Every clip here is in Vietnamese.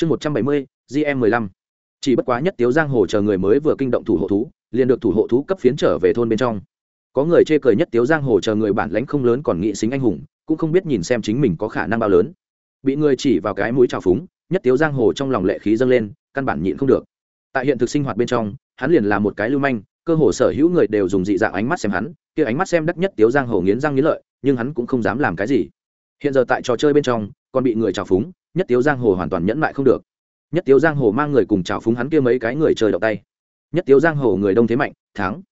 chương một trăm bảy mươi gm mười lăm. Chỉ bất quá nhất tiếu giang hồ chờ người mới vừa kinh động thủ hộ thú, liền được thủ hộ thú cấp phiến trở về thôn bên trong. Có người chê cười nhất tiếu giang hồ chờ người bản lãnh không lớn còn nghị xính anh hùng, cũng không biết nhìn xem chính mình có khả năng bao lớn. Bị người chỉ vào cái mũi trào phúng, nhất tiếu giang hồ trong lòng lệ khí dâng lên, căn bản nhịn không được. Tại hiện thực sinh hoạt bên trong, hắn liền là một cái lưu manh, cơ hồ sở hữu người đều dùng dị dạng ánh mắt xem hắn, kia ánh mắt xem đắc nhất tiếu giang hồ nghiến răng nghiến lợi, nhưng hắn cũng không dám làm cái gì. Hiện giờ tại trò chơi bên trong, còn bị người trào phúng nhất tiếu giang hồ hoàn toàn nhẫn mại không được. Nhất tiếu giang hồ mang người cùng trào phúng hắn kia mấy cái người chơi động tay. Nhất tiếu giang hồ người đông thế mạnh, thắng.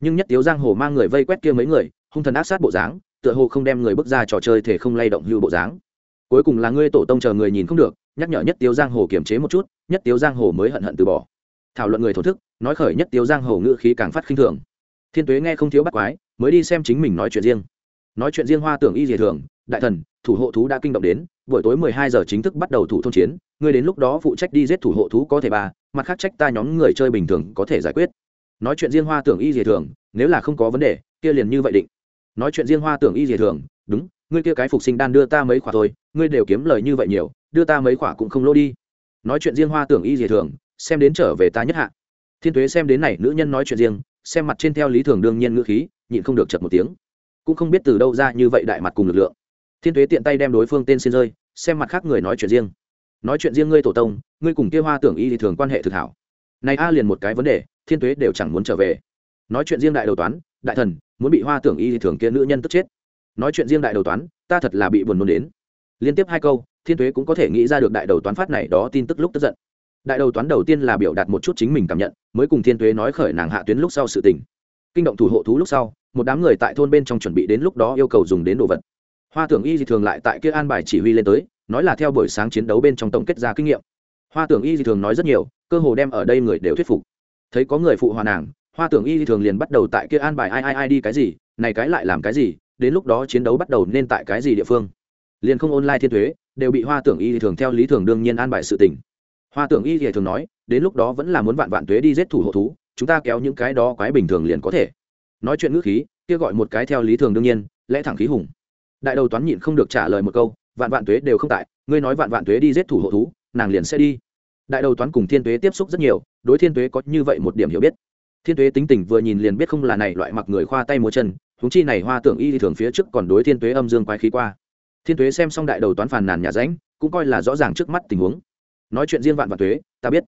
Nhưng nhất tiếu giang hồ mang người vây quét kia mấy người, hung thần ác sát bộ dáng, tựa hồ không đem người bước ra trò chơi thể không lay động hưu bộ dáng. Cuối cùng là ngươi tổ tông chờ người nhìn không được, nhắc nhở nhất tiếu giang hồ kiềm chế một chút, nhất tiếu giang hồ mới hận hận từ bỏ. Thảo luận người thổ thức, nói khởi nhất tiếu giang hồ ngữ khí càng phát khinh thường. Thiên tuế nghe không thiếu bắt quái, mới đi xem chính mình nói chuyện riêng. Nói chuyện riêng hoa tưởng y dị thường, đại thần thủ hộ thú đã kinh động đến, buổi tối mười hai giờ chính thức bắt đầu thủ thôn chiến, ngươi đến lúc đó phụ trách đi giết thủ hộ thú có thể ba, mặt khác trách ta nhóm người chơi bình thường có thể giải quyết. Nói chuyện riêng hoa tưởng y dị thường, nếu là không có vấn đề, kia liền như vậy định. Nói chuyện riêng hoa tưởng y dị thường, đúng, ngươi kia cái phục sinh đan đưa ta mấy khỏa thôi, ngươi đều kiếm lời như vậy nhiều, đưa ta mấy khỏa cũng không lỗ đi. Nói chuyện riêng hoa tưởng y dị thường, xem đến trở về ta nhất hạ. Thiên tuế xem đến này, nữ nhân nói chuyện riêng, xem mặt trên theo lý thường đương nhiên ngữ khí, nhịn không được chật một tiếng. Cũng không biết từ đâu ra như vậy đại mặt cùng lực lượng thiên tuế tiện tay đem đối phương tên xin rơi, xem mặt khác người nói chuyện riêng. Nói chuyện riêng ngươi tổ tông, ngươi cùng kia hoa tưởng y thì thường quan hệ thực hảo. Này a liền một cái vấn đề, thiên tuế đều chẳng muốn trở về. Nói chuyện riêng đại đầu toán, đại thần, muốn bị hoa tưởng y thì thường kia nữ nhân tức chết. Nói chuyện riêng đại đầu toán, ta thật là bị buồn nôn đến. Liên tiếp hai câu, thiên tuế cũng có thể nghĩ ra được đại đầu toán phát này đó tin tức lúc tức giận. Đại đầu toán đầu tiên là biểu đạt một chút chính mình cảm nhận, mới cùng thiên tuế nói khởi nàng hạ tuyến lúc sau sự tình. Kinh động thủ hộ thú lúc sau, một đám người tại thôn bên trong chuẩn bị đến lúc đó yêu cầu dùng đến đồ vật hoa tưởng y dị thường lại tại kia an bài chỉ huy lên tới, nói là theo buổi sáng chiến đấu bên trong tổng kết ra kinh nghiệm. Hoa tưởng y dị thường nói rất nhiều, cơ hồ đem ở đây người đều thuyết phục. Thấy có người phụ hòa nàng, hoa tưởng y dị thường liền bắt đầu tại kia an bài ai ai ai đi cái gì, này cái lại làm cái gì, đến lúc đó chiến đấu bắt đầu nên tại cái gì địa phương. Liền không online thiên thuế, đều bị hoa tưởng y dị thường theo lý thường đương nhiên an bài sự tình. Hoa tưởng y dị thường nói, đến lúc đó vẫn là muốn vạn vạn thuế đi giết thủ hộ thú, chúng ta kéo những cái đó quái bình thường liền có thể. Nói chuyện ngữ khí, kia gọi một cái theo lý thường đương nhiên, lẽ thẳng khí hùng đại đầu toán nhịn không được trả lời một câu, vạn vạn tuế đều không tại, ngươi nói vạn vạn tuế đi giết thủ hộ thú, nàng liền sẽ đi. Đại đầu toán cùng thiên tuế tiếp xúc rất nhiều, đối thiên tuế có như vậy một điểm hiểu biết. Thiên tuế tính tình vừa nhìn liền biết không là này loại mặc người khoa tay múa chân húng chi này hoa tưởng y thì thường phía trước còn đối thiên tuế âm dương quái khí qua. Thiên tuế xem xong đại đầu toán phàn nàn nhà ránh, cũng coi là rõ ràng trước mắt tình huống. Nói chuyện riêng vạn vạn tuế, ta biết.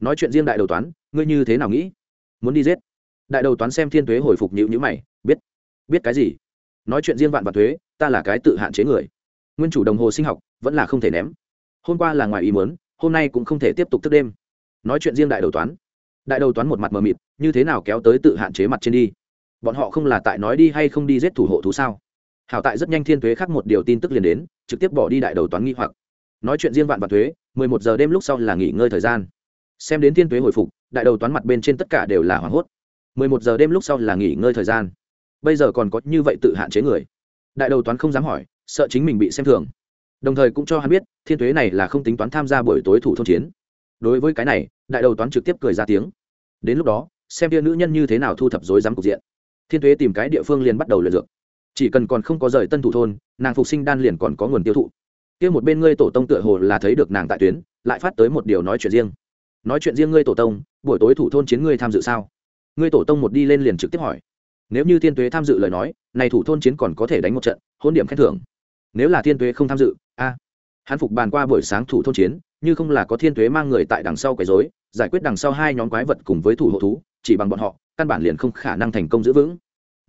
Nói chuyện riêng đại đầu toán, ngươi như thế nào nghĩ? Muốn đi giết? Đại đầu toán xem thiên tuế hồi phục nhịu nhữ mày, biết. Biết cái gì? Nói chuyện riêng vạn vạn Tuế ta là cái tự hạn chế người. Nguyên chủ đồng hồ sinh học, vẫn là không thể ném. Hôm qua là ngoài ý muốn, hôm nay cũng không thể tiếp tục thức đêm. Nói chuyện riêng đại đầu toán. Đại đầu toán một mặt mờ mịt, như thế nào kéo tới tự hạn chế mặt trên đi? Bọn họ không là tại nói đi hay không đi giết thủ hộ thú sao? Hảo tại rất nhanh thiên thuế khác một điều tin tức liền đến, trực tiếp bỏ đi đại đầu toán nghi hoặc. Nói chuyện riêng vạn và thuế, mười một giờ đêm lúc sau là nghỉ ngơi thời gian. Xem đến thiên thuế hồi phục, đại đầu toán mặt bên trên tất cả đều là hoảng hốt. mười một giờ đêm lúc sau là nghỉ ngơi thời gian. Bây giờ còn có như vậy tự hạn chế người đại đầu toán không dám hỏi, sợ chính mình bị xem thường. Đồng thời cũng cho hắn biết, thiên thuế này là không tính toán tham gia buổi tối thủ thôn chiến. Đối với cái này, đại đầu toán trực tiếp cười ra tiếng. Đến lúc đó, xem tia nữ nhân như thế nào thu thập dối dám cục diện. Thiên thuế tìm cái địa phương liền bắt đầu luyện dược. Chỉ cần còn không có rời tân thủ thôn, nàng phục sinh đan liền còn có nguồn tiêu thụ. Kia một bên ngươi tổ tông tựa hồ là thấy được nàng tại tuyến, lại phát tới một điều nói chuyện riêng. Nói chuyện riêng ngươi tổ tông, buổi tối thủ thôn chiến ngươi tham dự sao? Ngươi tổ tông một đi lên liền trực tiếp hỏi nếu như thiên tuế tham dự lời nói, này thủ thôn chiến còn có thể đánh một trận, hôn điểm khen thưởng. Nếu là thiên tuế không tham dự, a. Hắn phục bàn qua buổi sáng thủ thôn chiến, như không là có thiên tuế mang người tại đằng sau quấy dối giải quyết đằng sau hai nhóm quái vật cùng với thủ hộ thú, chỉ bằng bọn họ, căn bản liền không khả năng thành công giữ vững.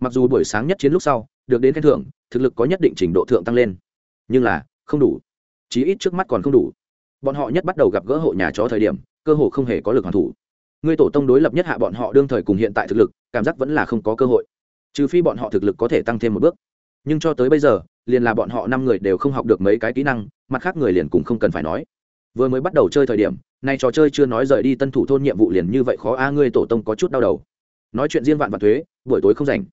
Mặc dù buổi sáng nhất chiến lúc sau, được đến khen thưởng, thực lực có nhất định trình độ thượng tăng lên. Nhưng là, không đủ. Chí ít trước mắt còn không đủ. Bọn họ nhất bắt đầu gặp gỡ hộ nhà chó thời điểm, cơ hồ không hề có lực hoàn thủ ngươi tổ tông đối lập nhất hạ bọn họ đương thời cùng hiện tại thực lực, cảm giác vẫn là không có cơ hội. Trừ phi bọn họ thực lực có thể tăng thêm một bước. Nhưng cho tới bây giờ, liền là bọn họ năm người đều không học được mấy cái kỹ năng, mặt khác người liền cũng không cần phải nói. Vừa mới bắt đầu chơi thời điểm, nay trò chơi chưa nói rời đi tân thủ thôn nhiệm vụ liền như vậy khó. A, ngươi tổ tông có chút đau đầu. Nói chuyện riêng vạn vạn thuế, buổi tối không rảnh.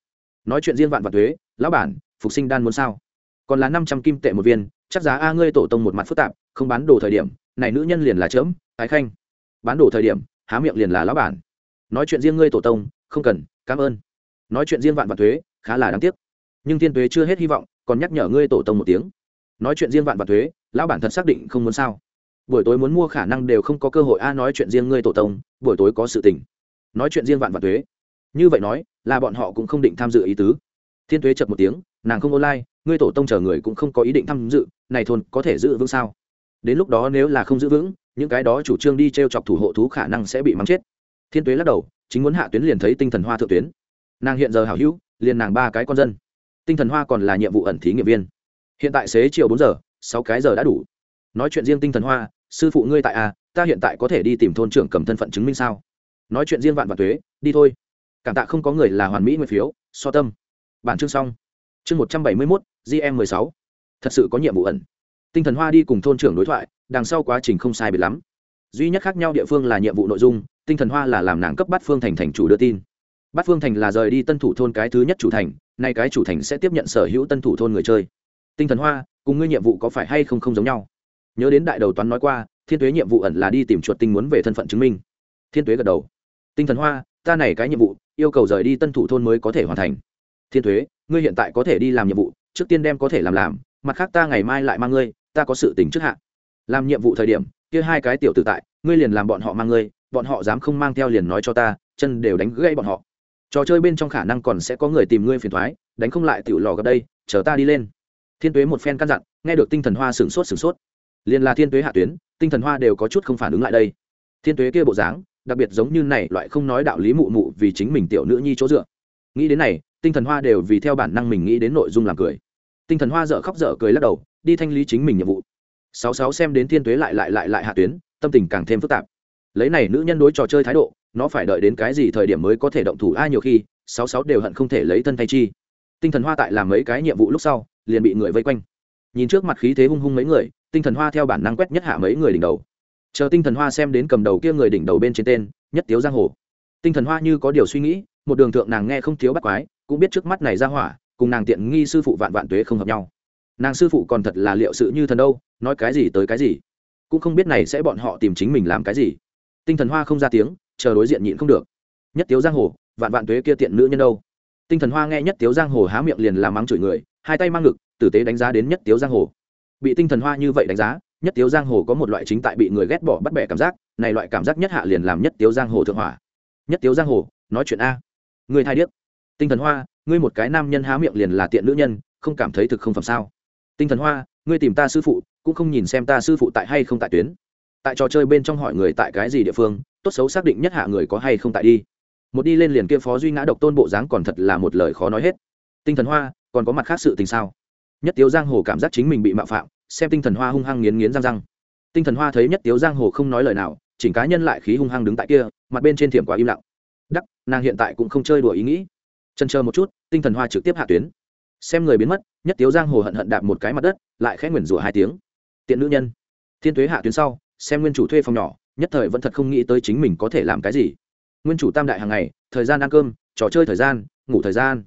Nói chuyện riêng vạn vạn thuế, lão bản, phục sinh đan muốn sao? Còn là năm trăm kim tệ một viên, chắc giá a, ngươi tổ tông một mặt phức tạp, không bán đồ thời điểm, này nữ nhân liền là chớm, ái khanh. Bán đồ thời điểm há miệng liền là lão bản. Nói chuyện riêng ngươi tổ tông, không cần, cảm ơn. Nói chuyện riêng vạn vạn thuế, khá là đáng tiếc. Nhưng thiên thuế chưa hết hy vọng, còn nhắc nhở ngươi tổ tông một tiếng. Nói chuyện riêng vạn vạn thuế, lão bản thật xác định không muốn sao. Buổi tối muốn mua khả năng đều không có cơ hội a à, nói chuyện riêng ngươi tổ tông, buổi tối có sự tình. Nói chuyện riêng vạn vạn thuế. Như vậy nói, là bọn họ cũng không định tham dự ý tứ. Thiên thuế chật một tiếng, nàng không online, ngươi tổ tông chờ người cũng không có ý định tham dự, này thôn có thể giữ vững sao? Đến lúc đó nếu là không giữ vững những cái đó chủ trương đi t r e o chọc thủ hộ thú khả năng sẽ bị mắng chết. Thiên tuế lắc đầu, chính muốn hạ tuyến liền thấy tinh thần hoa thượng tuyến. Nàng hiện giờ hảo hữu, liền nàng ba cái con dân. Tinh thần hoa còn là nhiệm vụ ẩn thí nghiệm viên. Hiện tại xế chiều bốn giờ, sáu cái giờ đã đủ. Nói chuyện riêng tinh thần hoa, sư phụ ngươi tại à ta hiện tại có thể đi tìm thôn trưởng cầm thân phận chứng minh sao? Nói chuyện riêng vạn và tuế, đi thôi. Cảm tạ không có người là hoàn mỹ nguyên phiếu, so tâm. Bản chương xong. Chương một trăm bảy mươi mốt gm mười sáu. Thật sự có nhiệm vụ ẩn tinh thần hoa đi cùng thôn trưởng đối thoại, đằng sau quá trình không sai biệt lắm. Duy nhất khác nhau địa phương là nhiệm vụ nội dung, tinh thần hoa là làm nàng cấp bắt phương thành thành chủ đưa tin. Bắt phương thành là rời đi tân thủ thôn cái thứ nhất chủ thành, nay cái chủ thành sẽ tiếp nhận sở hữu tân thủ thôn người chơi. Tinh thần hoa, cùng ngươi nhiệm vụ có phải hay không không giống nhau? Nhớ đến đại đầu toán nói qua, thiên tuế nhiệm vụ ẩn là đi tìm chuột tinh muốn về thân phận chứng minh. Thiên tuế gật đầu. Tinh thần hoa, ta này cái nhiệm vụ, yêu cầu rời đi tân thủ thôn mới có thể hoàn thành. Thiên thuế ngươi hiện tại có thể đi làm nhiệm vụ, trước tiên đem có thể làm làm, mặt khác ta ngày mai lại mang ngươi ta có sự tình trước hạ. Làm nhiệm vụ thời điểm, kia hai cái tiểu tử tại, ngươi liền làm bọn họ mang ngươi, bọn họ dám không mang theo liền nói cho ta, chân đều đánh gãy bọn họ. Trò chơi bên trong khả năng còn sẽ có người tìm ngươi phiền thoái, đánh không lại tiểu lò gặp đây, chờ ta đi lên. Thiên tuế một phen căn dặn, nghe được tinh thần hoa sửng sốt sửng sốt. Liền là thiên tuế hạ tuyến, tinh thần hoa đều có chút không phản ứng lại đây. Thiên tuế kia bộ dáng, đặc biệt giống như này loại không nói đạo lý mụ mụ vì chính mình tiểu nữ nhi chỗ dựa. Nghĩ đến này, tinh thần hoa đều vì theo bản năng mình nghĩ đến nội dung làm cười. Tinh thần hoa dở khóc dở cười lắc đầu đi thanh lý chính mình nhiệm vụ. Sáu sáu xem đến thiên tuế lại lại lại lại hạ tuyến, tâm tình càng thêm phức tạp. Lấy này nữ nhân đối trò chơi thái độ, nó phải đợi đến cái gì thời điểm mới có thể động thủ ai nhiều khi, sáu sáu đều hận không thể lấy thân thay chi. Tinh thần hoa tại làm mấy cái nhiệm vụ lúc sau, liền bị người vây quanh. Nhìn trước mặt khí thế hung hung mấy người, tinh thần hoa theo bản năng quét nhất hạ mấy người đỉnh đầu. Chờ tinh thần hoa xem đến cầm đầu kia người đỉnh đầu bên trên tên, nhất tiếu giang hồ. Tinh thần hoa như có điều suy nghĩ, một đường thượng nàng nghe không thiếu bắt quái, cũng biết trước mắt này ra hỏa, cùng nàng tiện nghi sư phụ vạn vạn tuế không hợp nhau nàng sư phụ còn thật là liệu sự như thần đâu, nói cái gì tới cái gì. Cũng không biết này sẽ bọn họ tìm chính mình làm cái gì. Tinh thần hoa không ra tiếng, chờ đối diện nhịn không được. Nhất tiếu giang hồ, vạn vạn tuế kia tiện nữ nhân đâu. Tinh thần hoa nghe nhất tiếu giang hồ há miệng liền làm mắng chửi người, hai tay mang ngực, tử tế đánh giá đến nhất tiếu giang hồ. Bị tinh thần hoa như vậy đánh giá, nhất tiếu giang hồ có một loại chính tại bị người ghét bỏ bắt bẻ cảm giác, này loại cảm giác nhất hạ liền làm nhất tiếu giang hồ thượng hỏa. Nhất tiếu giang hồ, nói chuyện a. Người thai điếc. Tinh thần hoa, ngươi một cái nam nhân há miệng liền là tiện nữ nhân, không cảm thấy thực không phẩm sao? Tinh thần hoa, ngươi tìm ta sư phụ, cũng không nhìn xem ta sư phụ tại hay không tại tuyến. Tại trò chơi bên trong hỏi người tại cái gì địa phương, tốt xấu xác định nhất hạ người có hay không tại đi. Một đi lên liền kia phó duy ngã độc tôn bộ dáng còn thật là một lời khó nói hết. Tinh thần hoa, còn có mặt khác sự tình sao? Nhất tiếu giang hồ cảm giác chính mình bị mạo phạm, xem tinh thần hoa hung hăng nghiến nghiến răng răng. Tinh thần hoa thấy nhất tiếu giang hồ không nói lời nào, chỉnh cá nhân lại khí hung hăng đứng tại kia, mặt bên trên thiểm quá im lặng. Đắc, nàng hiện tại cũng không chơi đùa ý nghĩ. Chân chờ một chút, tinh thần hoa trực tiếp hạ tuyến xem người biến mất, nhất tiếu giang hồ hận hận đạp một cái mặt đất, lại khẽ nguyền rủa hai tiếng. Tiện nữ nhân. Thiên thuế hạ tuyến sau, xem nguyên chủ thuê phòng nhỏ, nhất thời vẫn thật không nghĩ tới chính mình có thể làm cái gì. Nguyên chủ tam đại hàng ngày, thời gian ăn cơm, trò chơi thời gian, ngủ thời gian.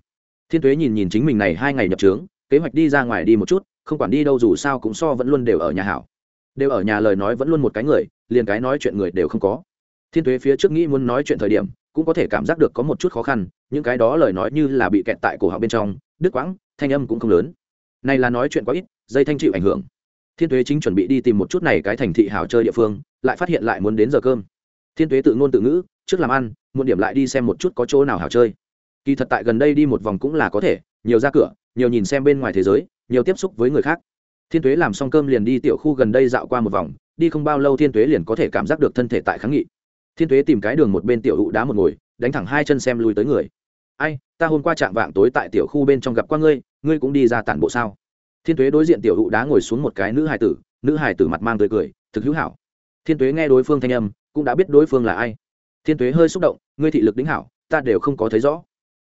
Thiên thuế nhìn nhìn chính mình này hai ngày nhập trướng, kế hoạch đi ra ngoài đi một chút, không quản đi đâu dù sao cũng so vẫn luôn đều ở nhà hảo. Đều ở nhà lời nói vẫn luôn một cái người, liền cái nói chuyện người đều không có. Thiên thuế phía trước nghĩ muốn nói chuyện thời điểm, cũng có thể cảm giác được có một chút khó khăn, những cái đó lời nói như là bị kẹt tại cổ họng bên trong, đứt quãng thanh âm cũng không lớn. Này là nói chuyện quá ít, dây thanh chịu ảnh hưởng. Thiên tuế chính chuẩn bị đi tìm một chút này cái thành thị hảo chơi địa phương, lại phát hiện lại muốn đến giờ cơm. Thiên tuế tự ngôn tự ngữ, trước làm ăn muộn điểm lại đi xem một chút có chỗ nào hảo chơi. Kỳ thật tại gần đây đi một vòng cũng là có thể, nhiều ra cửa, nhiều nhìn xem bên ngoài thế giới, nhiều tiếp xúc với người khác. Thiên tuế làm xong cơm liền đi tiểu khu gần đây dạo qua một vòng, đi không bao lâu thiên tuế liền có thể cảm giác được thân thể tại kháng nghị. Thiên tuế tìm cái đường một bên tiểu hụ đá một ngồi, đánh thẳng hai chân xem lui tới người ai, ta hôm qua chạm vạng tối tại tiểu khu bên trong gặp qua ngươi ngươi cũng đi ra tản bộ sao? Thiên tuế đối diện tiểu hụ đá ngồi xuống một cái nữ hải tử, nữ hải tử mặt mang tươi cười, thực hữu hảo. Thiên tuế nghe đối phương thanh âm, cũng đã biết đối phương là ai. Thiên tuế hơi xúc động, ngươi thị lực đính hảo, ta đều không có thấy rõ.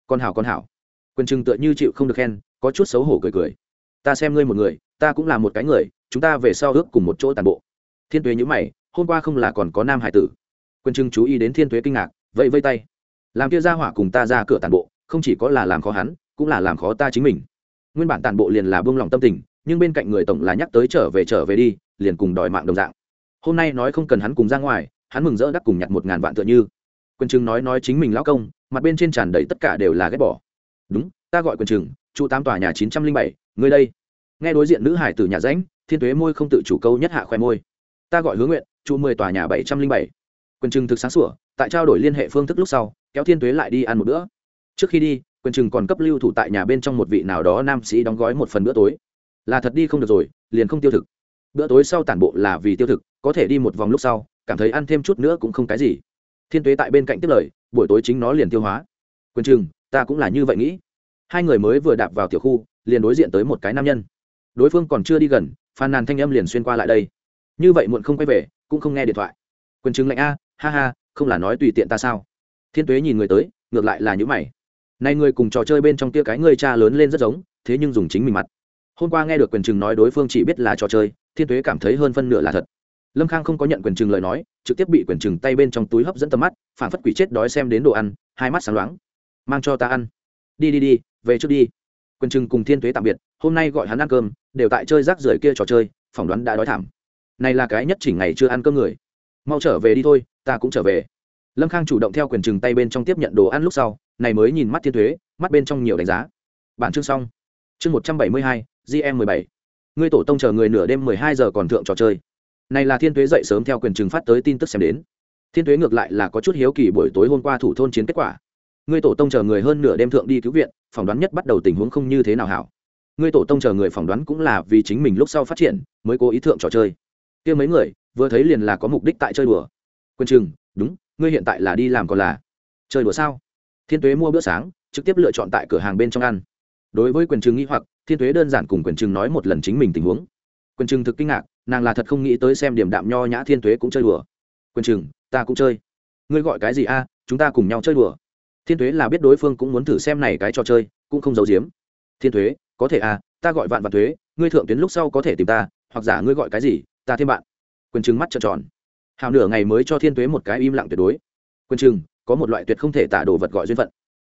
Con hảo con hảo. Quyền chừng tựa như chịu không được khen, có chút xấu hổ cười cười. Ta xem ngươi một người, ta cũng là một cái người, chúng ta về sau ước cùng một chỗ tàn bộ. Thiên tuế nhữ mày, hôm qua không là còn có nam hải tử. Quyền chừng chú ý đến thiên tuế kinh ngạc vậy vây tay làm kia ra hỏa cùng ta ra cửa tàn bộ, không chỉ có là làm khó hắn, cũng là làm khó ta chính mình. Nguyên bản tàn bộ liền là buông lòng tâm tình, nhưng bên cạnh người tổng là nhắc tới trở về trở về đi, liền cùng đòi mạng đồng dạng. Hôm nay nói không cần hắn cùng ra ngoài, hắn mừng rỡ đắc cùng nhặt một ngàn vạn tựa như. Quân chừng nói nói chính mình lão công, mặt bên trên tràn đầy tất cả đều là ghét bỏ. Đúng, ta gọi quân chừng trụ tám tòa nhà chín trăm linh bảy, ngươi đây. Nghe đối diện nữ hải từ nhà ránh, thiên tuế môi không tự chủ câu nhất hạ khoe môi. Ta gọi hướng nguyện, trụ mười tòa nhà bảy trăm linh bảy quyền trừng thực sáng sủa, tại trao đổi liên hệ phương thức lúc sau, kéo thiên tuế lại đi ăn một bữa. Trước khi đi, quyền trừng còn cấp lưu thủ tại nhà bên trong một vị nào đó nam sĩ đóng gói một phần bữa tối. Là thật đi không được rồi, liền không tiêu thực. Bữa tối sau tản bộ là vì tiêu thực, có thể đi một vòng lúc sau, cảm thấy ăn thêm chút nữa cũng không cái gì. Thiên tuế tại bên cạnh tiếp lời, buổi tối chính nó liền tiêu hóa. Quyền trừng, ta cũng là như vậy nghĩ. Hai người mới vừa đạp vào tiểu khu, liền đối diện tới một cái nam nhân. Đối phương còn chưa đi gần, phàn nàn thanh âm liền xuyên qua lại đây. Như vậy muộn không quay về, cũng không nghe điện thoại. Quyền chứng lạnh a ha ha, không là nói tùy tiện ta sao? Thiên tuế nhìn người tới, ngược lại là những mày. Nay người cùng trò chơi bên trong tia cái người cha lớn lên rất giống, thế nhưng dùng chính mình mặt. Hôm qua nghe được quyền chừng nói đối phương chỉ biết là trò chơi, thiên tuế cảm thấy hơn phân nửa là thật. Lâm khang không có nhận quyền chừng lời nói, trực tiếp bị quyền chừng tay bên trong túi hấp dẫn tầm mắt, phản phất quỷ chết đói xem đến đồ ăn, hai mắt sáng loáng. Mang cho ta ăn. Đi đi đi, về trước đi. Quyền chừng cùng thiên tuế tạm biệt, hôm nay gọi hắn ăn cơm, đều tại chơi rác rưởi kia trò chơi, phỏng đoán đã đói thảm. Này là cái nhất chỉnh ngày chưa ăn cơm người mau trở về đi thôi, ta cũng trở về. Lâm khang chủ động theo quyền chừng tay bên trong tiếp nhận đồ ăn lúc sau, này mới nhìn mắt thiên thuế, mắt bên trong nhiều đánh giá. Bản chương xong. Chương một trăm bảy mươi hai gm mười bảy. Ngươi tổ tông chờ người nửa đêm mười hai giờ còn thượng trò chơi. Này là thiên thuế dậy sớm theo quyền chừng phát tới tin tức xem đến. Thiên thuế ngược lại là có chút hiếu kỳ buổi tối hôm qua thủ thôn chiến kết quả. Ngươi tổ tông chờ người hơn nửa đêm thượng đi cứu viện, phỏng đoán nhất bắt đầu tình huống không như thế nào hảo. Ngươi tổ tông chờ người phỏng đoán cũng là vì chính mình lúc sau phát triển, mới cố ý thượng trò chơi. Kia mấy người vừa thấy liền là có mục đích tại chơi đùa. Quân chừng đúng, ngươi hiện tại là đi làm còn là chơi đùa sao? Thiên tuế mua bữa sáng, trực tiếp lựa chọn tại cửa hàng bên trong ăn. Đối với quyền chừng nghĩ hoặc, thiên tuế đơn giản cùng quyền chừng nói một lần chính mình tình huống. Quyền chừng thực kinh ngạc, nàng là thật không nghĩ tới xem điểm đạm nho nhã thiên tuế cũng chơi đùa. Quyền chừng ta cũng chơi. Ngươi gọi cái gì a? Chúng ta cùng nhau chơi đùa. Thiên tuế là biết đối phương cũng muốn thử xem này cái trò chơi, cũng không giấu giếm. Thiên tuế, có thể a ta gọi vạn vạn thuế ngươi thượng tuyến lúc sau có thể tìm ta, hoặc giả ngươi gọi cái gì, ta thêm bạn quyền chừng mắt trợn tròn. Hào nửa ngày mới cho thiên tuế một cái im lặng tuyệt đối. Quyền chừng có một loại tuyệt không thể tả đồ vật gọi duyên phận.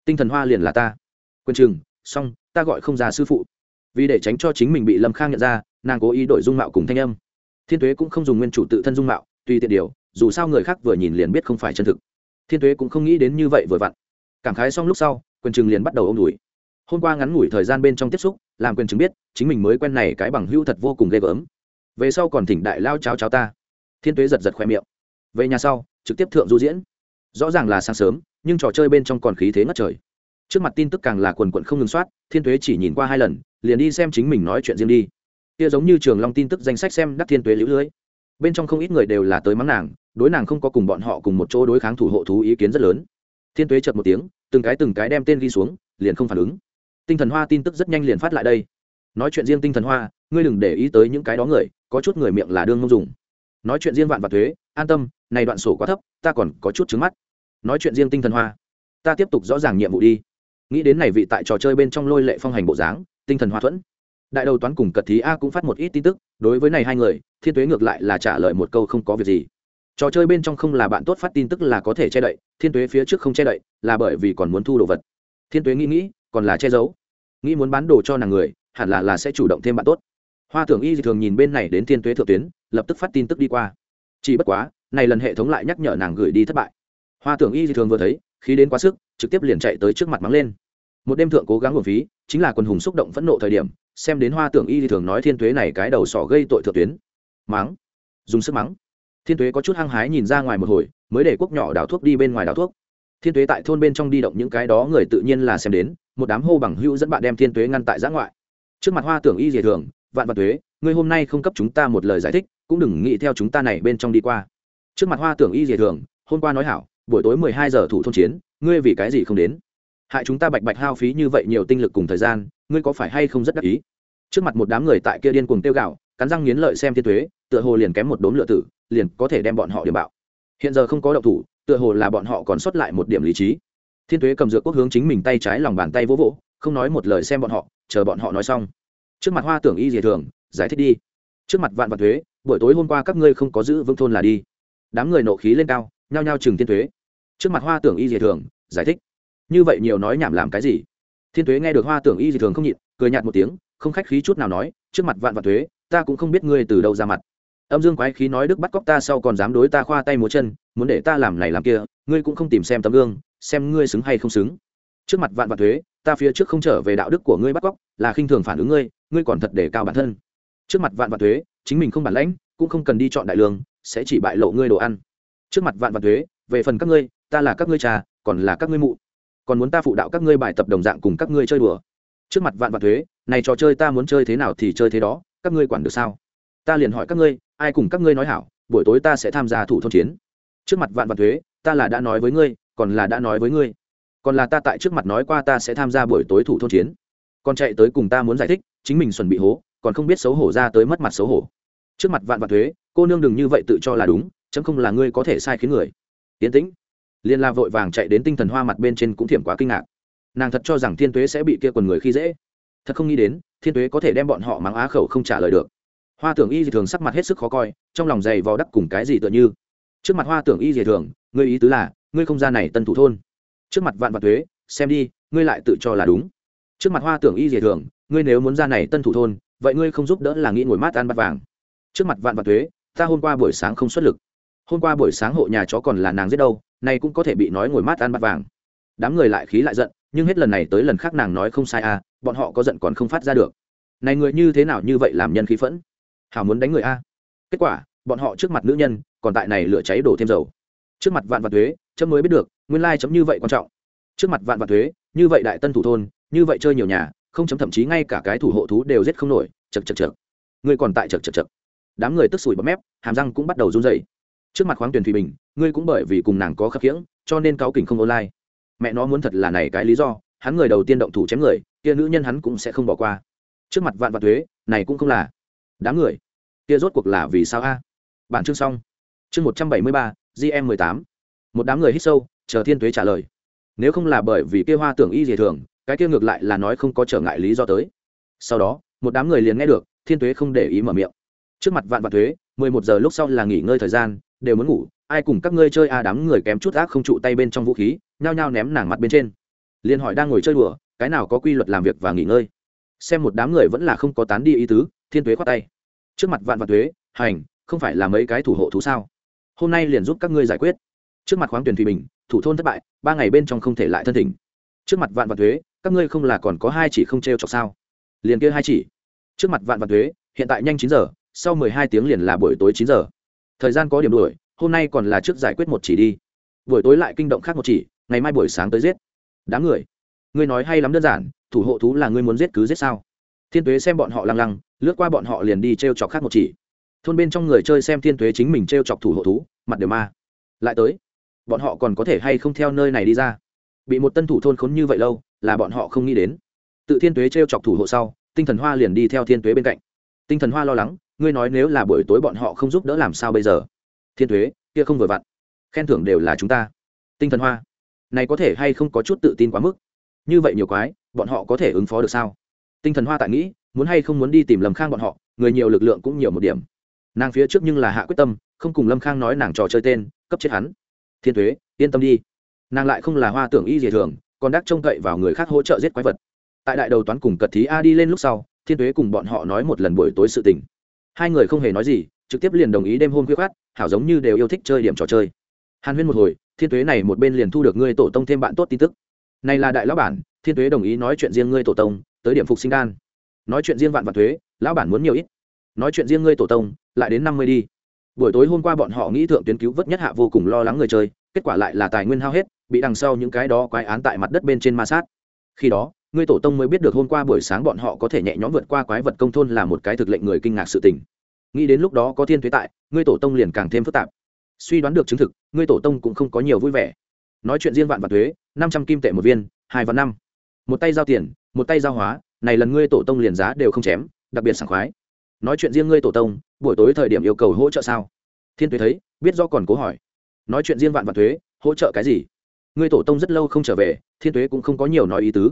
Tinh thần hoa liền là ta. Quyền chừng xong, ta gọi không ra sư phụ. Vì để tránh cho chính mình bị lâm khang nhận ra, nàng cố ý đổi dung mạo cùng thanh âm. Thiên tuế cũng không dùng nguyên chủ tự thân dung mạo, tùy tiện điều, dù sao người khác vừa nhìn liền biết không phải chân thực. Thiên tuế cũng không nghĩ đến như vậy vừa vặn. Cảm khái xong lúc sau, quyền chừng liền bắt đầu ô m đùi. Hôm qua ngắn ngủi thời gian bên trong tiếp xúc, làm quyền chứng biết, chính mình mới quen này cái bằng hưu thật vô cùng ghê gớm về sau còn thỉnh đại lao cháo cháo ta. Thiên tuế giật giật khoe miệng. Về nhà sau, trực tiếp thượng du diễn. Rõ ràng là sáng sớm, nhưng trò chơi bên trong còn khí thế ngất trời. Trước mặt tin tức càng là quần quận không ngừng soát, thiên tuế chỉ nhìn qua hai lần, liền đi xem chính mình nói chuyện riêng đi. Kia giống như trường long tin tức danh sách xem đắc thiên tuế lũ lưới. Bên trong không ít người đều là tới mắng nàng, đối nàng không có cùng bọn họ cùng một chỗ đối kháng thủ hộ thú ý kiến rất lớn. Thiên tuế chợt một tiếng, từng cái từng cái đem tên ghi xuống, liền không phản ứng. Tinh thần hoa tin tức rất nhanh liền phát lại đây. Nói chuyện riêng tinh thần hoa, ngươi đừng để ý tới những cái đó người có chút người miệng là đương ngông dùng. Nói chuyện riêng vạn và thuế, an tâm, này đoạn sổ quá thấp, ta còn có chút trứng mắt. Nói chuyện riêng tinh thần hoa, ta tiếp tục rõ ràng nhiệm vụ đi. Nghĩ đến này vị tại trò chơi bên trong lôi lệ phong hành bộ dáng, tinh thần hoa thuẫn. Đại đầu toán cùng cật thí a cũng phát một ít tin tức, đối với này hai người, thiên tuế ngược lại là trả lời một câu không có việc gì. Trò chơi bên trong không là bạn tốt phát tin tức là có thể che đậy, thiên tuế phía trước không che đậy, là bởi vì còn muốn thu đồ vật. Thiên tuế nghĩ nghĩ, còn là che giấu. Nghĩ muốn bán đồ cho nàng người, hẳn là là sẽ chủ động thêm bạn tốt hoa tưởng y thường nhìn bên này đến thiên tuế thượng tuyến, lập tức phát tin tức đi qua. Chỉ bất quá, này lần hệ thống lại nhắc nhở nàng gửi đi thất bại. Hoa tưởng y thường vừa thấy, khí đến quá sức, trực tiếp liền chạy tới trước mặt mắng lên. Một đêm thượng cố gắng nguồn phí, chính là quần hùng xúc động phẫn nộ thời điểm, xem đến hoa tưởng y thường nói thiên tuế này cái đầu sỏ gây tội thượng tuyến. Mắng. Dùng sức mắng. Thiên tuế có chút hăng hái nhìn ra ngoài một hồi, mới để quốc nhỏ đào thuốc đi bên ngoài đào thuốc. Thiên tuế tại thôn bên trong đi động những cái đó người tự nhiên là xem đến, một đám hô bằng hữu dẫn bạn đem thiên tuế ngăn tại giã ngoại. Trước mặt hoa tưởng y dề thường vạn vạn tuế, ngươi hôm nay không cấp chúng ta một lời giải thích, cũng đừng nghĩ theo chúng ta này bên trong đi qua. Trước mặt hoa tưởng y dị thường, hôm qua nói hảo, buổi tối mười hai giờ thủ thôn chiến, ngươi vì cái gì không đến? Hại chúng ta bạch bạch hao phí như vậy nhiều tinh lực cùng thời gian, ngươi có phải hay không rất đắc ý? Trước mặt một đám người tại kia điên cuồng tiêu gạo cắn răng nghiến lợi xem thiên thuế tựa hồ liền kém một đốm lựa tử, liền có thể đem bọn họ điểm bạo. Hiện giờ không có động thủ, tựa hồ là bọn họ còn sót lại một điểm lý trí. Thiên thuế cầm dược quốc hướng chính mình tay trái lòng bàn tay vỗ vỗ, không nói một lời xem bọn họ, chờ bọn họ nói xong trước mặt hoa tưởng y dị thường, giải thích đi. Trước mặt vạn vạn thuế, buổi tối hôm qua các ngươi không có giữ vững thôn là đi. Đám người nộ khí lên cao, nhao nhao chừng thiên thuế. Trước mặt hoa tưởng y dị thường, giải thích. Như vậy nhiều nói nhảm làm cái gì? Thiên thuế nghe được hoa tưởng y dị thường không nhịn, cười nhạt một tiếng, không khách khí chút nào nói, trước mặt vạn vạn thuế, ta cũng không biết ngươi từ đâu ra mặt. Âm dương quái khí nói đức bắt cóc ta sau còn dám đối ta khoa tay múa chân, muốn để ta làm này làm kia, ngươi cũng không tìm xem tấm gương, xem ngươi xứng hay không xứng. Trước mặt vạn vạn thuế, ta phía trước không trở về đạo đức của ngươi bắt cóc, là khinh thường phản ứng ngươi ngươi còn thật để cao bản thân. Trước mặt vạn vạn thuế chính mình không bản lãnh cũng không cần đi chọn đại lương sẽ chỉ bại lộ ngươi đồ ăn. Trước mặt vạn vạn thuế về phần các ngươi ta là các ngươi cha, còn là các ngươi mụ. Còn muốn ta phụ đạo các ngươi bài tập đồng dạng cùng các ngươi chơi đùa. Trước mặt vạn vạn thuế này trò chơi ta muốn chơi thế nào thì chơi thế đó các ngươi quản được sao? Ta liền hỏi các ngươi ai cùng các ngươi nói hảo buổi tối ta sẽ tham gia thủ thôn chiến. Trước mặt vạn vạn thuế ta là đã nói với ngươi còn là đã nói với ngươi. Còn là ta tại trước mặt nói qua ta sẽ tham gia buổi tối thủ thôn chiến còn chạy tới cùng ta muốn giải thích, chính mình chuẩn bị hố, còn không biết xấu hổ ra tới mất mặt xấu hổ. Trước mặt vạn vạn thuế, cô nương đừng như vậy tự cho là đúng, chấm không là ngươi có thể sai khiến người. Yến tĩnh. Liên la vội vàng chạy đến tinh thần hoa mặt bên trên cũng thiểm quá kinh ngạc. Nàng thật cho rằng thiên tuế sẽ bị kia quần người khi dễ. Thật không nghĩ đến, thiên tuế có thể đem bọn họ mắng á khẩu không trả lời được. Hoa tưởng y dị thường sắc mặt hết sức khó coi, trong lòng dày vò đắc cùng cái gì tựa như. Trước mặt hoa tưởng y dị thường, ngươi ý tứ là, ngươi không ra này tân thủ thôn. Trước mặt vạn vạn thuế, xem đi, ngươi lại tự cho là đúng trước mặt hoa tưởng y dị thường, ngươi nếu muốn ra này tân thủ thôn, vậy ngươi không giúp đỡ là nghĩ ngồi mát ăn bát vàng. Trước mặt vạn vạn thuế, ta hôm qua buổi sáng không xuất lực. Hôm qua buổi sáng hộ nhà chó còn là nàng giết đâu, nay cũng có thể bị nói ngồi mát ăn bát vàng. Đám người lại khí lại giận, nhưng hết lần này tới lần khác nàng nói không sai à bọn họ có giận còn không phát ra được. Này người như thế nào như vậy làm nhân khí phẫn? Hào muốn đánh người a. Kết quả, bọn họ trước mặt nữ nhân, còn tại này lửa cháy đổ thêm dầu. Trước mặt vạn vạn thuế, chấm mới biết được, nguyên lai chấm như vậy quan trọng. Trước mặt vạn vạn thuế, như vậy đại tân thủ thôn như vậy chơi nhiều nhà, không chấm thậm chí ngay cả cái thủ hộ thú đều giết không nổi chật chật chật ngươi còn tại chật chật chật đám người tức sủi bấm mép, hàm răng cũng bắt đầu run dày trước mặt khoáng tuyển thủy bình, ngươi cũng bởi vì cùng nàng có khắc khiễng, cho nên cáo kỉnh không online. Mẹ nó muốn thật là này cái lý do, hắn người đầu tiên động thủ chém người, kia nữ nhân hắn cũng sẽ không bỏ qua. Trước mặt vạn vạn thuế, này cũng không là. Đám người, kia rốt cuộc là vì sao a? Bản chương xong. Chương một trăm bảy mươi ba gm mười tám. Một đám người hít sâu, chờ thiên tuế trả lời. Nếu không là bởi vì kia hoa tưởng y dề thường cái kia ngược lại là nói không có trở ngại lý do tới. Sau đó, một đám người liền nghe được, thiên tuế không để ý mở miệng. Trước mặt vạn vạn thuế mười một giờ lúc sau là nghỉ ngơi thời gian, đều muốn ngủ, ai cùng các ngươi chơi a, đám người kém chút ác không trụ tay bên trong vũ khí, nhao nhao ném nàng mặt bên trên. Liền hỏi đang ngồi chơi đùa, cái nào có quy luật làm việc và nghỉ ngơi? Xem một đám người vẫn là không có tán đi ý tứ, thiên tuế khoát tay. Trước mặt vạn vạn thuế hành, không phải là mấy cái thủ hộ thú sao? Hôm nay liền giúp các ngươi giải quyết. Trước mặt khoáng tuyển thủy bình, thủ thôn thất bại, ba ngày bên trong không thể lại thân thỉnh. Trước mặt vạn vạn thuế các ngươi không là còn có hai chỉ không t r e o chọc sao? Liền kia hai chỉ. Trước mặt vạn vạn thuế, hiện tại nhanh chín giờ, sau mười hai tiếng liền là buổi tối chín giờ. Thời gian có điểm đuổi, hôm nay còn là trước giải quyết một chỉ đi. Buổi tối lại kinh động khác một chỉ, ngày mai buổi sáng tới giết. Đám người, ngươi nói hay lắm đơn giản, thủ hộ thú là ngươi muốn giết cứ giết sao? Thiên tuế xem bọn họ lăng lăng, lướt qua bọn họ liền đi t r e o chọc khác một chỉ. Thôn bên trong người chơi xem thiên tuế chính mình t r e o chọc thủ hộ thú, mặt đều ma. Lại tới, bọn họ còn có thể hay không theo nơi này đi ra? Bị một tân thủ thôn khốn như vậy lâu là bọn họ không nghĩ đến. Tự thiên tuế t r e o chọc thủ hộ sau, tinh thần hoa liền đi theo thiên tuế bên cạnh. Tinh thần hoa lo lắng, ngươi nói nếu là buổi tối bọn họ không giúp đỡ làm sao bây giờ? Thiên tuế, kia không vừa vặn. Khen thưởng đều là chúng ta. Tinh thần hoa, này có thể hay không có chút tự tin quá mức? Như vậy nhiều quái, bọn họ có thể ứng phó được sao? Tinh thần hoa tại nghĩ, muốn hay không muốn đi tìm lâm khang bọn họ, người nhiều lực lượng cũng nhiều một điểm. Nàng phía trước nhưng là hạ quyết tâm, không cùng lâm khang nói nàng trò chơi tên, cấp chết hắn. Thiên thuế yên tâm đi. Nàng lại không là hoa tưởng y gì thường còn đắc trông cậy vào người khác hỗ trợ giết quái vật. Tại đại đầu toán cùng cật thí a đi lên lúc sau, thiên tuế cùng bọn họ nói một lần buổi tối sự tình. Hai người không hề nói gì, trực tiếp liền đồng ý đêm hôm khuya khát hảo giống như đều yêu thích chơi điểm trò chơi. Hàn huyên một hồi, thiên tuế này một bên liền thu được ngươi tổ tông thêm bạn tốt tin tức. Này là đại lão bản, thiên tuế đồng ý nói chuyện riêng ngươi tổ tông, tới điểm phục sinh đan. Nói chuyện riêng vạn vạn thuế, lão bản muốn nhiều ít. Nói chuyện riêng ngươi tổ tông, lại đến năm mươi đi. Buổi tối hôm qua bọn họ nghĩ thượng tuyến cứu vớt nhất hạ vô cùng lo lắng người chơi, kết quả lại là tài nguyên hao hết bị đằng sau những cái đó quái án tại mặt đất bên trên ma sát. Khi đó, ngươi tổ tông mới biết được hôm qua buổi sáng bọn họ có thể nhẹ nhõm vượt qua quái vật công thôn là một cái thực lệnh người kinh ngạc sự tình. Nghĩ đến lúc đó có thiên thuế tại, ngươi tổ tông liền càng thêm phức tạp. Suy đoán được chứng thực, ngươi tổ tông cũng không có nhiều vui vẻ. Nói chuyện riêng vạn vạn thuế, năm trăm kim tệ một viên, hai vạn năm. Một tay giao tiền, một tay giao hóa, này lần ngươi tổ tông liền giá đều không chém, đặc biệt sảng khoái. Nói chuyện riêng ngươi tổ tông, buổi tối thời điểm yêu cầu hỗ trợ sao? Thiên tuế thấy, biết do còn cố hỏi. Nói chuyện riêng vạn vạn thuế, hỗ trợ cái gì? Ngươi tổ tông rất lâu không trở về, thiên tuế cũng không có nhiều nói ý tứ.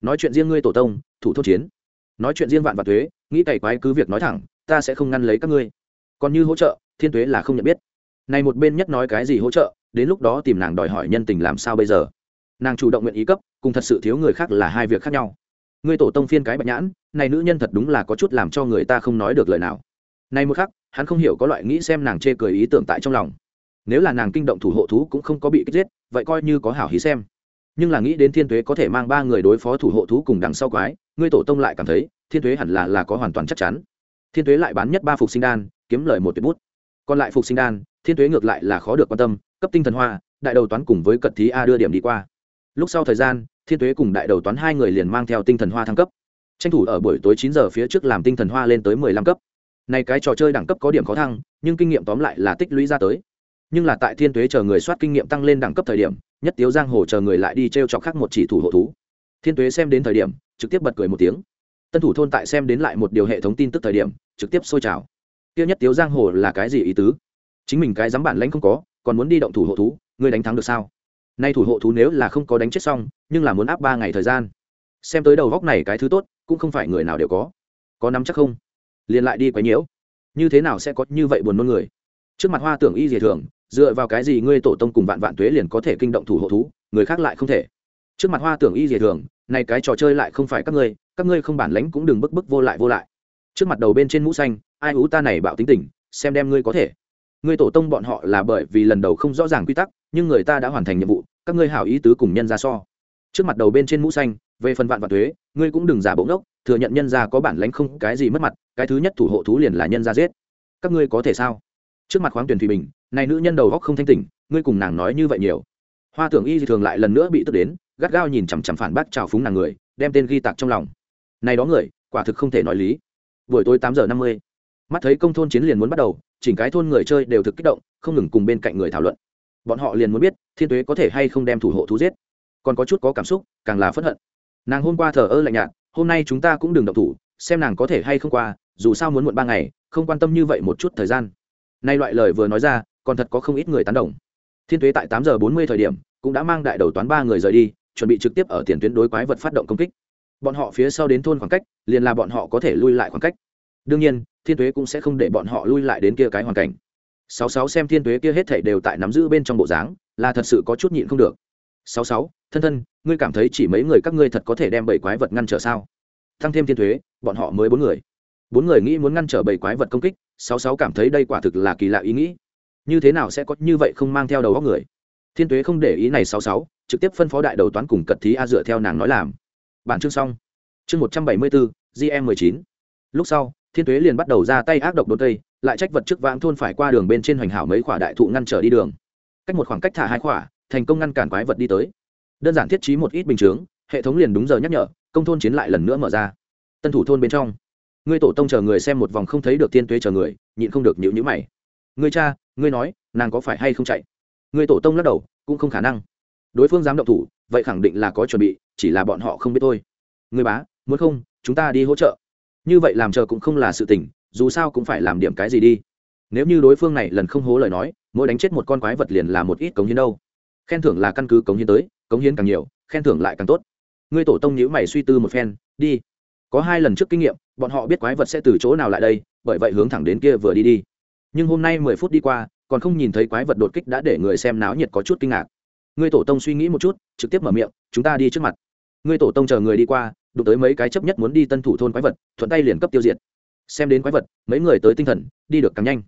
Nói chuyện riêng ngươi tổ tông, thủ thôn chiến. Nói chuyện riêng vạn vạn thuế nghĩ cày quái cứ việc nói thẳng, ta sẽ không ngăn lấy các ngươi. Còn như hỗ trợ, thiên tuế là không nhận biết. Này một bên nhất nói cái gì hỗ trợ, đến lúc đó tìm nàng đòi hỏi nhân tình làm sao bây giờ? Nàng chủ động nguyện ý cấp, cùng thật sự thiếu người khác là hai việc khác nhau. Ngươi tổ tông phiên cái bạch nhãn, này nữ nhân thật đúng là có chút làm cho người ta không nói được lời nào. Này một khắc, hắn không hiểu có loại nghĩ xem nàng chê cười ý tưởng tại trong lòng nếu là nàng kinh động thủ hộ thú cũng không có bị kích giết, vậy coi như có hảo hí xem. Nhưng là nghĩ đến thiên tuế có thể mang ba người đối phó thủ hộ thú cùng đằng sau quái, ngươi tổ tông lại cảm thấy, thiên tuế hẳn là là có hoàn toàn chắc chắn. Thiên tuế lại bán nhất ba phục sinh đan, kiếm lời một tuyệt bút. Còn lại phục sinh đan, thiên tuế ngược lại là khó được quan tâm, cấp tinh thần hoa, đại đầu toán cùng với cận thí a đưa điểm đi qua. Lúc sau thời gian, thiên tuế cùng đại đầu toán hai người liền mang theo tinh thần hoa thăng cấp. Tranh thủ ở buổi tối chín giờ phía trước làm tinh thần hoa lên tới mười lăm cấp. Này cái trò chơi đẳng cấp có điểm khó thăng, nhưng kinh nghiệm tóm lại là tích lũy ra tới nhưng là tại thiên tuế chờ người soát kinh nghiệm tăng lên đẳng cấp thời điểm, nhất tiếu giang hồ chờ người lại đi t r e o chọc khác một chỉ thủ hộ thú. Thiên tuế xem đến thời điểm, trực tiếp bật cười một tiếng. Tân thủ thôn tại xem đến lại một điều hệ thống tin tức thời điểm, trực tiếp sôi trào. Tiêu nhất tiếu giang hồ là cái gì ý tứ? Chính mình cái dám bản lãnh không có, còn muốn đi động thủ hộ thú, ngươi đánh thắng được sao? Nay thủ hộ thú nếu là không có đánh chết xong, nhưng là muốn áp ba ngày thời gian. Xem tới đầu góc này cái thứ tốt, cũng không phải người nào đều có. Có nắm chắc không? Liền lại đi quấy nhiễu. Như thế nào sẽ có như vậy buồn nôn người? Trước mặt hoa tưởng y dề thường dựa vào cái gì ngươi tổ tông cùng vạn vạn tuế liền có thể kinh động thủ hộ thú, người khác lại không thể. Trước mặt hoa tưởng y dề thường, này cái trò chơi lại không phải các ngươi các ngươi không bản lãnh cũng đừng bức bức vô lại vô lại. Trước mặt đầu bên trên mũ xanh, ai ú ta này bạo tính tình, xem đem ngươi có thể. Ngươi tổ tông bọn họ là bởi vì lần đầu không rõ ràng quy tắc, nhưng người ta đã hoàn thành nhiệm vụ, các ngươi hảo ý tứ cùng nhân ra so. Trước mặt đầu bên trên mũ xanh, về phần vạn vạn thuế ngươi cũng đừng giả bỗng đốc thừa nhận nhân ra có bản lãnh không, cái gì mất mặt, cái thứ nhất thủ hộ thú liền là nhân ra giết. Các ngươi có thể sao? Trước mặt khoáng tuyển thủy bình, này nữ nhân đầu góc không thanh tỉnh, ngươi cùng nàng nói như vậy nhiều. Hoa tưởng y thường lại lần nữa bị tức đến, gắt gao nhìn chằm chằm phản bác trào phúng nàng người, đem tên ghi tạc trong lòng. Này đó người, quả thực không thể nói lý. Buổi tối tám giờ năm mươi, mắt thấy công thôn chiến liền muốn bắt đầu, chỉnh cái thôn người chơi đều thực kích động, không ngừng cùng bên cạnh người thảo luận. Bọn họ liền muốn biết, thiên tuế có thể hay không đem thủ hộ thú giết. Còn có chút có cảm xúc, càng là phẫn hận. Nàng hôm qua thờ ơ lạnh nhạt, hôm nay chúng ta cũng đừng động thủ, xem nàng có thể hay không qua, dù sao muốn muộn ba ngày, không quan tâm như vậy một chút thời gian nay loại lời vừa nói ra, còn thật có không ít người tán đồng. Thiên tuế tại tám giờ bốn mươi thời điểm, cũng đã mang đại đầu toán ba người rời đi, chuẩn bị trực tiếp ở tiền tuyến đối quái vật phát động công kích. Bọn họ phía sau đến thôn khoảng cách, liền là bọn họ có thể lui lại khoảng cách. Đương nhiên, thiên tuế cũng sẽ không để bọn họ lui lại đến kia cái hoàn cảnh. Sáu sáu xem thiên tuế kia hết thảy đều tại nắm giữ bên trong bộ dáng, là thật sự có chút nhịn không được. Sáu sáu, thân thân, ngươi cảm thấy chỉ mấy người các ngươi thật có thể đem bảy quái vật ngăn trở sao? Tăng thêm thiên thuế bọn họ mới bốn người. Bốn người nghĩ muốn ngăn trở bảy quái vật công kích sáu sáu cảm thấy đây quả thực là kỳ lạ ý nghĩ. Như thế nào sẽ có như vậy không mang theo đầu góc người? Thiên tuế không để ý này sáu sáu, trực tiếp phân phó đại đầu toán cùng cật thí a dựa theo nàng nói làm. Bản chương xong. Chương một trăm bảy mươi bốn gm mười chín. Lúc sau, thiên tuế liền bắt đầu ra tay ác độc đốn tây lại trách vật trước vãng thôn phải qua đường bên trên hoành hảo mấy khỏa đại thụ ngăn trở đi đường. Cách một khoảng cách thả hai khỏa, thành công ngăn cản quái vật đi tới. Đơn giản thiết trí một ít bình chướng, hệ thống liền đúng giờ nhắc nhở, công thôn chiến lại lần nữa mở ra. Tân thủ thôn bên trong ngươi tổ tông chờ người xem một vòng không thấy được tiên tuế chờ người, nhịn không được nhịu nhữ mày. Ngươi cha, ngươi nói, nàng có phải hay không chạy? Ngươi tổ tông lắc đầu, cũng không khả năng. Đối phương dám động thủ, vậy khẳng định là có chuẩn bị, chỉ là bọn họ không biết thôi. Ngươi bá, muốn không, chúng ta đi hỗ trợ. Như vậy làm chờ cũng không là sự tình, dù sao cũng phải làm điểm cái gì đi. Nếu như đối phương này lần không hố lời nói, mỗi đánh chết một con quái vật liền là một ít cống hiến đâu. Khen thưởng là căn cứ cống hiến tới, cống hiến càng nhiều, khen thưởng lại càng tốt. Ngươi tổ tông nhữ mày suy tư một phen, đi có hai lần trước kinh nghiệm, bọn họ biết quái vật sẽ từ chỗ nào lại đây, bởi vậy hướng thẳng đến kia vừa đi đi. Nhưng hôm nay mười phút đi qua, còn không nhìn thấy quái vật đột kích đã để người xem náo nhiệt có chút kinh ngạc. Ngươi tổ tông suy nghĩ một chút, trực tiếp mở miệng, chúng ta đi trước mặt. Ngươi tổ tông chờ người đi qua, đụng tới mấy cái chấp nhất muốn đi tân thủ thôn quái vật, thuận tay liền cấp tiêu diệt. Xem đến quái vật, mấy người tới tinh thần, đi được càng nhanh.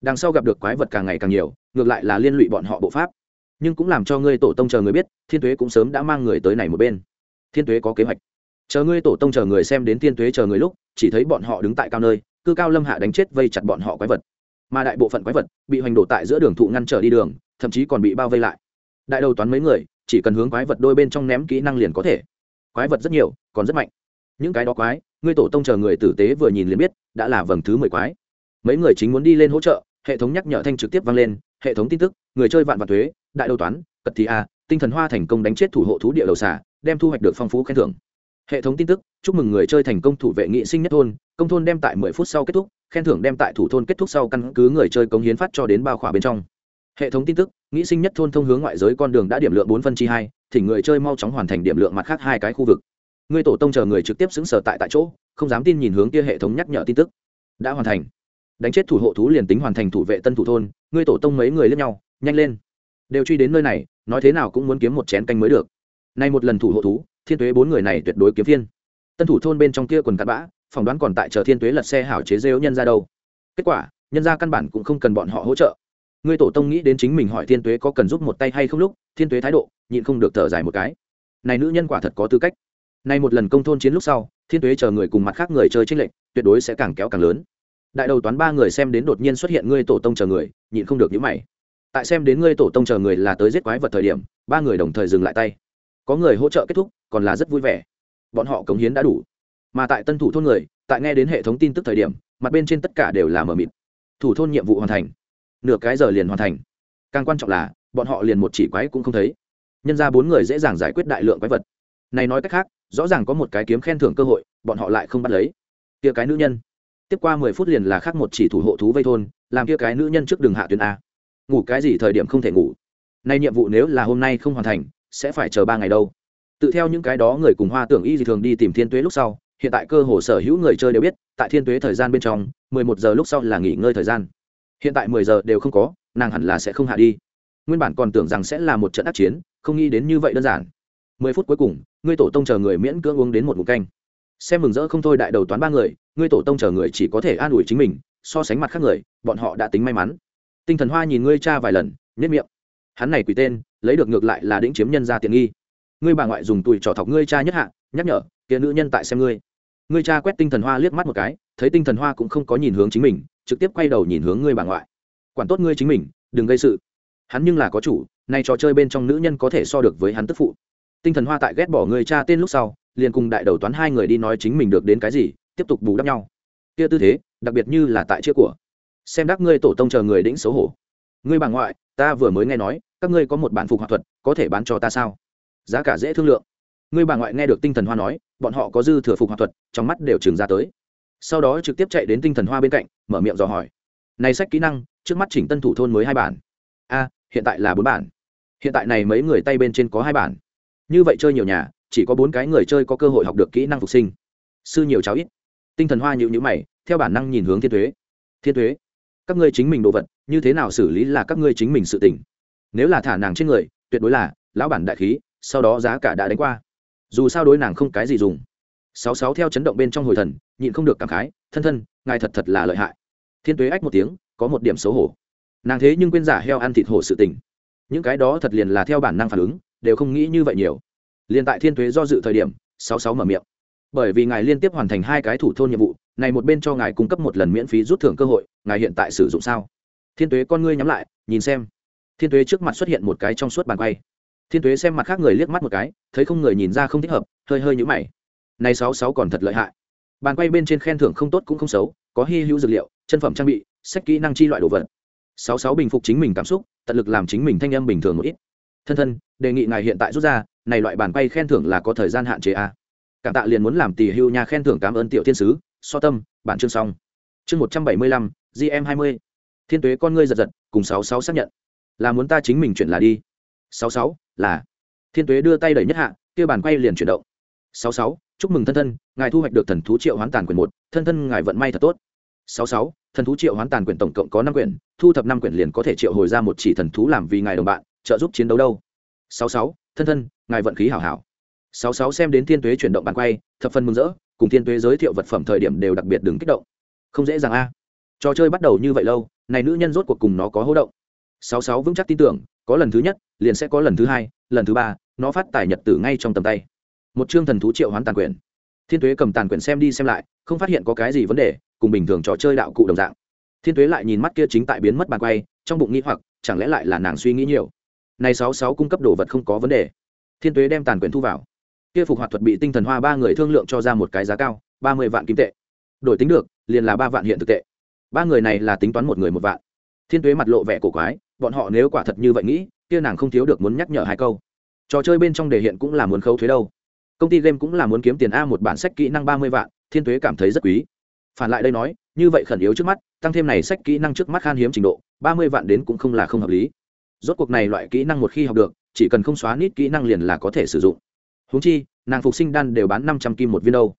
Đằng sau gặp được quái vật càng ngày càng nhiều, ngược lại là liên lụy bọn họ bộ pháp. Nhưng cũng làm cho ngươi tổ tông chờ người biết, thiên tuế cũng sớm đã mang người tới này một bên. Thiên tuế có kế hoạch chờ ngươi tổ tông chờ người xem đến tiên tuế chờ người lúc, chỉ thấy bọn họ đứng tại cao nơi, cư cao lâm hạ đánh chết vây chặt bọn họ quái vật. Mà đại bộ phận quái vật bị hoành đổ tại giữa đường thụ ngăn trở đi đường, thậm chí còn bị bao vây lại. Đại đầu toán mấy người, chỉ cần hướng quái vật đôi bên trong ném kỹ năng liền có thể. Quái vật rất nhiều, còn rất mạnh. Những cái đó quái, ngươi tổ tông chờ người tử tế vừa nhìn liền biết, đã là vầng thứ mười quái. Mấy người chính muốn đi lên hỗ trợ, hệ thống nhắc nhở thanh trực tiếp vang lên, hệ thống tin tức, người chơi vạn vạn thuế, đại đầu toán, cật thị a, tinh thần hoa thành công đánh chết thủ hộ thú địa đầu xả đem thu hoạch được phong phú khen thưởng hệ thống tin tức, chúc mừng người chơi thành công thủ vệ nghị sinh nhất thôn, công thôn đem tại mười phút sau kết thúc, khen thưởng đem tại thủ thôn kết thúc sau căn cứ người chơi công hiến phát cho đến bao khỏa bên trong. Hệ thống tin tức, nghị sinh nhất thôn thông hướng ngoại giới con đường đã điểm lượng bốn phân chi hai, thì người chơi mau chóng hoàn thành điểm lượng mặt khác hai cái khu vực. Người tổ tông chờ người trực tiếp xứng sở tại tại chỗ, không dám tin nhìn hướng kia hệ thống nhắc nhở tin tức. Đã hoàn thành. Đánh chết thủ hộ thú liền tính hoàn thành thủ vệ tân thủ thôn ngươi tổ tông mấy người lẫn nhau, nhanh lên. Đều truy đến nơi này, nói thế nào cũng muốn kiếm một chén canh mới được. Nay một lần thủ hộ thú thiên tuế bốn người này tuyệt đối kiếm phiên. Tân thủ thôn bên trong kia quần cắt bã, phỏng đoán còn tại chờ thiên tuế lật xe hảo chế dêu nhân ra đâu. Kết quả, nhân ra căn bản cũng không cần bọn họ hỗ trợ. Ngươi tổ tông nghĩ đến chính mình hỏi thiên tuế có cần giúp một tay hay không lúc, thiên tuế thái độ, nhịn không được thở dài một cái. Này nữ nhân quả thật có tư cách. Nay một lần công thôn chiến lúc sau, thiên tuế chờ người cùng mặt khác người chơi tranh lệnh tuyệt đối sẽ càng kéo càng lớn. Đại đầu toán ba người xem đến đột nhiên xuất hiện ngươi tổ tông chờ người, nhịn không được nhíu mày. Tại xem đến ngươi tổ tông chờ người là tới giết quái vật thời điểm, ba người đồng thời dừng lại tay. Có người hỗ trợ kết thúc còn là rất vui vẻ. Bọn họ cống hiến đã đủ. Mà tại tân thủ thôn người, tại nghe đến hệ thống tin tức thời điểm, mặt bên trên tất cả đều là mờ mịt. Thủ thôn nhiệm vụ hoàn thành. Nửa cái giờ liền hoàn thành. Càng quan trọng là, bọn họ liền một chỉ quái cũng không thấy. Nhân ra bốn người dễ dàng giải quyết đại lượng quái vật. Này nói cách khác, rõ ràng có một cái kiếm khen thưởng cơ hội, bọn họ lại không bắt lấy. Kia cái nữ nhân. Tiếp qua mười phút liền là khác một chỉ thủ hộ thú vây thôn, làm kia cái nữ nhân trước đường hạ tuyến a. Ngủ cái gì thời điểm không thể ngủ. Nay nhiệm vụ nếu là hôm nay không hoàn thành, sẽ phải chờ ba ngày đâu tự theo những cái đó người cùng hoa tưởng y gì thường đi tìm thiên tuế lúc sau, hiện tại cơ hồ sở hữu người chơi đều biết, tại thiên tuế thời gian bên trong, mười một giờ lúc sau là nghỉ ngơi thời gian. Hiện tại mười giờ đều không có, nàng hẳn là sẽ không hạ đi. Nguyên bản còn tưởng rằng sẽ là một trận ác chiến, không nghĩ đến như vậy đơn giản. Mười phút cuối cùng, ngươi tổ tông chờ người miễn cưỡng uống đến một ngụm canh. Xem mừng rỡ không thôi đại đầu toán ba người, ngươi tổ tông chờ người chỉ có thể an ủi chính mình, so sánh mặt khác người, bọn họ đã tính may mắn. Tinh thần hoa nhìn ngươi cha vài lần nhất miệng. Hắn này quỷ tên, lấy được ngược lại là đĩnh chiếm nhân ra tiện nghi ngươi bà ngoại dùng tùi trỏ thọc ngươi cha nhất hạ, nhắc nhở, kia nữ nhân tại xem ngươi. Ngươi cha quét tinh thần hoa liếc mắt một cái, thấy tinh thần hoa cũng không có nhìn hướng chính mình, trực tiếp quay đầu nhìn hướng ngươi bà ngoại. Quản tốt ngươi chính mình, đừng gây sự. Hắn nhưng là có chủ, nay trò chơi bên trong nữ nhân có thể so được với hắn tức phụ. Tinh thần hoa tại ghét bỏ người cha tên lúc sau, liền cùng đại đầu toán hai người đi nói chính mình được đến cái gì, tiếp tục bù đắp nhau. Kia tư thế, đặc biệt như là tại chia của. Xem đắc ngươi tổ tông chờ người đĩnh xấu hổ. Ngươi bà ngoại, ta vừa mới nghe nói, các ngươi có một bản phục học thuật, có thể bán cho ta sao? Giá cả dễ thương lượng. Ngươi bà ngoại nghe được tinh thần hoa nói, bọn họ có dư thừa phục học thuật, trong mắt đều trừng ra tới. Sau đó trực tiếp chạy đến tinh thần hoa bên cạnh, mở miệng dò hỏi. Này sách kỹ năng, trước mắt chỉnh tân thủ thôn mới hai bản. A, hiện tại là bốn bản. Hiện tại này mấy người tay bên trên có hai bản. Như vậy chơi nhiều nhà, chỉ có bốn cái người chơi có cơ hội học được kỹ năng phục sinh. Sư nhiều cháu ít. Tinh thần hoa nhịu nhữ mày, theo bản năng nhìn hướng thiên thuế thiên thuế các ngươi chính mình đồ vật, như thế nào xử lý là các ngươi chính mình sự tỉnh nếu là thả nàng trên người, tuyệt đối là, lão bản đại khí sau đó giá cả đã đánh qua. Dù sao đối nàng không cái gì dùng. Sáu sáu theo chấn động bên trong hồi thần, nhịn không được cảm khái, thân thân, ngài thật thật là lợi hại. Thiên tuế ách một tiếng, có một điểm xấu hổ. Nàng thế nhưng quên giả heo ăn thịt hổ sự tình. Những cái đó thật liền là theo bản năng phản ứng, đều không nghĩ như vậy nhiều. Liền tại thiên tuế do dự thời điểm, sáu sáu mở miệng. Bởi vì ngài liên tiếp hoàn thành hai cái thủ thôn nhiệm vụ, này một bên cho ngài cung cấp một lần miễn phí rút thưởng cơ hội, ngài hiện tại sử dụng sao? Thiên tuế con ngươi nhắm lại, nhìn xem. Thiên tuế trước mặt xuất hiện một cái trong suốt bàn quay thiên tuế xem mặt khác người liếc mắt một cái, thấy không người nhìn ra không thích hợp, hơi hơi nhũ mày. Này sáu sáu còn thật lợi hại. Bàn quay bên trên khen thưởng không tốt cũng không xấu, có hy hữu dược liệu, chân phẩm trang bị, sách kỹ năng chi loại đồ vật. Sáu sáu bình phục chính mình cảm xúc, tận lực làm chính mình thanh âm bình thường một ít. Thân thân, đề nghị ngài hiện tại rút ra, này loại bàn quay khen thưởng là có thời gian hạn chế a à. cảm tạ liền muốn làm tỷ hưu nhà khen thưởng cảm ơn tiểu thiên sứ, so tâm, bản chương xong. Chương một trăm bảy mươi lăm gm hai mươi. Thiên tuế con ngươi giật giật, cùng sáu sáu xác nhận. Là muốn ta chính mình chuyển là đi sáu sáu, là. Thiên tuế đưa tay đẩy nhất hạ, kia bàn quay liền chuyển động. Sáu sáu, chúc mừng thân thân, ngài thu hoạch được thần thú triệu hoán tàn quyền một, thân thân ngài vận may thật tốt. Sáu sáu, thần thú triệu hoán tàn quyền tổng cộng có năm quyển, thu thập năm quyển liền có thể triệu hồi ra một chỉ thần thú làm vì ngài đồng bạn, trợ giúp chiến đấu đâu. Sáu sáu, thân thân, ngài vận khí hảo hảo. Sáu sáu xem đến thiên tuế chuyển động bàn quay, thập phân mừng rỡ, cùng thiên tuế giới thiệu vật phẩm thời điểm đều đặc biệt đừng kích động. Không dễ dàng a. Trò chơi bắt đầu như vậy lâu, này nữ nhân rốt cuộc cùng nó có hỗ động sáu sáu vững chắc tin tưởng, có lần thứ nhất, liền sẽ có lần thứ hai, lần thứ ba, nó phát tài nhật tử ngay trong tầm tay. Một chương thần thú triệu hoán tàn quyền thiên tuế cầm tàn quyền xem đi xem lại, không phát hiện có cái gì vấn đề, cùng bình thường trò chơi đạo cụ đồng dạng. Thiên tuế lại nhìn mắt kia chính tại biến mất bàn quay, trong bụng nghĩ hoặc, chẳng lẽ lại là nàng suy nghĩ nhiều? Này sáu sáu cung cấp đồ vật không có vấn đề. Thiên tuế đem tàn quyền thu vào. Kia phục hoạt thuật bị tinh thần hoa ba người thương lượng cho ra một cái giá cao, ba mươi vạn kim tệ. Đổi tính được, liền là ba vạn hiện thực tệ. Ba người này là tính toán một người một vạn. Thiên tuế mặt lộ vẻ cổ quái bọn họ nếu quả thật như vậy nghĩ, kia nàng không thiếu được muốn nhắc nhở hai câu. Trò chơi bên trong đề hiện cũng là muốn khấu thuế đâu. Công ty game cũng là muốn kiếm tiền a một bản sách kỹ năng ba mươi vạn, thiên thuế cảm thấy rất quý. Phản lại đây nói, như vậy khẩn yếu trước mắt, tăng thêm này sách kỹ năng trước mắt khan hiếm trình độ, ba mươi vạn đến cũng không là không hợp lý. Rốt cuộc này loại kỹ năng một khi học được, chỉ cần không xóa nít kỹ năng liền là có thể sử dụng. Húng chi, nàng phục sinh đan đều bán năm trăm kim một viên đâu.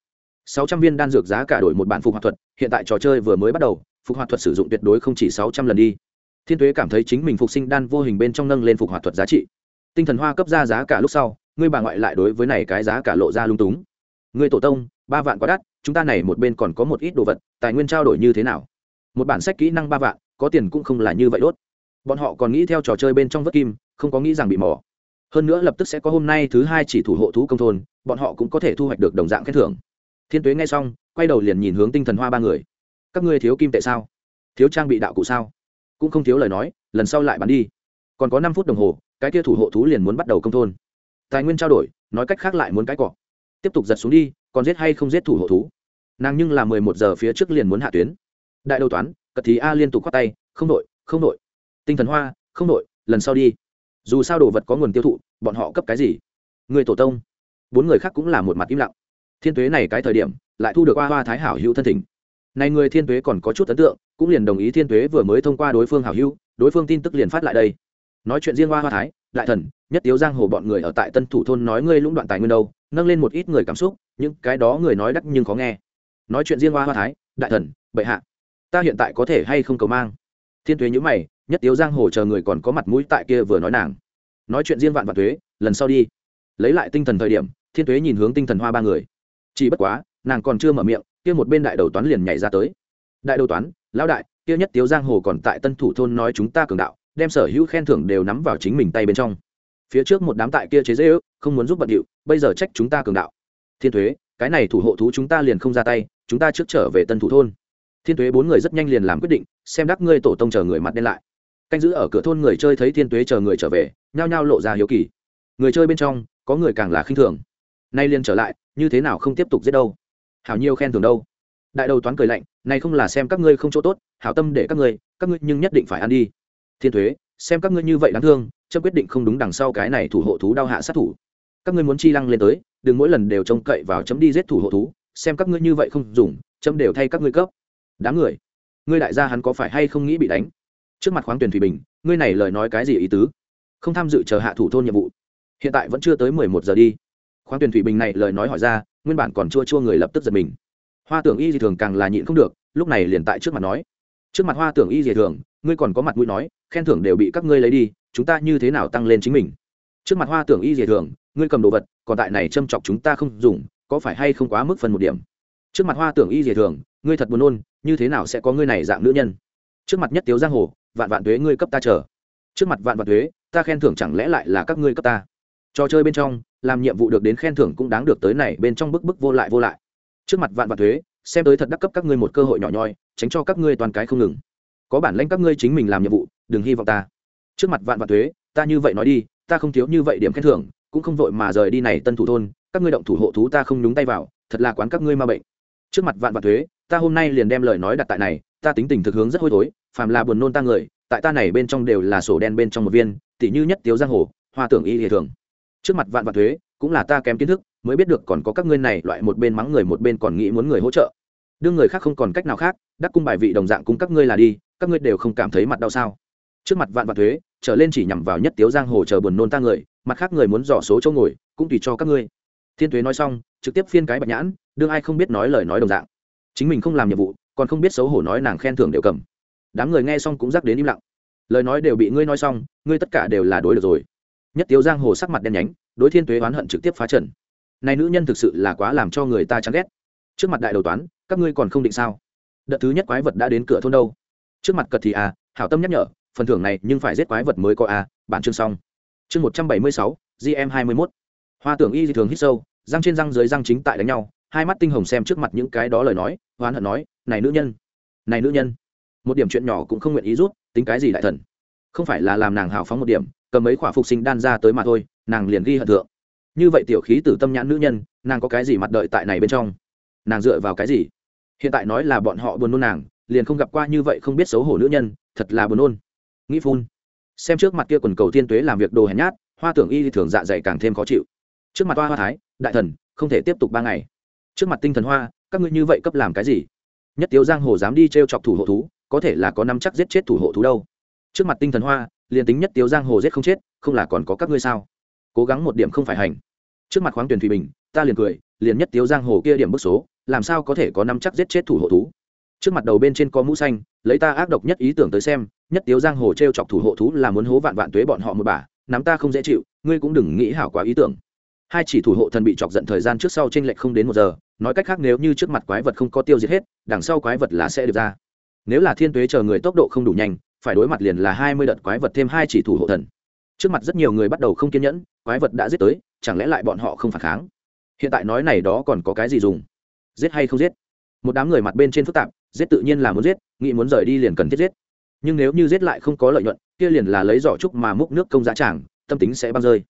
sáu trăm viên đan dược giá cả đổi một bản phục hoạt thuật, hiện tại trò chơi vừa mới bắt đầu, phục hoạt thuật sử dụng tuyệt đối không chỉ sáu trăm lần đi thiên tuế cảm thấy chính mình phục sinh đan vô hình bên trong nâng lên phục hoạt thuật giá trị. Tinh thần hoa cấp ra giá cả lúc sau, ngươi bà ngoại lại đối với này cái giá cả lộ ra lung túng. Ngươi tổ tông, ba vạn quá đắt, chúng ta này một bên còn có một ít đồ vật, tài nguyên trao đổi như thế nào? Một bản sách kỹ năng ba vạn, có tiền cũng không là như vậy đốt. Bọn họ còn nghĩ theo trò chơi bên trong vất kim, không có nghĩ rằng bị mỏ hơn nữa lập tức sẽ có hôm nay thứ hai chỉ thủ hộ thú công thôn, bọn họ cũng có thể thu hoạch được đồng dạng khen thưởng. Thiên tuế nghe xong, quay đầu liền nhìn hướng tinh thần hoa ba người. Các ngươi thiếu kim tệ sao? Thiếu trang bị đạo cụ sao? Cũng không thiếu lời nói, lần sau lại bắn đi. Còn có năm phút đồng hồ, cái kia thủ hộ thú liền muốn bắt đầu công thôn. Tài nguyên trao đổi, nói cách khác lại muốn cái cọ. Tiếp tục giật xuống đi, còn giết hay không giết thủ hộ thú? Nàng nhưng là mười một giờ phía trước liền muốn hạ tuyến. Đại đầu toán, cật thí a liên tục khoác tay, không nội không nội tinh thần hoa, không nội lần sau đi. Dù sao đồ vật có nguồn tiêu thụ, bọn họ cấp cái gì? Người tổ tông. Bốn người khác cũng là một mặt im lặng. Thiên tuế này cái thời điểm, lại thu được hoa hoa thái hảo hữu thân thỉnh này người thiên tuế còn có chút ấn tượng, cũng liền đồng ý thiên tuế vừa mới thông qua đối phương hảo hữu, đối phương tin tức liền phát lại đây. Nói chuyện riêng hoa hoa thái, đại thần, nhất tiếu giang hồ bọn người ở tại tân thủ thôn nói ngươi lũng đoạn tài nguyên đâu, nâng lên một ít người cảm xúc, những cái đó người nói đắt nhưng khó nghe. Nói chuyện riêng hoa hoa thái, đại thần, bệ hạ, ta hiện tại có thể hay không cầu mang? Thiên tuế nhữ mày, nhất tiếu giang hồ chờ người còn có mặt mũi tại kia vừa nói nàng. Nói chuyện riêng vạn vạn tuế, lần sau đi. Lấy lại tinh thần thời điểm, thiên tuế nhìn hướng tinh thần hoa ba người. Chỉ bất quá, nàng còn chưa mở miệng kia một bên đại đầu toán liền nhảy ra tới. Đại đầu toán, lão đại, kia nhất tiếu giang hồ còn tại tân thủ thôn nói chúng ta cường đạo, đem sở hữu khen thưởng đều nắm vào chính mình tay bên trong. Phía trước một đám tại kia chế dễ ước, không muốn giúp bận điệu, bây giờ trách chúng ta cường đạo. Thiên thuế, cái này thủ hộ thú chúng ta liền không ra tay, chúng ta trước trở về tân thủ thôn. Thiên thuế bốn người rất nhanh liền làm quyết định, xem đắc ngươi tổ tông chờ người mặt đen lại. Canh giữ ở cửa thôn người chơi thấy thiên tuế chờ người trở về, nhao nhao lộ ra hiếu kỳ. Người chơi bên trong, có người càng là khinh thường. Nay liền trở lại, như thế nào không tiếp tục giết đâu? Hảo nhiêu khen thường đâu? Đại đầu toán cười lạnh, này không là xem các ngươi không chỗ tốt, hảo tâm để các ngươi các ngươi nhưng nhất định phải ăn đi. Thiên thuế, xem các ngươi như vậy đáng thương, chấm quyết định không đúng đằng sau cái này thủ hộ thú đau hạ sát thủ. Các ngươi muốn chi lăng lên tới, đừng mỗi lần đều trông cậy vào chấm đi giết thủ hộ thú, xem các ngươi như vậy không dùng, chấm đều thay các ngươi cấp. Đáng người, ngươi đại gia hắn có phải hay không nghĩ bị đánh? Trước mặt khoáng tuyển thủy bình, ngươi này lời nói cái gì ý tứ? Không tham dự chờ hạ thủ thôn nhiệm vụ. Hiện tại vẫn chưa tới mười một giờ đi. Khoáng tuyển thủy bình này lời nói hỏi ra nguyên bản còn chua chua người lập tức giật mình. Hoa tưởng y gì thường càng là nhịn không được, lúc này liền tại trước mặt nói, trước mặt hoa tưởng y gì thường, ngươi còn có mặt mũi nói, khen thưởng đều bị các ngươi lấy đi, chúng ta như thế nào tăng lên chính mình? Trước mặt hoa tưởng y gì thường, ngươi cầm đồ vật, còn tại này châm chọc chúng ta không dùng, có phải hay không quá mức phần một điểm? Trước mặt hoa tưởng y gì thường, ngươi thật buồn nôn, như thế nào sẽ có ngươi này dạng nữ nhân? Trước mặt nhất tiếu giang hồ, vạn vạn tuế ngươi cấp ta chờ. Trước mặt vạn vạn tuế, ta khen thưởng chẳng lẽ lại là các ngươi cấp ta? Trò chơi bên trong làm nhiệm vụ được đến khen thưởng cũng đáng được tới này bên trong bức bức vô lại vô lại. Trước mặt vạn vạn thuế, xem tới thật đắc cấp các ngươi một cơ hội nhỏ nhoi, tránh cho các ngươi toàn cái không ngừng. Có bản lãnh các ngươi chính mình làm nhiệm vụ, đừng hy vọng ta. Trước mặt vạn vạn thuế, ta như vậy nói đi, ta không thiếu như vậy điểm khen thưởng, cũng không vội mà rời đi này tân thủ thôn, các ngươi động thủ hộ thú ta không nhúng tay vào, thật là quán các ngươi ma bệnh. Trước mặt vạn vạn thuế, ta hôm nay liền đem lời nói đặt tại này, ta tính tình thực hướng rất hôi thối, phàm là buồn nôn ta người, tại ta này bên trong đều là sổ đen bên trong một viên tỷ như nhất tiếu giang hồ, hoa tưởng y hệ thường trước mặt vạn vạn thuế, cũng là ta kém kiến thức, mới biết được còn có các ngươi này loại một bên mắng người một bên còn nghĩ muốn người hỗ trợ. Đương người khác không còn cách nào khác, đắc cung bài vị đồng dạng cùng các ngươi là đi, các ngươi đều không cảm thấy mặt đau sao? Trước mặt vạn vạn thuế, trở lên chỉ nhằm vào nhất tiếu giang hồ chờ buồn nôn ta người, mặt khác người muốn dò số chỗ ngồi, cũng tùy cho các ngươi. Thiên thuế nói xong, trực tiếp phiên cái bạch nhãn, đương ai không biết nói lời nói đồng dạng. Chính mình không làm nhiệm vụ, còn không biết xấu hổ nói nàng khen thưởng đều cầm. Đám người nghe xong cũng rắc đến im lặng. Lời nói đều bị ngươi nói xong, ngươi tất cả đều là đối được rồi nhất tiếu giang hồ sắc mặt đen nhánh, đối thiên tuế oán hận trực tiếp phá trần này nữ nhân thực sự là quá làm cho người ta chán ghét. Trước mặt đại đầu toán, các ngươi còn không định sao? Đợt thứ nhất quái vật đã đến cửa thôn đâu? Trước mặt cật thì à hảo tâm nhắc nhở, phần thưởng này nhưng phải giết quái vật mới có à bản chương xong. Chương một trăm bảy mươi sáu gm hai mươi mốt. Hoa tưởng y thường hít sâu, răng trên răng dưới răng chính tại đánh nhau, hai mắt tinh hồng xem trước mặt những cái đó lời nói, oán hận nói, này nữ nhân, này nữ nhân. Một điểm chuyện nhỏ cũng không nguyện ý rút, tính cái gì đại thần? Không phải là làm nàng hào phóng một điểm cầm mấy khỏa phục sinh đan ra tới mà thôi, nàng liền ghi hận thượng. Như vậy tiểu khí tử tâm nhãn nữ nhân, nàng có cái gì mặt đợi tại này bên trong? Nàng dựa vào cái gì? Hiện tại nói là bọn họ buồn nôn nàng, liền không gặp qua như vậy không biết xấu hổ nữ nhân, thật là buồn nôn. Nghĩ phun. Xem trước mặt kia quần cầu thiên tuế làm việc đồ hèn nhát, hoa tưởng y thường dạ dày càng thêm khó chịu. Trước mặt hoa hoa thái, đại thần, không thể tiếp tục ba ngày. Trước mặt tinh thần hoa, các ngươi như vậy cấp làm cái gì? Nhất tiếu giang hồ dám đi t r e o chọc thủ hộ thú, có thể là có năm chắc giết chết thủ hộ thú đâu. Trước mặt tinh thần hoa liền tính nhất tiếu giang hồ giết không chết, không là còn có các ngươi sao? Cố gắng một điểm không phải hành. Trước mặt khoáng tuyển thủy bình, ta liền cười, liền nhất tiếu giang hồ kia điểm bức số, làm sao có thể có năm chắc giết chết thủ hộ thú? Trước mặt đầu bên trên có mũ xanh, lấy ta ác độc nhất ý tưởng tới xem, nhất tiếu giang hồ t r e o chọc thủ hộ thú là muốn hố vạn vạn tuế bọn họ một bà, nắm ta không dễ chịu, ngươi cũng đừng nghĩ hảo quá ý tưởng. Hai chỉ thủ hộ thần bị chọc giận thời gian trước sau t r ê n lệch không đến một giờ, nói cách khác nếu như trước mặt quái vật không có tiêu diệt hết, đằng sau quái vật là sẽ được ra. Nếu là thiên tuế chờ người tốc độ không đủ nhanh phải đối mặt liền là hai mươi đợt quái vật thêm hai chỉ thủ hộ thần. Trước mặt rất nhiều người bắt đầu không kiên nhẫn, quái vật đã giết tới, chẳng lẽ lại bọn họ không phản kháng? Hiện tại nói này đó còn có cái gì dùng? Giết hay không giết? Một đám người mặt bên trên phức tạp, giết tự nhiên là muốn giết, nghĩ muốn rời đi liền cần thiết giết. Nhưng nếu như giết lại không có lợi nhuận, kia liền là lấy giỏ trúc mà múc nước công giá tràng, tâm tính sẽ băng rơi.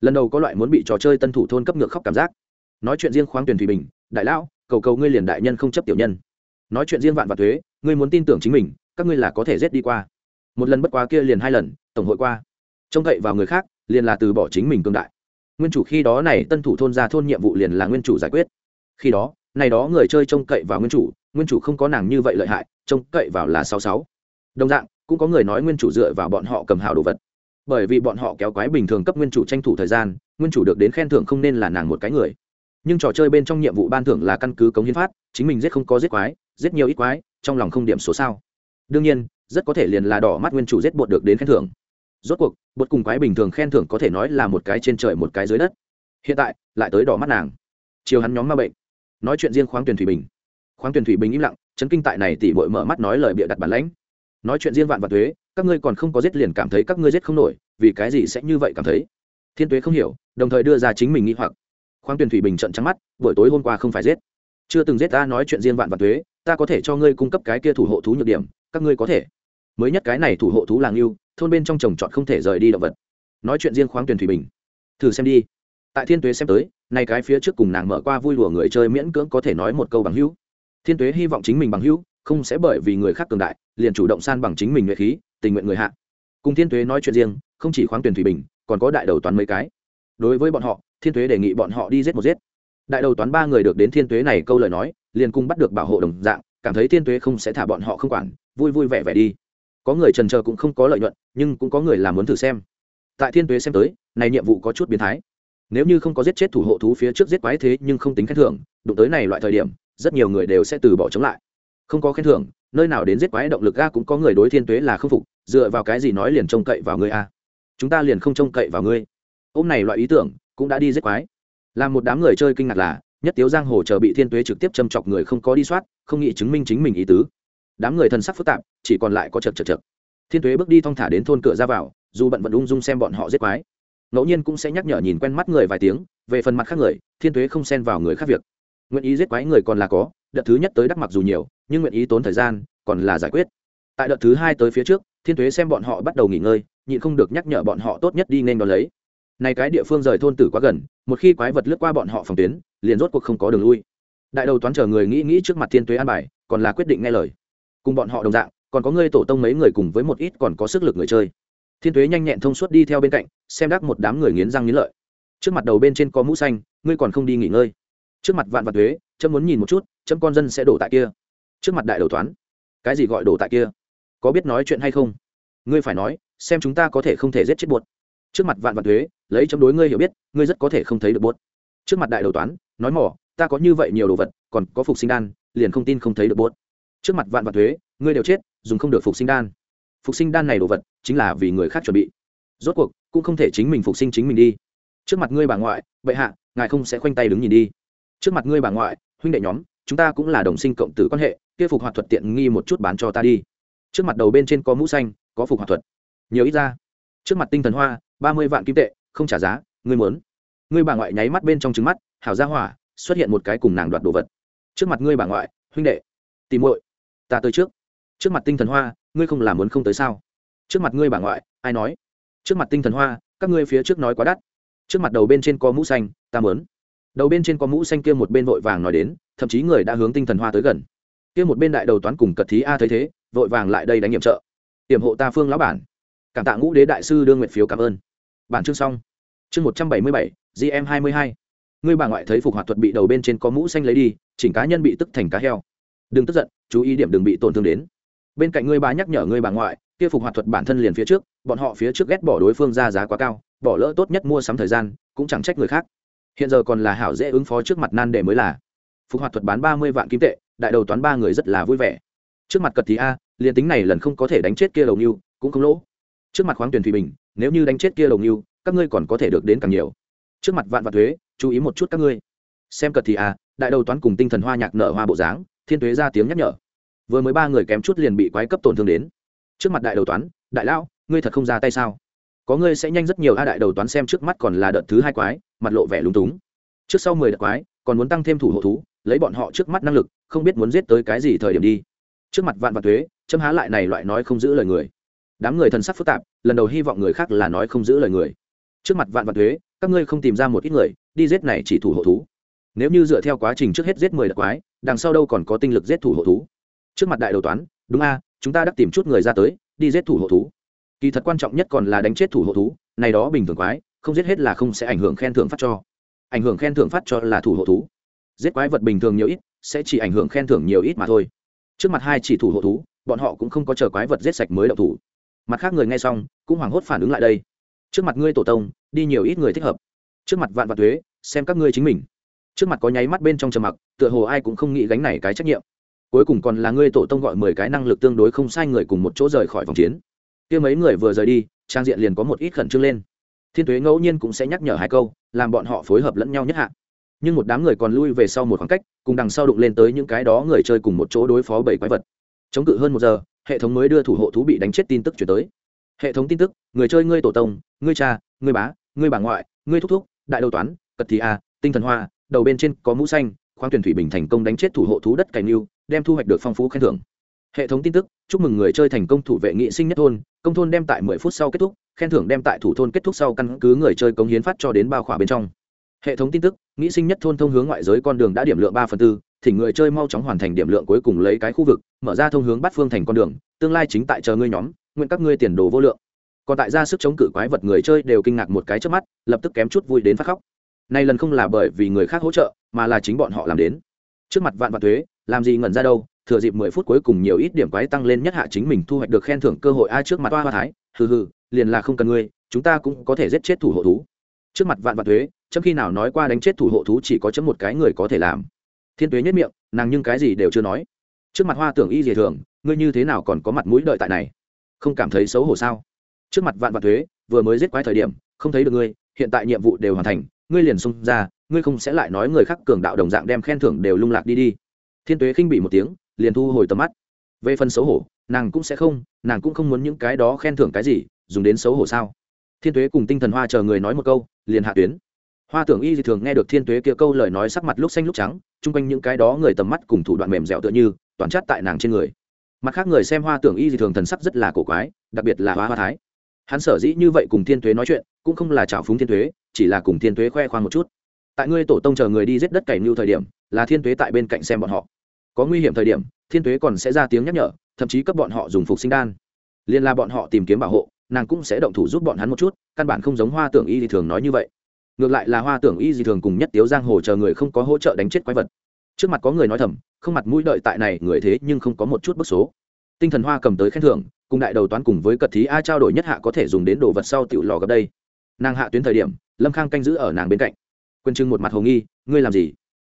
Lần đầu có loại muốn bị trò chơi tân thủ thôn cấp ngược khóc cảm giác. Nói chuyện riêng khoáng tuyển thủy bình, đại lão, cầu cầu ngươi liền đại nhân không chấp tiểu nhân. Nói chuyện riêng vạn và thuế, ngươi muốn tin tưởng chính mình, các ngươi là có thể giết đi qua một lần bất quá kia liền hai lần, tổng hội qua. Trông cậy vào người khác, liền là từ bỏ chính mình cương đại. Nguyên chủ khi đó này tân thủ thôn ra thôn nhiệm vụ liền là nguyên chủ giải quyết. Khi đó, này đó người chơi trông cậy vào nguyên chủ nguyên chủ không có nàng như vậy lợi hại, trông cậy vào là sáu sáu. Đồng dạng, cũng có người nói nguyên chủ dựa vào bọn họ cầm hào đồ vật. Bởi vì bọn họ kéo quái bình thường cấp nguyên chủ tranh thủ thời gian, nguyên chủ được đến khen thưởng không nên là nàng một cái người. Nhưng trò chơi bên trong nhiệm vụ ban thưởng là căn cứ cống hiến phát, chính mình giết không có giết quái, giết nhiều ít quái, trong lòng không điểm số sao. Đương nhiên rất có thể liền là đỏ mắt nguyên chủ giết bột được đến khen thưởng. Rốt cuộc, bột cùng quái bình thường khen thưởng có thể nói là một cái trên trời một cái dưới đất. Hiện tại, lại tới đỏ mắt nàng. Chiều hắn nhóm ma bệnh. Nói chuyện riêng khoáng tuyển thủy bình. Khoáng tuyển thủy bình im lặng, chấn kinh tại này tỷ bội mở mắt nói lời bịa đặt bản lãnh. Nói chuyện riêng vạn và thuế các ngươi còn không có giết liền cảm thấy các ngươi giết không nổi, vì cái gì sẽ như vậy cảm thấy? Thiên tuế không hiểu, đồng thời đưa ra chính mình nghĩ hoặc. Khoáng tuyển thủy bình trận trắng mắt, buổi tối hôm qua không phải giết. Chưa từng giết ta nói chuyện riêng vạn và thuế ta có thể cho ngươi cung cấp cái kia thủ hộ thú nhược điểm các ngươi có thể. Mới nhất cái này thủ hộ thú làng yêu, thôn bên trong trồng trọt không thể rời đi động vật. Nói chuyện riêng khoáng tuyển thủy bình. Thử xem đi. Tại thiên tuế xem tới, nay cái phía trước cùng nàng mở qua vui lùa người chơi miễn cưỡng có thể nói một câu bằng hữu. Thiên tuế hy vọng chính mình bằng hữu, không sẽ bởi vì người khác cường đại, liền chủ động san bằng chính mình nguyện khí, tình nguyện người hạ. Cùng thiên tuế nói chuyện riêng, không chỉ khoáng tuyển thủy bình, còn có đại đầu toán mấy cái. Đối với bọn họ, thiên tuế đề nghị bọn họ đi giết một giết. Đại đầu toán ba người được đến thiên tuế này câu lời nói, liền cung bắt được bảo hộ đồng dạng, cảm thấy thiên tuế không sẽ thả bọn họ không quản vui vui vẻ vẻ đi. Có người trần chờ cũng không có lợi nhuận, nhưng cũng có người làm muốn thử xem. Tại thiên tuế xem tới, này nhiệm vụ có chút biến thái. Nếu như không có giết chết thủ hộ thú phía trước giết quái thế nhưng không tính khen thưởng, đụng tới này loại thời điểm, rất nhiều người đều sẽ từ bỏ chống lại. Không có khen thưởng, nơi nào đến giết quái động lực ga cũng có người đối thiên tuế là không phục, dựa vào cái gì nói liền trông cậy vào ngươi a? Chúng ta liền không trông cậy vào ngươi. Ôm này loại ý tưởng, cũng đã đi giết quái. Làm một đám người chơi kinh ngạc là, nhất tiếu giang hồ chờ bị thiên tuế trực tiếp châm chọc người không có đi soát, không nghĩ chứng minh chính mình ý tứ đám người thần sắc phức tạp, chỉ còn lại có chật chật chật. Thiên tuế bước đi thong thả đến thôn cửa ra vào, dù bận vẫn ung dung xem bọn họ giết quái. Ngẫu nhiên cũng sẽ nhắc nhở nhìn quen mắt người vài tiếng, về phần mặt khác người, thiên tuế không xen vào người khác việc. Nguyện ý giết quái người còn là có, đợt thứ nhất tới đắc mặc dù nhiều, nhưng nguyện ý tốn thời gian, còn là giải quyết. Tại đợt thứ hai tới phía trước, thiên tuế xem bọn họ bắt đầu nghỉ ngơi, nhịn không được nhắc nhở bọn họ tốt nhất đi nên đón lấy. Này cái địa phương rời thôn tử quá gần, một khi quái vật lướt qua bọn họ phòng tuyến, liền rốt cuộc không có đường lui. Đại đầu toán chờ người nghĩ nghĩ trước mặt thiên tuế an bài, còn là quyết định nghe lời cùng bọn họ đồng dạng, còn có ngươi tổ tông mấy người cùng với một ít còn có sức lực người chơi. Thiên tuế nhanh nhẹn thông suốt đi theo bên cạnh, xem đắc một đám người nghiến răng nghiến lợi. Trước mặt đầu bên trên có mũ xanh, ngươi còn không đi nghỉ ngơi. Trước mặt vạn vạn thuế chấm muốn nhìn một chút, chấm con dân sẽ đổ tại kia. Trước mặt đại đầu toán, cái gì gọi đổ tại kia? Có biết nói chuyện hay không? Ngươi phải nói, xem chúng ta có thể không thể giết chết buột trước mặt vạn vạn thuế lấy chấm đối ngươi hiểu biết, ngươi rất có thể không thấy được buốt trước mặt đại đầu toán, nói mỏ, ta có như vậy nhiều đồ vật, còn có phục sinh đan, liền không tin không thấy được buốt trước mặt vạn vạn thuế, ngươi đều chết, dùng không được phục sinh đan. Phục sinh đan này đồ vật, chính là vì người khác chuẩn bị. Rốt cuộc, cũng không thể chính mình phục sinh chính mình đi. Trước mặt ngươi bà ngoại, bệ hạ, ngài không sẽ khoanh tay đứng nhìn đi. Trước mặt ngươi bà ngoại, huynh đệ nhóm, chúng ta cũng là đồng sinh cộng tử quan hệ, kia phục hoạt thuật tiện nghi một chút bán cho ta đi. Trước mặt đầu bên trên có mũ xanh, có phục hoạt thuật. Nhiều ít ra. Trước mặt tinh thần hoa, ba mươi vạn kim tệ, không trả giá, ngươi muốn. Ngươi bà ngoại nháy mắt bên trong trứng mắt, hảo ra hỏa, xuất hiện một cái cùng nàng đoạt đồ vật. Trước mặt ngươi bà ngoại, huynh đệ, tìm muội ta tới trước. Trước mặt tinh thần hoa, ngươi không làm muốn không tới sao? Trước mặt ngươi bà ngoại, ai nói? Trước mặt tinh thần hoa, các ngươi phía trước nói quá đắt. Trước mặt đầu bên trên có mũ xanh, ta mớn đầu bên trên có mũ xanh kia một bên vội vàng nói đến, thậm chí người đã hướng tinh thần hoa tới gần. Kia một bên đại đầu toán cùng cật thí a thấy thế, vội vàng lại đây đánh nhiệm trợ. Hiểm hộ ta phương lão bản. Cảm tạ ngũ đế đại sư đương nguyện phiếu cảm ơn. Bản chương xong. Chương một trăm bảy mươi bảy gm hai mươi hai. Ngươi bà ngoại thấy phục hoạt thuật bị đầu bên trên có mũ xanh lấy đi, chỉnh cá nhân bị tức thành cá heo. Đừng tức giận chú ý điểm đừng bị tổn thương đến. Bên cạnh ngươi bà nhắc nhở ngươi bà ngoại, kia phục hoạt thuật bản thân liền phía trước, bọn họ phía trước ghét bỏ đối phương ra giá quá cao, bỏ lỡ tốt nhất mua sắm thời gian, cũng chẳng trách người khác. Hiện giờ còn là hảo dễ ứng phó trước mặt nan đề mới là. Phục hoạt thuật bán ba mươi vạn kim tệ, đại đầu toán ba người rất là vui vẻ. Trước mặt cật thì a, liền tính này lần không có thể đánh chết kia đầu nghiêu cũng không lỗ. Trước mặt khoáng tuyển thủy bình, nếu như đánh chết kia đầu nghiêu các ngươi còn có thể được đến càng nhiều. Trước mặt vạn vạn thuế, chú ý một chút các ngươi. Xem cật thì a, đại đầu toán cùng tinh thần hoa nhạc nở hoa bộ dáng thiên thuế ra tiếng nhắc nhở. Vừa mới ba người kém chút liền bị quái cấp tổn thương đến. Trước mặt đại đầu toán, đại lão, ngươi thật không ra tay sao? Có ngươi sẽ nhanh rất nhiều. A đại đầu toán xem trước mắt còn là đợt thứ hai quái, mặt lộ vẻ lúng túng. Trước sau mười đợt quái, còn muốn tăng thêm thủ hộ thú, lấy bọn họ trước mắt năng lực, không biết muốn giết tới cái gì thời điểm đi. Trước mặt vạn vật thuế châm há lại này loại nói không giữ lời người. Đám người thần sắc phức tạp, lần đầu hy vọng người khác là nói không giữ lời người. Trước mặt vạn vật thuế các ngươi không tìm ra một ít người, đi giết này chỉ thủ hộ thú. Nếu như dựa theo quá trình trước hết giết mười đợt quái đằng sau đâu còn có tinh lực giết thủ hộ thú. Trước mặt đại đầu toán, đúng a, chúng ta đã tìm chút người ra tới, đi giết thủ hộ thú. Kỳ thật quan trọng nhất còn là đánh chết thủ hộ thú, này đó bình thường quái, không giết hết là không sẽ ảnh hưởng khen thưởng phát cho. Ảnh hưởng khen thưởng phát cho là thủ hộ thú. Giết quái vật bình thường nhiều ít, sẽ chỉ ảnh hưởng khen thưởng nhiều ít mà thôi. Trước mặt hai chỉ thủ hộ thú, bọn họ cũng không có chờ quái vật giết sạch mới đậu thủ. Mặt khác người nghe xong, cũng hoảng hốt phản ứng lại đây. Trước mặt ngươi tổ tông, đi nhiều ít người thích hợp. Trước mặt vạn vạn thuế, xem các ngươi chính mình trước mặt có nháy mắt bên trong trầm mặc, tựa hồ ai cũng không nghĩ gánh này cái trách nhiệm. Cuối cùng còn là ngươi tổ tông gọi mười cái năng lực tương đối không sai người cùng một chỗ rời khỏi vòng chiến. Kia mấy người vừa rời đi, trang diện liền có một ít khẩn trương lên. Thiên tuế ngẫu nhiên cũng sẽ nhắc nhở hai câu, làm bọn họ phối hợp lẫn nhau nhất hạ. Nhưng một đám người còn lui về sau một khoảng cách, cùng đằng sau đụng lên tới những cái đó người chơi cùng một chỗ đối phó bảy quái vật. Chống cự hơn một giờ, hệ thống mới đưa thủ hộ thú bị đánh chết tin tức chuyển tới. Hệ thống tin tức, người chơi ngươi tổ tông, ngươi cha, ngươi bá, ngươi bà ngoại, ngươi thúc thúc, đại đầu toán, cật thị a, tinh thần hoa đầu bên trên có mũ xanh khoang tuyển thủy bình thành công đánh chết thủ hộ thú đất cày mưu đem thu hoạch được phong phú khen thưởng. Hệ thống tin tức, chúc mừng người chơi thành công thủ vệ nghị sinh nhất thôn, công thôn đem tại mười phút sau kết thúc, khen thưởng đem tại thủ thôn kết thúc sau căn cứ người chơi cống hiến phát cho đến bao khỏa bên trong. Hệ thống tin tức, nghị sinh nhất thôn thông hướng ngoại giới con đường đã điểm lượng ba phần tư, thỉnh người chơi mau chóng hoàn thành điểm lượng cuối cùng lấy cái khu vực, mở ra thông hướng bắt phương thành con đường, tương lai chính tại chờ ngươi nhóm, nguyện các ngươi tiền đồ vô lượng. Còn tại ra sức chống cự quái vật người chơi đều kinh ngạc một cái trước mắt, lập tức kém chút vui đến phát khóc nay lần không là bởi vì người khác hỗ trợ, mà là chính bọn họ làm đến. Trước mặt vạn vạn thuế, làm gì ngẩn ra đâu, thừa dịp mười phút cuối cùng nhiều ít điểm quái tăng lên nhất hạ chính mình thu hoạch được khen thưởng cơ hội ai trước mặt toa hoa thái, hừ hừ, liền là không cần ngươi, chúng ta cũng có thể giết chết thủ hộ thú. Trước mặt vạn vạn thuế, chấm khi nào nói qua đánh chết thủ hộ thú chỉ có chấm một cái người có thể làm. Thiên tuế nhất miệng, nàng nhưng cái gì đều chưa nói. Trước mặt hoa tưởng y dề thường, ngươi như thế nào còn có mặt mũi đợi tại này? Không cảm thấy xấu hổ sao? Trước mặt vạn vạn thuế, vừa mới giết quái thời điểm, không thấy được ngươi, hiện tại nhiệm vụ đều hoàn thành ngươi liền xông ra, ngươi không sẽ lại nói người khác cường đạo đồng dạng đem khen thưởng đều lung lạc đi đi. Thiên tuế khinh bị một tiếng, liền thu hồi tầm mắt. Về phần xấu hổ, nàng cũng sẽ không, nàng cũng không muốn những cái đó khen thưởng cái gì, dùng đến xấu hổ sao? Thiên tuế cùng tinh thần hoa chờ người nói một câu, liền hạ tuyến. Hoa tưởng y thì thường nghe được thiên tuế kia câu lời nói sắc mặt lúc xanh lúc trắng, chung quanh những cái đó người tầm mắt cùng thủ đoạn mềm dẻo tựa như, toàn chát tại nàng trên người. Mặt khác người xem hoa tưởng y thì thường thần sắc rất là cổ quái, đặc biệt là hoa hoa thái hắn sở dĩ như vậy cùng thiên tuế nói chuyện, cũng không là trào phúng thiên tuế, chỉ là cùng thiên tuế khoe khoang một chút. Tại ngươi tổ tông chờ người đi giết đất cày mưu thời điểm, là thiên tuế tại bên cạnh xem bọn họ. Có nguy hiểm thời điểm, thiên tuế còn sẽ ra tiếng nhắc nhở, thậm chí cấp bọn họ dùng phục sinh đan. Liên là bọn họ tìm kiếm bảo hộ, nàng cũng sẽ động thủ giúp bọn hắn một chút, căn bản không giống hoa tưởng y thì thường nói như vậy. Ngược lại là hoa tưởng y gì thường cùng nhất tiếu giang hồ chờ người không có hỗ trợ đánh chết quái vật. Trước mặt có người nói thầm, không mặt mũi đợi tại này, người thế nhưng không có một chút bức số tinh thần hoa cầm tới khen thưởng, cùng đại đầu toán cùng với cật thí a trao đổi nhất hạ có thể dùng đến đồ vật sau tiểu lò gặp đây. Nàng hạ tuyến thời điểm, lâm khang canh giữ ở nàng bên cạnh. Quân trưng một mặt hồ nghi, ngươi làm gì?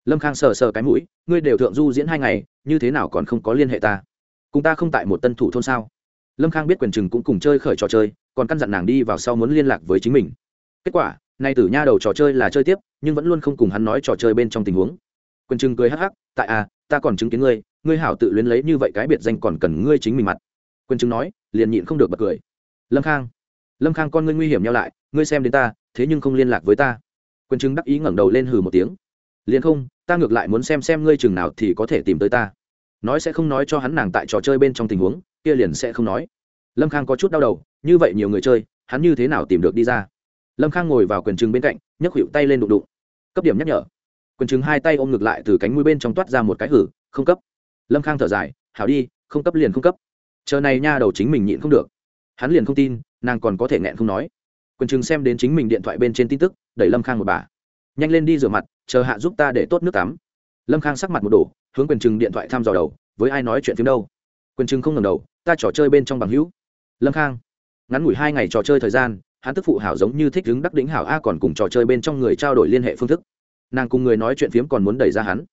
Lâm khang sờ sờ cái mũi, ngươi đều thượng du diễn hai ngày, như thế nào còn không có liên hệ ta? Cùng ta không tại một tân thủ thôn sao? Lâm khang biết quyền trừng cũng cùng chơi khởi trò chơi, còn căn dặn nàng đi vào sau muốn liên lạc với chính mình. Kết quả, nay tử nha đầu trò chơi là chơi tiếp, nhưng vẫn luôn không cùng hắn nói trò chơi bên trong tình huống. Quyền trừng cười hắc hắc, tại à ta còn chứng kiến ngươi ngươi hảo tự luyến lấy như vậy cái biệt danh còn cần ngươi chính mình mặt. Quyền trừng nói, liền nhịn không được bật cười. Lâm khang lâm khang con ngươi nguy hiểm nhau lại, ngươi xem đến ta, thế nhưng không liên lạc với ta. Quyền trừng đắc ý ngẩng đầu lên hừ một tiếng. Liền không, ta ngược lại muốn xem xem ngươi chừng nào thì có thể tìm tới ta. Nói sẽ không nói cho hắn nàng tại trò chơi bên trong tình huống, kia liền sẽ không nói. Lâm khang có chút đau đầu, như vậy nhiều người chơi, hắn như thế nào tìm được đi ra? Lâm khang ngồi vào quyền trừng bên cạnh, nhấc hiệu tay lên đụng đụng. Cấp điểm nhắc nhở. Quyền trừng hai tay ôm ngược lại từ cánh mũi bên trong toát ra một cái hử, không cấp lâm khang thở dài, hảo đi, không cấp liền không cấp. Chờ này nha đầu chính mình nhịn không được. Hắn liền không tin, nàng còn có thể nghẹn không nói. Quyền trừng xem đến chính mình điện thoại bên trên tin tức, đẩy lâm khang một bà. Nhanh lên đi rửa mặt, chờ hạ giúp ta để tốt nước tắm. Lâm khang sắc mặt một đổ, hướng quyền trừng điện thoại thăm dò đầu, với ai nói chuyện phim đâu? Quyền trừng không ngầm đầu, ta trò chơi bên trong bằng hữu. Lâm khang ngắn ngủi hai ngày trò chơi thời gian, hắn tức phụ hảo giống như thích đứng đắc đỉnh hảo a còn cùng trò chơi bên trong người trao đổi liên hệ phương thức. Nàng cùng người nói chuyện phiếm còn muốn đẩy ra hắn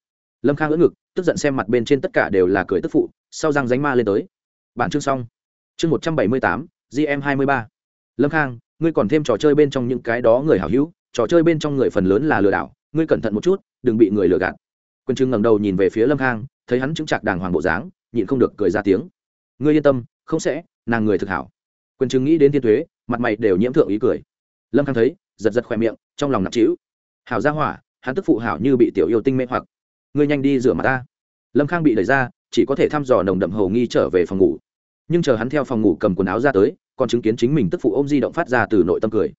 lâm khang ngỡ ngực, tức giận xem mặt bên trên tất cả đều là cười tức phụ, sau răng ránh ma lên tới. Bản chương xong. Chương một trăm bảy mươi tám gm hai mươi ba. Lâm khang, ngươi còn thêm trò chơi bên trong những cái đó người hảo hữu, trò chơi bên trong người phần lớn là lừa đảo, ngươi cẩn thận một chút, đừng bị người lừa gạt. Quân trưng ngẩng đầu nhìn về phía lâm khang, thấy hắn chứng chạc đàng hoàng bộ dáng, nhịn không được cười ra tiếng. Ngươi yên tâm, không sẽ, nàng người thực hảo. Quân trưng nghĩ đến thiên thuế, mặt mày đều nhiễm thượng ý cười. Lâm khang thấy, giật giật khỏe miệng, trong lòng nặng trĩu. Hảo ra hỏa, hắn tức phụ hảo như bị tiểu yêu tinh mê hoặc ngươi nhanh đi rửa mặt ta. Lâm khang bị đẩy ra, chỉ có thể thăm dò nồng đậm hầu nghi trở về phòng ngủ. Nhưng chờ hắn theo phòng ngủ cầm quần áo ra tới, còn chứng kiến chính mình tức phụ ôm di động phát ra từ nội tâm cười.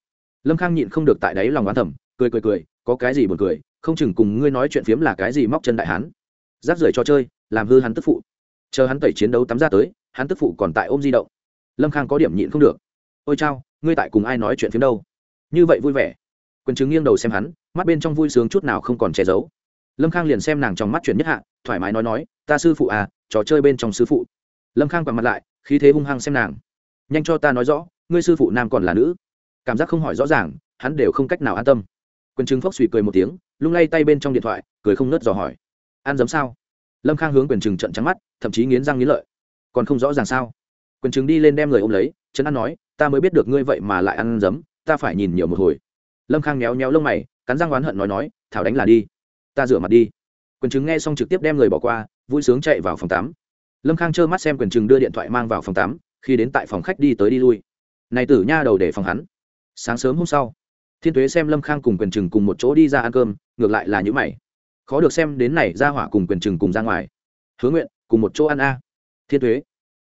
Lâm khang nhịn không được tại đáy lòng oán thầm, cười cười cười, có cái gì buồn cười, không chừng cùng ngươi nói chuyện phiếm là cái gì móc chân đại hắn rác rưởi cho chơi, làm hư hắn tức phụ. Chờ hắn tẩy chiến đấu tắm ra tới, hắn tức phụ còn tại ôm di động. Lâm khang có điểm nhịn không được. Ôi chao, ngươi tại cùng ai nói chuyện phiếm đâu? Như vậy vui vẻ. Quần chứng nghiêng đầu xem hắn, mắt bên trong vui sướng chút nào không còn che giấu lâm khang liền xem nàng trong mắt chuyển nhất hạ, thoải mái nói nói, ta sư phụ à trò chơi bên trong sư phụ. Lâm khang quằn mặt lại, khí thế hung hăng xem nàng. Nhanh cho ta nói rõ, ngươi sư phụ nam còn là nữ. Cảm giác không hỏi rõ ràng, hắn đều không cách nào an tâm. Quân chứng phốc suy cười một tiếng, lung lay tay bên trong điện thoại, cười không nớt dò hỏi. Ăn giấm sao? Lâm khang hướng quyền trừng trận trắng mắt, thậm chí nghiến răng nghiến lợi. Còn không rõ ràng sao? Quyền trừng đi lên đem người ôm lấy trấn an nói, ta mới biết được ngươi vậy mà lại ăn giấm ta phải nhìn nhiều một hồi. Lâm khang méo méo lông mày, cắn răng oán hận nói nói, thảo đánh là đi ta rửa mặt đi. Quyền chứng nghe xong trực tiếp đem người bỏ qua, vui sướng chạy vào phòng tắm. Lâm khang trơ mắt xem quyền chứng đưa điện thoại mang vào phòng tắm, khi đến tại phòng khách đi tới đi lui. Này tử nha đầu để phòng hắn. Sáng sớm hôm sau, thiên tuế xem lâm khang cùng quyền trừng cùng một chỗ đi ra ăn cơm, ngược lại là những mày. Khó được xem đến này ra hỏa cùng quyền trừng cùng ra ngoài. Hứa nguyện, cùng một chỗ ăn a. Thiên tuế,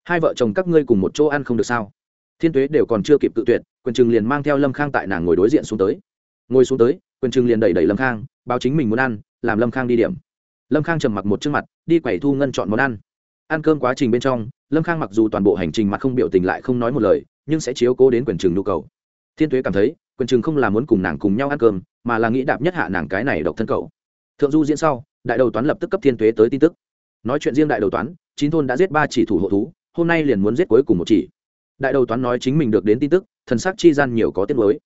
hai vợ chồng các ngươi cùng một chỗ ăn không được sao? Thiên tuế đều còn chưa kịp tự tuyệt, quyền trừng liền mang theo lâm khang tại nàng ngồi đối diện xuống tới. Ngồi xuống tới quyền trừng liền đẩy đẩy lâm khang, báo chính mình muốn ăn, làm lâm khang đi điểm. Lâm khang trầm mặc một trước mặt, đi quẩy thu ngân chọn món ăn. Ăn cơm quá trình bên trong, lâm khang mặc dù toàn bộ hành trình mặt không biểu tình lại không nói một lời, nhưng sẽ chiếu cố đến quyền trừng nhu cầu. Thiên tuế cảm thấy, quyền trừng không là muốn cùng nàng cùng nhau ăn cơm, mà là nghĩ đạp nhất hạ nàng cái này độc thân cậu. Thượng du diễn sau, đại đầu toán lập tức cấp thiên tuế tới tin tức. Nói chuyện riêng đại đầu toán, chín thôn đã giết ba chỉ thủ hộ thú, hôm nay liền muốn giết cuối cùng một chỉ. Đại đầu toán nói chính mình được đến tin tức, thần sắc chi gian nhiều có tiết mới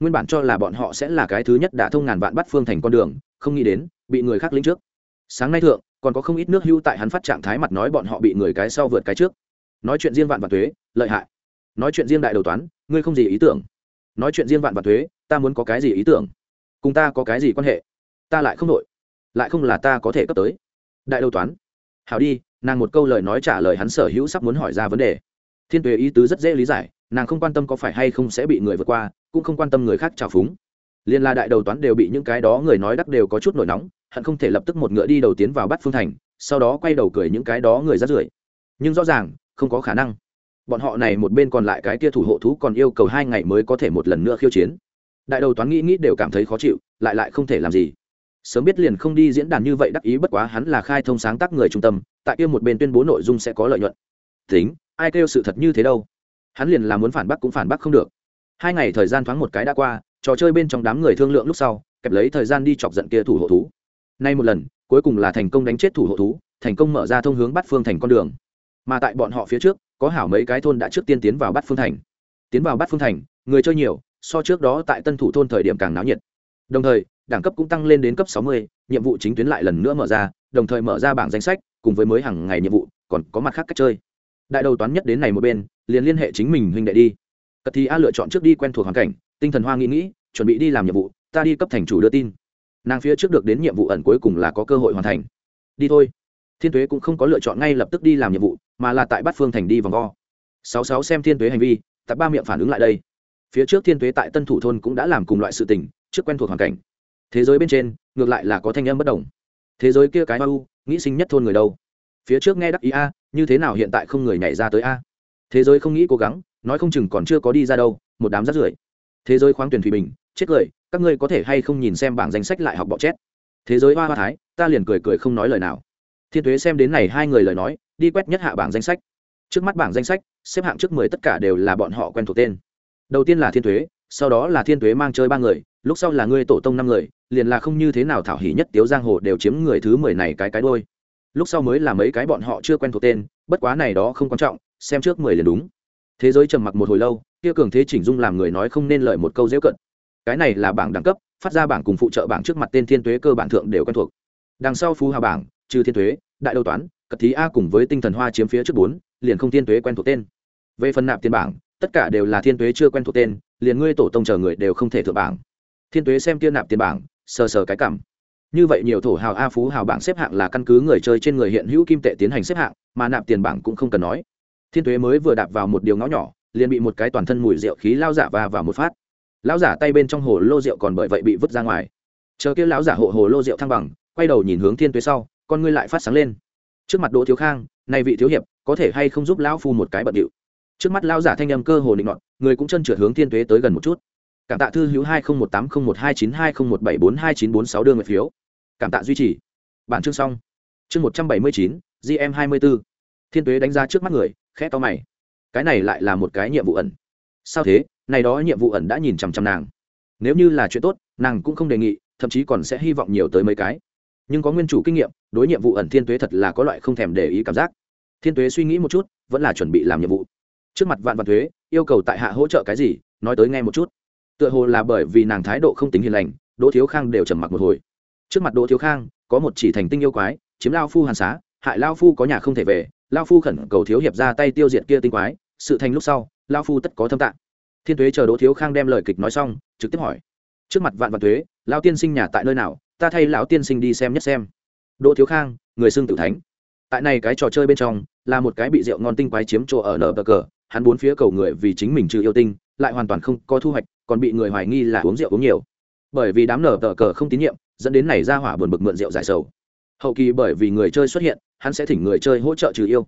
nguyên bản cho là bọn họ sẽ là cái thứ nhất đã thông ngàn vạn bắt phương thành con đường, không nghĩ đến, bị người khác lĩnh trước. Sáng nay thượng, còn có không ít nước hưu tại hắn phát trạng thái mặt nói bọn họ bị người cái sau vượt cái trước. Nói chuyện riêng vạn vạn thuế, lợi hại. Nói chuyện riêng đại đầu toán, ngươi không gì ý tưởng. Nói chuyện riêng vạn vạn thuế, ta muốn có cái gì ý tưởng? Cùng ta có cái gì quan hệ? Ta lại không đội lại không là ta có thể cấp tới. Đại đầu toán. Hảo đi, nàng một câu lời nói trả lời hắn sở hữu sắp muốn hỏi ra vấn đề. Thiên tuế ý tứ rất dễ lý giải, nàng không quan tâm có phải hay không sẽ bị người vượt qua cũng không quan tâm người khác trào phúng. Liên la đại đầu toán đều bị những cái đó người nói đắc đều có chút nổi nóng, hận không thể lập tức một ngựa đi đầu tiến vào bắt phương thành, sau đó quay đầu cười những cái đó người rát rưởi. Nhưng rõ ràng, không có khả năng. Bọn họ này một bên còn lại cái kia thủ hộ thú còn yêu cầu hai ngày mới có thể một lần nữa khiêu chiến. Đại đầu toán nghĩ nghĩ đều cảm thấy khó chịu, lại lại không thể làm gì. Sớm biết liền không đi diễn đàn như vậy đắc ý bất quá hắn là khai thông sáng tác người trung tâm, tại kia một bên tuyên bố nội dung sẽ có lợi nhuận. Tính, ai kêu sự thật như thế đâu? Hắn liền là muốn phản bác cũng phản bác không được hai ngày thời gian thoáng một cái đã qua trò chơi bên trong đám người thương lượng lúc sau kẹp lấy thời gian đi chọc giận kia thủ hộ thú. Nay một lần cuối cùng là thành công đánh chết thủ hộ thú thành công mở ra thông hướng bắt phương thành con đường. Mà tại bọn họ phía trước có hảo mấy cái thôn đã trước tiên tiến vào bắt phương thành. Tiến vào bắt phương thành người chơi nhiều so trước đó tại tân thủ thôn thời điểm càng náo nhiệt. Đồng thời đẳng cấp cũng tăng lên đến cấp 60, nhiệm vụ chính tuyến lại lần nữa mở ra đồng thời mở ra bảng danh sách cùng với mới hàng ngày nhiệm vụ còn có mặt khác cách chơi. Đại đầu toán nhất đến này một bên liền liên hệ chính mình huynh đệ đi cật thì a lựa chọn trước đi quen thuộc hoàn cảnh, tinh thần hoa nghĩ nghĩ, chuẩn bị đi làm nhiệm vụ, ta đi cấp thành chủ đưa tin. Nàng phía trước được đến nhiệm vụ ẩn cuối cùng là có cơ hội hoàn thành. Đi thôi. Thiên tuế cũng không có lựa chọn ngay lập tức đi làm nhiệm vụ, mà là tại bát phương thành đi vòng vo. Sáu sáu xem thiên tuế hành vi tại ba miệng phản ứng lại đây. Phía trước thiên tuế tại tân thủ thôn cũng đã làm cùng loại sự tình, trước quen thuộc hoàn cảnh. Thế giới bên trên, ngược lại là có thanh âm bất đồng. Thế giới kia cái u, nghĩ sinh nhất thôn người đâu? Phía trước nghe đắc ý a, như thế nào hiện tại không người nhảy ra tới a? Thế giới không nghĩ cố gắng nói không chừng còn chưa có đi ra đâu, một đám rắt rưởi. Thế giới khoáng tuyển thủy bình, chết cười, các ngươi có thể hay không nhìn xem bảng danh sách lại học bọ chét. Thế giới hoa hoa thái, ta liền cười cười không nói lời nào. Thiên thuế xem đến này hai người lời nói, đi quét nhất hạ bảng danh sách. Trước mắt bảng danh sách, xếp hạng trước mười tất cả đều là bọn họ quen thuộc tên. Đầu tiên là thiên thuế sau đó là thiên thuế mang chơi ba người, lúc sau là ngươi tổ tông năm người, liền là không như thế nào thảo hỉ nhất tiếu giang hồ đều chiếm người thứ mười này cái cái đôi lúc sau mới là mấy cái bọn họ chưa quen thuộc tên, bất quá này đó không quan trọng, xem trước mười liền đúng thế giới trầm mặc một hồi lâu, kia cường thế chỉnh dung làm người nói không nên lời một câu dễ cận. Cái này là bảng đẳng cấp, phát ra bảng cùng phụ trợ bảng trước mặt tên thiên tuế cơ bản thượng đều quen thuộc. Đằng sau phú hào bảng, trừ thiên tuế, đại đầu toán, cật thí a cùng với tinh thần hoa chiếm phía trước bốn, liền không thiên tuế quen thuộc tên. Về phần nạp tiền bảng, tất cả đều là thiên tuế chưa quen thuộc tên, liền ngươi tổ tông chờ người đều không thể thượng bảng. Thiên tuế xem kia nạp tiền bảng, sờ sờ cái cảm. Như vậy nhiều thổ hào a phú hào bảng xếp hạng là căn cứ người chơi trên người hiện hữu kim tệ tiến hành xếp hạng, mà nạp tiền bảng cũng không cần nói thiên tuế mới vừa đạp vào một điều ngõ nhỏ, liền bị một cái toàn thân mùi rượu khí lao giả và vào một phát. Lão giả tay bên trong hồ lô rượu còn bởi vậy bị vứt ra ngoài. Chờ kia lão giả hộ hồ lô rượu thăng bằng, quay đầu nhìn hướng thiên tuế sau, con ngươi lại phát sáng lên. Trước mặt đỗ thiếu khang nay vị thiếu hiệp, có thể hay không giúp lão phu một cái bận điệu? Trước mắt lao giả thanh âm cơ hồ định ngọn người cũng chân trượt hướng thiên tuế tới gần một chút. Cảm tạ thư hữu hai nghìn một tám không một hai chín hai không một bảy bốn hai chín bốn sáu đưa nguyện phiếu. Cảm tạ duy trì. Bản chương xong. Chương một trăm bảy mươi chín gm hai mươi b ố thiên tuế đánh giá trước mắt người khẽ to mày. Cái này lại là một cái nhiệm vụ ẩn. Sao thế? Này đó nhiệm vụ ẩn đã nhìn chằm chằm nàng. Nếu như là chuyện tốt, nàng cũng không đề nghị, thậm chí còn sẽ hy vọng nhiều tới mấy cái. Nhưng có nguyên chủ kinh nghiệm, đối nhiệm vụ ẩn thiên tuế thật là có loại không thèm để ý cảm giác. Thiên tuế suy nghĩ một chút, vẫn là chuẩn bị làm nhiệm vụ. Trước mặt vạn vạn thuế, yêu cầu tại hạ hỗ trợ cái gì, nói tới nghe một chút. Tựa hồ là bởi vì nàng thái độ không tính hiền lành, đỗ thiếu khang đều trầm mặc một hồi. Trước mặt đỗ thiếu khang, có một chỉ thành tinh yêu quái, chiếm lao phu hàn xá, hại lao phu có nhà không thể về lao phu khẩn cầu thiếu hiệp ra tay tiêu diệt kia tinh quái, sự thành lúc sau lao phu tất có thâm tạng thiên thuế chờ đỗ thiếu khang đem lời kịch nói xong, trực tiếp hỏi. Trước mặt vạn vạn thuế lao tiên sinh nhà tại nơi nào? Ta thay lão tiên sinh đi xem nhất xem. Đỗ thiếu khang, người xưng tử thánh. Tại này cái trò chơi bên trong, là một cái bị rượu ngon tinh quái chiếm chỗ ở nở bờ cờ, hắn bốn phía cầu người vì chính mình trừ yêu tinh, lại hoàn toàn không có thu hoạch, còn bị người hoài nghi là uống rượu uống nhiều. Bởi vì đám nở tờ cờ không tín nhiệm, dẫn đến này ra hỏa buồn bực mượn rượu giải sầu hậu kỳ bởi vì người chơi xuất hiện, hắn sẽ thỉnh người chơi hỗ trợ trừ yêu.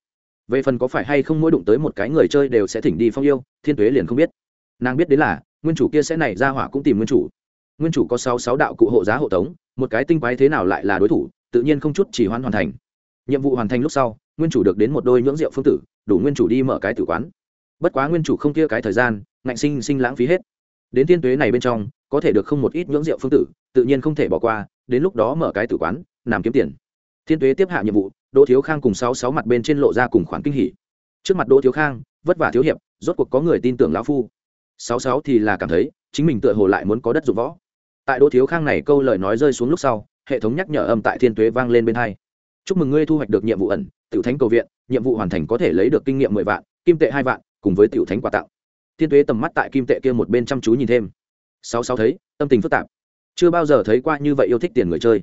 Về phần có phải hay không mỗi đụng tới một cái người chơi đều sẽ thỉnh đi phong yêu, thiên tuế liền không biết. Nàng biết đến là, nguyên chủ kia sẽ này ra hỏa cũng tìm nguyên chủ. Nguyên chủ có sáu sáu đạo cụ hộ giá hộ tống, một cái tinh quái thế nào lại là đối thủ, tự nhiên không chút chỉ hoan hoàn thành. Nhiệm vụ hoàn thành lúc sau, nguyên chủ được đến một đôi nhưỡng rượu phương tử, đủ nguyên chủ đi mở cái tử quán. Bất quá nguyên chủ không kia cái thời gian, ngạnh sinh sinh lãng phí hết. Đến thiên tuế này bên trong, có thể được không một ít nhưỡng rượu phương tử, tự nhiên không thể bỏ qua, đến lúc đó mở cái tử quán làm kiếm tiền. Thiên tuế tiếp hạ nhiệm vụ, đỗ thiếu khang cùng sáu sáu mặt bên trên lộ ra cùng khoản kinh hỉ. Trước mặt đỗ thiếu khang, vất vả thiếu hiệp, rốt cuộc có người tin tưởng lão phu. Sáu sáu thì là cảm thấy, chính mình tựa hồ lại muốn có đất dụng võ. Tại đỗ thiếu khang này câu lời nói rơi xuống lúc sau, hệ thống nhắc nhở âm tại thiên tuế vang lên bên hai. Chúc mừng ngươi thu hoạch được nhiệm vụ ẩn, tiểu thánh cầu viện, nhiệm vụ hoàn thành có thể lấy được kinh nghiệm mười vạn, kim tệ hai vạn, cùng với tiểu thánh quà tặng. Thiên tuế tầm mắt tại kim tệ kia một bên chăm chú nhìn thêm. Sáu sáu thấy, tâm tình phức tạp. Chưa bao giờ thấy qua như vậy yêu thích tiền người chơi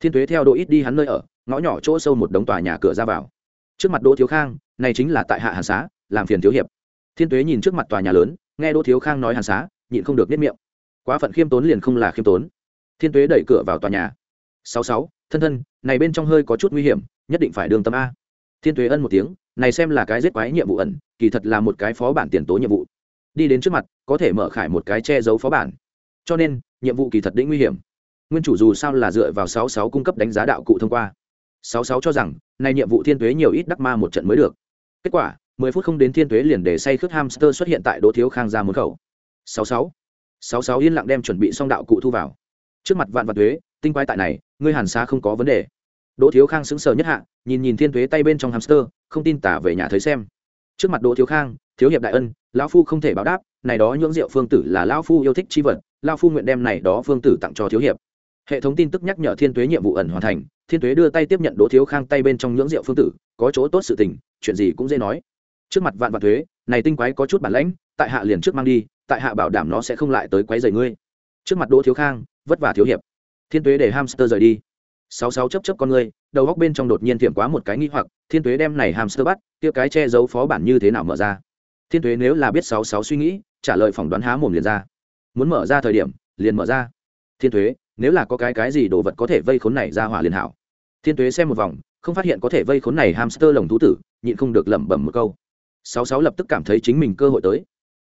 thiên tuế theo đỗ ít đi hắn nơi ở, ngõ nhỏ chỗ sâu một đống tòa nhà cửa ra vào. Trước mặt đỗ thiếu khang, này chính là tại hạ hàn xá, làm phiền thiếu hiệp. Thiên tuế nhìn trước mặt tòa nhà lớn, nghe đỗ thiếu khang nói hàn xá, nhịn không được biết miệng. Quá phận khiêm tốn liền không là khiêm tốn. Thiên tuế đẩy cửa vào tòa nhà. Sáu sáu, thân thân, này bên trong hơi có chút nguy hiểm, nhất định phải đường tâm a. Thiên tuế ân một tiếng, này xem là cái giết quái nhiệm vụ ẩn, kỳ thật là một cái phó bản tiền tố nhiệm vụ. Đi đến trước mặt, có thể mở khải một cái che giấu phó bản. Cho nên, nhiệm vụ kỳ thật đĩnh nguy hiểm nguyên chủ dù sao là dựa vào sáu sáu cung cấp đánh giá đạo cụ thông qua. Sáu sáu cho rằng nay nhiệm vụ thiên tuế nhiều ít đắc ma một trận mới được. Kết quả, mười phút không đến thiên tuế liền để say khước hamster xuất hiện tại đỗ thiếu khang ra môn khẩu. Sáu sáu. Sáu sáu yên lặng đem chuẩn bị xong đạo cụ thu vào. Trước mặt vạn vật thuế tinh quái tại này, ngươi hàn xa không có vấn đề. Đỗ thiếu khang sững sờ nhất hạ, nhìn nhìn thiên tuế tay bên trong hamster, không tin tả về nhà thấy xem. Trước mặt đỗ thiếu khang, thiếu hiệp đại ân, lão phu không thể báo đáp, này đó nhưỡng rượu phương tử là lão phu yêu thích chi vật, lão phu nguyện đem này đó phương tử tặng cho thiếu hiệp hệ thống tin tức nhắc nhở thiên tuế nhiệm vụ ẩn hoàn thành, thiên tuế đưa tay tiếp nhận đỗ thiếu khang tay bên trong nhưỡng rượu phương tử, có chỗ tốt sự tình, chuyện gì cũng dễ nói. Trước mặt vạn vạn thuế, này tinh quái có chút bản lãnh, tại hạ liền trước mang đi, tại hạ bảo đảm nó sẽ không lại tới quấy rầy ngươi. Trước mặt đỗ thiếu khang, vất vả thiếu hiệp. Thiên tuế để hamster rời đi. Sáu sáu chấp chấp con ngươi đầu góc bên trong đột nhiên thiểm quá một cái nghi hoặc, thiên tuế đem này hamster bắt, kia cái che giấu phó bản như thế nào mở ra? Thiên tuế nếu là biết sáu sáu suy nghĩ, trả lời phỏng đoán há mồm liền ra. Muốn mở ra thời điểm, liền mở ra. Thiên tuế nếu là có cái cái gì đồ vật có thể vây khốn này ra hỏa liền hảo. Thiên tuế xem một vòng, không phát hiện có thể vây khốn này hamster lồng thú tử, nhịn không được lẩm bẩm một câu. Sáu sáu lập tức cảm thấy chính mình cơ hội tới.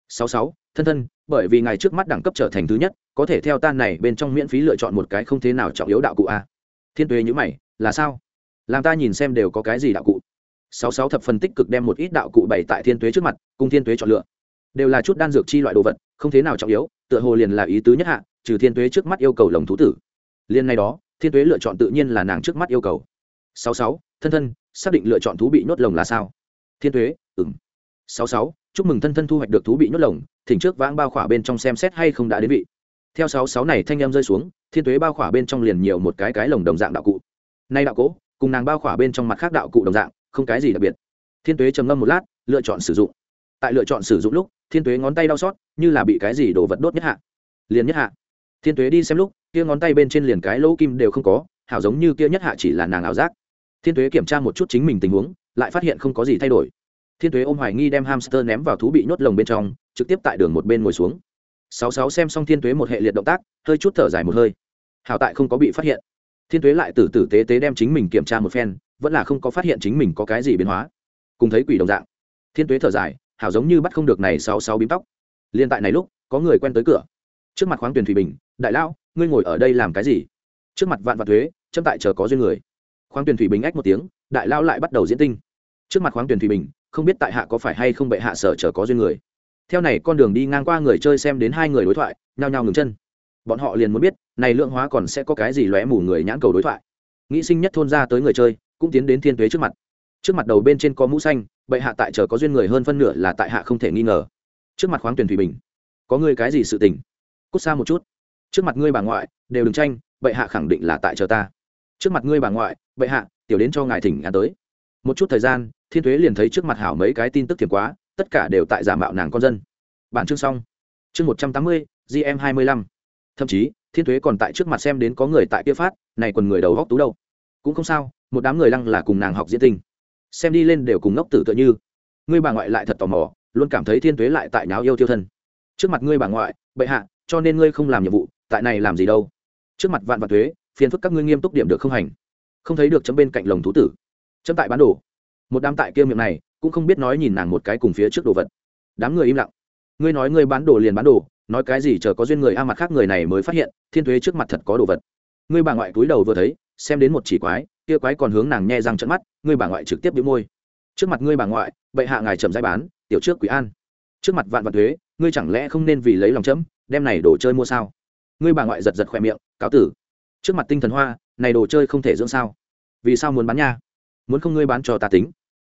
Sáu sáu, thân thân, bởi vì ngày trước mắt đẳng cấp trở thành thứ nhất, có thể theo tan này bên trong miễn phí lựa chọn một cái không thế nào trọng yếu đạo cụ a. Thiên tuế nhữ mày, là sao? Làm ta nhìn xem đều có cái gì đạo cụ. Sáu sáu thập phần tích cực đem một ít đạo cụ bày tại thiên tuế trước mặt, cùng thiên tuế chọn lựa. Đều là chút đan dược chi loại đồ vật, không thế nào trọng yếu, tựa hồ liền là ý tứ nhất hạ trừ thiên tuế trước mắt yêu cầu lồng thú tử. Liên này đó, thiên tuế lựa chọn tự nhiên là nàng trước mắt yêu cầu. Sáu sáu, thân thân, xác định lựa chọn thú bị nhốt lồng là sao? Thiên tuế ừng sáu sáu, chúc mừng thân thân thu hoạch được thú bị nhốt lồng, thỉnh trước vãng bao khỏa bên trong xem xét hay không đã đến vị. Theo sáu sáu này thanh em rơi xuống, thiên tuế bao khỏa bên trong liền nhiều một cái cái lồng đồng dạng đạo cụ. Nay đạo cỗ cùng nàng bao khỏa bên trong mặt khác đạo cụ đồng dạng, không cái gì đặc biệt. Thiên tuế trầm ngâm một lát, lựa chọn sử dụng. Tại lựa chọn sử dụng lúc, thiên tuế ngón tay đau xót, như là bị cái gì đổ vật đốt nhất hạ. Liền nhất hạ thiên tuế đi xem lúc, kia ngón tay bên trên liền cái lỗ kim đều không có, hảo giống như kia nhất hạ chỉ là nàng ảo giác. Thiên tuế kiểm tra một chút chính mình tình huống, lại phát hiện không có gì thay đổi. Thiên tuế ôm hoài nghi đem hamster ném vào thú bị nhốt lồng bên trong, trực tiếp tại đường một bên ngồi xuống. Sáu sáu xem xong thiên tuế một hệ liệt động tác, hơi chút thở dài một hơi. Hảo tại không có bị phát hiện. Thiên tuế lại từ tử tế tế đem chính mình kiểm tra một phen, vẫn là không có phát hiện chính mình có cái gì biến hóa. Cùng thấy quỷ đồng dạng. Thiên tuế thở dài, hảo giống như bắt không được này sáu sáu bím tóc. Liên tại này lúc, có người quen tới cửa trước mặt khoáng tuyển thủy bình, đại lão, ngươi ngồi ở đây làm cái gì? Trước mặt vạn vạn thuế, châm tại chờ có duyên người. Khoáng tuyển thủy bình ách một tiếng, đại lao lại bắt đầu diễn tinh. Trước mặt khoáng tuyển thủy bình, không biết tại hạ có phải hay không bệ hạ sở chờ có duyên người. Theo này con đường đi ngang qua người chơi xem đến hai người đối thoại, nhao nhao ngừng chân. Bọn họ liền muốn biết, này lượng hóa còn sẽ có cái gì lóe mù người nhãn cầu đối thoại. Nghĩ sinh nhất thôn ra tới người chơi, cũng tiến đến thiên tuế trước mặt. Trước mặt đầu bên trên có mũ xanh, bệ hạ tại chờ có duyên người hơn phân nửa là tại hạ không thể nghi ngờ. Trước mặt khoáng tuyển thủy bình, có ngươi cái gì sự tình? Cút xa một chút. Trước mặt ngươi bà ngoại, đều đừng tranh, bệ hạ khẳng định là tại chờ ta. Trước mặt ngươi bà ngoại, bệ hạ, tiểu đến cho ngài thỉnh ngàn tới. Một chút thời gian, thiên thuế liền thấy trước mặt hảo mấy cái tin tức thiệt quá, tất cả đều tại giả mạo nàng con dân. Bản chương xong. Chương một trăm tám mươi gm hai mươi lăm. Thậm chí, thiên thuế còn tại trước mặt xem đến có người tại kia phát, này còn người đầu góc tú đâu. Cũng không sao, một đám người lăng là cùng nàng học diễn tình. Xem đi lên đều cùng ngốc tử tựa như. Ngươi bà ngoại lại thật tò mò, luôn cảm thấy thiên tuế lại tại nháo yêu tiêu thân. Trước mặt ngươi bà ngoại, bệ hạ cho nên ngươi không làm nhiệm vụ, tại này làm gì đâu. Trước mặt vạn vạn thuế, phiền phức các ngươi nghiêm túc điểm được không hành. Không thấy được chấm bên cạnh lồng thú tử. Chấm tại bán đồ. Một đám tại kia miệng này, cũng không biết nói nhìn nàng một cái cùng phía trước đồ vật. Đám người im lặng. Ngươi nói ngươi bán đồ liền bán đồ, nói cái gì chờ có duyên người a mặt khác người này mới phát hiện, thiên thuế trước mặt thật có đồ vật. Ngươi bà ngoại túi đầu vừa thấy, xem đến một chỉ quái, kia quái còn hướng nàng nhe răng trận mắt, ngươi bà ngoại trực tiếp bị môi. Trước mặt ngươi bà ngoại, bệ hạ ngài chậm giải bán, tiểu trước quý an. Trước mặt vạn vạn thuế, ngươi chẳng lẽ không nên vì lấy lòng chấm? Đem này đồ chơi mua sao? Ngươi bà ngoại giật giật khỏe miệng, cáo tử. Trước mặt tinh thần hoa, này đồ chơi không thể dưỡng sao? Vì sao muốn bán nha? Muốn không ngươi bán cho ta tính.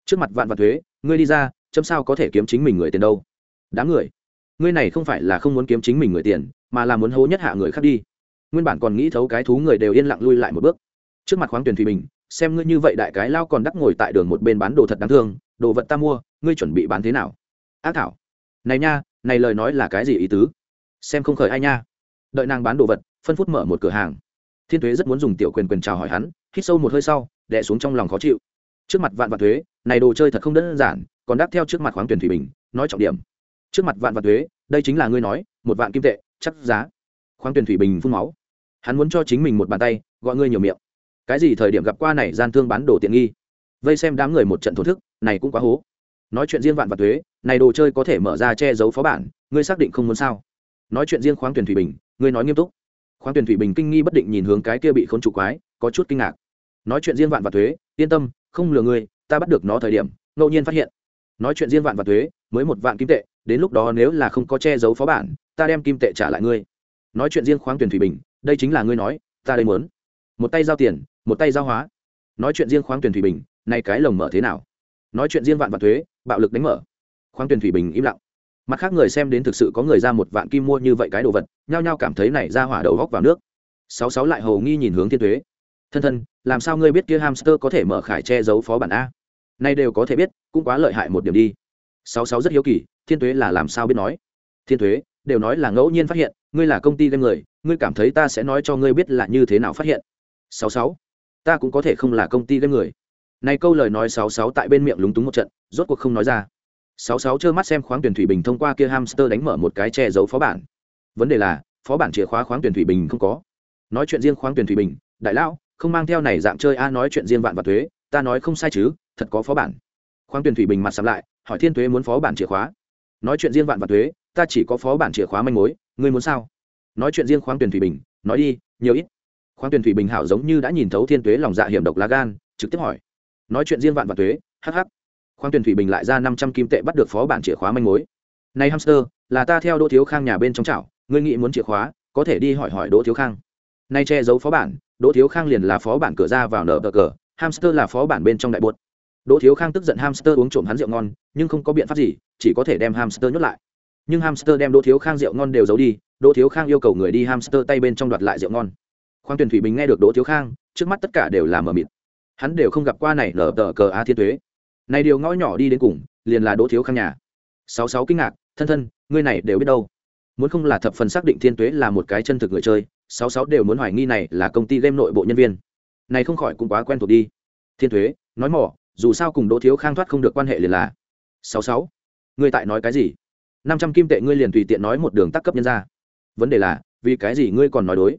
Trước mặt vạn vạn thuế, ngươi đi ra, chấm sao có thể kiếm chính mình người tiền đâu? Đám người, ngươi này không phải là không muốn kiếm chính mình người tiền, mà là muốn hố nhất hạ người khác đi. Nguyên bản còn nghĩ thấu cái thú người đều yên lặng lui lại một bước. Trước mặt khoáng tuyển thủy bình, xem ngươi như vậy đại cái lao còn đắc ngồi tại đường một bên bán đồ thật đáng thương, đồ vật ta mua, ngươi chuẩn bị bán thế nào? Ác thảo. Này nha, này lời nói là cái gì ý tứ? Xem không khởi ai nha. Đợi nàng bán đồ vật, phân phút mở một cửa hàng. Thiên thuế rất muốn dùng tiểu quyền quyền chào hỏi hắn, hít sâu một hơi sau đẻ xuống trong lòng khó chịu. Trước mặt vạn vạn thuế, này đồ chơi thật không đơn giản, còn đáp theo trước mặt khoáng tuyển thủy bình, nói trọng điểm. Trước mặt vạn vạn thuế, đây chính là ngươi nói, một vạn kim tệ, chắc giá. Khoáng tuyển thủy bình phun máu. Hắn muốn cho chính mình một bàn tay, gọi ngươi nhiều miệng. Cái gì thời điểm gặp qua này gian thương bán đồ tiện nghi? Vây xem đám người một trận thổ thức, này cũng quá hố. Nói chuyện riêng vạn vạn thuế, này đồ chơi có thể mở ra che giấu phó bản, ngươi xác định không muốn sao? Nói chuyện riêng khoáng tuyển thủy bình, ngươi nói nghiêm túc. Khoáng tuyển thủy bình kinh nghi bất định nhìn hướng cái kia bị khốn trụ quái, có chút kinh ngạc. Nói chuyện riêng vạn và thuế, yên tâm, không lừa ngươi, ta bắt được nó thời điểm, ngẫu nhiên phát hiện. Nói chuyện riêng vạn và thuế, mới một vạn kim tệ, đến lúc đó nếu là không có che giấu phó bản, ta đem kim tệ trả lại ngươi. Nói chuyện riêng khoáng tuyển thủy bình, đây chính là ngươi nói, ta đây muốn. Một tay giao tiền, một tay giao hóa. Nói chuyện riêng khoáng tuyển thủy bình, nay cái lồng mở thế nào? Nói chuyện riêng vạn vạn thuế, bạo lực đánh mở. Khoáng tuyển thủy bình im lặng mặt khác người xem đến thực sự có người ra một vạn kim mua như vậy cái đồ vật, nhao nhao cảm thấy này ra hỏa đầu góc vào nước. Sáu sáu lại hầu nghi nhìn hướng thiên thuế thân thân, làm sao ngươi biết kia hamster có thể mở khải che giấu phó bản a? Nay đều có thể biết, cũng quá lợi hại một điểm đi. Sáu sáu rất hiếu kỳ, thiên thuế là làm sao biết nói? Thiên thuế đều nói là ngẫu nhiên phát hiện, ngươi là công ty game người, ngươi cảm thấy ta sẽ nói cho ngươi biết là như thế nào phát hiện. Sáu sáu, ta cũng có thể không là công ty game người. Này câu lời nói sáu sáu tại bên miệng lúng túng một trận, rốt cuộc không nói ra sáu sáu trơ mắt xem khoáng tuyển thủy bình thông qua kia hamster đánh mở một cái che giấu phó bản. Vấn đề là, phó bản chìa khóa khoáng tuyển thủy bình không có. Nói chuyện riêng khoáng tuyển thủy bình, đại lão, không mang theo này dạng chơi a, nói chuyện riêng vạn và thuế, ta nói không sai chứ, thật có phó bản. Khoáng tuyển thủy bình mặt sắm lại, hỏi thiên thuế muốn phó bản chìa khóa. Nói chuyện riêng vạn và thuế, ta chỉ có phó bản chìa khóa manh mối, ngươi muốn sao? Nói chuyện riêng khoáng tuyển thủy bình, nói đi, nhiều ít. Khoáng tuyển thủy bình hảo giống như đã nhìn thấu thiên tuế lòng dạ hiểm độc lá gan, trực tiếp hỏi. Nói chuyện riêng vạn và thuế hh Khoang tuyển thủy bình lại ra năm trăm kim tệ bắt được phó bản chìa khóa manh mối. Này hamster, là ta theo đỗ thiếu khang nhà bên trong chảo, ngươi nghĩ muốn chìa khóa, có thể đi hỏi hỏi đỗ thiếu khang. Nay che giấu phó bản, đỗ thiếu khang liền là phó bản cửa ra vào nở cờ, hamster là phó bản bên trong đại bột. Đỗ thiếu khang tức giận hamster uống trộm hắn rượu ngon, nhưng không có biện pháp gì, chỉ có thể đem hamster nhốt lại. Nhưng hamster đem đỗ thiếu khang rượu ngon đều giấu đi, đỗ thiếu khang yêu cầu người đi hamster tay bên trong đoạt lại rượu ngon. Khoang tuyển thủy bình nghe được đỗ thiếu khang, trước mắt tất cả đều là mờ mịt. Hắn đều không gặp qua này lờ tờ cờ a thiên thuế này điều ngõ nhỏ đi đến cùng, liền là đỗ thiếu khang nhà. Sáu sáu kinh ngạc, thân thân, ngươi này đều biết đâu. Muốn không là thập phần xác định thiên tuế là một cái chân thực người chơi, sáu sáu đều muốn hoài nghi này là công ty game nội bộ nhân viên. Này không khỏi cũng quá quen thuộc đi. Thiên thuế nói mỏ, dù sao cùng đỗ thiếu khang thoát không được quan hệ liền là. Sáu sáu, ngươi tại nói cái gì? Năm trăm kim tệ ngươi liền tùy tiện nói một đường tắc cấp nhân ra. Vấn đề là, vì cái gì ngươi còn nói đối?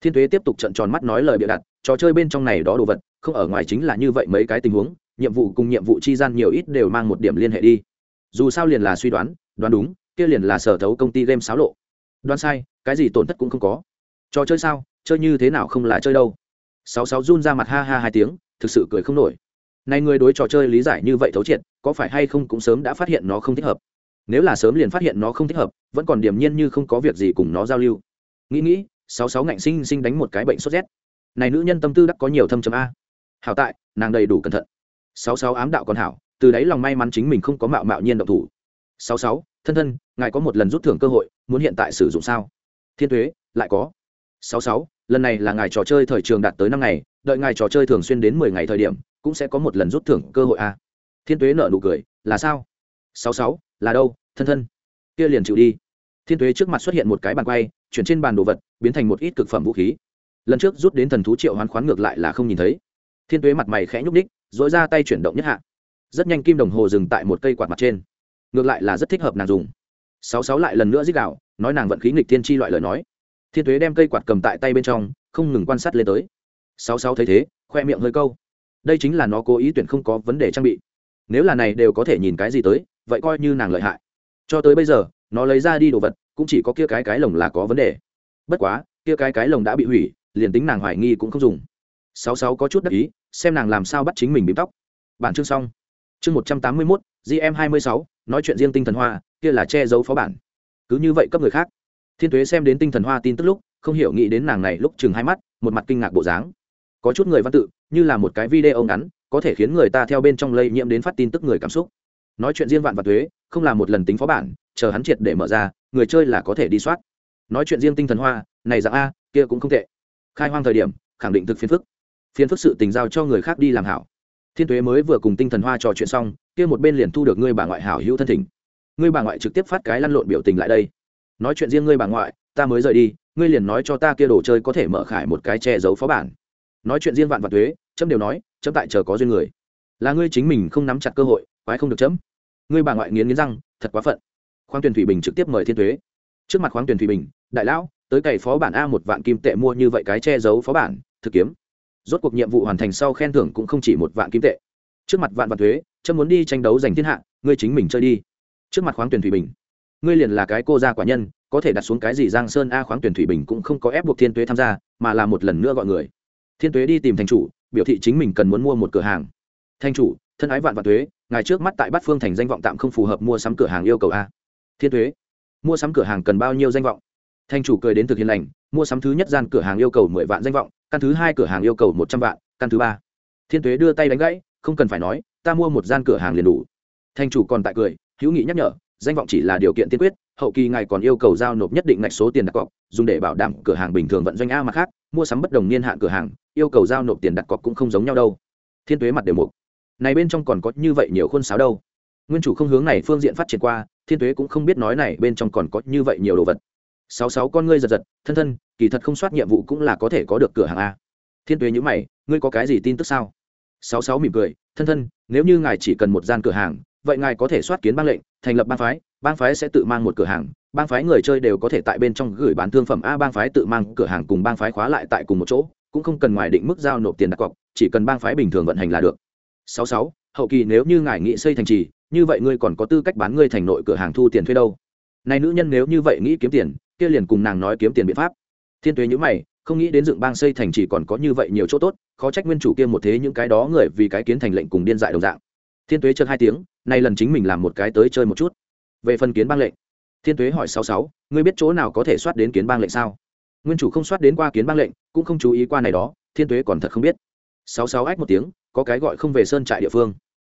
Thiên tuế tiếp tục trận tròn mắt nói lời bịa đặt, trò chơi bên trong này đó đồ vật, không ở ngoài chính là như vậy mấy cái tình huống nhiệm vụ cùng nhiệm vụ chi gian nhiều ít đều mang một điểm liên hệ đi. Dù sao liền là suy đoán đoán đúng, kia liền là sở thấu công ty game xáo lộ. Đoán sai, cái gì tổn thất cũng không có. Trò chơi sao, chơi như thế nào không là chơi đâu. Sáu sáu run ra mặt ha ha hai tiếng, thực sự cười không nổi. Này người đối trò chơi lý giải như vậy thấu triệt, có phải hay không cũng sớm đã phát hiện nó không thích hợp. Nếu là sớm liền phát hiện nó không thích hợp, vẫn còn điểm nhiên như không có việc gì cùng nó giao lưu. Nghĩ nghĩ, sáu sáu ngạnh sinh sinh đánh một cái bệnh sốt rét. Này nữ nhân tâm tư đắc có nhiều thâm chấm a. Hảo tại, nàng đầy đủ cẩn thận sáu sáu ám đạo còn hảo, từ đấy lòng may mắn chính mình không có mạo mạo nhiên động thủ. Sáu sáu, thân thân, ngài có một lần rút thưởng cơ hội, muốn hiện tại sử dụng sao? Thiên thuế lại có. Sáu sáu, lần này là ngài trò chơi thời trường đạt tới năm ngày, đợi ngài trò chơi thường xuyên đến mười ngày thời điểm, cũng sẽ có một lần rút thưởng cơ hội a. Thiên tuế nợ nụ cười, là sao? Sáu sáu, là đâu, thân thân? Kia liền chịu đi. Thiên tuế trước mặt xuất hiện một cái bàn quay, chuyển trên bàn đồ vật, biến thành một ít cực phẩm vũ khí. Lần trước rút đến thần thú triệu hoán khoán ngược lại là không nhìn thấy. Thiên tuế mặt mày khẽ nhúc ních dỗi ra tay chuyển động nhất hạ. Rất nhanh kim đồng hồ dừng tại một cây quạt mặt trên. Ngược lại là rất thích hợp nàng dùng. Sáu sáu lại lần nữa dích đạo nói nàng vận khí nghịch thiên tri loại lời nói. Thiên tuế đem cây quạt cầm tại tay bên trong, không ngừng quan sát lên tới. Sáu sáu thấy thế, khoe miệng hơi câu. Đây chính là nó cố ý tuyển không có vấn đề trang bị. Nếu là này đều có thể nhìn cái gì tới, vậy coi như nàng lợi hại. Cho tới bây giờ, nó lấy ra đi đồ vật, cũng chỉ có kia cái cái lồng là có vấn đề. Bất quá, kia cái cái lồng đã bị hủy, liền tính nàng hoài nghi cũng không dùng sáu sáu có chút đắc ý, xem nàng làm sao bắt chính mình bím tóc. Bản chương xong. Chương một trăm tám mươi mốt gm hai mươi sáu, nói chuyện riêng tinh thần hoa, kia là che giấu phó bản. Cứ như vậy cấp người khác. Thiên thuế xem đến tinh thần hoa tin tức lúc, không hiểu nghĩ đến nàng này lúc chừng hai mắt, một mặt kinh ngạc bộ dáng. Có chút người văn tự, như là một cái video ngắn, có thể khiến người ta theo bên trong lây nhiễm đến phát tin tức người cảm xúc. Nói chuyện riêng vạn và thuế không là một lần tính phó bản, chờ hắn triệt để mở ra, người chơi là có thể đi soát. Nói chuyện riêng tinh thần hoa, này dạng a, kia cũng không tệ. Khai hoang thời điểm, khẳng định thực phiền phức phiền phức sự tình giao cho người khác đi làm hảo. Thiên tuế mới vừa cùng tinh thần hoa trò chuyện xong, kia một bên liền thu được ngươi bà ngoại hảo hữu thân thỉnh. Ngươi bà ngoại trực tiếp phát cái lăn lộn biểu tình lại đây. Nói chuyện riêng ngươi bà ngoại, ta mới rời đi, ngươi liền nói cho ta kia đồ chơi có thể mở khải một cái che giấu phó bản. Nói chuyện riêng vạn vạn thuế chấm đều nói, chấm tại chờ có duyên người. Là ngươi chính mình không nắm chặt cơ hội, quái không được chấm. Ngươi bà ngoại nghiến nghiến răng, thật quá phận. Khoáng tuyển thủy bình trực tiếp mời thiên thuế trước mặt khoáng tuyển thủy bình, đại lão, tới cày phó bản a một vạn kim tệ mua như vậy cái che giấu phó bản, thực kiếm rốt cuộc nhiệm vụ hoàn thành sau khen thưởng cũng không chỉ một vạn kim tệ. Trước mặt vạn vạn thuế chấm muốn đi tranh đấu giành thiên hạ ngươi chính mình chơi đi. Trước mặt khoáng tuyển thủy bình ngươi liền là cái cô gia quả nhân có thể đặt xuống cái gì giang sơn a khoáng tuyển thủy bình cũng không có ép buộc thiên tuế tham gia mà là một lần nữa gọi người. Thiên tuế đi tìm thành chủ biểu thị chính mình cần muốn mua một cửa hàng. Thành chủ thân ái vạn vạn thuế, ngài trước mắt tại bát phương thành danh vọng tạm không phù hợp mua sắm cửa hàng yêu cầu a. Thiên tuế mua sắm cửa hàng cần bao nhiêu danh vọng? Thành chủ cười đến thực hiện lành, mua sắm thứ nhất gian cửa hàng yêu cầu mười vạn danh vọng, căn thứ hai cửa hàng yêu cầu một trăm vạn, căn thứ ba. Thiên tuế đưa tay đánh gãy, không cần phải nói, ta mua một gian cửa hàng liền đủ. Thành chủ còn tại cười, hữu nghị nhắc nhở, danh vọng chỉ là điều kiện tiên quyết, hậu kỳ ngài còn yêu cầu giao nộp nhất định ngạch số tiền đặt cọc, dùng để bảo đảm cửa hàng bình thường vận doanh a mặt khác, mua sắm bất đồng niên hạn cửa hàng, yêu cầu giao nộp tiền đặt cọc cũng không giống nhau đâu. Thiên tuế mặt đều mục. Này bên trong còn có như vậy nhiều khuôn sáo đâu. Nguyên chủ không hướng này phương diện phát triển qua, thiên tuế cũng không biết nói này bên trong còn có như vậy nhiều đồ vật sáu sáu con ngươi giật giật, thân thân, kỳ thật không soát nhiệm vụ cũng là có thể có được cửa hàng a. Thiên tuế nhữ mày, ngươi có cái gì tin tức sao? Sáu sáu mỉm cười, thân thân, nếu như ngài chỉ cần một gian cửa hàng, vậy ngài có thể soát kiến bang lệnh, thành lập bang phái bang phái sẽ tự mang một cửa hàng, bang phái người chơi đều có thể tại bên trong gửi bán thương phẩm a, bang phái tự mang cửa hàng cùng bang phái khóa lại tại cùng một chỗ, cũng không cần ngoài định mức giao nộp tiền đặt cọc, chỉ cần bang phái bình thường vận hành là được. Sáu sáu, hậu kỳ nếu như ngài nghĩ xây thành trì, như vậy ngươi còn có tư cách bán ngươi thành nội cửa hàng thu tiền thuê đâu? Này nữ nhân nếu như vậy nghĩ kiếm tiền kia liền cùng nàng nói kiếm tiền biện pháp. Thiên tuế nhữ mày, không nghĩ đến dựng bang xây thành chỉ còn có như vậy nhiều chỗ tốt, khó trách nguyên chủ kia một thế những cái đó người vì cái kiến thành lệnh cùng điên dại đồng dạng. Thiên tuế chợt hai tiếng, nay lần chính mình làm một cái tới chơi một chút. Về phần kiến bang lệnh, thiên tuế hỏi sáu sáu, ngươi biết chỗ nào có thể soát đến kiến bang lệnh sao? Nguyên chủ không soát đến qua kiến bang lệnh, cũng không chú ý qua này đó, thiên tuế còn thật không biết. Sáu sáu ách một tiếng, có cái gọi không về sơn trại địa phương.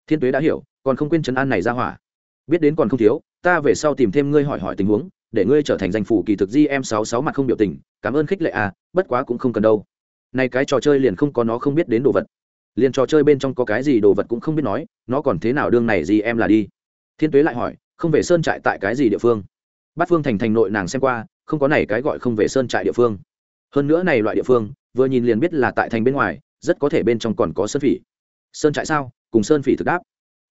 Thiên tuế đã hiểu, còn không quên trấn an này ra hỏa. Biết đến còn không thiếu, ta về sau tìm thêm ngươi hỏi hỏi tình huống để ngươi trở thành danh phủ kỳ thực di em sáu sáu mặt không biểu tình, cảm ơn khích lệ à bất quá cũng không cần đâu. Này cái trò chơi liền không có nó không biết đến đồ vật. Liền trò chơi bên trong có cái gì đồ vật cũng không biết nói, nó còn thế nào đương này gì em là đi. Thiên tuế lại hỏi, không về sơn trại tại cái gì địa phương? Bát phương thành thành nội nàng xem qua, không có này cái gọi không về sơn trại địa phương. Hơn nữa này loại địa phương, vừa nhìn liền biết là tại thành bên ngoài, rất có thể bên trong còn có sơn phỉ. Sơn trại sao? Cùng sơn phỉ thực đáp.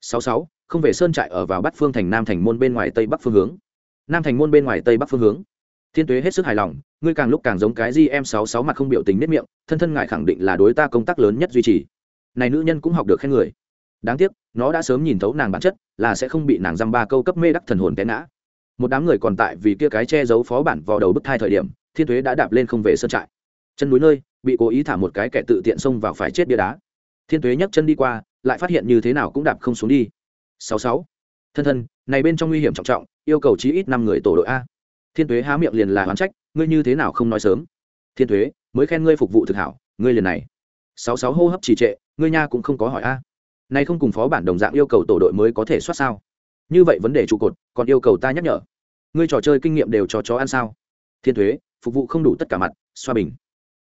Sáu sáu, không về sơn trại ở vào bát phương thành nam thành môn bên ngoài tây bắc phương hướng nam thành môn bên ngoài tây bắc phương hướng. Thiên tuế hết sức hài lòng, ngươi càng lúc càng giống cái gì em sáu sáu mặt không biểu tình nếp miệng, thân thân ngại khẳng định là đối ta công tác lớn nhất duy trì. Này nữ nhân cũng học được khen người. Đáng tiếc, nó đã sớm nhìn thấu nàng bản chất, là sẽ không bị nàng dăm ba câu cấp mê đắc thần hồn té ngã. Một đám người còn tại vì kia cái che giấu phó bản vào đầu bức thai thời điểm, thiên thuế đã đạp lên không về sơn trại. Chân núi nơi, bị cố ý thả một cái kẻ tự tiện xông vào phải chết bia đá. Thiên thuế nhấc chân đi qua, lại phát hiện như thế nào cũng đạp không xuống đi. Sáu sáu thân thân, này bên trong nguy hiểm trọng trọng, yêu cầu chí ít năm người tổ đội a. Thiên thuế há miệng liền là hoán trách, ngươi như thế nào không nói sớm? Thiên thuế mới khen ngươi phục vụ thực hảo, ngươi liền này. Sáu sáu hô hấp trì trệ, ngươi nha cũng không có hỏi a. Này không cùng phó bản đồng dạng yêu cầu tổ đội mới có thể soát sao? Như vậy vấn đề trụ cột, còn yêu cầu ta nhắc nhở. Ngươi trò chơi kinh nghiệm đều cho chó ăn sao? Thiên thuế phục vụ không đủ tất cả mặt, xoa bình.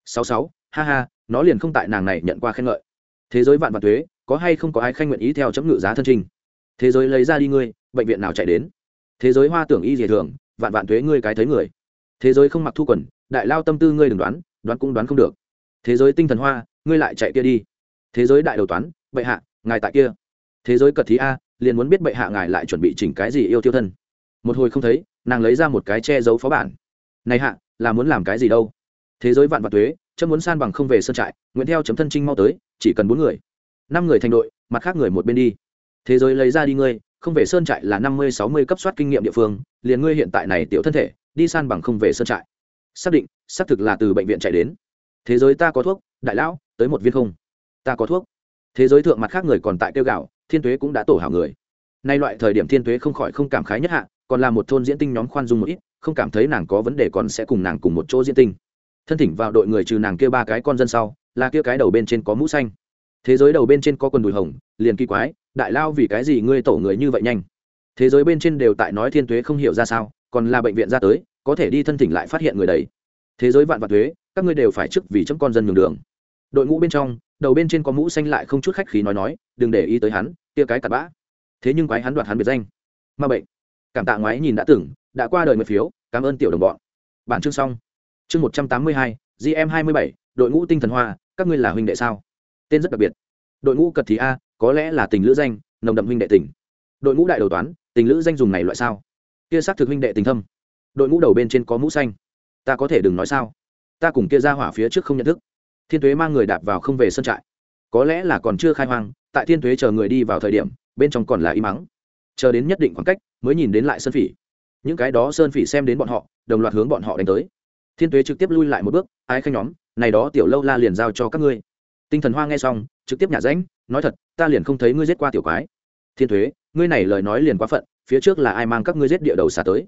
Sáu sáu, ha ha, nó liền không tại nàng này nhận qua khen ngợi. Thế giới vạn vạn thuế có hay không có ai khanh nguyện ý theo chấm ngự giá thân trình? Thế giới lấy ra đi ngươi, bệnh viện nào chạy đến? Thế giới hoa tưởng y dề thường, vạn vạn thuế ngươi cái thấy người. Thế giới không mặc thu quần, đại lao tâm tư ngươi đừng đoán đoán cũng đoán không được. Thế giới tinh thần hoa, ngươi lại chạy kia đi. Thế giới đại đầu toán, bệ hạ, ngài tại kia. Thế giới cật thí a, liền muốn biết bệ hạ ngài lại chuẩn bị chỉnh cái gì yêu tiêu thân. Một hồi không thấy, nàng lấy ra một cái che giấu phó bản. Này hạ, là muốn làm cái gì đâu? Thế giới vạn vạn thuế, chấm muốn san bằng không về sơn trại nguyễn theo chấm thân trinh mau tới, chỉ cần bốn người. Năm người thành đội, mặt khác người một bên đi thế giới lấy ra đi ngươi, không về sơn trại là năm mươi sáu mươi cấp soát kinh nghiệm địa phương, liền ngươi hiện tại này tiểu thân thể, đi san bằng không về sơn trại. Xác định, xác thực là từ bệnh viện chạy đến. Thế giới ta có thuốc, đại lão, tới một viên không. Ta có thuốc. Thế giới thượng mặt khác người còn tại kêu gạo thiên tuế cũng đã tổ hảo người. Nay loại thời điểm thiên tuế không khỏi không cảm khái nhất hạ, còn là một thôn diễn tinh nhóm khoan dung một ít, không cảm thấy nàng có vấn đề còn sẽ cùng nàng cùng một chỗ diễn tinh. Thân thỉnh vào đội người trừ nàng kia ba cái con dân sau, là kia cái đầu bên trên có mũ xanh. Thế giới đầu bên trên có quần đùi hồng, liền kỳ quái đại lao vì cái gì ngươi tổ người như vậy nhanh? Thế giới bên trên đều tại nói thiên tuế không hiểu ra sao, còn là bệnh viện ra tới, có thể đi thân thỉnh lại phát hiện người đấy. Thế giới vạn vạn thuế, các ngươi đều phải chức vì chấm con dân nhường đường. Đội ngũ bên trong, đầu bên trên có mũ xanh lại không chút khách khí nói nói, đừng để ý tới hắn tia cái cặn bã. Thế nhưng quái hắn đoạt hắn biệt danh. Ma bệnh. Cảm tạ ngoái nhìn đã tưởng đã qua đời mười phiếu, cảm ơn tiểu đồng bọn. Bản chương xong. Chương một trăm tám mươi hai gm hai mươi bảy, đội ngũ tinh thần hoa, các ngươi là huynh đệ sao? Tên rất đặc biệt. Đội ngũ cật thì a có lẽ là tình lữ danh, nồng đậm huynh đệ tình. Đội ngũ đại đầu toán, tình lữ danh dùng này loại sao? Kia xác thực huynh đệ tình thâm. Đội ngũ đầu bên trên có mũ xanh. Ta có thể đừng nói sao? Ta cùng kia ra hỏa phía trước không nhận thức. Thiên tuế mang người đạp vào không về sân trại. Có lẽ là còn chưa khai hoang, tại thiên tuế chờ người đi vào thời điểm, bên trong còn là im mắng. Chờ đến nhất định khoảng cách, mới nhìn đến lại sơn phỉ. Những cái đó sơn phỉ xem đến bọn họ, đồng loạt hướng bọn họ đánh tới. Thiên tuế trực tiếp lui lại một bước ai khanh nhóm, này đó tiểu lâu la liền giao cho các ngươi. Tinh thần hoa nghe xong, trực tiếp nhả ránh nói thật, ta liền không thấy ngươi giết qua tiểu quái. Thiên thuế, ngươi này lời nói liền quá phận, phía trước là ai mang các ngươi giết địa đầu xa tới?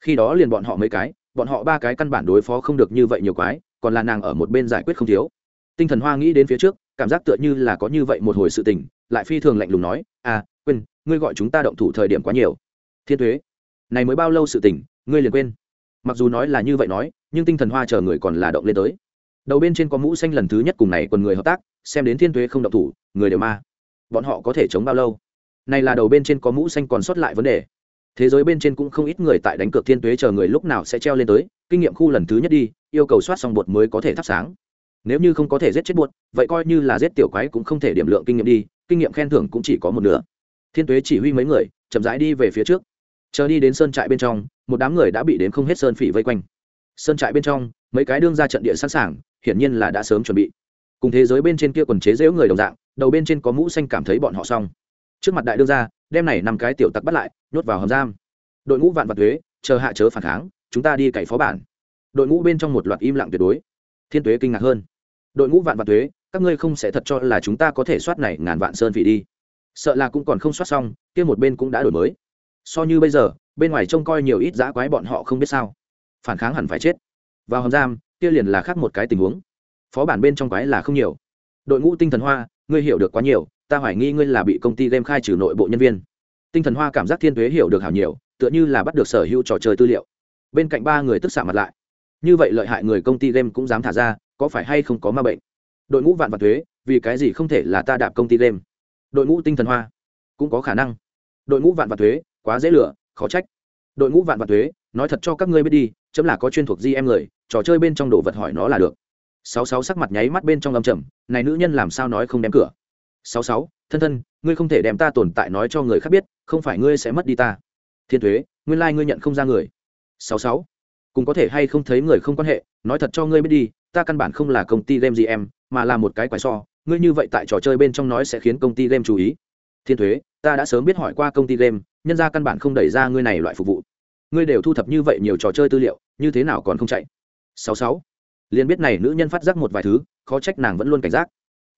Khi đó liền bọn họ mấy cái, bọn họ ba cái căn bản đối phó không được như vậy nhiều quái, còn là nàng ở một bên giải quyết không thiếu. Tinh thần hoa nghĩ đến phía trước, cảm giác tựa như là có như vậy một hồi sự tình, lại phi thường lạnh lùng nói à quên, ngươi gọi chúng ta động thủ thời điểm quá nhiều. Thiên thuế, này mới bao lâu sự tình, ngươi liền quên? Mặc dù nói là như vậy nói, nhưng tinh thần hoa chờ người còn là động lên tới đầu bên trên có mũ xanh lần thứ nhất cùng này quần người hợp tác, xem đến thiên thuế không động thủ, người đều ma. Bọn họ có thể chống bao lâu? Này là đầu bên trên có mũ xanh còn sót lại vấn đề. Thế giới bên trên cũng không ít người tại đánh cược thiên tuế chờ người lúc nào sẽ treo lên tới, kinh nghiệm khu lần thứ nhất đi, yêu cầu soát xong bột mới có thể thắp sáng. Nếu như không có thể giết chết bột, vậy coi như là giết tiểu quái cũng không thể điểm lượng kinh nghiệm đi, kinh nghiệm khen thưởng cũng chỉ có một nửa. Thiên tuế chỉ huy mấy người, chậm rãi đi về phía trước. Chờ đi đến sơn trại bên trong, một đám người đã bị đến không hết sơn phỉ vây quanh. Sơn trại bên trong, mấy cái đương ra trận địa sẵn sàng hiển nhiên là đã sớm chuẩn bị. Cùng thế giới bên trên kia quần chế dễu người đồng dạng, đầu bên trên có mũ xanh cảm thấy bọn họ xong. Trước mặt đại đương ra đem này năm cái tiểu tặc bắt lại, nhốt vào hầm giam. Đội ngũ vạn vật thuế, chờ hạ chớ phản kháng, chúng ta đi cày phó bản. Đội ngũ bên trong một loạt im lặng tuyệt đối. Thiên tuế kinh ngạc hơn. Đội ngũ vạn vạn thuế, các ngươi không sẽ thật cho là chúng ta có thể soát này ngàn vạn sơn vị đi. Sợ là cũng còn không soát xong, kia một bên cũng đã đổi mới. So như bây giờ, bên ngoài trông coi nhiều ít dã quái bọn họ không biết sao. Phản kháng hẳn phải chết. Vào hầm giam kia liền là khác một cái tình huống. Phó bản bên trong quái là không nhiều. Đội ngũ tinh thần hoa, ngươi hiểu được quá nhiều, ta hoài nghi ngươi là bị công ty game khai trừ nội bộ nhân viên. Tinh thần hoa cảm giác thiên tuế hiểu được hảo nhiều, tựa như là bắt được sở hữu trò chơi tư liệu. Bên cạnh ba người tức xạ mặt lại. Như vậy lợi hại người công ty game cũng dám thả ra, có phải hay không có ma bệnh? Đội ngũ vạn vạn thuế, vì cái gì không thể là ta đạp công ty game? Đội ngũ tinh thần hoa, cũng có khả năng. Đội ngũ vạn vạn thuế, quá dễ lửa khó trách. Đội ngũ vạn vạn thuế, nói thật cho các ngươi biết đi, chấm là có chuyên thuộc di em người trò chơi bên trong đồ vật hỏi nó là được. Sáu sáu sắc mặt nháy mắt bên trong âm trầm, này nữ nhân làm sao nói không đem cửa? Sáu sáu, thân thân, ngươi không thể đem ta tồn tại nói cho người khác biết, không phải ngươi sẽ mất đi ta. Thiên thuế, nguyên lai、like、ngươi nhận không ra người. Sáu sáu, cùng có thể hay không thấy người không quan hệ, nói thật cho ngươi biết đi, ta căn bản không là công ty game gì em, mà là một cái quái so, ngươi như vậy tại trò chơi bên trong nói sẽ khiến công ty game chú ý. Thiên thuế, ta đã sớm biết hỏi qua công ty game, nhân ra căn bản không đẩy ra ngươi này loại phục vụ. Ngươi đều thu thập như vậy nhiều trò chơi tư liệu, như thế nào còn không chạy? Sáu sáu. Liền biết này nữ nhân phát giác một vài thứ, khó trách nàng vẫn luôn cảnh giác.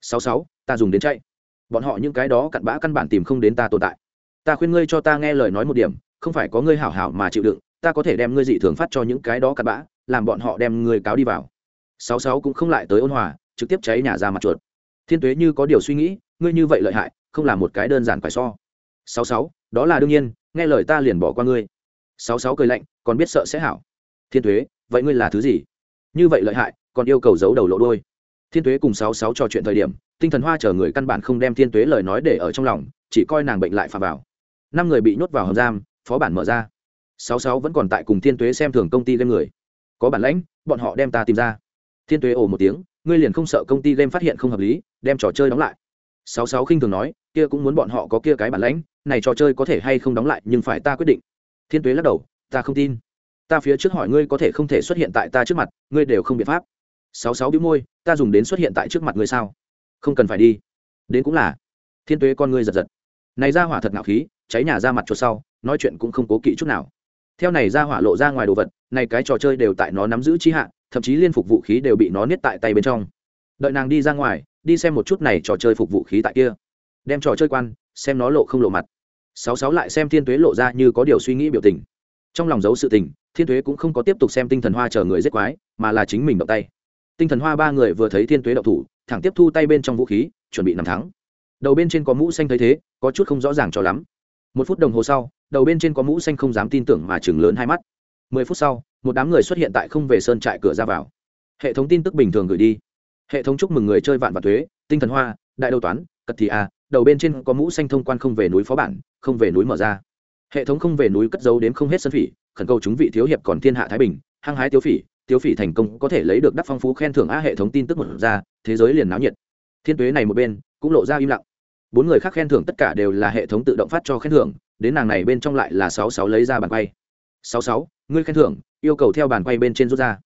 Sáu sáu, ta dùng đến chạy. Bọn họ những cái đó cặn bã căn bản tìm không đến ta tồn tại. Ta khuyên ngươi cho ta nghe lời nói một điểm, không phải có ngươi hảo hảo mà chịu đựng, ta có thể đem ngươi dị thường phát cho những cái đó cặn bã, làm bọn họ đem ngươi cáo đi vào. Sáu sáu cũng không lại tới ôn hòa, trực tiếp cháy nhà ra mặt chuột. Thiên tuế như có điều suy nghĩ, ngươi như vậy lợi hại, không là một cái đơn giản phải so. Sáu sáu, đó là đương nhiên, nghe lời ta liền bỏ qua ngươi. Sáu sáu cười lạnh, còn biết sợ sẽ hảo. Thiên tuế vậy ngươi là thứ gì? Như vậy lợi hại, còn yêu cầu giấu đầu lộ đôi thiên tuế cùng sáu sáu trò chuyện thời điểm, tinh thần hoa chở người căn bản không đem thiên tuế lời nói để ở trong lòng, chỉ coi nàng bệnh lại phà vào. Năm người bị nhốt vào hầm giam, phó bản mở ra. Sáu sáu vẫn còn tại cùng thiên tuế xem thường công ty game người. Có bản lãnh, bọn họ đem ta tìm ra. Thiên tuế ồ một tiếng, ngươi liền không sợ công ty game phát hiện không hợp lý, đem trò chơi đóng lại. Sáu sáu khinh thường nói, kia cũng muốn bọn họ có kia cái bản lãnh, này trò chơi có thể hay không đóng lại, nhưng phải ta quyết định. Thiên tuế lắc đầu, ta không tin ta phía trước hỏi ngươi có thể không thể xuất hiện tại ta trước mặt, ngươi đều không biện pháp. Sáu sáu bĩu môi, ta dùng đến xuất hiện tại trước mặt ngươi sao? Không cần phải đi. Đến cũng là. Thiên tuế con ngươi giật giật. Này ra hỏa thật ngạo khí, cháy nhà ra mặt chuột sau, nói chuyện cũng không cố kỵ chút nào. Theo này ra hỏa lộ ra ngoài đồ vật, này cái trò chơi đều tại nó nắm giữ chi hạ, thậm chí liên phục vũ khí đều bị nó niết tại tay bên trong. Đợi nàng đi ra ngoài, đi xem một chút này trò chơi phục vũ khí tại kia. Đem trò chơi quan, xem nó lộ không lộ mặt. Sáu sáu lại xem thiên tuế lộ ra như có điều suy nghĩ biểu tình. Trong lòng giấu sự tình thiên tuế cũng không có tiếp tục xem tinh thần hoa chờ người giết quái, mà là chính mình động tay. Tinh thần hoa ba người vừa thấy thiên tuế động thủ, thẳng tiếp thu tay bên trong vũ khí, chuẩn bị nằm thắng. Đầu bên trên có mũ xanh thấy thế, có chút không rõ ràng cho lắm. Một phút đồng hồ sau, đầu bên trên có mũ xanh không dám tin tưởng mà chừng lớn hai mắt. Mười phút sau, một đám người xuất hiện tại không về sơn trại cửa ra vào. Hệ thống tin tức bình thường gửi đi. Hệ thống chúc mừng người chơi vạn và thuế tinh thần hoa, đại đầu toán, cật thị a, đầu bên trên có mũ xanh thông quan không về núi phó bản, không về núi mở ra. Hệ thống không về núi cất dấu đếm không hết sân phỉ khẩn cầu chúng vị thiếu hiệp còn thiên hạ thái bình, hăng hái tiếu phỉ tiếu phỉ thành công có thể lấy được đắc phong phú khen thưởng a hệ thống tin tức một ra, thế giới liền náo nhiệt. Thiên tuế này một bên, cũng lộ ra im lặng. Bốn người khác khen thưởng tất cả đều là hệ thống tự động phát cho khen thưởng, đến nàng này bên trong lại là sáu sáu lấy ra bàn quay. Sáu sáu, ngươi khen thưởng, yêu cầu theo bàn quay bên trên rút ra.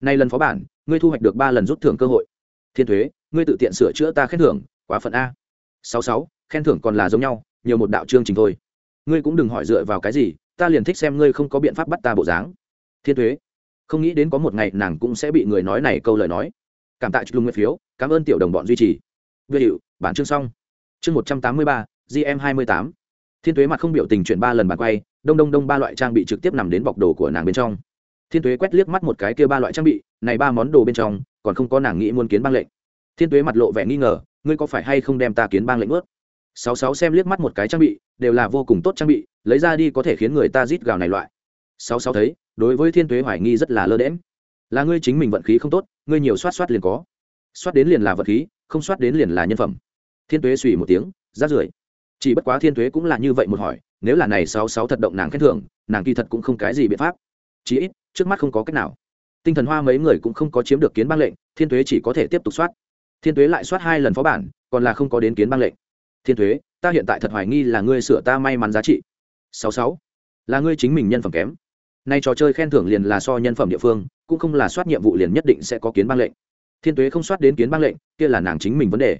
Nay lần phó bản, ngươi thu hoạch được ba lần rút thưởng cơ hội. Thiên thuế ngươi tự tiện sửa chữa ta khen thưởng, quá phận a. Sáu sáu, khen thưởng còn là giống nhau, nhiều một đạo chương trình thôi. Ngươi cũng đừng hỏi dựa vào cái gì ta liền thích xem ngươi không có biện pháp bắt ta bộ dáng. Thiên thuế, không nghĩ đến có một ngày nàng cũng sẽ bị người nói này câu lời nói. Cảm tạ chúc nguyện phiếu, cảm ơn tiểu đồng bọn duy trì. Đưa hiệu bản chương xong. Chương một trăm tám mươi ba gm hai mươi tám. Thiên tuế mặt không biểu tình chuyển ba lần bàn quay, đông đông đông ba loại trang bị trực tiếp nằm đến bọc đồ của nàng bên trong. Thiên tuế quét liếc mắt một cái kia ba loại trang bị, này ba món đồ bên trong, còn không có nàng nghĩ muốn kiến bang lệnh. Thiên tuế mặt lộ vẻ nghi ngờ, ngươi có phải hay không đem ta kiến bang lệnh ướt? Sáu sáu xem liếc mắt một cái trang bị, đều là vô cùng tốt trang bị, lấy ra đi có thể khiến người ta rít gào này loại. Sáu sáu thấy, đối với thiên tuế hoài nghi rất là lơ đễm là ngươi chính mình vận khí không tốt, ngươi nhiều soát soát liền có. Soát đến liền là vận khí, không soát đến liền là nhân phẩm. Thiên tuế suy một tiếng, rát rưởi. Chỉ bất quá thiên tuế cũng là như vậy một hỏi, nếu là này sáu sáu thật động nàng khen thưởng, nàng kỳ thật cũng không cái gì biện pháp. Chí ít, trước mắt không có cách nào. Tinh thần hoa mấy người cũng không có chiếm được kiến bang lệnh, thiên tuế chỉ có thể tiếp tục soát. Thiên tuế lại soát hai lần phó bản, còn là không có đến kiến bang lệnh thiên tuế ta hiện tại thật hoài nghi là ngươi sửa ta may mắn giá trị. Sáu sáu, là ngươi chính mình nhân phẩm kém. Nay trò chơi khen thưởng liền là so nhân phẩm địa phương, cũng không là soát nhiệm vụ liền nhất định sẽ có kiến bang lệnh. Thiên tuế không soát đến kiến bang lệnh, kia là nàng chính mình vấn đề.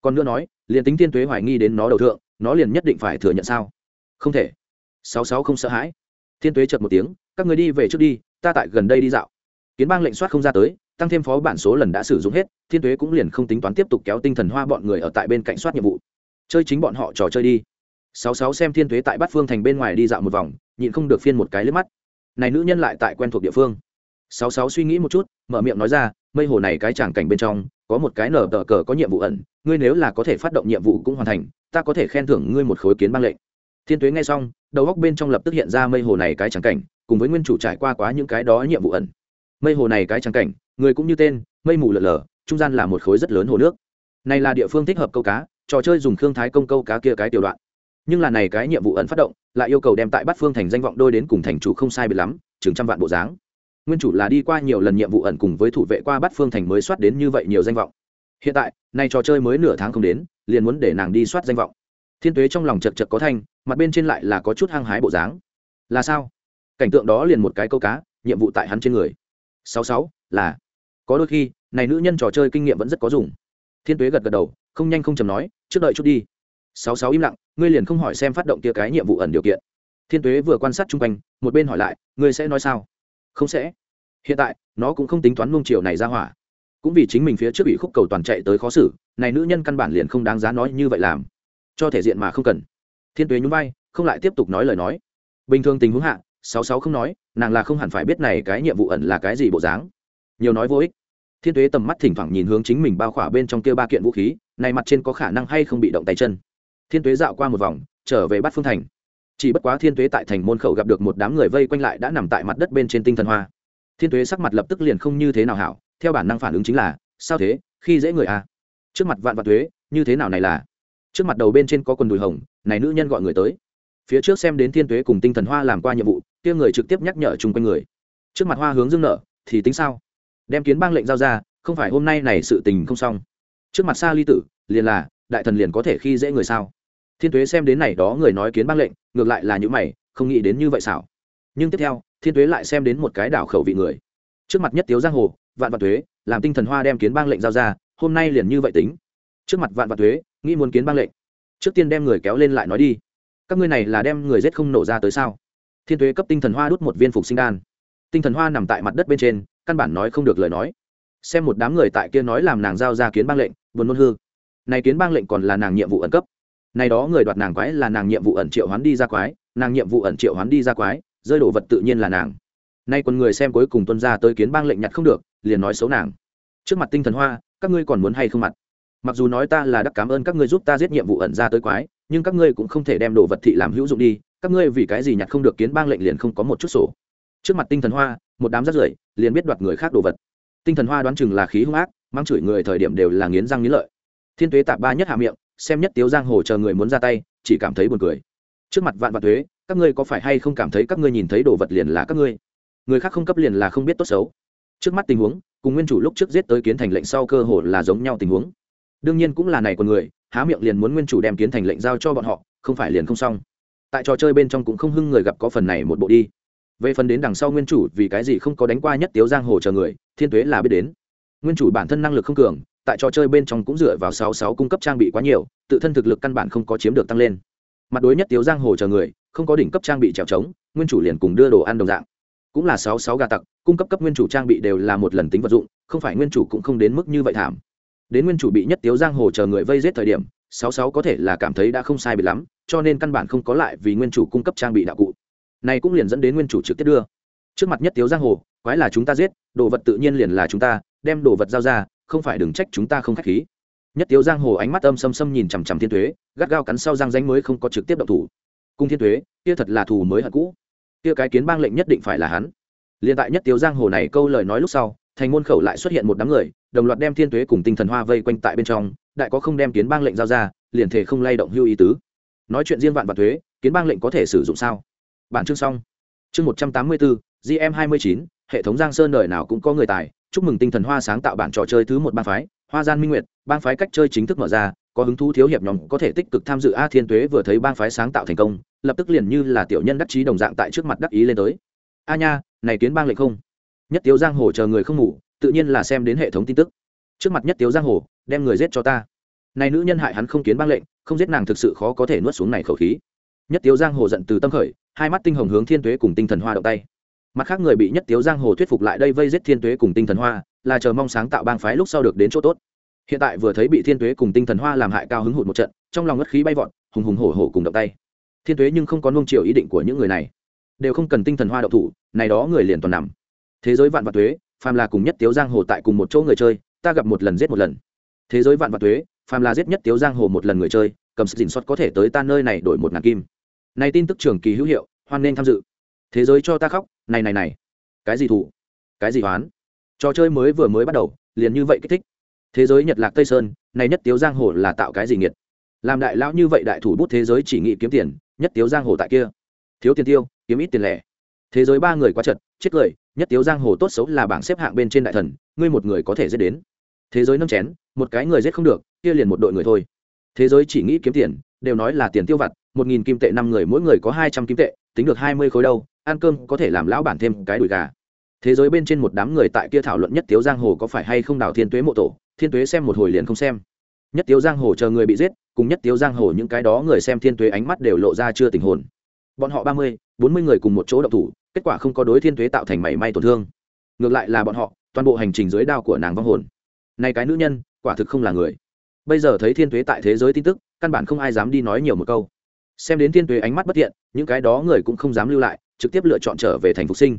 Còn nữa nói, liền tính thiên tuế hoài nghi đến nó đầu thượng, nó liền nhất định phải thừa nhận sao? Không thể. Sáu sáu không sợ hãi. Thiên tuế chợt một tiếng, các người đi về trước đi, ta tại gần đây đi dạo. Kiến bang lệnh soát không ra tới, tăng thêm phó bản số lần đã sử dụng hết, thiên tuế cũng liền không tính toán tiếp tục kéo tinh thần hoa bọn người ở tại bên cạnh soát nhiệm vụ chơi chính bọn họ trò chơi đi. Sáu sáu xem thiên tuế tại bát phương thành bên ngoài đi dạo một vòng, nhịn không được phiên một cái lướt mắt. Này nữ nhân lại tại quen thuộc địa phương. Sáu sáu suy nghĩ một chút, mở miệng nói ra, mây hồ này cái tràng cảnh bên trong, có một cái nở tờ cờ có nhiệm vụ ẩn, ngươi nếu là có thể phát động nhiệm vụ cũng hoàn thành, ta có thể khen thưởng ngươi một khối kiến băng lệnh. Thiên tuế nghe xong, đầu góc bên trong lập tức hiện ra mây hồ này cái tràng cảnh, cùng với nguyên chủ trải qua quá những cái đó nhiệm vụ ẩn. Mây hồ này cái tràng cảnh, người cũng như tên, mây mù lở lở, trung gian là một khối rất lớn hồ nước. Này là địa phương thích hợp câu cá trò chơi dùng khương thái công câu cá kia cái tiểu đoạn. Nhưng là này cái nhiệm vụ ẩn phát động, lại yêu cầu đem tại bát phương thành danh vọng đôi đến cùng thành chủ không sai biệt lắm, chừng trăm vạn bộ dáng. Nguyên chủ là đi qua nhiều lần nhiệm vụ ẩn cùng với thủ vệ qua bát phương thành mới soát đến như vậy nhiều danh vọng. Hiện tại, nay trò chơi mới nửa tháng không đến, liền muốn để nàng đi soát danh vọng. Thiên tuế trong lòng chật chật có thanh, mặt bên trên lại là có chút hăng hái bộ dáng. Là sao? Cảnh tượng đó liền một cái câu cá, nhiệm vụ tại hắn trên người. Sáu sáu, là. Có đôi khi, này nữ nhân trò chơi kinh nghiệm vẫn rất có dùng. Thiên tuế gật gật đầu, không nhanh không chầm nói trước đợi chút đi. Sáu sáu im lặng, ngươi liền không hỏi xem phát động kia cái nhiệm vụ ẩn điều kiện. Thiên tuế vừa quan sát chung quanh, một bên hỏi lại, ngươi sẽ nói sao? Không sẽ. Hiện tại, nó cũng không tính toán nung chiều này ra hỏa. Cũng vì chính mình phía trước bị khúc cầu toàn chạy tới khó xử, này nữ nhân căn bản liền không đáng giá nói như vậy làm. Cho thể diện mà không cần. Thiên tuế nhún vai, không lại tiếp tục nói lời nói. Bình thường tình huống hạ, sáu sáu không nói, nàng là không hẳn phải biết này cái nhiệm vụ ẩn là cái gì bộ dáng. Nhiều nói vô ích. Thiên tuế tầm mắt thỉnh thoảng nhìn hướng chính mình bao khỏa bên trong kia ba kiện vũ khí này mặt trên có khả năng hay không bị động tay chân. Thiên tuế dạo qua một vòng, trở về bắt phương thành. Chỉ bất quá thiên tuế tại thành môn khẩu gặp được một đám người vây quanh lại đã nằm tại mặt đất bên trên tinh thần hoa. Thiên tuế sắc mặt lập tức liền không như thế nào hảo, theo bản năng phản ứng chính là, sao thế? Khi dễ người à? Trước mặt vạn vạn tuế, như thế nào này là? Trước mặt đầu bên trên có quần đùi hồng, này nữ nhân gọi người tới. Phía trước xem đến thiên tuế cùng tinh thần hoa làm qua nhiệm vụ, kia người trực tiếp nhắc nhở chung quanh người. Trước mặt hoa hướng dương nợ thì tính sao? Đem kiến bang lệnh giao ra, không phải hôm nay này sự tình không xong trước mặt xa ly tử, liền là, đại thần liền có thể khi dễ người sao? Thiên tuế xem đến này đó người nói kiến băng lệnh, ngược lại là những mày, không nghĩ đến như vậy xảo nhưng tiếp theo, thiên tuế lại xem đến một cái đảo khẩu vị người. Trước mặt nhất tiếu giang hồ, vạn vạn thuế làm tinh thần hoa đem kiến bang lệnh giao ra, hôm nay liền như vậy tính. Trước mặt vạn vạn thuế nghĩ muốn kiến bang lệnh. Trước tiên đem người kéo lên lại nói đi. Các ngươi này là đem người giết không nổ ra tới sao? Thiên tuế cấp tinh thần hoa đút một viên phục sinh đan. Tinh thần hoa nằm tại mặt đất bên trên, căn bản nói không được lời nói. Xem một đám người tại kia nói làm nàng giao ra kiến bang lệnh buồn nôn hư. Này kiến bang lệnh còn là nàng nhiệm vụ ẩn cấp. Này đó người đoạt nàng quái là nàng nhiệm vụ ẩn triệu hoán đi ra quái, nàng nhiệm vụ ẩn triệu hoán đi ra quái, rơi đổ vật tự nhiên là nàng. Nay còn người xem cuối cùng tuân ra tới kiến bang lệnh nhặt không được, liền nói xấu nàng. Trước mặt tinh thần hoa, các ngươi còn muốn hay không mặt? Mặc dù nói ta là đắc cảm ơn các ngươi giúp ta giết nhiệm vụ ẩn ra tới quái, nhưng các ngươi cũng không thể đem đồ vật thị làm hữu dụng đi, các ngươi vì cái gì nhặt không được kiến bang lệnh liền không có một chút sổ. Trước mặt tinh thần hoa, một đám rất rưởi, liền biết đoạt người khác đồ vật. Tinh thần hoa đoán chừng là khí hung ác mang chửi người thời điểm đều là nghiến răng nghiến lợi. Thiên tuế tạp ba nhất hạ miệng, xem nhất tiếu giang hồ chờ người muốn ra tay, chỉ cảm thấy buồn cười. Trước mặt vạn vạn thuế, các ngươi có phải hay không cảm thấy các ngươi nhìn thấy đồ vật liền là các ngươi? Người khác không cấp liền là không biết tốt xấu. Trước mắt tình huống, cùng nguyên chủ lúc trước giết tới kiến thành lệnh sau cơ hồ là giống nhau tình huống. Đương nhiên cũng là này con người, há miệng liền muốn nguyên chủ đem kiến thành lệnh giao cho bọn họ, không phải liền không xong. Tại trò chơi bên trong cũng không hưng người gặp có phần này một bộ đi. Về phần đến đằng sau nguyên chủ, vì cái gì không có đánh qua nhất tiếu giang hồ chờ người, thiên tuế là biết đến nguyên chủ bản thân năng lực không cường, tại trò chơi bên trong cũng dựa vào sáu sáu cung cấp trang bị quá nhiều, tự thân thực lực căn bản không có chiếm được tăng lên. Mặt đối nhất tiếu giang hồ chờ người, không có đỉnh cấp trang bị trèo trống, nguyên chủ liền cùng đưa đồ ăn đồng dạng. Cũng là sáu sáu gà tặc, cung cấp cấp nguyên chủ trang bị đều là một lần tính vật dụng, không phải nguyên chủ cũng không đến mức như vậy thảm. Đến nguyên chủ bị nhất tiếu giang hồ chờ người vây giết thời điểm, sáu sáu có thể là cảm thấy đã không sai bị lắm, cho nên căn bản không có lại vì nguyên chủ cung cấp trang bị đạo cụ. Này cũng liền dẫn đến nguyên chủ trực tiếp đưa. Trước mặt nhất tiếu giang hồ quái là chúng ta giết, đồ vật tự nhiên liền là chúng ta, đem đồ vật giao ra, không phải đừng trách chúng ta không k h á c h khí. Nhất tiếu giang hồ ánh mắt âm xâm xâm nhìn chằm chằm thiên thuế gắt gao cắn sau răng danh mới không có trực tiếp động thủ. Cung thiên thuế kia thật là thù mới hận cũ. Kia cái kiến bang lệnh nhất định phải là hắn. Liền tại nhất tiếu giang hồ này câu lời nói lúc sau, thành môn khẩu lại xuất hiện một đám người, đồng loạt đem thiên thuế cùng tinh thần hoa vây quanh tại bên trong, đại có không đem kiến bang lệnh giao ra, liền thể không lay động hưu ý tứ. Nói chuyện riêng vạn và thuế, kiến bang lệnh có thể sử dụng sao? Bản chương xong. Chương một trăm tám mươi bốn gm hai mươi chín hệ thống giang sơn đời nào cũng có người tài. Chúc mừng tinh thần hoa sáng tạo bản trò chơi thứ một bang phái, hoa gian minh nguyệt. Bang phái cách chơi chính thức mở ra, có hứng thú thiếu hiệp nhóm có thể tích cực tham dự a thiên tuế vừa thấy bang phái sáng tạo thành công, lập tức liền như là tiểu nhân đắc chí đồng dạng tại trước mặt đắc ý lên tới. A nha, này kiến bang lệnh không? Nhất tiếu giang hồ chờ người không ngủ, tự nhiên là xem đến hệ thống tin tức. Trước mặt nhất tiếu giang hồ, đem người giết cho ta. Này nữ nhân hại hắn không kiến bang lệnh, không giết nàng thực sự khó có thể nuốt xuống này khẩu khí. Nhất tiếu giang hồ giận từ tâm khởi, hai mắt tinh hồng hướng thiên tuế cùng tinh thần hoa động tay mặt khác người bị nhất tiếu giang hồ thuyết phục lại đây vây giết thiên tuế cùng tinh thần hoa, là chờ mong sáng tạo bang phái lúc sau được đến chỗ tốt. Hiện tại vừa thấy bị thiên tuế cùng tinh thần hoa làm hại cao hứng hụt một trận, trong lòng ngất khí bay vọt, hùng hùng hổ hổ cùng động tay. Thiên tuế nhưng không có nung chiều ý định của những người này. Đều không cần tinh thần hoa đậu thủ, này đó người liền toàn nằm. Thế giới vạn vật tuế, phàm là cùng nhất tiếu giang hồ tại cùng một chỗ người chơi, ta gặp một lần giết một lần. Thế giới vạn vật tuế, phàm là giết nhất tiếu giang hồ một lần người chơi, cầm sự dình xuất có thể tới ta nơi này đổi một ngàn kim. Này tin tức trường kỳ hữu hiệu, hoan nên tham dự thế giới cho ta khóc, này này này. Cái gì thủ cái gì oán? Trò chơi mới vừa mới bắt đầu, liền như vậy kích thích. Thế giới nhật lạc tây sơn, này nhất tiếu giang hồ là tạo cái gì nghiệt? Làm đại lão như vậy đại thủ bút thế giới chỉ nghĩ kiếm tiền, nhất tiếu giang hồ tại kia. Thiếu tiền tiêu, kiếm ít tiền lẻ. Thế giới ba người quá chật, chết cười, nhất tiếu giang hồ tốt xấu là bảng xếp hạng bên trên đại thần, ngươi một người có thể giết đến. Thế giới nâng chén, một cái người giết không được, kia liền một đội người thôi. Thế giới chỉ nghĩ kiếm tiền, đều nói là tiền tiêu vặt, một nghìn kim tệ năm người mỗi người có hai trăm kim tệ, tính được hai mươi khối đâu ăn cơm có thể làm lão bản thêm cái đùi gà. Thế giới bên trên một đám người tại kia thảo luận nhất tiếu giang hồ có phải hay không đào thiên tuế mộ tổ, thiên tuế xem một hồi liền không xem. Nhất tiếu giang hồ chờ người bị giết, cùng nhất tiếu giang hồ những cái đó người xem thiên tuế ánh mắt đều lộ ra chưa tình hồn. Bọn họ ba mươi, bốn mươi người cùng một chỗ đậu thủ, kết quả không có đối thiên tuế tạo thành mảy may tổn thương. Ngược lại là bọn họ, toàn bộ hành trình dưới đao của nàng vong hồn. Này cái nữ nhân, quả thực không là người. Bây giờ thấy thiên tuế tại thế giới tin tức, căn bản không ai dám đi nói nhiều một câu. Xem đến thiên tuế ánh mắt bất thiện, những cái đó người cũng không dám lưu lại trực tiếp lựa chọn trở về thành phục sinh.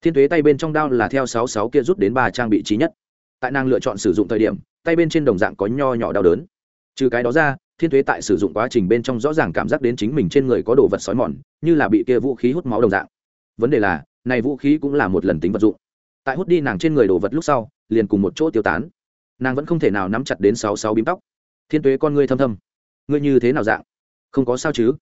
Thiên tuế tay bên trong đao là theo sáu sáu kia rút đến ba trang bị trí nhất. Tại nàng lựa chọn sử dụng thời điểm, tay bên trên đồng dạng có nho nhỏ đau đớn. Trừ cái đó ra, thiên tuế tại sử dụng quá trình bên trong rõ ràng cảm giác đến chính mình trên người có đồ vật sói mòn, như là bị kia vũ khí hút máu đồng dạng. Vấn đề là, này vũ khí cũng là một lần tính vật dụng. Tại hút đi nàng trên người đồ vật lúc sau, liền cùng một chỗ tiêu tán. Nàng vẫn không thể nào nắm chặt đến sáu sáu bím tóc. Thiên tuế con ngươi thâm thâm. Ngươi như thế nào dạng? Không có sao chứ?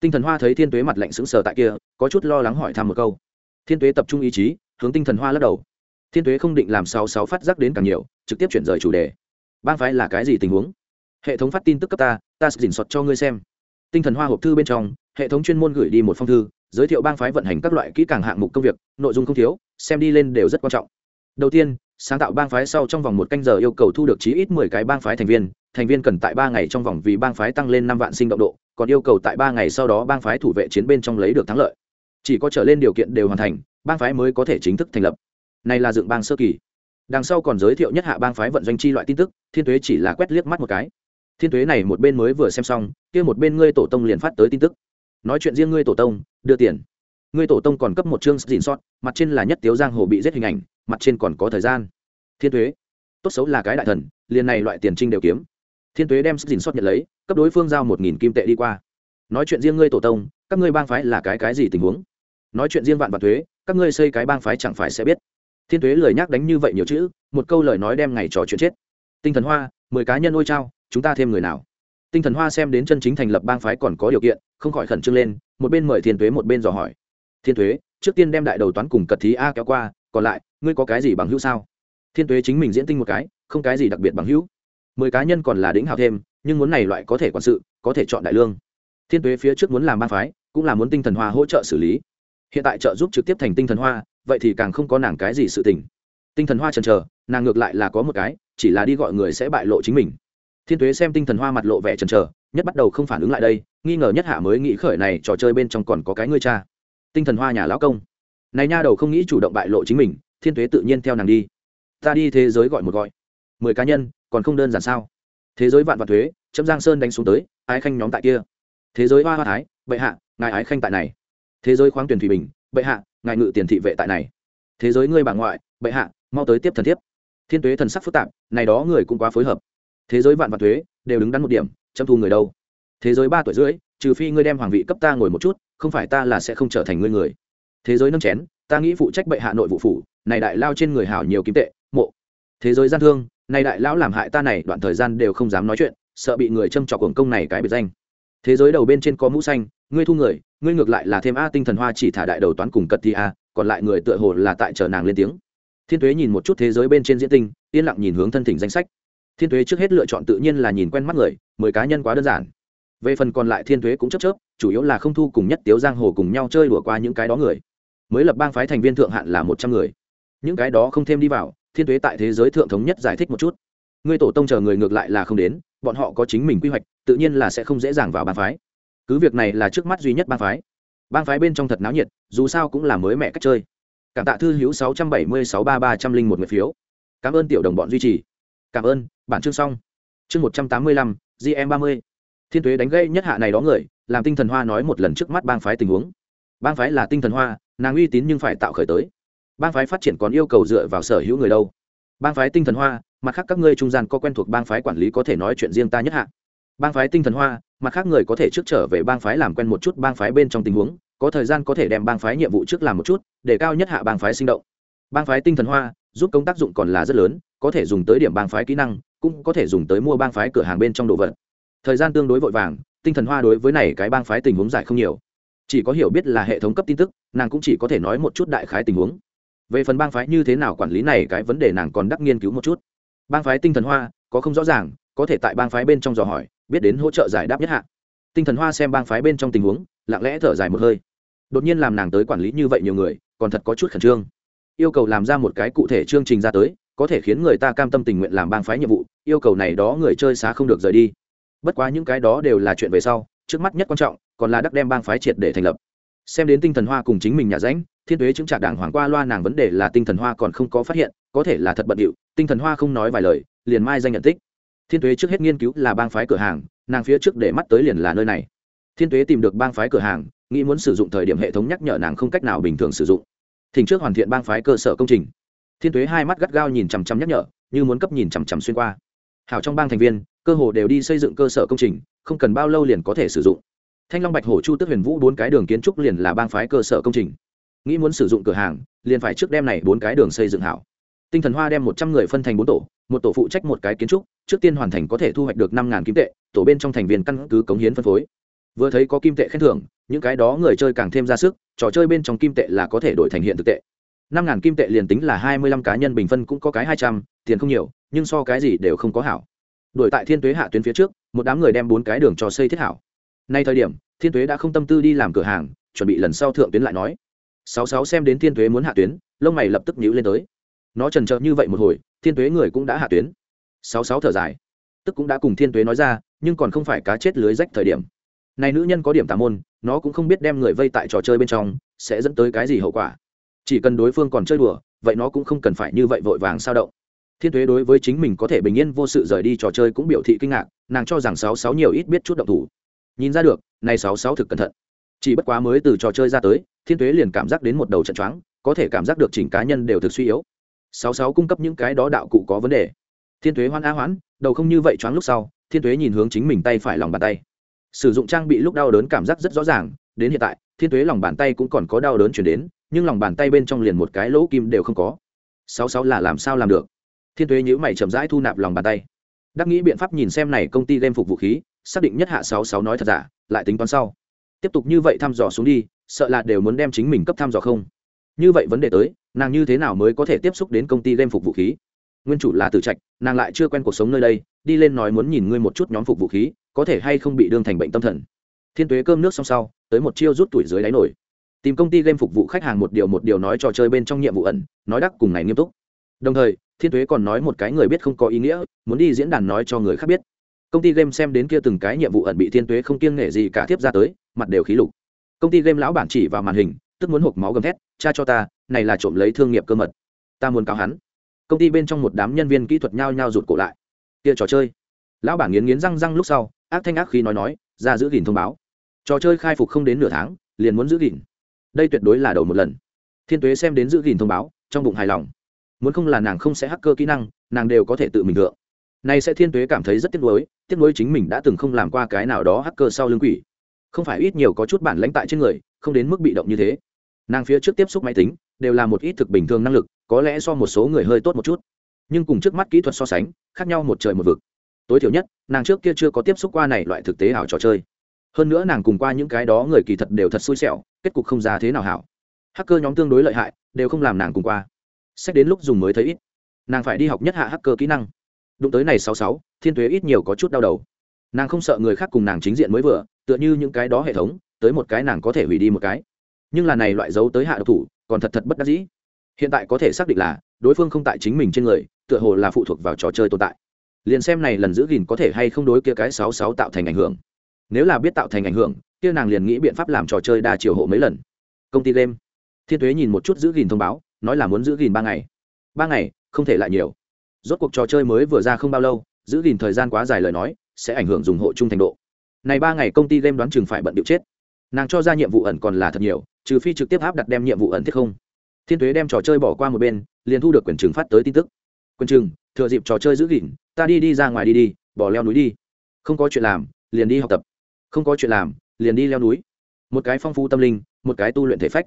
Tinh thần hoa thấy thiên tuế mặt lạnh sững sờ tại kia, có chút lo lắng hỏi thăm một câu. Thiên tuế tập trung ý chí, hướng tinh thần hoa lắc đầu. Thiên tuế không định làm sáu sáu phát giác đến càng nhiều, trực tiếp chuyển rời chủ đề. Bang phái là cái gì tình huống? Hệ thống phát tin tức cấp ta ta sẽ dình sọt cho ngươi xem. Tinh thần hoa hộp thư bên trong, hệ thống chuyên môn gửi đi một phong thư, giới thiệu bang phái vận hành các loại kỹ càng hạng mục công việc, nội dung không thiếu, xem đi lên đều rất quan trọng. Đầu tiên, sáng tạo bang phái sau trong vòng một canh giờ yêu cầu thu được chí ít mười cái bang phái thành viên thành viên cần tại ba ngày trong vòng vì bang phái tăng lên năm vạn sinh động độ còn yêu cầu tại ba ngày sau đó bang phái thủ vệ chiến bên trong lấy được thắng lợi. Chỉ có trở lên điều kiện đều hoàn thành, bang phái mới có thể chính thức thành lập. Này là dựng bang sơ kỳ. Đằng sau còn giới thiệu nhất hạ bang phái vận doanh chi loại tin tức, thiên tuế chỉ là quét liếc mắt một cái. Thiên tuế này một bên mới vừa xem xong, kia một bên ngươi tổ tông liền phát tới tin tức. Nói chuyện riêng ngươi tổ tông, đưa tiền. Ngươi tổ tông còn cấp một chương dìn sót, mặt trên là nhất tiếu giang hồ bị giết hình ảnh, mặt trên còn có thời gian. Thiên tuế, tốt xấu là cái đại thần, liền này loại tiền trinh đều kiếm thiên tuế đem dìn xót nhận lấy, cấp đối phương giao một nghìn kim tệ đi qua. Nói chuyện riêng ngươi tổ tông, các ngươi bang phái là cái cái gì tình huống? Nói chuyện riêng vạn vạn thuế các ngươi xây cái bang phái chẳng phải sẽ biết. Thiên tuế lời nhắc đánh như vậy nhiều chữ, một câu lời nói đem ngày trò chuyện chết. Tinh thần hoa, mười cá nhân ôi trao, chúng ta thêm người nào? Tinh thần hoa xem đến chân chính thành lập bang phái còn có điều kiện, không khỏi khẩn trương lên, một bên mời thiên tuế một bên dò hỏi. Thiên tuế, trước tiên đem đại đầu toán cùng cật thí a kéo qua, còn lại, ngươi có cái gì bằng hữu sao? Thiên tuế chính mình diễn tinh một cái, không cái gì đặc biệt bằng hữu mười cá nhân còn là đĩnh hào thêm, nhưng muốn này loại có thể quản sự, có thể chọn đại lương. Thiên tuế phía trước muốn làm ba phái, cũng là muốn tinh thần hoa hỗ trợ xử lý. Hiện tại trợ giúp trực tiếp thành tinh thần hoa, vậy thì càng không có nàng cái gì sự tình. Tinh thần hoa chần trờ nàng ngược lại là có một cái, chỉ là đi gọi người sẽ bại lộ chính mình. Thiên tuế xem tinh thần hoa mặt lộ vẻ chần trờ nhất bắt đầu không phản ứng lại đây, nghi ngờ nhất hạ mới nghĩ khởi này trò chơi bên trong còn có cái ngươi cha. Tinh thần hoa nhà lão công. Này nha đầu không nghĩ chủ động bại lộ chính mình, thiên tuế tự nhiên theo nàng đi. Ta đi thế giới gọi một gọi. Mười cá nhân còn không đơn giản sao? Thế giới vạn vạn thuế chấm giang sơn đánh xuống tới, ái khanh nhóm tại kia. Thế giới hoa hoa thái, bệ hạ, ngài ái khanh tại này. Thế giới khoáng tuyển thủy bình, bệ hạ, ngài ngự tiền thị vệ tại này. Thế giới ngươi bà ngoại, bệ hạ, mau tới tiếp thần thiếp. Thiên tuế thần sắc phức tạp, này đó người cũng quá phối hợp. Thế giới vạn vạn thuế, đều đứng đắn một điểm chấm thu người đâu? Thế giới ba tuổi rưỡi, trừ phi ngươi đem hoàng vị cấp ta ngồi một chút, không phải ta là sẽ không trở thành ngươi người. Thế giới nâng chén, ta nghĩ phụ trách bệ hạ nội vụ phủ, này đại lao trên người hảo nhiều kim tệ, mộ. Thế giới gian thương này đại lão làm hại ta này, đoạn thời gian đều không dám nói chuyện, sợ bị người châm trọc hưởng công này cái biệt danh. Thế giới đầu bên trên có mũ xanh, ngươi thu người, ngươi ngược lại là thêm a tinh thần hoa chỉ thả đại đầu toán cùng cật thi a, còn lại người tựa hồ là tại chờ nàng lên tiếng. Thiên tuế nhìn một chút thế giới bên trên diễn tinh, yên lặng nhìn hướng thân thỉnh danh sách. Thiên tuế trước hết lựa chọn tự nhiên là nhìn quen mắt người, mười cá nhân quá đơn giản. Về phần còn lại thiên tuế cũng chấp chớp, chủ yếu là không thu cùng nhất tiếu giang hồ cùng nhau chơi đùa qua những cái đó người. Mới lập bang phái thành viên thượng hạn là một trăm người. Những cái đó không thêm đi vào thiên tuế tại thế giới thượng thống nhất giải thích một chút. Ngươi tổ tông chờ người ngược lại là không đến, bọn họ có chính mình quy hoạch, tự nhiên là sẽ không dễ dàng vào bang phái. Cứ việc này là trước mắt duy nhất bang phái. Bang phái bên trong thật náo nhiệt, dù sao cũng là mới mẹ cách chơi. Cảm tạ thư hữu sáu trăm bảy mươi sáu ba ba trăm linh một người phiếu. Cảm ơn tiểu đồng bọn duy trì. Cảm ơn, bản chương xong. Chương một trăm tám mươi lăm gm ba mươi. Thiên tuế đánh gây nhất hạ này đó người, làm tinh thần hoa nói một lần trước mắt bang phái tình huống. Bang phái là tinh thần hoa, nàng uy tín nhưng phải tạo khởi tới bang phái phát triển còn yêu cầu dựa vào sở hữu người đâu? Bang phái tinh thần hoa, mặt khác các ngươi trung gian có quen thuộc bang phái quản lý có thể nói chuyện riêng ta nhất hạ. Bang phái tinh thần hoa, mặt khác người có thể trước trở về bang phái làm quen một chút bang phái bên trong tình huống, có thời gian có thể đem bang phái nhiệm vụ trước làm một chút, để cao nhất hạ bang phái sinh động. Bang phái tinh thần hoa, giúp công tác dụng còn là rất lớn, có thể dùng tới điểm bang phái kỹ năng, cũng có thể dùng tới mua bang phái cửa hàng bên trong đồ vật. Thời gian tương đối vội vàng, tinh thần hoa đối với này cái bang phái tình huống giải không nhiều. Chỉ có hiểu biết là hệ thống cấp tin tức, nàng cũng chỉ có thể nói một chút đại khái tình huống về phần bang phái như thế nào quản lý này, cái vấn đề nàng còn đắc nghiên cứu một chút. Bang phái tinh thần hoa, có không rõ ràng, có thể tại bang phái bên trong dò hỏi, biết đến hỗ trợ giải đáp nhất hạ tinh thần hoa xem bang phái bên trong tình huống, lặng lẽ thở dài một hơi. Đột nhiên làm nàng tới quản lý như vậy nhiều người, còn thật có chút khẩn trương. Yêu cầu làm ra một cái cụ thể chương trình ra tới, có thể khiến người ta cam tâm tình nguyện làm bang phái nhiệm vụ, yêu cầu này đó người chơi xá không được rời đi. Bất quá những cái đó đều là chuyện về sau, trước mắt nhất quan trọng, còn là đắc đem bang phái triệt để thành lập. Xem đến tinh thần hoa cùng chính mình nhà ránh thiên tuế chứng trạc đảng hoàng qua loa nàng vấn đề là tinh thần hoa còn không có phát hiện, có thể là thật bận điệu, tinh thần hoa không nói vài lời, liền mai danh nhận tích. Thiên tuế trước hết nghiên cứu là bang phái cửa hàng, nàng phía trước để mắt tới liền là nơi này. Thiên tuế tìm được bang phái cửa hàng, nghĩ muốn sử dụng thời điểm hệ thống nhắc nhở nàng không cách nào bình thường sử dụng. Thỉnh trước hoàn thiện bang phái cơ sở công trình. Thiên tuế hai mắt gắt gao nhìn chằm chằm nhắc nhở, như muốn cấp nhìn chằm chằm xuyên qua. Hảo trong bang thành viên, cơ hồ đều đi xây dựng cơ sở công trình, không cần bao lâu liền có thể sử dụng. Thanh long bạch hổ chu tức huyền vũ bốn cái đường kiến trúc liền là bang phái cơ sở công trình nghĩ muốn sử dụng cửa hàng, liền phải trước đem này bốn cái đường xây dựng hảo. Tinh thần hoa đem một trăm người phân thành bốn tổ, một tổ phụ trách một cái kiến trúc, trước tiên hoàn thành có thể thu hoạch được năm ngàn kim tệ, tổ bên trong thành viên căn cứ cống hiến phân phối. Vừa thấy có kim tệ khen thưởng, những cái đó người chơi càng thêm ra sức, trò chơi bên trong kim tệ là có thể đổi thành hiện thực tệ. Năm ngàn kim tệ liền tính là hai mươi lăm cá nhân bình phân cũng có cái hai trăm, tiền không nhiều, nhưng so cái gì đều không có hảo. Đổi tại thiên tuế hạ tuyến phía trước, một đám người đem bốn cái đường cho xây thiết hảo. Nay thời điểm, thiên tuế đã không tâm tư đi làm cửa hàng, chuẩn bị lần sau thượng tuyến lại nói sáu sáu xem đến thiên tuế muốn hạ tuyến, lông mày lập tức nhíu lên tới. Nó trần trợ như vậy một hồi, thiên tuế người cũng đã hạ tuyến. Sáu sáu thở dài. Tức cũng đã cùng thiên tuế nói ra, nhưng còn không phải cá chết lưới rách thời điểm. Này nữ nhân có điểm tà môn, nó cũng không biết đem người vây tại trò chơi bên trong, sẽ dẫn tới cái gì hậu quả. Chỉ cần đối phương còn chơi đùa, vậy nó cũng không cần phải như vậy vội vàng sao động. Thiên thuế đối với chính mình có thể bình yên vô sự rời đi trò chơi cũng biểu thị kinh ngạc, nàng cho rằng sáu sáu nhiều ít biết chút động thủ. Nhìn ra được, này sáu sáu thực cẩn thận chỉ bất quá mới từ trò chơi ra tới, thiên tuế liền cảm giác đến một đầu trận choáng, có thể cảm giác được chỉnh cá nhân đều thực suy yếu. Sáu sáu cung cấp những cái đó đạo cụ có vấn đề. Thiên tuế hoan á hoãn, đầu không như vậy choáng lúc sau, thiên tuế nhìn hướng chính mình tay phải lòng bàn tay. Sử dụng trang bị lúc đau đớn cảm giác rất rõ ràng, đến hiện tại, thiên tuế lòng bàn tay cũng còn có đau đớn chuyển đến, nhưng lòng bàn tay bên trong liền một cái lỗ kim đều không có. Sáu sáu là làm sao làm được? Thiên tuế nhữ mày chậm rãi thu nạp lòng bàn tay. Đắc nghĩ biện pháp nhìn xem này công ty đem phục vũ khí, xác định nhất hạ sáu sáu nói thật giả, lại tính toán sau tiếp tục như vậy thăm dò xuống đi, sợ là đều muốn đem chính mình cấp thăm dò không. Như vậy vấn đề tới, nàng như thế nào mới có thể tiếp xúc đến công ty game phục vũ khí? Nguyên chủ là tử trạch, nàng lại chưa quen cuộc sống nơi đây, đi lên nói muốn nhìn ngươi một chút nhóm phục vũ khí, có thể hay không bị đương thành bệnh tâm thần. Thiên tuế cơm nước xong sau, tới một chiêu rút tuổi dưới đáy nổi. Tìm công ty game phục vụ khách hàng một điều một điều nói trò chơi bên trong nhiệm vụ ẩn, nói đắc cùng này nghiêm túc. Đồng thời, thiên tuế còn nói một cái người biết không có ý nghĩa, muốn đi diễn đàn nói cho người khác biết. Công ty game xem đến kia từng cái nhiệm vụ ẩn bị thiên tuế không kiêng nể gì cả tiếp ra tới mặt đều khí lục. Công ty game lão bản chỉ vào màn hình, tức muốn hộp máu gầm thét, cha cho ta, này là trộm lấy thương nghiệp cơ mật. Ta muốn cáo hắn. Công ty bên trong một đám nhân viên kỹ thuật nhao nhao rụt cổ lại. Kia trò chơi. Lão bản nghiến nghiến răng răng lúc sau, ác thanh ác khí nói nói, ra giữ gìn thông báo. Trò chơi khai phục không đến nửa tháng, liền muốn giữ gìn. Đây tuyệt đối là đầu một lần. Thiên tuế xem đến giữ gìn thông báo, trong bụng hài lòng. Muốn không là nàng không sẽ hacker kỹ năng, nàng đều có thể tự mình thượng. Này sẽ thiên tuế cảm thấy rất tiếc nuối tiếc nuối chính mình đã từng không làm qua cái nào đó hacker sau lưng quỷ không phải ít nhiều có chút bản lãnh tại trên người, không đến mức bị động như thế. Nàng phía trước tiếp xúc máy tính, đều là một ít thực bình thường năng lực, có lẽ so một số người hơi tốt một chút. Nhưng cùng trước mắt kỹ thuật so sánh, khác nhau một trời một vực. Tối thiểu nhất, nàng trước kia chưa có tiếp xúc qua này loại thực tế ảo trò chơi. Hơn nữa nàng cùng qua những cái đó người kỳ thật đều thật xui xẻo, kết cục không ra thế nào hảo. Hacker nhóm tương đối lợi hại, đều không làm nàng cùng qua. Xét đến lúc dùng mới thấy ít. Nàng phải đi học nhất hạ hacker kỹ năng. Đụng tới này sáu sáu, thiên thuế ít nhiều có chút đau đầu. Nàng không sợ người khác cùng nàng chính diện mới vừa tựa như những cái đó hệ thống, tới một cái nàng có thể hủy đi một cái. Nhưng là này loại dấu tới hạ độc thủ, còn thật thật bất đắc dĩ. Hiện tại có thể xác định là, đối phương không tại chính mình trên người, tựa hồ là phụ thuộc vào trò chơi tồn tại. Liền xem này lần giữ gìn có thể hay không đối kia cái sáu sáu tạo thành ảnh hưởng. Nếu là biết tạo thành ảnh hưởng, kia nàng liền nghĩ biện pháp làm trò chơi đa chiều hộ mấy lần. Công ty game. Thiên thuế nhìn một chút giữ gìn thông báo, nói là muốn giữ gìn ba ngày. Ba ngày, không thể lại nhiều. Rốt cuộc trò chơi mới vừa ra không bao lâu, giữ gìn thời gian quá dài lời nói, sẽ ảnh hưởng dùng hộ chung thành độ này ba ngày công ty game đoán chừng phải bận điệu chết. Nàng cho ra nhiệm vụ ẩn còn là thật nhiều, trừ phi trực tiếp áp đặt đem nhiệm vụ ẩn thiết không. Thiên thuế đem trò chơi bỏ qua một bên, liền thu được quyền trừng phát tới tin tức. Quyền trừng thừa dịp trò chơi giữ gìn, ta đi đi ra ngoài đi đi, bỏ leo núi đi. Không có chuyện làm, liền đi học tập. Không có chuyện làm, liền đi leo núi. Một cái phong phú tâm linh, một cái tu luyện thể phách.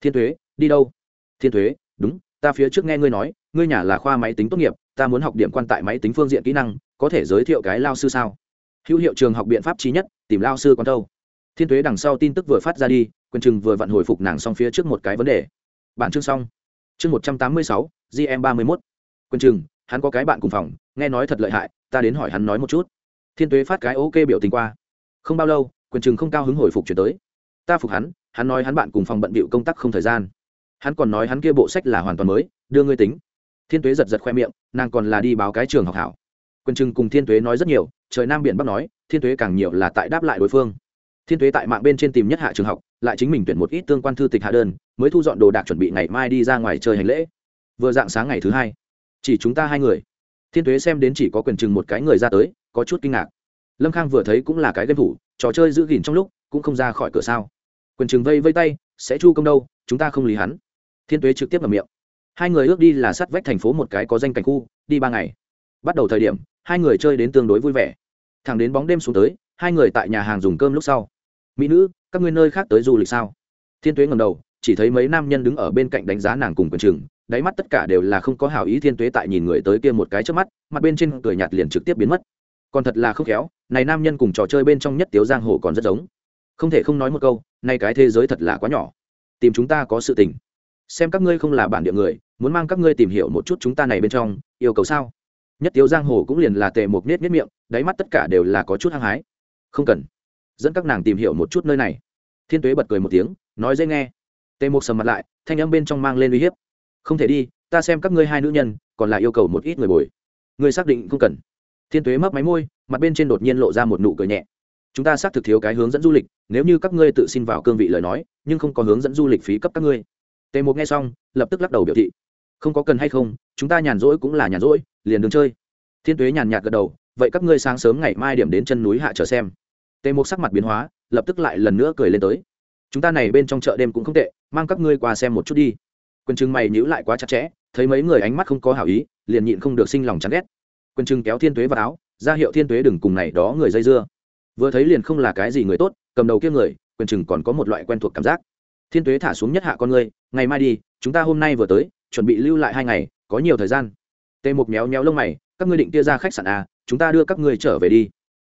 Thiên thuế đi đâu? Thiên thuế đúng, ta phía trước nghe ngươi nói, ngươi nhà là khoa máy tính tốt nghiệp, ta muốn học điểm quan tại máy tính phương diện kỹ năng, có thể giới thiệu cái lao sư sao? Hữu hiệu trường học biện pháp trí nhất, tìm lao sư con đâu thiên tuế đằng sau tin tức vừa phát ra đi, quyền chừng vừa vặn hồi phục nàng xong phía trước một cái vấn đề. Bản chương xong. Chương một trăm tám mươi sáu gm ba mươi mốt. Quyền chừng hắn có cái bạn cùng phòng, nghe nói thật lợi hại, ta đến hỏi hắn nói một chút. Thiên tuế phát cái ok biểu tình qua. Không bao lâu, quyền chừng không cao hứng hồi phục chuyển tới. Ta phục hắn hắn nói hắn bạn cùng phòng bận bịu công tác không thời gian. Hắn còn nói hắn kia bộ sách là hoàn toàn mới, đưa ngươi tính. Thiên tuế giật giật khoe miệng, nàng còn là đi báo cái trường học hảo. Quyền chừng cùng thiên tuế nói rất nhiều trời nam biển bắc nói, thiên tuế càng nhiều là tại đáp lại đối phương. Thiên tuế tại mạng bên trên tìm nhất hạ trường học, lại chính mình tuyển một ít tương quan thư tịch hạ đơn, mới thu dọn đồ đạc chuẩn bị ngày mai đi ra ngoài chơi hành lễ. Vừa dạng sáng ngày thứ hai, chỉ chúng ta hai người. Thiên tuế xem đến chỉ có quyền chừng một cái người ra tới, có chút kinh ngạc. Lâm khang vừa thấy cũng là cái game thủ, trò chơi giữ gìn trong lúc, cũng không ra khỏi cửa sao. Quyền chừng vây vây tay, sẽ chu công đâu, chúng ta không lý hắn. Thiên tuế trực tiếp vào miệng. Hai người ước đi là sát vách thành phố một cái có danh cảnh khu, đi ba ngày. Bắt đầu thời điểm, hai người chơi đến tương đối vui vẻ thẳng đến bóng đêm xuống tới, hai người tại nhà hàng dùng cơm lúc sau. Mỹ nữ, các ngươi nơi khác tới du lịch sao? Thiên tuế ngầm đầu, chỉ thấy mấy nam nhân đứng ở bên cạnh đánh giá nàng cùng quần chừng đáy mắt tất cả đều là không có hảo ý. Thiên tuế tại nhìn người tới kia một cái trước mắt, mặt bên trên cười nhạt liền trực tiếp biến mất. Còn thật là không khéo, này nam nhân cùng trò chơi bên trong nhất tiếu giang hồ còn rất giống. Không thể không nói một câu, nay cái thế giới thật là quá nhỏ. Tìm chúng ta có sự tình. Xem các ngươi không là bản địa người, muốn mang các ngươi tìm hiểu một chút chúng ta này bên trong, yêu cầu sao? Nhất tiếu giang hồ cũng liền là tề một nết nết miệng đáy mắt tất cả đều là có chút hăng hái. Không cần. Dẫn các nàng tìm hiểu một chút nơi này. Thiên tuế bật cười một tiếng, nói dễ nghe. Tề Mục sầm mặt lại, thanh âm bên trong mang lên uy hiếp. Không thể đi, ta xem các ngươi hai nữ nhân, còn là yêu cầu một ít người bồi. Người xác định không cần. Thiên tuế mấp máy môi, mặt bên trên đột nhiên lộ ra một nụ cười nhẹ. Chúng ta xác thực thiếu cái hướng dẫn du lịch, nếu như các ngươi tự xin vào cương vị lời nói, nhưng không có hướng dẫn du lịch phí cấp các ngươi. Tề Mục nghe xong, lập tức lắc đầu biểu thị. Không có cần hay không, chúng ta nhàn rỗi cũng là nhàn rỗi, liền đường chơi. Thiên tuế nhàn nhạt gật đầu vậy các ngươi sáng sớm ngày mai điểm đến chân núi hạ chờ xem. Tề mục sắc mặt biến hóa, lập tức lại lần nữa cười lên tới. Chúng ta này bên trong chợ đêm cũng không tệ, mang các ngươi qua xem một chút đi. Quân chừng mày nhữ lại quá chặt chẽ, thấy mấy người ánh mắt không có hảo ý, liền nhịn không được sinh lòng chán ghét. Quân chừng kéo thiên tuế vào áo, ra hiệu thiên tuế đừng cùng này đó người dây dưa. Vừa thấy liền không là cái gì người tốt, cầm đầu kia người quân chừng còn có một loại quen thuộc cảm giác. Thiên tuế thả xuống nhất hạ con ngươi, ngày mai đi, chúng ta hôm nay vừa tới, chuẩn bị lưu lại hai ngày, có nhiều thời gian. Tề mục méo méo lông mày, các ngươi định tia ra khách sạn à? Chúng ta đưa các ngươi trở về đi.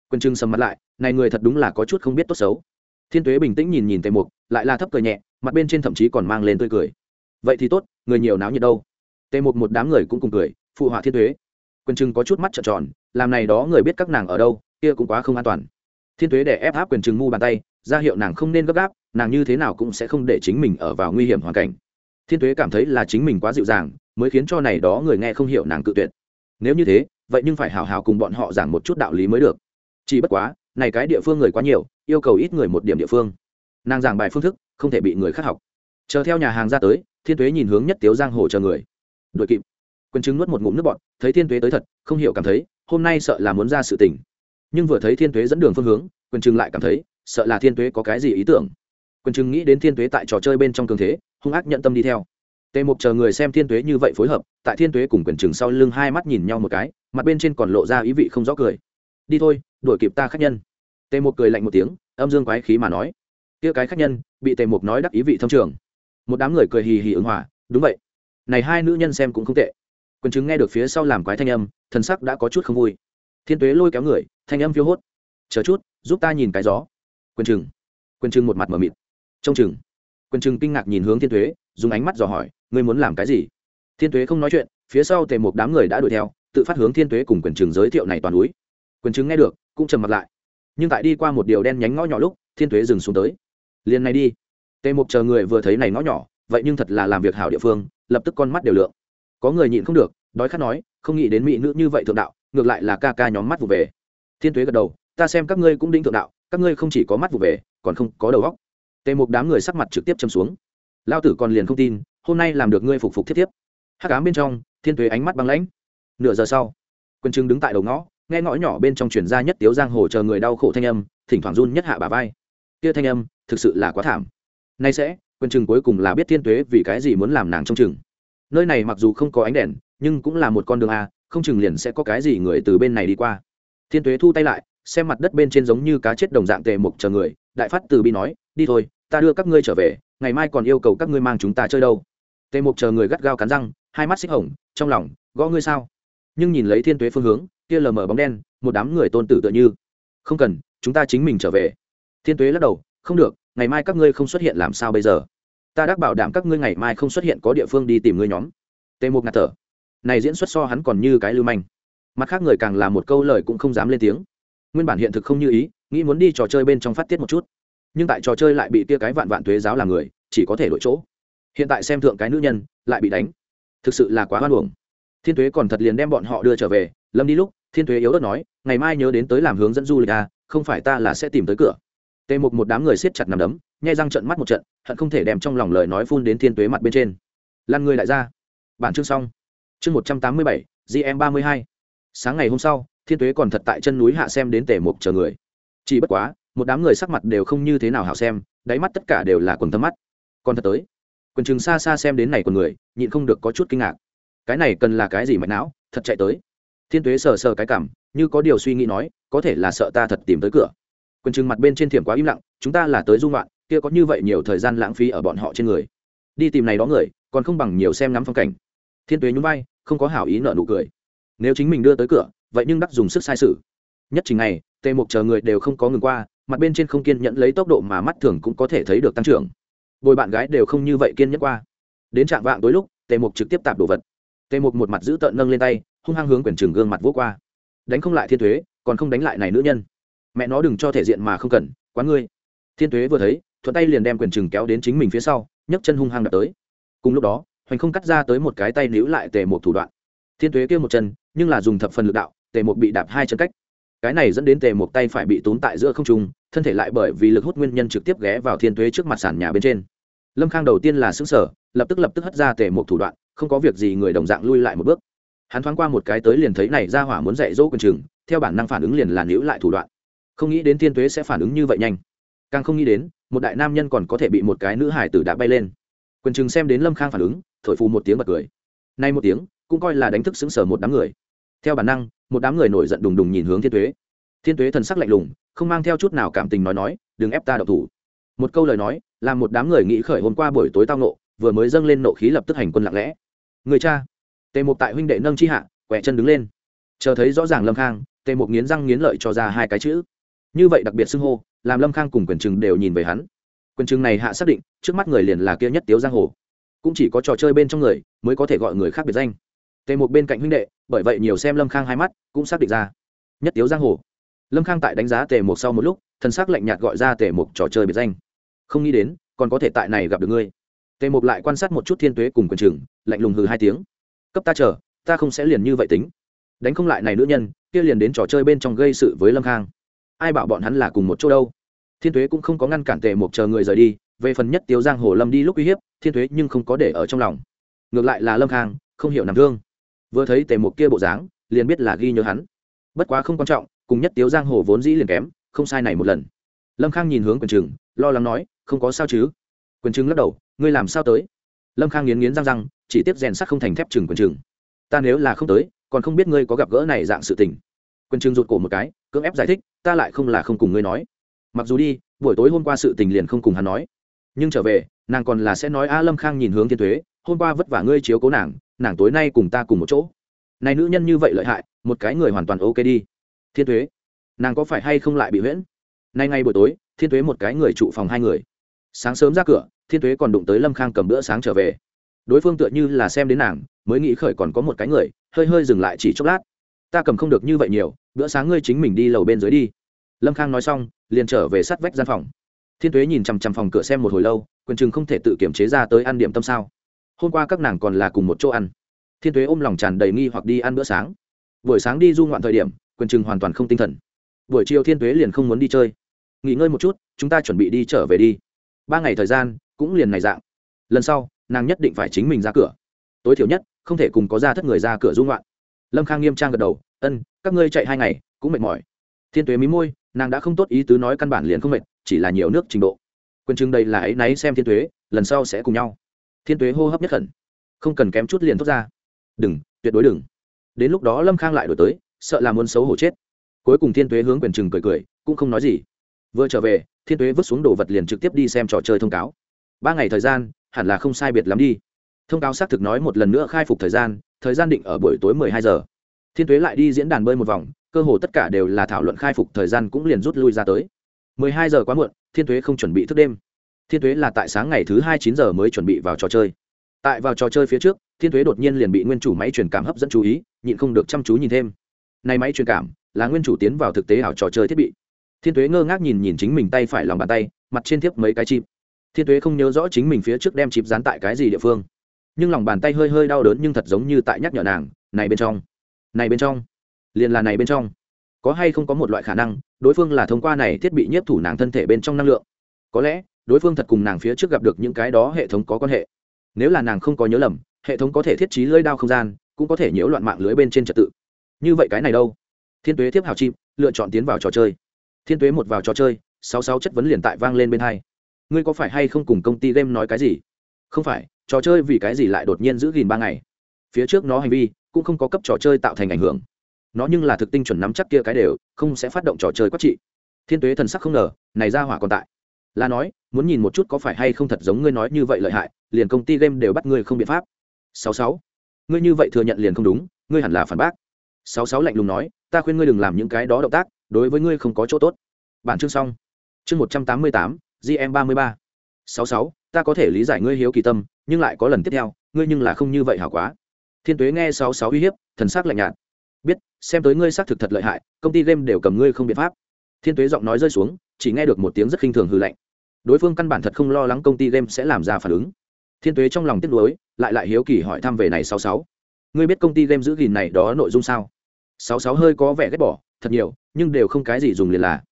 Quân trưng sầm mặt lại, này người thật đúng là có chút không biết tốt xấu. Thiên tuế bình tĩnh nhìn nhìn tề mục, lại là thấp cười nhẹ, mặt bên trên thậm chí còn mang lên tươi cười. Vậy thì tốt, người nhiều náo nhiệt đâu? Tề mục một đám người cũng cùng cười, phụ họa thiên tuế. Quân trưng có chút mắt trợn tròn, làm này đó người biết các nàng ở đâu, kia cũng quá không an toàn. Thiên tuế để ép áp quyền trừng mu bàn tay, ra hiệu nàng không nên gấp gáp, nàng như thế nào cũng sẽ không để chính mình ở vào nguy hiểm hoàn cảnh. Thiên tuế cảm thấy là chính mình quá dịu dàng, mới khiến cho này đó người nghe không hiểu nàng cự tuyệt. Nếu như thế vậy nhưng phải hào hào cùng bọn họ giảng một chút đạo lý mới được. Chỉ bất quá, này cái địa phương người quá nhiều, yêu cầu ít người một điểm địa phương. Nàng giảng bài phương thức, không thể bị người khác học. Chờ theo nhà hàng ra tới, thiên tuế nhìn hướng nhất tiếu giang hồ chờ người. Đội kịp. Quân chứng nuốt một ngụm nước bọt, thấy thiên tuế tới thật, không hiểu cảm thấy, hôm nay sợ là muốn ra sự tình. Nhưng vừa thấy thiên tuế dẫn đường phương hướng quân chứng lại cảm thấy, sợ là thiên tuế có cái gì ý tưởng. Quân chứng nghĩ đến thiên tuế tại trò chơi bên trong cường thế, hung ác nhận tâm đi theo tề mục chờ người xem thiên tuế như vậy phối hợp, tại thiên tuế cùng quyền chừng sau lưng hai mắt nhìn nhau một cái, mặt bên trên còn lộ ra ý vị không rõ cười. Đi thôi, đuổi kịp ta khách nhân. Tề mục cười lạnh một tiếng, âm dương quái khí mà nói. Kia cái khách nhân, bị tề mục nói đắc ý vị thông trường. Một đám người cười hì hì ứng hòa, đúng vậy. Này hai nữ nhân xem cũng không tệ. Quyền chứng nghe được phía sau làm quái thanh âm, thần sắc đã có chút không vui. Thiên tuế lôi kéo người, thanh âm phiêu hốt. Chờ chút, giúp ta nhìn cái gió. Quyền chừng quyền chừng một mặt m ở mịt. Trông chừng. Quyền chừng kinh ngạc nhìn hướng thiên tuế, dùng ánh mắt dò hỏi ngươi muốn làm cái gì? Thiên tuế không nói chuyện, phía sau tề một đám người đã đuổi theo, tự phát hướng thiên tuế cùng quyền trường giới thiệu này toàn núi. Quyền chứng nghe được, cũng trầm mặt lại. Nhưng tại đi qua một điều đen nhánh ngõ nhỏ lúc, thiên tuế dừng xuống tới. Liền này đi. Tề mục chờ người vừa thấy này ngõ nhỏ, vậy nhưng thật là làm việc hảo địa phương, lập tức con mắt đều lượng. Có người nhịn không được, đói khát nói, không nghĩ đến mỹ nữ như vậy thượng đạo, ngược lại là ca ca nhóm mắt vụ về. Thiên tuế gật đầu, ta xem các ngươi cũng đinh thượng đạo, các ngươi không chỉ có mắt vụ về, còn không có đầu góc tề mục đám người sắc mặt trực tiếp châm xuống. Lao tử còn liền không tin hôm nay làm được ngươi phục phục thiết tiếp hắc ám bên trong, thiên tuế ánh mắt băng lãnh. Nửa giờ sau quân trưng đứng tại đầu ngõ, nghe ngõ nhỏ bên trong chuyển ra nhất tiếu giang hồ chờ người đau khổ thanh âm, thỉnh thoảng run nhất hạ bà vai. Kia thanh âm, thực sự là quá thảm. Nay sẽ quân chừng cuối cùng là biết thiên tuế vì cái gì muốn làm nàng trong chừng. Nơi này mặc dù không có ánh đèn, nhưng cũng là một con đường a, không chừng liền sẽ có cái gì người từ bên này đi qua. Thiên tuế thu tay lại, xem mặt đất bên trên giống như cá chết đồng dạng tề mục chờ người, đại phát từ bi nói, đi thôi, ta đưa các ngươi trở về, ngày mai còn yêu cầu các ngươi mang chúng ta chơi đâu tề mục chờ người gắt gao cắn răng, hai mắt xích hồng, trong lòng, gõ ngươi sao? Nhưng nhìn lấy thiên tuế phương hướng, kia lờ mờ bóng đen, một đám người tôn tử tựa như, không cần, chúng ta chính mình trở về. Thiên tuế lắc đầu, không được, ngày mai các ngươi không xuất hiện làm sao bây giờ? Ta đã bảo đảm các ngươi ngày mai không xuất hiện có địa phương đi tìm ngươi nhóm. Tề mục ngạt thở, này diễn xuất so hắn còn như cái lưu manh. Mặt khác người càng là một câu lời cũng không dám lên tiếng. Nguyên bản hiện thực không như ý, nghĩ muốn đi trò chơi bên trong phát tiết một chút. Nhưng tại trò chơi lại bị tia cái vạn vạn thuế giáo làm người, chỉ có thể đổi chỗ hiện tại xem thượng cái nữ nhân, lại bị đánh. Thực sự là quá hoan hưởng thiên thuế còn thật liền đem bọn họ đưa trở về. Lâm đi lúc, thiên thuế yếu ớt nói, ngày mai nhớ đến tới làm hướng dẫn du lịch à không phải ta là sẽ tìm tới cửa. Tề mục một đám người siết chặt nằm đấm, nhai răng trận mắt một trận, hận không thể đem trong lòng lời nói phun đến thiên tuế mặt bên trên. Lan người lại ra. Bản chương xong. Chương một trăm tám mươi bảy gm ba mươi hai. Sáng ngày hôm sau, thiên tuế còn thật tại chân núi hạ xem đến tề mục chờ người. Chỉ bất quá, một đám người sắc mặt đều không như thế nào hảo xem, đáy mắt tất cả đều là quần thâm mắt. Còn thật tới quần chừng xa xa xem đến này của người, nhịn không được có chút kinh ngạc. Cái này cần là cái gì mạch não? Thật chạy tới. Thiên tuế sờ sờ cái cảm, như có điều suy nghĩ nói, có thể là sợ ta thật tìm tới cửa. Quần chừng mặt bên trên thiểm quá im lặng, chúng ta là tới dung loạn kia có như vậy nhiều thời gian lãng phí ở bọn họ trên người. Đi tìm này đó người, còn không bằng nhiều xem ngắm phong cảnh. Thiên tuế nhún vai, không có hảo ý nợ nụ cười. Nếu chính mình đưa tới cửa, vậy nhưng đắc dùng sức sai sự. Nhất trình này, tề mục chờ người đều không có ngừng qua, mặt bên trên không kiên nhẫn lấy tốc độ mà mắt thường cũng có thể thấy được tăng trưởng bồi bạn gái đều không như vậy kiên nhẫn qua. Đến trạng vạng tối lúc, tề mục trực tiếp tạp đồ vật. Tề mục một mặt giữ tợn nâng lên tay, hung hăng hướng quyển trường gương mặt vỗ qua. Đánh không lại thiên thuế còn không đánh lại này nữ nhân. Mẹ nó đừng cho thể diện mà không cần, quán ngươi. Thiên thuế vừa thấy, thuận tay liền đem quyển trường kéo đến chính mình phía sau, nhấc chân hung hăng đập tới. Cùng lúc đó, hoành không cắt ra tới một cái tay níu lại tề mục thủ đoạn. Thiên thuế kêu một chân, nhưng là dùng thập phần lực đạo, tề mục bị đạp hai chân cách. Cái này dẫn đến tề mục tay phải bị tốn tại giữa không trung, thân thể lại bởi vì lực hút nguyên nhân trực tiếp ghé vào thiên thuế trước mặt sàn nhà bên trên lâm khang đầu tiên là xứng sở lập tức lập tức hất ra tề một thủ đoạn, không có việc gì người đồng dạng lui lại một bước. Hắn thoáng qua một cái tới liền thấy này ra hỏa muốn dạy dỗ quần chừng theo bản năng phản ứng liền là níu lại thủ đoạn. Không nghĩ đến thiên tuế sẽ phản ứng như vậy nhanh. Càng không nghĩ đến, một đại nam nhân còn có thể bị một cái nữ hải tử đã bay lên. Quyền chừng xem đến lâm khang phản ứng, thổi phù một tiếng bật cười. Nay một tiếng, cũng coi là đánh thức xứng sở một đám người. Theo bản năng, một đám người nổi giận đùng đùng nhìn hướng thiên tuế. Thiên tuế thần sắc lạnh lùng, không mang theo chút nào cảm tình nói nói, đừng ép ta đậu thủ. Một câu lời nói làm một đám người nghĩ khởi hôm qua buổi tối tao nộ vừa mới dâng lên nộ khí lập tức hành quân lặng lẽ. Người cha, tề mục tại huynh đệ nâng chi hạ, quẹ chân đứng lên. Chờ thấy rõ ràng lâm khang, tề mục nghiến răng nghiến lợi cho ra hai cái chữ. Như vậy đặc biệt xưng hô, làm lâm khang cùng quyền trừng đều nhìn về hắn. Quyền trừng này hạ xác định, trước mắt người liền là kia nhất tiếu giang hồ. Cũng chỉ có trò chơi bên trong người mới có thể gọi người khác biệt danh. Tề mục bên cạnh huynh đệ, bởi vậy nhiều xem lâm khang hai mắt, cũng xác định ra, nhất tiếu giang hồ. Lâm khang tại đánh giá tề mục sau một lúc thân xác lạnh nhạt gọi ra tề mục trò chơi biệt danh không nghĩ đến, còn có thể tại này gặp được ngươi. Tề Mục lại quan sát một chút thiên tuế cùng quyền chừng lạnh lùng hừ hai tiếng. Cấp ta chờ, ta không sẽ liền như vậy tính. Đánh không lại này nữ nhân, kia liền đến trò chơi bên trong gây sự với lâm khang. Ai bảo bọn hắn là cùng một chỗ đâu? Thiên Tuế cũng không có ngăn cản tề mục chờ người rời đi, về phần nhất tiêu giang hồ lâm đi lúc uy hiếp, thiên Tuế nhưng không có để ở trong lòng. Ngược lại là lâm khang, không hiểu nằm thương. Vừa thấy tề mục kia bộ dáng, liền biết là ghi nhớ hắn. Bất quá không quan trọng, cùng nhất tiếu giang hồ vốn dĩ liền kém, không sai này một lần. Lâm khang nhìn hướng quyền chừng lo lắng nói không có sao chứ? Quyền trừng lắc đầu, ngươi làm sao tới? Lâm khang nghiến nghiến răng răng, chỉ tiếp rèn sắt không thành thép chừng quyền trừng. Ta nếu là không tới, còn không biết ngươi có gặp gỡ này dạng sự tình. Quyền trừng rụt cổ một cái, cưỡng ép giải thích, ta lại không là không cùng ngươi nói. Mặc dù đi, buổi tối hôm qua sự tình liền không cùng hắn nói. Nhưng trở về, nàng còn là sẽ nói, a, lâm khang nhìn hướng thiên thuế, hôm qua vất vả ngươi chiếu cố nàng nàng tối nay cùng ta cùng một chỗ. Này nữ nhân như vậy lợi hại, một cái người hoàn toàn ok đi. Thiên thuế, nàng có phải hay không lại bị huyễn? Nay ngay buổi tối, thiên thuế một cái người trụ phòng hai người sáng sớm ra cửa, thiên Tuế còn đụng tới lâm khang cầm bữa sáng trở về. Đối phương tựa như là xem đến nàng, mới nghĩ khởi còn có một cái người, hơi hơi dừng lại chỉ chốc lát. Ta cầm không được như vậy nhiều, bữa sáng ngươi chính mình đi lầu bên dưới đi. Lâm khang nói xong, liền trở về sát vách gian phòng. Thiên tuế nhìn chằm chằm phòng cửa xem một hồi lâu, quyền chừng không thể tự kiểm chế ra tới ăn điểm tâm sao. Hôm qua các nàng còn là cùng một chỗ ăn. Thiên tuế ôm lòng tràn đầy nghi hoặc đi ăn bữa sáng. Buổi sáng đi du ngoạn thời điểm, quyền chừng hoàn toàn không tinh thần. Buổi chiều thiên tuế liền không muốn đi chơi. Nghỉ ngơi một chút, chúng ta chuẩn bị đi trở về đi ba ngày thời gian cũng liền này dạng. Lần sau, nàng nhất định phải chính mình ra cửa. Tối thiểu nhất, không thể cùng có ra thất người ra cửa dung loạn. Lâm khang nghiêm trang gật đầu, ân, các ngươi chạy hai ngày cũng mệt mỏi. Thiên tuế mí môi, nàng đã không tốt ý tứ nói căn bản liền không mệt, chỉ là nhiều nước trình độ. Quyền chừng đây là ấy náy xem thiên tuế, lần sau sẽ cùng nhau. Thiên tuế hô hấp nhất khẩn, không cần kém chút liền thốt ra. Đừng, tuyệt đối đừng. Đến lúc đó lâm khang lại đổi tới, sợ là muốn xấu hổ chết. Cuối cùng thiên tuế hướng quyền chừng cười cười, cũng không nói gì vừa trở về, thiên tuế vứt xuống đồ vật liền trực tiếp đi xem trò chơi thông cáo. Ba ngày thời gian, hẳn là không sai biệt lắm đi. Thông cáo xác thực nói một lần nữa khai phục thời gian thời gian định ở buổi tối mười hai giờ. Thiên tuế lại đi diễn đàn bơi một vòng, cơ hồ tất cả đều là thảo luận khai phục thời gian cũng liền rút lui ra tới. Mười hai giờ quá muộn, thiên tuế không chuẩn bị thức đêm. Thiên tuế là tại sáng ngày thứ hai chín giờ mới chuẩn bị vào trò chơi. Tại vào trò chơi phía trước, thiên tuế đột nhiên liền bị nguyên chủ máy truyền cảm hấp dẫn chú ý, nhịn không được chăm chú nhìn thêm. Này máy truyền cảm là nguyên chủ tiến vào thực tế ảo trò chơi thiết bị thiên tuế ngơ ngác nhìn nhìn chính mình tay phải lòng bàn tay, mặt trên thiếp mấy cái chịp thiên tuế không nhớ rõ chính mình phía trước đem chịp dán tại cái gì địa phương. Nhưng lòng bàn tay hơi hơi đau đớn nhưng thật giống như tại nhắc nhở nàng, này bên trong, này bên trong, liền là này bên trong. Có hay không có một loại khả năng, đối phương là thông qua này thiết bị nhiếp thủ nàng thân thể bên trong năng lượng? Có lẽ, đối phương thật cùng nàng phía trước gặp được những cái đó hệ thống có quan hệ. Nếu là nàng không có nhớ lầm, hệ thống có thể thiết trí lưỡi đao không gian, cũng có thể nhiễu loạn mạng lưới bên trên trật tự. Như vậy cái này đâu? Thiên tuế tiếp hào chim, lựa chọn tiến vào trò chơi thiên tuế một vào trò chơi, sáu sáu chất vấn liền tại vang lên bên hai. Ngươi có phải hay không cùng công ty game nói cái gì? Không phải, trò chơi vì cái gì lại đột nhiên giữ gìn ba ngày? Phía trước nó hành vi cũng không có cấp trò chơi tạo thành ảnh hưởng. Nó nhưng là thực tinh chuẩn nắm chắc kia cái đều, không sẽ phát động trò chơi quát trị. Thiên tuế thần sắc không ngờ, này ra hỏa còn tại. Là nói, muốn nhìn một chút có phải hay không thật giống ngươi nói như vậy lợi hại, liền công ty game đều bắt ngươi không biện pháp. Sáu sáu. Ngươi như vậy thừa nhận liền không đúng, ngươi hẳn là phản bác. Sáu sáu lạnh lùng nói, ta khuyên ngươi đừng làm những cái đó động tác đối với ngươi không có chỗ tốt. Bản chương xong. Chương một trăm tám mươi tám gm ba mươi ba. Sáu sáu, ta có thể lý giải ngươi hiếu kỳ tâm, nhưng lại có lần tiếp theo, ngươi nhưng là không như vậy hảo quá. Thiên tuế nghe sáu sáu uy hiếp, thần sắc lạnh nhạt. Biết, xem tới ngươi xác thực thật lợi hại, công ty game đều cầm ngươi không biện pháp. Thiên tuế giọng nói rơi xuống, chỉ nghe được một tiếng rất khinh thường hư lạnh. Đối phương căn bản thật không lo lắng công ty game sẽ làm ra phản ứng. Thiên tuế trong lòng tiếc nuối, lại lại hiếu kỳ hỏi thăm về này sáu sáu. Ngươi biết công ty game giữ gìn này đó nội dung sao? Sáu sáu hơi có vẻ ghét bỏ thật nhiều, nhưng đều không cái gì dùng liền là,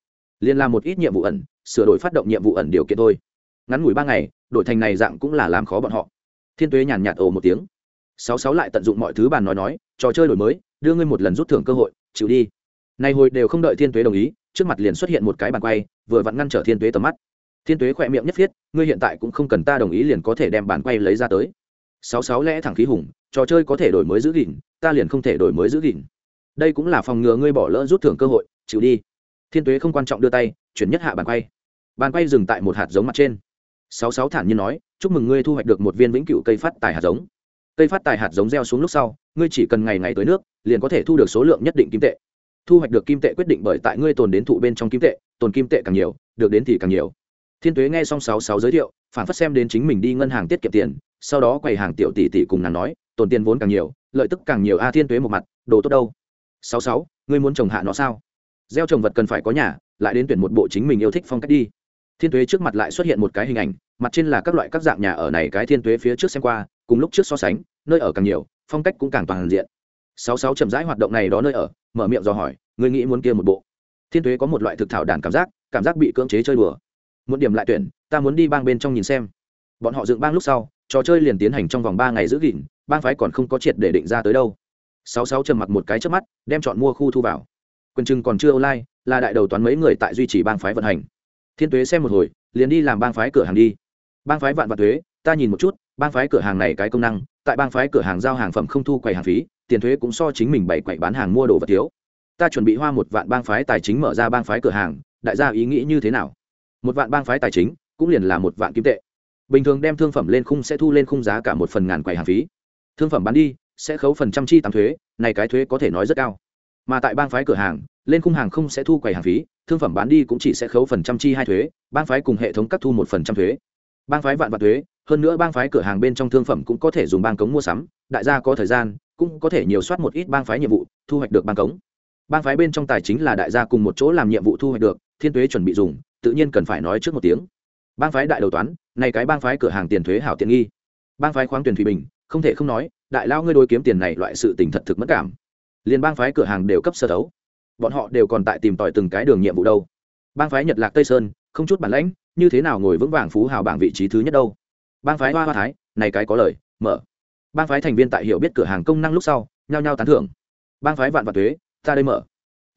liền làm một ít nhiệm vụ ẩn, sửa đổi phát động nhiệm vụ ẩn điều kiện thôi. Ngắn ngủi ba ngày, đổi thành này dạng cũng là làm khó bọn họ. Thiên tuế nhàn nhạt ồ một tiếng. Sáu sáu lại tận dụng mọi thứ bàn nói nói, trò chơi đổi mới, đưa ngươi một lần rút thưởng cơ hội, chịu đi. Này hồi đều không đợi thiên tuế đồng ý, trước mặt liền xuất hiện một cái bàn quay, vừa vặn ngăn trở thiên tuế tầm mắt. Thiên tuế khỏe miệng nhất thiết ngươi hiện tại cũng không cần ta đồng ý liền có thể đem bàn quay lấy ra tới. Sáu sáu lẽ thẳng khí hùng, trò chơi có thể đổi mới giữ gìn, ta liền không thể đổi mới giữ gìn đây cũng là phòng ngừa ngươi bỏ lỡ rút thưởng cơ hội, chịu đi. Thiên tuế không quan trọng đưa tay, chuyển nhất hạ bàn quay. Bàn quay dừng tại một hạt giống mặt trên. Sáu sáu thản nhiên nói, chúc mừng ngươi thu hoạch được một viên vĩnh cựu cây phát tài hạt giống. Cây phát tài hạt giống gieo xuống lúc sau, ngươi chỉ cần ngày ngày tới nước, liền có thể thu được số lượng nhất định kim tệ. Thu hoạch được kim tệ quyết định bởi tại ngươi tồn đến thụ bên trong kim tệ, tồn kim tệ càng nhiều, được đến thì càng nhiều. Thiên tuế nghe xong sáu sáu giới thiệu, phản phát xem đến chính mình đi ngân hàng tiết kiệm tiền, sau đó quầy hàng tiểu tỷ tỷ cùng nàng nói, tồn tiền vốn càng nhiều, lợi tức càng nhiều. A, thiên tuế một mặt, đồ tốt đâu? Sáu sáu, ngươi muốn trồng hạ nó sao? Gieo trồng vật cần phải có nhà, lại đến tuyển một bộ chính mình yêu thích phong cách đi. Thiên tuế trước mặt lại xuất hiện một cái hình ảnh, mặt trên là các loại các dạng nhà ở này cái thiên tuế phía trước xem qua, cùng lúc trước so sánh, nơi ở càng nhiều, phong cách cũng càng toàn diện. Sáu sáu chậm rãi hoạt động này đó nơi ở, mở miệng dò hỏi người nghĩ muốn kia một bộ? Thiên tuế có một loại thực thảo đàn cảm giác cảm giác bị cưỡng chế chơi đùa. Một điểm lại tuyển, ta muốn đi bang bên trong nhìn xem. Bọn họ dựng bang lúc sau, trò chơi liền tiến hành trong vòng ba ngày giữ gìn, bang phái còn không có triệt để định ra tới đâu sáu sáu trầm mặc một cái trước mắt, đem chọn mua khu thu vào. Quyền chừng còn chưa online, là đại đầu toán mấy người tại duy trì bang phái vận hành. Thiên tuế xem một hồi, liền đi làm bang phái cửa hàng đi. Bang phái vạn vạn thuế, ta nhìn một chút, bang phái cửa hàng này cái công năng, tại bang phái cửa hàng giao hàng phẩm không thu quầy hàng phí, tiền thuế cũng so chính mình bảy quầy bán hàng mua đồ vật thiếu. Ta chuẩn bị hoa một vạn bang phái tài chính mở ra bang phái cửa hàng, đại gia ý nghĩ như thế nào? Một vạn bang phái tài chính, cũng liền là một vạn kim tệ. Bình thường đem thương phẩm lên khung sẽ thu lên khung giá cả một phần ngàn quầy hàng phí. Thương phẩm bán đi sẽ khấu phần trăm chi tám thuế, này cái thuế có thể nói rất cao. Mà tại bang phái cửa hàng, lên khung hàng không sẽ thu quầy hàng phí, thương phẩm bán đi cũng chỉ sẽ khấu phần trăm chi hai thuế, bang phái cùng hệ thống cắt thu một phần trăm thuế. Bang phái vạn vạn thuế, hơn nữa bang phái cửa hàng bên trong thương phẩm cũng có thể dùng bang cống mua sắm, đại gia có thời gian, cũng có thể nhiều soát một ít bang phái nhiệm vụ, thu hoạch được bang cống. Bang phái bên trong tài chính là đại gia cùng một chỗ làm nhiệm vụ thu hoạch được, thiên thuế chuẩn bị dùng, tự nhiên cần phải nói trước một tiếng. Bang phái đại đầu toán, này cái bang phái cửa hàng tiền thuế hảo tiện nghi. Bang phái khoáng tuyển thủy bình không thể không nói, đại lao ngươi đối kiếm tiền này loại sự tình thật thực mất cảm. Liên bang phái cửa hàng đều cấp sơ thấu bọn họ đều còn tại tìm tòi từng cái đường nhiệm vụ đâu. Bang phái nhật lạc tây sơn, không chút bản lãnh, như thế nào ngồi vững vàng phú hào bảng vị trí thứ nhất đâu? Bang phái hoa hoa thái, này cái có lời, mở. Bang phái thành viên tại hiểu biết cửa hàng công năng lúc sau, nhao nhao tán thưởng. Bang phái vạn vạn thuế ta đây mở.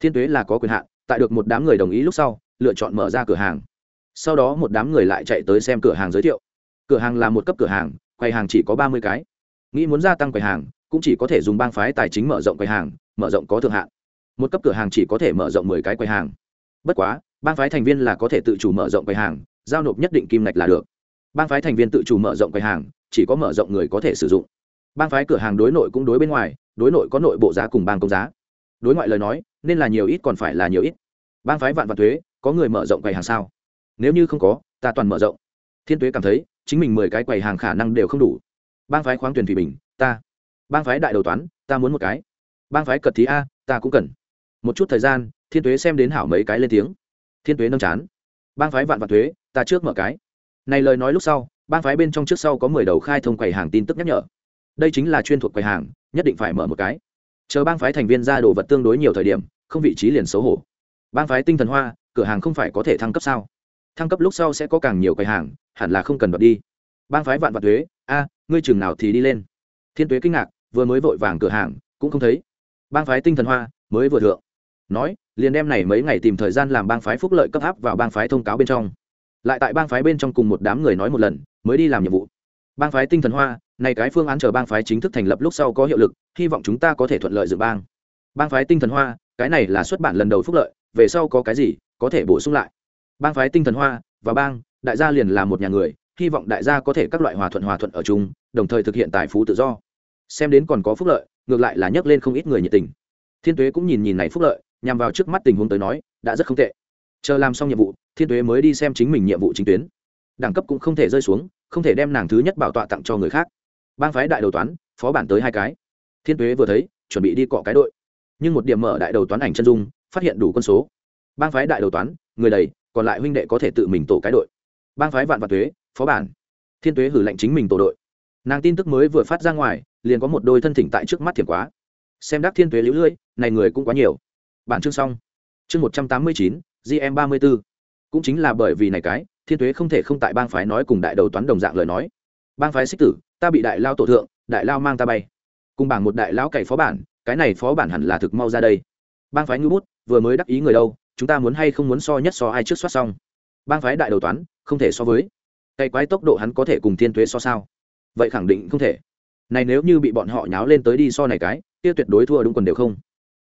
Thiên thuế là có quyền hạn, tại được một đám người đồng ý lúc sau, lựa chọn mở ra cửa hàng. Sau đó một đám người lại chạy tới xem cửa hàng giới thiệu. Cửa hàng là một cấp cửa hàng, quầy hàng chỉ có ba mươi cái nghĩ muốn gia tăng quầy hàng, cũng chỉ có thể dùng bang phái tài chính mở rộng quầy hàng, mở rộng có thượng hạn. Một cấp cửa hàng chỉ có thể mở rộng mười cái quầy hàng. Bất quá, bang phái thành viên là có thể tự chủ mở rộng quầy hàng, giao nộp nhất định kim ngạch là được. Bang phái thành viên tự chủ mở rộng quầy hàng, chỉ có mở rộng người có thể sử dụng. Bang phái cửa hàng đối nội cũng đối bên ngoài, đối nội có nội bộ giá cùng bang công giá. Đối ngoại lời nói, nên là nhiều ít còn phải là nhiều ít. Bang phái vạn vạn thuế, có người mở rộng quầy hàng sao? Nếu như không có, ta toàn mở rộng. Thiên tuế cảm thấy, chính mình mười cái quầy hàng khả năng đều không đủ bang phái khoáng tuyển thủy bình, ta. Bang phái đại đầu toán, ta muốn một cái. Bang phái cật thí a, ta cũng cần. Một chút thời gian, thiên tuế xem đến hảo mấy cái lên tiếng. Thiên tuế nâng chán. Bang phái vạn vạn thuế, ta trước mở cái. Này lời nói lúc sau, bang phái bên trong trước sau có mười đầu khai thông quầy hàng tin tức nhắc nhở. Đây chính là chuyên thuộc quầy hàng, nhất định phải mở một cái. Chờ bang phái thành viên ra đồ vật tương đối nhiều thời điểm, không vị trí liền xấu hổ. Bang phái tinh thần hoa, cửa hàng không phải có thể thăng cấp sao? Thăng cấp lúc sau sẽ có càng nhiều quầy hàng, hẳn là không cần đoạt đi. Bang phái vạn vạn thuế, a ngươi chừng nào thì đi lên. Thiên tuế kinh ngạc, vừa mới vội vàng cửa hàng, cũng không thấy. Bang phái tinh thần hoa, mới vừa thượng. Nói, liền đem này mấy ngày tìm thời gian làm bang phái phúc lợi cấp áp vào bang phái thông cáo bên trong. Lại tại bang phái bên trong cùng một đám người nói một lần, mới đi làm nhiệm vụ. Bang phái tinh thần hoa, này cái phương án chờ bang phái chính thức thành lập lúc sau có hiệu lực, hy vọng chúng ta có thể thuận lợi dự bang. Bang phái tinh thần hoa, cái này là xuất bản lần đầu phúc lợi, về sau có cái gì, có thể bổ sung lại. Bang phái tinh thần hoa và bang, đại gia liền là một nhà người hy vọng đại gia có thể các loại hòa thuận hòa thuận ở chung, đồng thời thực hiện tài phú tự do. Xem đến còn có phúc lợi, ngược lại là nhấc lên không ít người nhiệt tình. Thiên tuế cũng nhìn nhìn này phúc lợi, nhằm vào trước mắt tình huống tới nói, đã rất không tệ. Chờ làm xong nhiệm vụ, thiên tuế mới đi xem chính mình nhiệm vụ chính tuyến. Đẳng cấp cũng không thể rơi xuống, không thể đem nàng thứ nhất bảo tọa tặng cho người khác. Bang phái đại đầu toán, phó bản tới hai cái. Thiên tuế vừa thấy, chuẩn bị đi cọ cái đội. Nhưng một điểm mở đại đầu toán ảnh chân dung, phát hiện đủ quân số. Bang phái đại đầu toán, người đầy, còn lại huynh đệ có thể tự mình tổ cái đội. Bang phái vạn vạn thuế phó bản. Thiên tuế hử lệnh chính mình tổ đội. Nàng tin tức mới vừa phát ra ngoài, liền có một đôi thân thỉnh tại trước mắt thiền quá. Xem đắc thiên tuế lũ lưỡi, này người cũng quá nhiều. Bản chương xong. Chương một trăm tám mươi chín gm ba mươi b ố cũng chính là bởi vì này cái, thiên tuế không thể không tại bang phái nói cùng đại đầu toán đồng dạng lời nói. Bang phái xích tử, ta bị đại lao tổ thượng, đại lao mang ta bay. Cùng bảng một đại lão cày phó bản, cái này phó bản hẳn là thực mau ra đây. Bang phái ngư bút, vừa mới đắc ý người đâu, chúng ta muốn hay không muốn so nhất so ai trước soát xong. Bang phái đại đầu toán, không thể so với cày quái tốc độ hắn có thể cùng thiên tuế so sao? Vậy khẳng định không thể. Này nếu như bị bọn họ nháo lên tới đi so này cái, kia tuyệt đối thua đúng quần đều không.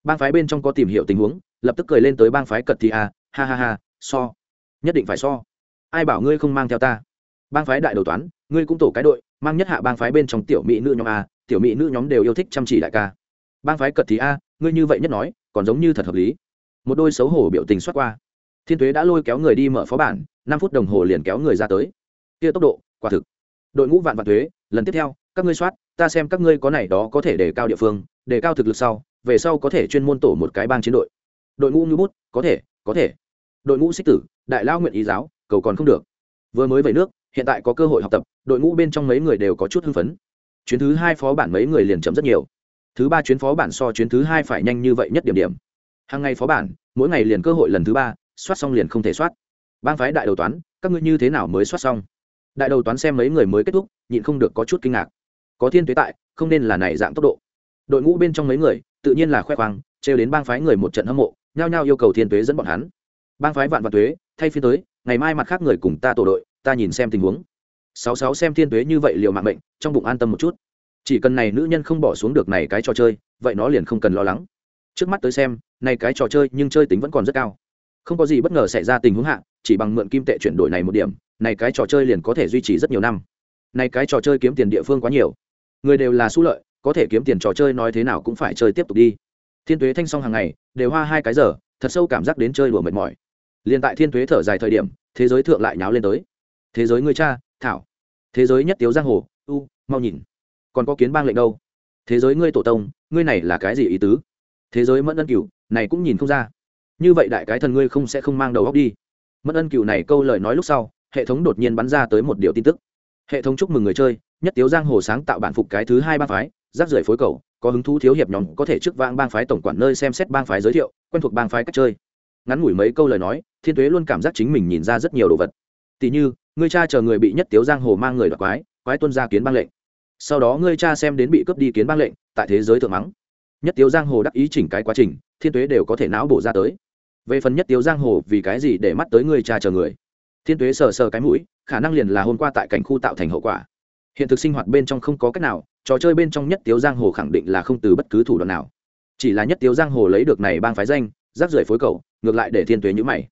Bang phái bên trong có tìm hiểu tình huống, lập tức cười lên tới bang phái cật thì a ha ha ha, so. Nhất định phải so. Ai bảo ngươi không mang theo ta? Bang phái đại đầu toán, ngươi cũng tổ cái đội, mang nhất hạ bang phái bên trong tiểu mỹ nữ nhóm a, tiểu mỹ nữ nhóm đều yêu thích chăm chỉ đại ca. Bang phái cật thì a, ngươi như vậy nhất nói, còn giống như thật hợp lý. Một đôi xấu hổ biểu tình xoát qua. Thiên tuế đã lôi kéo người đi mở phó bản, năm phút đồng hồ liền kéo người ra tới kia tốc độ, quả thực. Đội ngũ vạn vạn thuế, lần tiếp theo, các ngươi soát, ta xem các ngươi có này đó có thể đề cao địa phương, đề cao thực lực sau, về sau có thể chuyên môn tổ một cái bang chiến đội. Đội ngũ như bút, có thể có thể. Đội ngũ xích tử, đại lao nguyện ý giáo, cầu còn không được. Vừa mới về nước, hiện tại có cơ hội học tập, đội ngũ bên trong mấy người đều có chút hưng phấn. Chuyến thứ hai phó bản mấy người liền chậm rất nhiều. Thứ ba chuyến phó bản so chuyến thứ hai phải nhanh như vậy nhất điểm điểm. Hàng ngày phó bản, mỗi ngày liền cơ hội lần thứ ba, soát xong liền không thể soát. Bang phái đại đầu toán, các ngươi như thế nào mới soát xong? Đại đầu toán xem mấy người mới kết thúc, nhịn không được có chút kinh ngạc. Có thiên tuế tại, không nên là này dạng tốc độ. Đội ngũ bên trong mấy người, tự nhiên là khoe khoang, trêu đến bang phái người một trận hâm mộ, nhao nhao yêu cầu thiên tuế dẫn bọn hắn. Bang phái vạn vạn tuế, thay phiên tới, ngày mai mặt khác người cùng ta tổ đội, ta nhìn xem tình huống. Sáu sáu xem thiên tuế như vậy liệu mạng bệnh trong bụng an tâm một chút. Chỉ cần này nữ nhân không bỏ xuống được này cái trò chơi, vậy nó liền không cần lo lắng. Trước mắt tới xem, này cái trò chơi nhưng chơi tính vẫn còn rất cao. Không có gì bất ngờ xảy ra tình huống hạ, chỉ bằng mượn kim tệ chuyển đổi này một điểm này cái trò chơi liền có thể duy trì rất nhiều năm. Này cái trò chơi kiếm tiền địa phương quá nhiều. Người đều là su lợi, có thể kiếm tiền trò chơi nói thế nào cũng phải chơi tiếp tục đi. Thiên tuế thanh xong hàng ngày đều hoa hai cái giờ, thật sâu cảm giác đến chơi đùa mệt mỏi. Liền tại thiên tuế thở dài thời điểm, thế giới thượng lại nháo lên tới. Thế giới người cha, thảo. Thế giới nhất tiếu giang hồ, u, mau nhìn. Còn có kiến bang lệnh đâu? Thế giới ngươi tổ tông, ngươi này là cái gì ý tứ? Thế giới mẫn ân cửu, này cũng nhìn không ra. Như vậy đại cái thần ngươi không sẽ không mang đầu góc đi. Mẫn ân cửu này câu lời nói lúc sau hệ thống đột nhiên bắn ra tới một điều tin tức. Hệ thống chúc mừng người chơi, nhất tiếu giang hồ sáng tạo bản phục cái thứ hai bang phái, rác rưởi phối cầu, có hứng thú thiếu hiệp nhóm, có thể trước vang bang phái tổng quản nơi xem xét bang phái giới thiệu, quen thuộc bang phái cách chơi. Ngắn ngủi mấy câu lời nói, thiên tuế luôn cảm giác chính mình nhìn ra rất nhiều đồ vật. Tỷ như, ngươi cha chờ người bị nhất tiếu giang hồ mang người đoạt quái quái tuân ra kiến bang lệnh. Sau đó ngươi cha xem đến bị cướp đi kiến bang lệnh, tại thế giới thượng mắng. Nhất tiếu giang hồ đắc ý chỉnh cái quá trình, thiên tuế đều có thể não bổ ra tới. Về phần nhất tiếu giang hồ vì cái gì để mắt tới ngươi cha chờ người? Thiên tuế sờ sờ cái mũi, khả năng liền là hôm qua tại cảnh khu tạo thành hậu quả. Hiện thực sinh hoạt bên trong không có cách nào, trò chơi bên trong nhất tiếu giang hồ khẳng định là không từ bất cứ thủ đoạn nào. Chỉ là nhất tiếu giang hồ lấy được này bang phái danh, rác rưởi phối cầu, ngược lại để thiên tuế nhữ mày.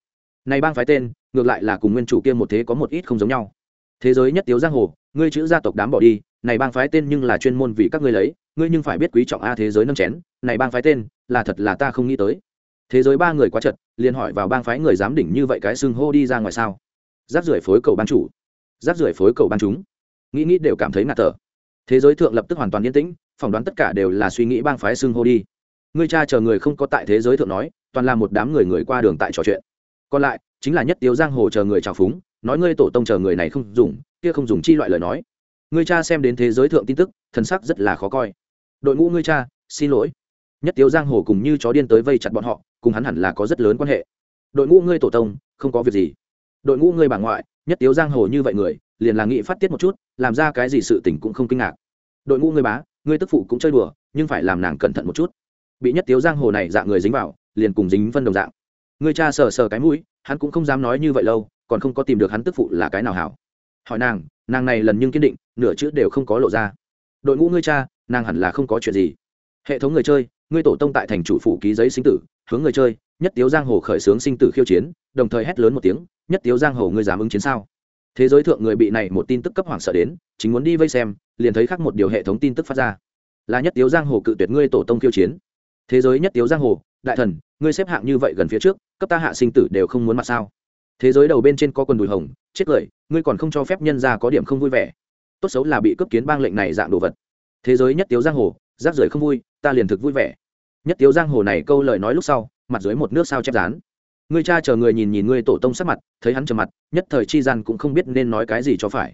Này bang phái tên, ngược lại là cùng nguyên chủ kia một thế có một ít không giống nhau. Thế giới nhất tiếu giang hồ, ngươi chữ gia tộc đám bỏ đi, này bang phái tên nhưng là chuyên môn vì các ngươi lấy, ngươi nhưng phải biết quý trọng a thế giới nâng chén, này bang phái tên, là thật là ta không nghĩ tới. Thế giới ba người quá chật, liền hỏi vào bang phái người dám đỉnh như vậy cái xưng hô đi ra ngoài sao? Rác rưởi phối cầu ban chủ. Rác rưởi phối cầu ban chúng. Nghĩ nghĩ đều cảm thấy ngạt thở. Thế giới thượng lập tức hoàn toàn yên tĩnh, phỏng đoán tất cả đều là suy nghĩ bang phái xưng hô đi. Ngươi cha chờ người không có tại thế giới thượng nói, toàn là một đám người người qua đường tại trò chuyện. Còn lại, chính là nhất tiếu giang hồ chờ người trào phúng, nói ngươi tổ tông chờ người này không dùng, kia không dùng chi loại lời nói. Ngươi cha xem đến thế giới thượng tin tức, thần sắc rất là khó coi. Đội ngũ ngươi cha, xin lỗi. Nhất tiếu giang hồ cùng như chó điên tới vây chặt bọn họ, cùng hắn hẳn là có rất lớn quan hệ. Đội ngũ ngươi tổ tông, không có việc gì đội ngũ người bảng ngoại, nhất tiếu giang hồ như vậy người, liền là nghị phát tiết một chút, làm ra cái gì sự tình cũng không kinh ngạc. Đội ngũ người bá người tức phụ cũng chơi đùa, nhưng phải làm nàng cẩn thận một chút. Bị nhất tiếu giang hồ này dạng người dính vào, liền cùng dính phân đồng dạng. Người cha sờ sờ cái mũi, hắn cũng không dám nói như vậy lâu, còn không có tìm được hắn tức phụ là cái nào hảo. Hỏi nàng nàng này lần nhưng kiên định, nửa chữ đều không có lộ ra. Đội ngũ ngươi cha, nàng hẳn là không có chuyện gì. Hệ thống người chơi, ngươi tổ tông tại thành chủ phủ ký giấy sinh tử, hướng người chơi nhất tiếu giang hồ khởi xướng sinh tử khiêu chiến, đồng thời hét lớn một tiếng, nhất tiếu giang hồ ngươi dám ứng chiến sao? Thế giới thượng người bị này một tin tức cấp hoảng sợ đến, chính muốn đi vây xem, liền thấy khác một điều hệ thống tin tức phát ra. Là nhất tiếu giang hồ cự tuyệt ngươi tổ tông khiêu chiến. Thế giới nhất tiếu giang hồ, đại thần, ngươi xếp hạng như vậy gần phía trước, cấp ta hạ sinh tử đều không muốn mặt sao? Thế giới đầu bên trên có quần đùi hồng, chết cười, ngươi còn không cho phép nhân ra có điểm không vui vẻ. Tốt xấu là bị cấp kiến bang lệnh này dạng đồ vật. Thế giới nhất tiếu giang hồ, rác rưởi không vui, ta liền thực vui vẻ. Nhất tiếu giang hồ này câu lời nói lúc sau mặt dưới một nước sao chép dán. Ngươi cha chờ người nhìn nhìn ngươi tổ tông sắc mặt, thấy hắn trầm mặt, nhất thời chi gian cũng không biết nên nói cái gì cho phải.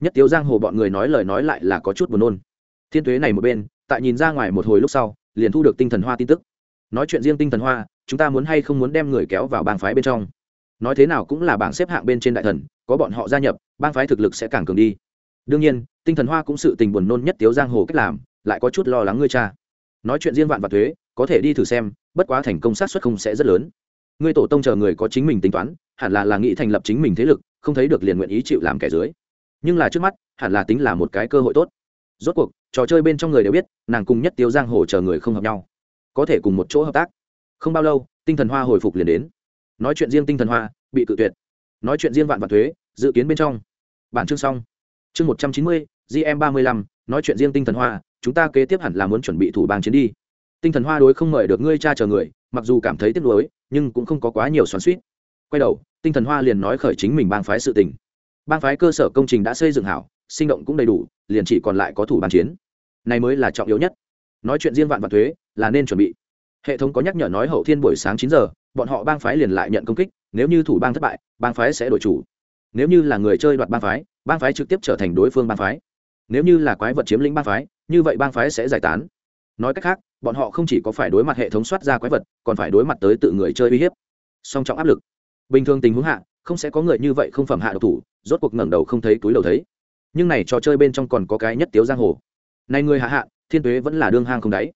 Nhất tiếu giang hồ bọn người nói lời nói lại là có chút buồn nôn. Thiên tuế này một bên, tại nhìn ra ngoài một hồi lúc sau, liền thu được tinh thần hoa tin tức. Nói chuyện riêng tinh thần hoa, chúng ta muốn hay không muốn đem người kéo vào bang phái bên trong. Nói thế nào cũng là bảng xếp hạng bên trên đại thần, có bọn họ gia nhập, bang phái thực lực sẽ càng cường đi. Đương nhiên, tinh thần hoa cũng sự tình buồn nôn nhất tiếu giang hồ cách làm, lại có chút lo lắng ngươi cha. Nói chuyện riêng vạn và thuế, có thể đi thử xem bất quá thành công sát xuất không sẽ rất lớn. Ngươi tổ tông chờ người có chính mình tính toán, hẳn là là nghĩ thành lập chính mình thế lực, không thấy được liền nguyện ý chịu làm kẻ dưới. Nhưng là trước mắt, hẳn là tính là một cái cơ hội tốt. Rốt cuộc, trò chơi bên trong người đều biết, nàng cùng nhất tiêu giang hồ chờ người không hợp nhau. Có thể cùng một chỗ hợp tác. Không bao lâu, tinh thần hoa hồi phục liền đến. Nói chuyện riêng tinh thần hoa, bị cự tuyệt. Nói chuyện riêng vạn vạn thuế, dự kiến bên trong. Bản chương xong. Chương một trăm chín mươi gm ba mươi lăm, nói chuyện riêng tinh thần hoa, chúng ta kế tiếp hẳn là muốn chuẩn bị thủ bang chiến đi tinh thần hoa đối không mời được ngươi cha chờ người, mặc dù cảm thấy tiếc nuối, nhưng cũng không có quá nhiều xoắn suýt quay đầu, tinh thần hoa liền nói khởi chính mình bang phái sự tình. Bang phái cơ sở công trình đã xây dựng hảo, sinh động cũng đầy đủ, liền chỉ còn lại có thủ bang chiến. Này mới là trọng yếu nhất. Nói chuyện riêng vạn vạn thuế, là nên chuẩn bị. Hệ thống có nhắc nhở nói hậu thiên buổi sáng chín giờ, bọn họ bang phái liền lại nhận công kích, nếu như thủ bang thất bại, bang phái sẽ đổi chủ. Nếu như là người chơi đoạt bang phái bang phái trực tiếp trở thành đối phương bang phái. Nếu như là quái vật chiếm lĩnh bang phái, như vậy bang phái sẽ giải tán nói cách khác, bọn họ không chỉ có phải đối mặt hệ thống soát ra quái vật, còn phải đối mặt tới tự người chơi uy hiếp. Song trọng áp lực. Bình thường tình huống hạ, không sẽ có người như vậy không phẩm hạ độc thủ, rốt cuộc ngẩng đầu không thấy túi đầu thấy. Nhưng này trò chơi bên trong còn có cái nhất tiếu giang hồ. Này người hạ hạ, thiên tuế vẫn là đương hang không đáy.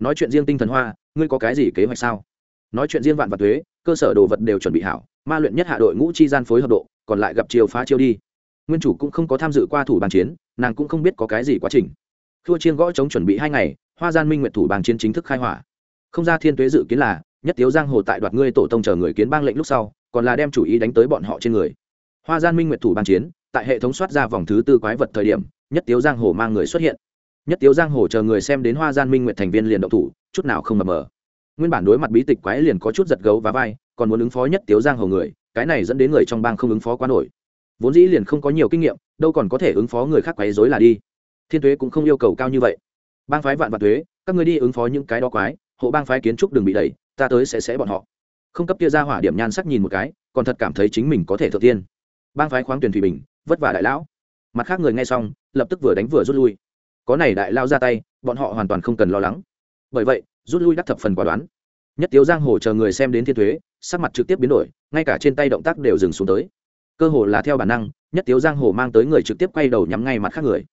Nói chuyện riêng tinh thần hoa, ngươi có cái gì kế hoạch sao? Nói chuyện riêng vạn vật thuế cơ sở đồ vật đều chuẩn bị hảo, ma luyện nhất hạ đội ngũ chi gian phối hợp độ, còn lại gặp chiều phá chiêu đi. Nguyên chủ cũng không có tham dự qua thủ bàn chiến, nàng cũng không biết có cái gì quá trình. Thua chiên gõ chống chuẩn bị hai ngày hoa gian minh nguyện thủ Bang chiến chính thức khai hỏa. Không ra thiên tuế dự kiến là, nhất tiếu giang hồ tại đoạt ngươi tổ tông chờ người kiến bang lệnh lúc sau, còn là đem chủ ý đánh tới bọn họ trên người. Hoa gian minh nguyện thủ Bang chiến, tại hệ thống soát ra vòng thứ tư quái vật thời điểm, nhất tiếu giang hồ mang người xuất hiện. Nhất tiếu giang hồ chờ người xem đến hoa gian minh nguyện thành viên liền động thủ, chút nào không mập mờ. Nguyên bản đối mặt bí tịch quái liền có chút giật gấu và vai, còn muốn ứng phó nhất tiếu giang hồ người, cái này dẫn đến người trong bang không ứng phó quá nổi. Vốn dĩ liền không có nhiều kinh nghiệm, đâu còn có thể ứng phó người khác quấy dối là đi. Thiên tuế cũng không yêu cầu cao như vậy bang phái vạn vạn thuế, các người đi ứng phó những cái đó quái, hộ bang phái kiến trúc đừng bị đẩy, ta tới sẽ sẽ bọn họ. Không cấp kia ra hỏa điểm nhan sắc nhìn một cái, còn thật cảm thấy chính mình có thể thượng tiên. Bang phái khoáng tuyển thủy bình, vất vả đại lão. Mặt khác người nghe xong, lập tức vừa đánh vừa rút lui. Có này đại lao ra tay, bọn họ hoàn toàn không cần lo lắng. Bởi vậy, rút lui đắc thập phần quả đoán. Nhất tiếu giang hồ chờ người xem đến thiên thuế, sắc mặt trực tiếp biến đổi, ngay cả trên tay động tác đều dừng xuống tới. Cơ hồ là theo bản năng, nhất tiếu giang hồ mang tới người trực tiếp quay đầu nhắm ngay mặt khác người.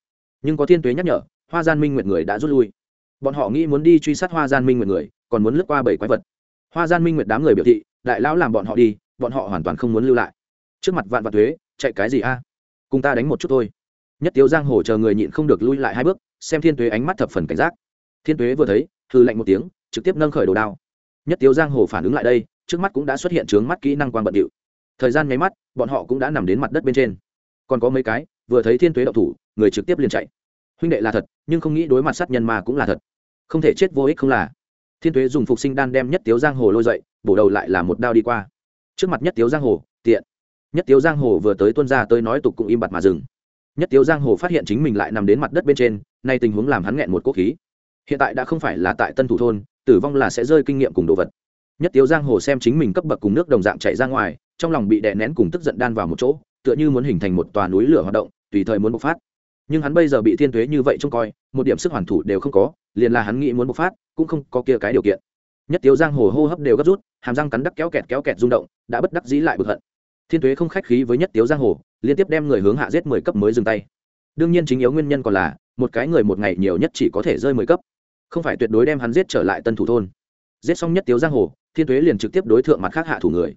Nhưng có thiên tuế nhắc nhở hoa gian minh nguyệt người đã rút lui. Bọn họ nghĩ muốn đi truy sát hoa gian minh nguyệt người, còn muốn lướt qua bảy quái vật. Hoa gian minh nguyệt đám người biểu thị, đại lão làm bọn họ đi, bọn họ hoàn toàn không muốn lưu lại. Trước mặt vạn vạn thuế, chạy cái gì a? Cùng ta đánh một chút thôi. Nhất tiếu giang hồ chờ người nhịn không được lui lại hai bước, xem thiên tuế ánh mắt thập phần cảnh giác. Thiên tuế vừa thấy hư lạnh một tiếng, trực tiếp nâng khởi đồ đao. Nhất tiếu giang hồ phản ứng lại đây, trước mắt cũng đã xuất hiện trướng mắt kỹ năng quang bận điệu. Thời gian nháy mắt, bọn họ cũng đã nằm đến mặt đất bên trên. Còn có mấy cái, vừa thấy thiên tuế đậu thủ, người trực tiếp liền chạy huynh đệ là thật, nhưng không nghĩ đối mặt sát nhân mà cũng là thật. Không thể chết vô ích không là. Thiên tuế dùng phục sinh đan đem nhất tiếu giang hồ lôi dậy, bổ đầu lại là một đao đi qua. Trước mặt nhất tiếu giang hồ, tiện. Nhất tiếu giang hồ vừa tới tuân ra tới nói tục cũng im bặt mà dừng. Nhất tiếu giang hồ phát hiện chính mình lại nằm đến mặt đất bên trên, nay tình huống làm hắn nghẹn một quốc khí. Hiện tại đã không phải là tại tân thủ thôn, tử vong là sẽ rơi kinh nghiệm cùng đồ vật. Nhất tiếu giang hồ xem chính mình cấp bậc cùng nước đồng dạng chạy ra ngoài, trong lòng bị đè nén cùng tức giận đan vào một chỗ, tựa như muốn hình thành một tòa núi lửa hoạt động, tùy thời muốn bộc phát nhưng hắn bây giờ bị thiên thuế như vậy trông coi, một điểm sức hoàn thủ đều không có, liền là hắn nghĩ muốn bộc phát, cũng không có kia cái điều kiện. Nhất tiếu giang hồ hô hấp đều gấp rút, hàm răng cắn đắc kéo kẹt kéo kẹt rung động, đã bất đắc dĩ lại bực hận. Thiên thuế không khách khí với nhất tiếu giang hồ, liên tiếp đem người hướng hạ giết mười cấp mới dừng tay. Đương nhiên chính yếu nguyên nhân còn là, một cái người một ngày nhiều nhất chỉ có thể rơi mười cấp. Không phải tuyệt đối đem hắn giết trở lại tân thủ thôn. Giết xong nhất tiếu giang hồ, thiên thuế liền trực tiếp đối tượng mặt khác hạ thủ người.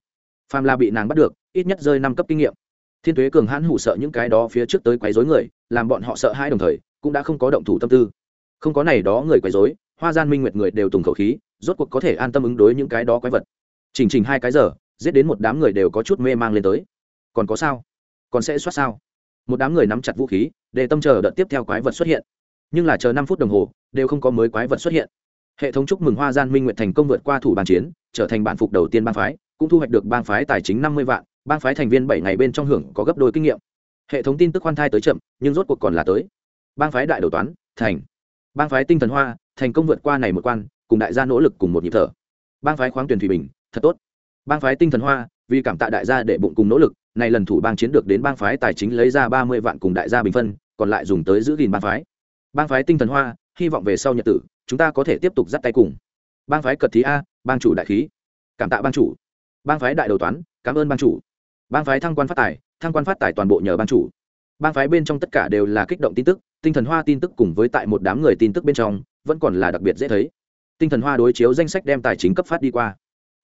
Phàm là bị nàng bắt được, ít nhất rơi năm cấp kinh nghiệm thiên thuế cường hãn hủ sợ những cái đó phía trước tới quấy dối người, làm bọn họ sợ hai đồng thời, cũng đã không có động thủ tâm tư. Không có này đó người quấy dối hoa gian minh nguyệt người đều tùng khẩu khí, rốt cuộc có thể an tâm ứng đối những cái đó quái vật. Chỉnh trình hai cái giờ, giết đến một đám người đều có chút mê mang lên tới. Còn có sao? Còn sẽ soát sao? Một đám người nắm chặt vũ khí, để tâm chờ đợt tiếp theo quái vật xuất hiện. Nhưng là chờ năm phút đồng hồ, đều không có mới quái vật xuất hiện. Hệ thống chúc mừng hoa gian minh Nguyệt thành công vượt qua thủ bàn chiến, trở thành bản phục đầu tiên bang phái, cũng thu hoạch được bang phái tài chính năm mươi vạn bang phái thành viên bảy ngày bên trong hưởng có gấp đôi kinh nghiệm. Hệ thống tin tức khoan thai tới chậm, nhưng rốt cuộc còn là tới. Bang phái đại đầu toán, thành. Bang phái tinh thần hoa, thành công vượt qua này một quan, cùng đại gia nỗ lực cùng một nhịp thở. Bang phái khoáng tuyển thủy bình, thật tốt. Bang phái tinh thần hoa, vì cảm tạ đại gia để bụng cùng nỗ lực, này lần thủ bang chiến được đến bang phái tài chính lấy ra ba mươi vạn cùng đại gia bình phân, còn lại dùng tới giữ gìn bang phái. Bang phái tinh thần hoa, hy vọng về sau nhật tử, chúng ta có thể tiếp tục dắt tay cùng. Bang phái cật thí a, bang chủ đại khí. Cảm tạ bang chủ. Bang phái đại đầu toán, cảm ơn bang chủ bang phái thăng quan phát tài, thăng quan phát tài toàn bộ nhờ ban chủ. Bang phái bên trong tất cả đều là kích động tin tức, tinh thần hoa tin tức cùng với tại một đám người tin tức bên trong, vẫn còn là đặc biệt dễ thấy. Tinh thần hoa đối chiếu danh sách đem tài chính cấp phát đi qua.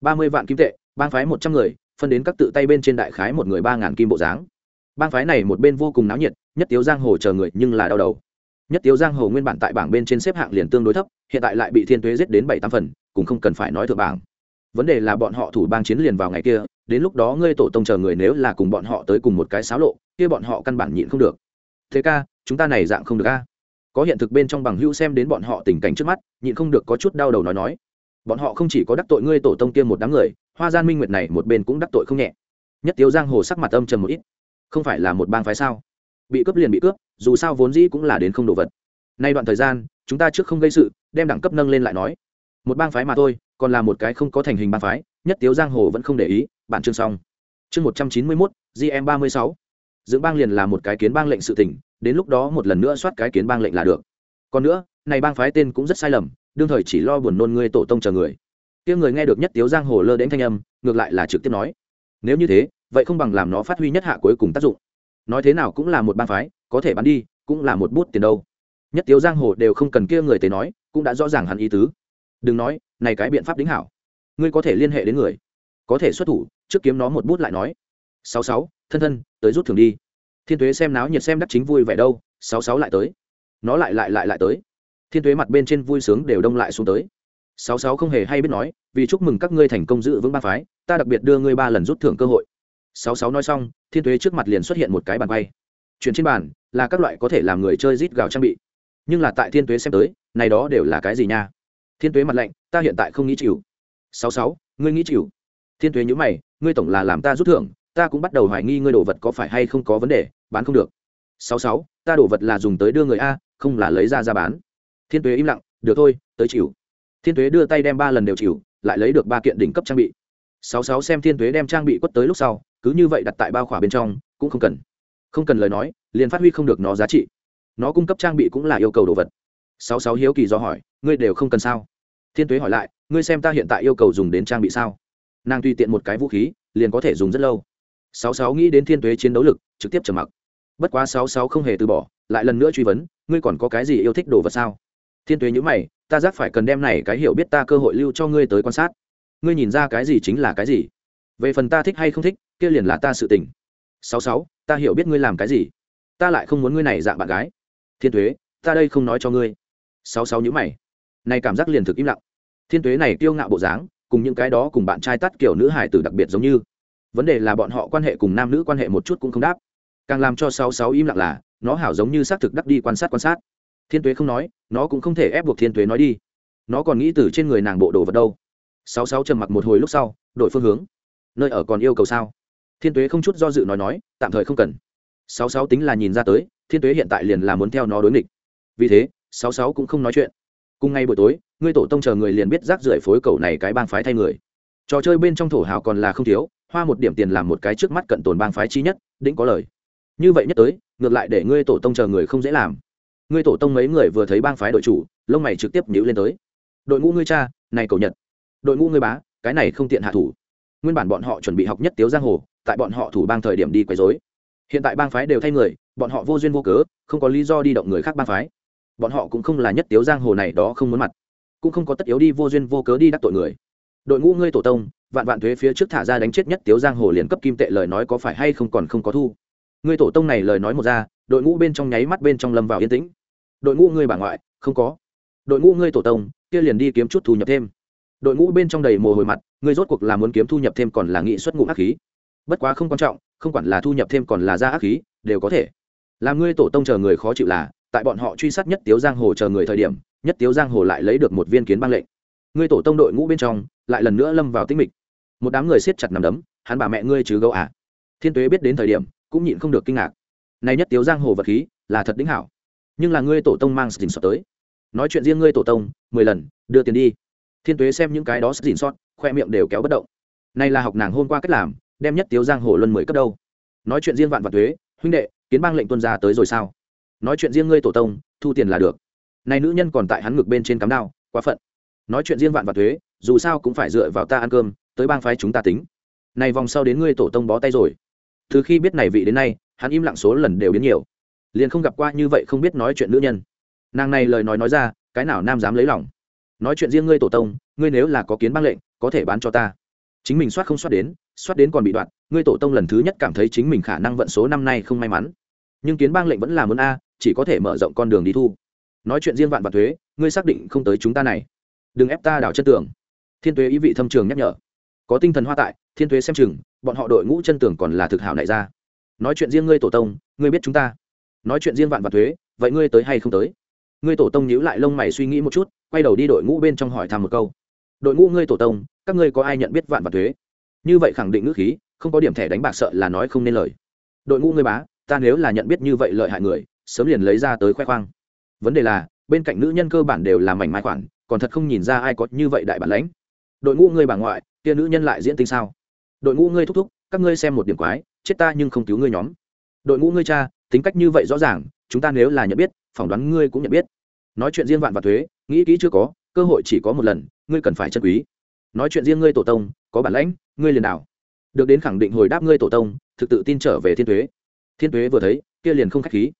Ba mươi vạn kim tệ, bang phái một trăm người, phân đến các tự tay bên trên đại khái một người ba ngàn kim bộ dáng. Bang phái này một bên vô cùng náo nhiệt, nhất tiếu giang hồ chờ người nhưng là đau đầu. Nhất tiếu giang hồ nguyên bản tại bảng bên trên xếp hạng liền tương đối thấp, hiện tại lại bị thiên tuế giết đến bảy tám phần, cũng không cần phải nói thượng bảng vấn đề là bọn họ thủ bang chiến liền vào ngày kia, đến lúc đó ngươi tổ tông chờ người nếu là cùng bọn họ tới cùng một cái xáo lộ, kia bọn họ căn bản nhịn không được. Thế ca, chúng ta này dạng không được a. Có hiện thực bên trong bằng hữu xem đến bọn họ tình cảnh trước mắt, nhịn không được có chút đau đầu nói nói. Bọn họ không chỉ có đắc tội ngươi tổ tông kia một đám người, hoa gian minh nguyệt này một bên cũng đắc tội không nhẹ. Nhất tiếu giang hồ sắc mặt âm trầm một ít. Không phải là một bang phái sao? Bị cướp liền bị cướp, dù sao vốn dĩ cũng là đến không đồ vật. Nay đoạn thời gian, chúng ta trước không gây sự, đem đẳng cấp nâng lên lại nói. Một bang phái mà thôi còn là một cái không có thành hình bang phái, nhất tiếu giang hồ vẫn không để ý, bản chương xong. Chương một trăm chín mươi mốt gm ba mươi sáu. Dưỡng bang liền là một cái kiến bang lệnh sự tỉnh, đến lúc đó một lần nữa soát cái kiến bang lệnh là được. Còn nữa, này bang phái tên cũng rất sai lầm, đương thời chỉ lo buồn nôn ngươi tổ tông chờ người. Kia người nghe được nhất tiếu giang hồ lơ đến thanh âm, ngược lại là trực tiếp nói, nếu như thế, vậy không bằng làm nó phát huy nhất hạ cuối cùng tác dụng. Nói thế nào cũng là một bang phái, có thể bán đi, cũng là một bút tiền đâu. Nhất tiếu giang hồ đều không cần kia người tới nói, cũng đã rõ ràng hắn ý tứ đừng nói, này cái biện pháp đính hảo. Ngươi có thể liên hệ đến người. Có thể xuất thủ, trước kiếm nó một bút lại nói. Sáu sáu, thân thân, tới rút thường đi. Thiên tuế xem náo nhiệt xem đắc chính vui vẻ đâu, sáu sáu lại tới. Nó lại lại lại lại tới. Thiên tuế mặt bên trên vui sướng đều đông lại xuống tới. Sáu sáu không hề hay biết nói, vì chúc mừng các ngươi thành công giữ vững ba phái, ta đặc biệt đưa ngươi ba lần rút thưởng cơ hội. Sáu sáu nói xong, thiên tuế trước mặt liền xuất hiện một cái bàn bay chuyển trên bàn là các loại có thể làm người chơi rít gào trang bị. Nhưng là tại thiên tuế xem tới, này đó đều là cái gì nha? Thiên tuế mặt lạnh, ta hiện tại không nghĩ chịu. Sáu sáu, ngươi nghĩ chịu? Thiên tuế nhữ mày, ngươi tổng là làm ta rút thưởng, ta cũng bắt đầu hoài nghi ngươi đồ vật có phải hay không có vấn đề, bán không được. Sáu sáu, ta đồ vật là dùng tới đưa người a, không là lấy ra ra bán. Thiên tuế im lặng, được thôi, tới chịu. Thiên tuế đưa tay đem ba lần đều chịu, lại lấy được ba kiện đỉnh cấp trang bị. Sáu sáu xem thiên tuế đem trang bị quất tới lúc sau, cứ như vậy đặt tại bao khỏa bên trong, cũng không cần. Không cần lời nói, liền phát huy không được nó giá trị. Nó cung cấp trang bị cũng là yêu cầu đồ vật. Sáu sáu hiếu kỳ do hỏi, ngươi đều không cần sao? Thiên tuế hỏi lại, ngươi xem ta hiện tại yêu cầu dùng đến trang bị sao? Nàng tùy tiện một cái vũ khí, liền có thể dùng rất lâu. Sáu sáu nghĩ đến thiên tuế chiến đấu lực, trực tiếp trầm mặc. Bất quá sáu sáu không hề từ bỏ, lại lần nữa truy vấn, ngươi còn có cái gì yêu thích đồ vật sao? Thiên tuế nhữ mày, ta giác phải cần đem này cái hiểu biết ta cơ hội lưu cho ngươi tới quan sát. Ngươi nhìn ra cái gì chính là cái gì. Về phần ta thích hay không thích, kia liền là ta sự tình. Sáu sáu, ta hiểu biết ngươi làm cái gì. Ta lại không muốn ngươi này dạng bạn gái. Thiên tuế, ta đây không nói cho ngươi. Sáu sáu nhữ mày này cảm giác liền thực im lặng. Thiên tuế này kiêu ngạo bộ dáng, cùng những cái đó cùng bạn trai tắt kiểu nữ hải tử đặc biệt giống như. Vấn đề là bọn họ quan hệ cùng nam nữ quan hệ một chút cũng không đáp. Càng làm cho sáu sáu im lặng là, nó hảo giống như xác thực đắc đi quan sát quan sát. Thiên tuế không nói, nó cũng không thể ép buộc thiên tuế nói đi. Nó còn nghĩ từ trên người nàng bộ đồ vật đâu. Sáu sáu trầm mặc một hồi lúc sau, đổi phương hướng. Nơi ở còn yêu cầu sao? Thiên tuế không chút do dự nói nói, tạm thời không cần. Sáu sáu tính là nhìn ra tới, thiên tuế hiện tại liền là muốn theo nó đối nghịch. Vì thế, sáu sáu cũng không nói chuyện cùng ngay buổi tối, ngươi tổ tông chờ người liền biết rác rưởi phối cầu này cái bang phái thay người. Trò chơi bên trong thổ hào còn là không thiếu, hoa một điểm tiền làm một cái trước mắt cận tồn bang phái chi nhất đĩnh có lời. Như vậy nhất tới, ngược lại để ngươi tổ tông chờ người không dễ làm. Ngươi tổ tông mấy người vừa thấy bang phái đội chủ, lông mày trực tiếp nhữ lên tới. Đội ngũ ngươi cha, này cầu nhật. Đội ngũ ngươi bá, cái này không tiện hạ thủ. Nguyên bản bọn họ chuẩn bị học nhất tiếu giang hồ, tại bọn họ thủ bang thời điểm đi quấy dối hiện tại bang phái đều thay người, bọn họ vô duyên vô cớ, không có lý do đi động người khác bang phái bọn họ cũng không là nhất tiếu giang hồ này đó không muốn mặt, cũng không có tất yếu đi vô duyên vô cớ đi đắc tội người. Đội ngũ ngươi tổ tông, vạn vạn thuế phía trước thả ra đánh chết nhất tiếu giang hồ liền cấp kim tệ lời nói có phải hay không còn không có thu. Ngươi tổ tông này lời nói một ra, đội ngũ bên trong nháy mắt bên trong lâm vào yên tĩnh. Đội ngũ ngươi bà ngoại, không có. Đội ngũ ngươi tổ tông, kia liền đi kiếm chút thu nhập thêm. Đội ngũ bên trong đầy mồ hôi mặt, ngươi rốt cuộc là muốn kiếm thu nhập thêm còn là nghị xuất ngũ ác khí. Bất quá không quan trọng, không quản là thu nhập thêm còn là ra ác khí, đều có thể. Làm ngươi tổ tông chờ người khó chịu là tại bọn họ truy sát nhất tiếu giang hồ chờ người thời điểm, nhất tiếu giang hồ lại lấy được một viên kiến băng lệnh. Ngươi tổ tông đội ngũ bên trong, lại lần nữa lâm vào tinh mịch. Một đám người siết chặt nằm đấm, hắn bà mẹ ngươi chứ gấu à? Thiên tuế biết đến thời điểm, cũng nhịn không được kinh ngạc. Này nhất tiếu giang hồ vật khí, là thật đính hảo. Nhưng là ngươi tổ tông mang dình sọt tới. Nói chuyện riêng ngươi tổ tông, mười lần, đưa tiền đi. Thiên tuế xem những cái đó dình sọt, khoe miệng đều kéo bất động. Này là học nàng hôm qua cách làm, đem nhất tiếu giang hồ luân mười cấp đâu. Nói chuyện riêng vạn vật thuế huynh đệ, kiến bang lệnh tuân ra tới rồi sao? Nói chuyện riêng ngươi tổ tông, thu tiền là được. Này nữ nhân còn tại hắn ngực bên trên cắm đao, quá phận. Nói chuyện riêng vạn vật thuế, dù sao cũng phải dựa vào ta ăn cơm, tới bang phái chúng ta tính. Này vòng sau đến ngươi tổ tông bó tay rồi. Từ khi biết này vị đến nay, hắn im lặng số lần đều biến nhiều. Liền không gặp qua như vậy không biết nói chuyện nữ nhân. Nàng này lời nói nói ra, cái nào nam dám lấy lòng. Nói chuyện riêng ngươi tổ tông, ngươi nếu là có kiến bang lệnh, có thể bán cho ta. Chính mình soát không soát đến soát đến còn bị đoạn, ngươi tổ tông lần thứ nhất cảm thấy chính mình khả năng vận số năm nay không may mắn. Nhưng kiến bang lệnh vẫn là muốn a chỉ có thể mở rộng con đường đi thu. Nói chuyện riêng vạn vạn thuế, ngươi xác định không tới chúng ta này. Đừng ép ta đảo chân tường. Thiên tuế ý vị thâm trường nhắc nhở. Có tinh thần hoa tại, thiên tuế xem chừng, bọn họ đội ngũ chân tường còn là thực hảo đại ra. Nói chuyện riêng ngươi tổ tông, ngươi biết chúng ta. Nói chuyện riêng vạn vạn thuế, vậy ngươi tới hay không tới? Ngươi tổ tông nhíu lại lông mày suy nghĩ một chút, quay đầu đi đội ngũ bên trong hỏi thăm một câu. Đội ngũ ngươi tổ tông, các ngươi có ai nhận biết vạn vạn thuế? Như vậy khẳng định ngữ khí, không có điểm thẻ đánh bạc sợ là nói không nên lời. Đội ngũ ngươi bá, ta nếu là nhận biết như vậy lợi hại người sớm liền lấy ra tới khoe khoang. Vấn đề là, bên cạnh nữ nhân cơ bản đều là mảnh mai khoản, còn thật không nhìn ra ai có như vậy đại bản lãnh. Đội ngũ ngươi bà ngoại, kia nữ nhân lại diễn tinh sao? Đội ngũ ngươi thúc thúc, các ngươi xem một điểm quái, chết ta nhưng không cứu ngươi nhóm. Đội ngũ ngươi cha, tính cách như vậy rõ ràng, chúng ta nếu là nhận biết, phỏng đoán ngươi cũng nhận biết. Nói chuyện riêng vạn và thuế, nghĩ kỹ chưa có, cơ hội chỉ có một lần, ngươi cần phải chân quý. Nói chuyện riêng ngươi tổ tông, có bản lãnh, ngươi liền nào được đến khẳng định hồi đáp ngươi tổ tông, thực tự tin trở về thiên thuế. Thiên thuế vừa thấy, kia liền không k h á c h khí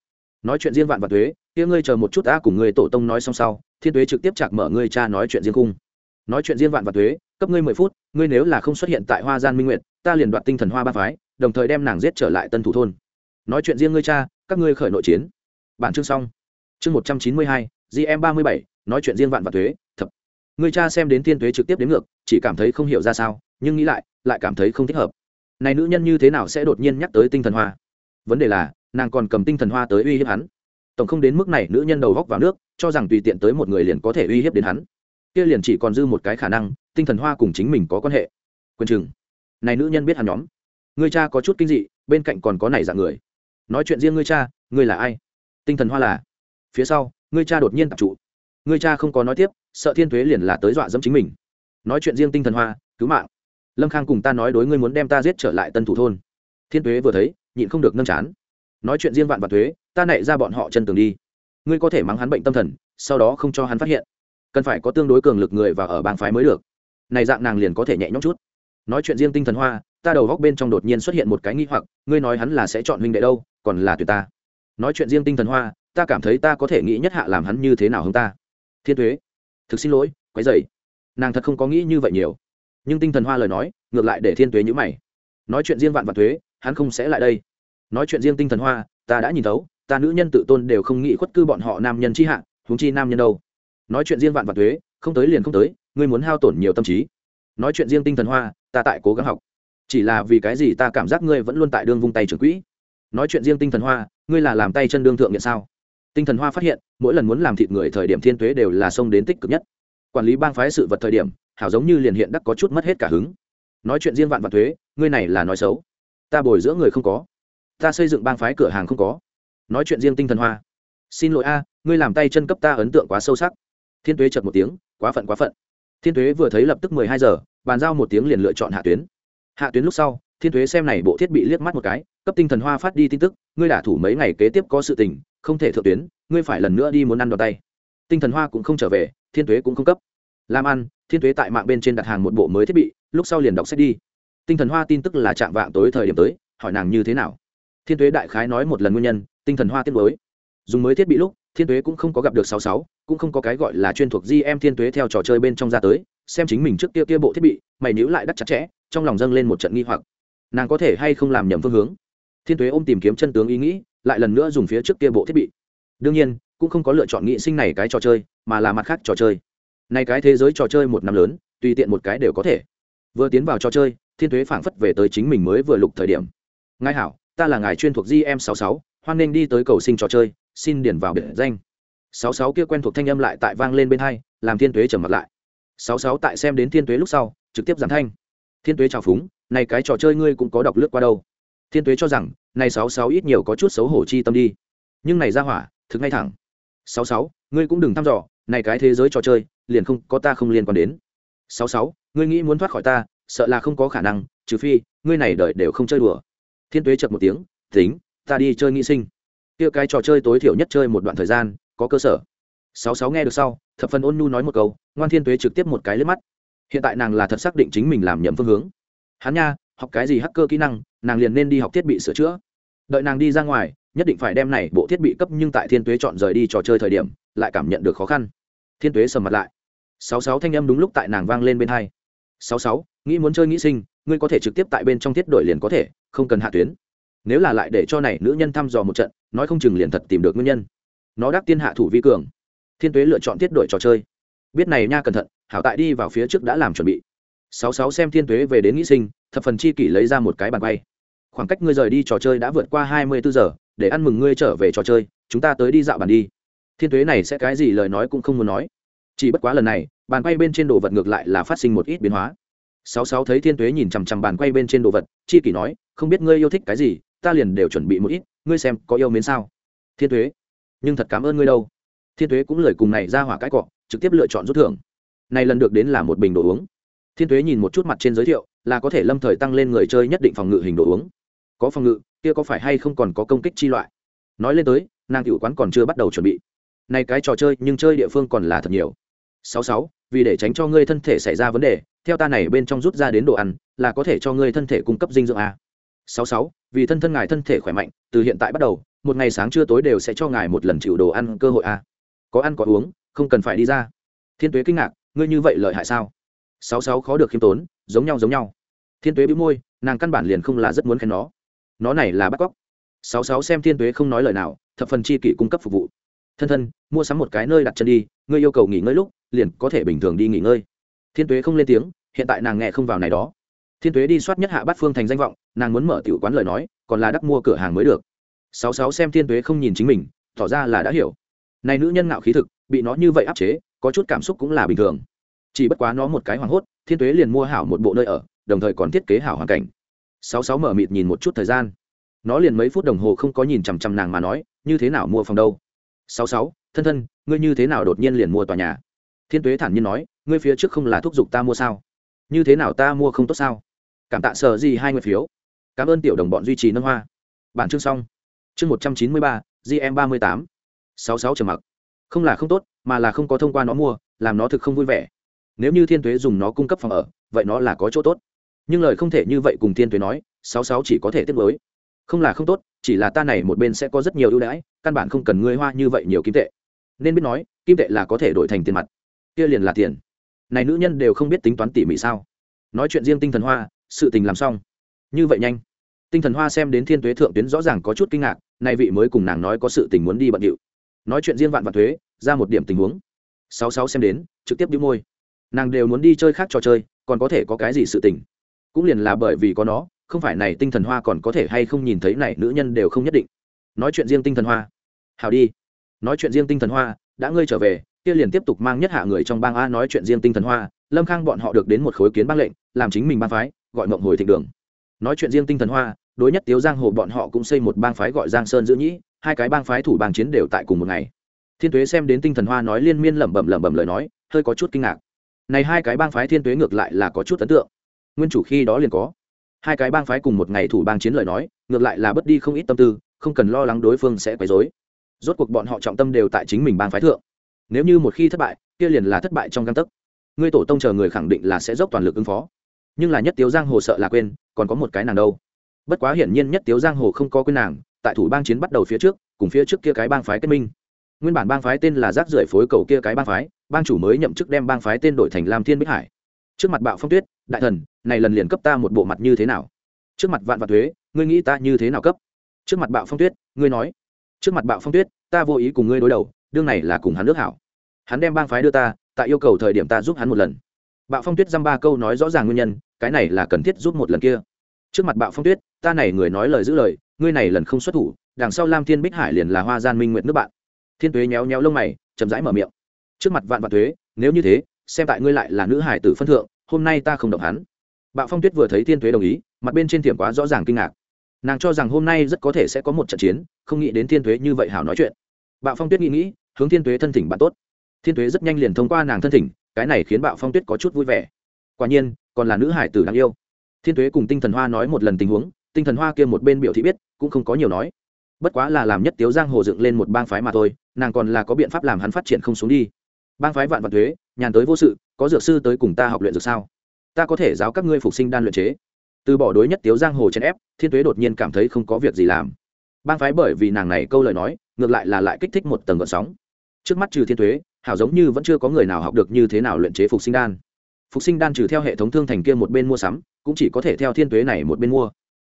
nói chuyện riêng vạn và thuế, kia ngươi chờ một chút ta cùng người tổ tông nói xong sau, thiên thuế trực tiếp chạc mở ngươi cha nói chuyện riêng cung nói chuyện riêng vạn và thuế, cấp ngươi mười phút, ngươi nếu là không xuất hiện tại hoa gian minh nguyện ta liền đoạt tinh thần hoa ba phái, đồng thời đem nàng giết trở lại tân thủ thôn. Nói chuyện riêng ngươi cha, các ngươi khởi nội chiến. Bản chương xong. Chương một trăm chín mươi hai gm ba mươi bảy, nói chuyện riêng vạn và thuế, thập. Người cha xem đến thiên thuế trực tiếp đến ngược, chỉ cảm thấy không hiểu ra sao, nhưng nghĩ lại lại cảm thấy không thích hợp. Này nữ nhân như thế nào sẽ đột nhiên nhắc tới tinh thần hoa? Vấn đề là nàng còn cầm tinh thần hoa tới uy hiếp hắn. Tổng không đến mức này, nữ nhân đầu góc vào nước, cho rằng tùy tiện tới một người liền có thể uy hiếp đến hắn. Kia liền chỉ còn dư một cái khả năng, tinh thần hoa cùng chính mình có quan hệ. Quân chừng này nữ nhân biết hắn nhóm. Người cha có chút kinh dị, bên cạnh còn có này dạng người. Nói chuyện riêng ngươi cha, ngươi là ai? Tinh thần hoa là? Phía sau, ngươi cha đột nhiên tập trụ. Ngươi cha không có nói tiếp, sợ thiên thuế liền là tới dọa dẫm chính mình. Nói chuyện riêng tinh thần hoa, cứu mạng. Lâm khang cùng ta nói đối ngươi muốn đem ta giết trở lại tân thủ thôn. Thiên thuế vừa thấy, nhịn không được nâng chán nói chuyện riêng vạn và thuế, ta nảy ra bọn họ chân tường đi. Ngươi có thể mắng hắn bệnh tâm thần, sau đó không cho hắn phát hiện. Cần phải có tương đối cường lực người và ở bang phái mới được. Này dạng nàng liền có thể nhẹ nhõm chút. Nói chuyện riêng tinh thần hoa, ta đầu góc bên trong đột nhiên xuất hiện một cái nghi hoặc, ngươi nói hắn là sẽ chọn huynh đệ đâu, còn là tuyệt ta. Nói chuyện riêng tinh thần hoa, ta cảm thấy ta có thể nghĩ nhất hạ làm hắn như thế nào hơn ta. Thiên thuế, thực xin lỗi, quấy dày nàng thật không có nghĩ như vậy nhiều. Nhưng tinh thần hoa lời nói, ngược lại để thiên thuế nhữ mày. Nói chuyện riêng vạn vạn thuế, hắn không sẽ lại đây nói chuyện riêng tinh thần hoa, ta đã nhìn thấu, ta nữ nhân tự tôn đều không nghĩ khuất cư bọn họ nam nhân chi hạ, huống chi nam nhân đâu. Nói chuyện riêng vạn vạn thuế, không tới liền không tới, ngươi muốn hao tổn nhiều tâm trí. Nói chuyện riêng tinh thần hoa, ta tại cố gắng học. Chỉ là vì cái gì ta cảm giác ngươi vẫn luôn tại đương vung tay trưởng quỹ. Nói chuyện riêng tinh thần hoa, ngươi là làm tay chân đương thượng nghiện sao? Tinh thần hoa phát hiện, mỗi lần muốn làm thịt người thời điểm thiên tuế đều là xông đến tích cực nhất. Quản lý bang phái sự vật thời điểm, hảo giống như liền hiện đắc có chút mất hết cả hứng. Nói chuyện riêng vạn vạn thuế, ngươi này là nói xấu. Ta bồi dưỡng người không có ta xây dựng bang phái cửa hàng không có. Nói chuyện riêng tinh thần hoa. Xin lỗi a, ngươi làm tay chân cấp ta ấn tượng quá sâu sắc. Thiên tuế chật một tiếng, quá phận quá phận. Thiên tuế vừa thấy lập tức mười hai giờ, bàn giao một tiếng liền lựa chọn hạ tuyến. Hạ tuyến lúc sau, thiên tuế xem này bộ thiết bị liếc mắt một cái, cấp tinh thần hoa phát đi tin tức, ngươi đả thủ mấy ngày kế tiếp có sự tình, không thể thượng tuyến, ngươi phải lần nữa đi muốn ăn đòn tay. Tinh thần hoa cũng không trở về, thiên tuế cũng không cấp. Làm ăn, thiên tuế tại mạng bên trên đặt hàng một bộ mới thiết bị, lúc sau liền đọc sách đi. Tinh thần hoa tin tức là chạm vạng tối thời điểm tới, hỏi nàng như thế nào thiên thuế đại khái nói một lần nguyên nhân, tinh thần hoa tiết mới. Dùng mới thiết bị lúc, thiên tuế cũng không có gặp được sáu sáu, cũng không có cái gọi là chuyên thuộc di em thiên tuế theo trò chơi bên trong ra tới, xem chính mình trước kia kia bộ thiết bị, mày níu lại đắt chặt chẽ, trong lòng dâng lên một trận nghi hoặc. Nàng có thể hay không làm nhầm phương hướng? Thiên tuế ôm tìm kiếm chân tướng ý nghĩ, lại lần nữa dùng phía trước kia bộ thiết bị. Đương nhiên, cũng không có lựa chọn nghị sinh này cái trò chơi, mà là mặt khác trò chơi. Này cái thế giới trò chơi một năm lớn, tùy tiện một cái đều có thể. Vừa tiến vào trò chơi, thiên tuế phảng phất về tới chính mình mới vừa lục thời điểm. Ngay hảo ta là ngài chuyên thuộc gm sáu sáu, hoan nghênh đi tới cầu sinh trò chơi, xin điền vào biệt danh. Sáu sáu kia quen thuộc thanh âm lại tại vang lên bên hai, làm thiên tuế trầm mặt lại. Sáu sáu tại xem đến thiên tuế lúc sau, trực tiếp giảm thanh. Thiên tuế chào phúng, này cái trò chơi ngươi cũng có đọc lướt qua đâu? Thiên tuế cho rằng, này sáu sáu ít nhiều có chút xấu hổ chi tâm đi. Nhưng này ra hỏa, thực ngay thẳng. Sáu sáu, ngươi cũng đừng thăm dò, này cái thế giới trò chơi, liền không, có ta không liên quan đến. Sáu sáu, ngươi nghĩ muốn thoát khỏi ta, sợ là không có khả năng, trừ phi, ngươi này đợi đều không chơi đùa thiên tuế chật một tiếng, tính, ta đi chơi nghị sinh. Kia cái trò chơi tối thiểu nhất chơi một đoạn thời gian, có cơ sở. Sáu sáu nghe được sau, thập phần ôn nhu nói một câu, ngoan thiên tuế trực tiếp một cái lên mắt. Hiện tại nàng là thật xác định chính mình làm nhầm phương hướng. Hắn nha, học cái gì hacker kỹ năng, nàng liền nên đi học thiết bị sửa chữa. Đợi nàng đi ra ngoài, nhất định phải đem này bộ thiết bị cấp nhưng tại thiên tuế chọn rời đi trò chơi thời điểm, lại cảm nhận được khó khăn. Thiên tuế sầm mặt lại. Sáu sáu thanh âm đúng lúc tại nàng vang lên bên hai. Sáu sáu, nghĩ muốn chơi nghĩ sinh ngươi có thể trực tiếp tại bên trong thiết đổi liền có thể, không cần hạ tuyến. Nếu là lại để cho này nữ nhân thăm dò một trận, nói không chừng liền thật tìm được nguyên nhân. Nó đắc tiên hạ thủ vi cường. Thiên tuế lựa chọn tiết đổi trò chơi. Biết này nha cẩn thận, hảo tại đi vào phía trước đã làm chuẩn bị. Sáu sáu xem thiên tuế về đến nghĩ sinh, thập phần chi kỷ lấy ra một cái bàn quay. Khoảng cách ngươi rời đi trò chơi đã vượt qua hai mươi bốn giờ, để ăn mừng ngươi trở về trò chơi, chúng ta tới đi dạo bàn đi. Thiên tuế này sẽ cái gì lời nói cũng không muốn nói. Chỉ bất quá lần này, bàn quay bên trên đồ vật ngược lại là phát sinh một ít biến hóa sáu sáu thấy thiên tuế nhìn chằm chằm bàn quay bên trên đồ vật chi kỷ nói không biết ngươi yêu thích cái gì ta liền đều chuẩn bị một ít ngươi xem có yêu mến sao? Thiên Tuế, nhưng thật cảm ơn ngươi đâu. Thiên Tuế cũng lời cùng này ra hỏa cái cọ trực tiếp lựa chọn rút thưởng. Này lần được đến là một bình đồ uống. Thiên Tuế nhìn một chút mặt trên giới thiệu là có thể lâm thời tăng lên người chơi nhất định phòng ngự hình đồ uống. Có phòng ngự kia có phải hay không còn có công kích chi loại? Nói lên tới nàng tiểu quán còn chưa bắt đầu chuẩn bị. Này cái trò chơi nhưng chơi địa phương còn là thật nhiều sáu sáu, vì để tránh cho ngươi thân thể xảy ra vấn đề, theo ta này bên trong rút ra đến đồ ăn, là có thể cho ngươi thân thể cung cấp dinh dưỡng a. Sáu sáu, vì thân thân ngài thân thể khỏe mạnh, từ hiện tại bắt đầu, một ngày sáng trưa tối đều sẽ cho ngài một lần chịu đồ ăn cơ hội a. Có ăn có uống, không cần phải đi ra. Thiên tuế kinh ngạc, ngươi như vậy lợi hại sao? Sáu sáu khó được khiêm tốn, giống nhau giống nhau. Thiên tuế bĩu môi, nàng căn bản liền không là rất muốn khen nó. Nó này là bắt cóc. Sáu sáu xem thiên tuế không nói lời nào, thập phần chi kỷ cung cấp phục vụ. Thân thân, mua sắm một cái nơi đặt chân đi, ngươi yêu cầu nghỉ ngơi lúc liền có thể bình thường đi nghỉ ngơi. Thiên tuế không lên tiếng, hiện tại nàng nghe không vào này đó. Thiên tuế đi soát nhất hạ bát phương thành danh vọng, nàng muốn mở tiểu quán lời nói, còn là đắc mua cửa hàng mới được. Sáu sáu xem thiên tuế không nhìn chính mình, tỏ ra là đã hiểu. Này nữ nhân ngạo khí thực, bị nó như vậy áp chế, có chút cảm xúc cũng là bình thường. Chỉ bất quá nó một cái hoảng hốt, thiên tuế liền mua hảo một bộ nơi ở, đồng thời còn thiết kế hảo hoàn cảnh. Sáu sáu mở mịt nhìn một chút thời gian. Nó liền mấy phút đồng hồ không có nhìn chằm chằm nàng mà nói, như thế nào mua phòng đâu? Sáu sáu, thân thân, ngươi như thế nào đột nhiên liền mua tòa nhà? Thiên tuế thản nhiên nói, ngươi phía trước không là thúc giục ta mua sao? Như thế nào ta mua không tốt sao? Cảm tạ sở gì hai người phiếu. Cảm ơn tiểu đồng bọn duy trì nâng hoa. Bản chương xong. Chương một trăm chín mươi ba gm ba mươi tám. Sáu sáu trầm mặc. Không là không tốt, mà là không có thông qua nó mua, làm nó thực không vui vẻ. Nếu như thiên tuế dùng nó cung cấp phòng ở, vậy nó là có chỗ tốt. Nhưng lời không thể như vậy cùng thiên tuế nói, sáu sáu chỉ có thể tiếp nối. Không là không tốt, chỉ là ta này một bên sẽ có rất nhiều ưu đãi, căn bản không cần ngươi hoa như vậy nhiều kim tệ. Nên biết nói, kim tệ là có thể đổi thành tiền mặt kia liền là tiền. Này nữ nhân đều không biết tính toán tỉ mỉ sao. Nói chuyện riêng tinh thần hoa, sự tình làm xong. Như vậy nhanh. Tinh thần hoa xem đến thiên tuế thượng tuyến rõ ràng có chút kinh ngạc, nay vị mới cùng nàng nói có sự tình muốn đi bận điệu. Nói chuyện riêng vạn vạn thuế, ra một điểm tình huống. Sáu sáu xem đến, trực tiếp đĩu môi. Nàng đều muốn đi chơi khác trò chơi, còn có thể có cái gì sự tình? Cũng liền là bởi vì có nó, không phải này tinh thần hoa còn có thể hay không nhìn thấy này nữ nhân đều không nhất định. Nói chuyện riêng tinh thần hoa. Hào đi. Nói chuyện riêng tinh thần hoa, đã ngươi trở về kia liền tiếp tục mang nhất hạ người trong bang a nói chuyện riêng tinh thần hoa, lâm khang bọn họ được đến một khối kiến bang lệnh, làm chính mình bang phái, gọi mộng hồi thịnh đường. Nói chuyện riêng tinh thần hoa, đối nhất tiếu giang hồ bọn họ cũng xây một bang phái gọi giang sơn giữ nhĩ, hai cái bang phái thủ bang chiến đều tại cùng một ngày. Thiên tuế xem đến tinh thần hoa nói liên miên lẩm bẩm lẩm bẩm lời nói, hơi có chút kinh ngạc. Này hai cái bang phái thiên tuế ngược lại là có chút ấn tượng. Nguyên chủ khi đó liền có. Hai cái bang phái cùng một ngày thủ bang chiến lời nói, ngược lại là bất đi không ít tâm tư, không cần lo lắng đối phương sẽ quấy rối. Rốt cuộc bọn họ trọng tâm đều tại chính mình bang phái thượng nếu như một khi thất bại, kia liền là thất bại trong găng tấc. Ngươi tổ tông chờ người khẳng định là sẽ dốc toàn lực ứng phó. Nhưng là nhất tiếu giang hồ sợ là quên, còn có một cái nàng đâu. Bất quá hiển nhiên nhất tiếu giang hồ không có quên nàng, tại thủ bang chiến bắt đầu phía trước, cùng phía trước kia cái bang phái kết minh. Nguyên bản bang phái tên là rác rưởi phối cầu kia cái bang phái, bang chủ mới nhậm chức đem bang phái tên đổi thành lam thiên bích hải. Trước mặt bạo phong tuyết, đại thần, này lần liền cấp ta một bộ mặt như thế nào? Trước mặt vạn vạn thuế, ngươi nghĩ ta như thế nào cấp? Trước mặt bạo phong tuyết, ngươi nói. Trước mặt bạo phong tuyết, ta vô ý cùng ngươi đối đầu đương này là cùng hắn nước hảo. Hắn đem bang phái đưa ta tại yêu cầu thời điểm ta giúp hắn một lần. Bạo phong tuyết dăm ba câu nói rõ ràng nguyên nhân, cái này là cần thiết giúp một lần kia. Trước mặt bạo phong tuyết, ta này người nói lời giữ lời, ngươi này lần không xuất thủ, đằng sau lam thiên bích hải liền là hoa gian minh nguyện nước bạn. Thiên tuế nhéo nhéo lông mày, chậm rãi mở miệng. Trước mặt vạn vạn thuế nếu như thế, xem tại ngươi lại là nữ hải tử phân thượng, hôm nay ta không động hắn. Bạo phong tuyết vừa thấy thiên tuế đồng ý, mặt bên trên tiệm quá rõ ràng kinh ngạc. Nàng cho rằng hôm nay rất có thể sẽ có một trận chiến, không nghĩ đến thiên tuế như vậy hảo nói chuyện. Bạo phong tuyết nghĩ nghĩ hướng thiên tuế thân thỉnh bạn tốt. Thiên tuế rất nhanh liền thông qua nàng thân thỉnh, cái này khiến bạo phong tuyết có chút vui vẻ. Quả nhiên, còn là nữ hải tử đáng yêu. Thiên tuế cùng tinh thần hoa nói một lần tình huống, tinh thần hoa kia một bên biểu thị biết, cũng không có nhiều nói. Bất quá là làm nhất tiếu giang hồ dựng lên một bang phái mà thôi, nàng còn là có biện pháp làm hắn phát triển không xuống đi. Bang phái vạn vạn thuế, nhàn tới vô sự, có dược sư tới cùng ta học luyện dược sao? Ta có thể giáo các ngươi phục sinh đan luyện chế. Từ bỏ đối nhất tiếu giang hồ chèn ép, thiên tuế đột nhiên cảm thấy không có việc gì làm. Bang phái bởi vì nàng này câu lời nói, ngược lại là lại kích thích một tầng gợn sóng trước mắt trừ thiên tuế hảo giống như vẫn chưa có người nào học được như thế nào luyện chế phục sinh đan. Phục sinh đan trừ theo hệ thống thương thành kia một bên mua sắm, cũng chỉ có thể theo thiên tuế này một bên mua.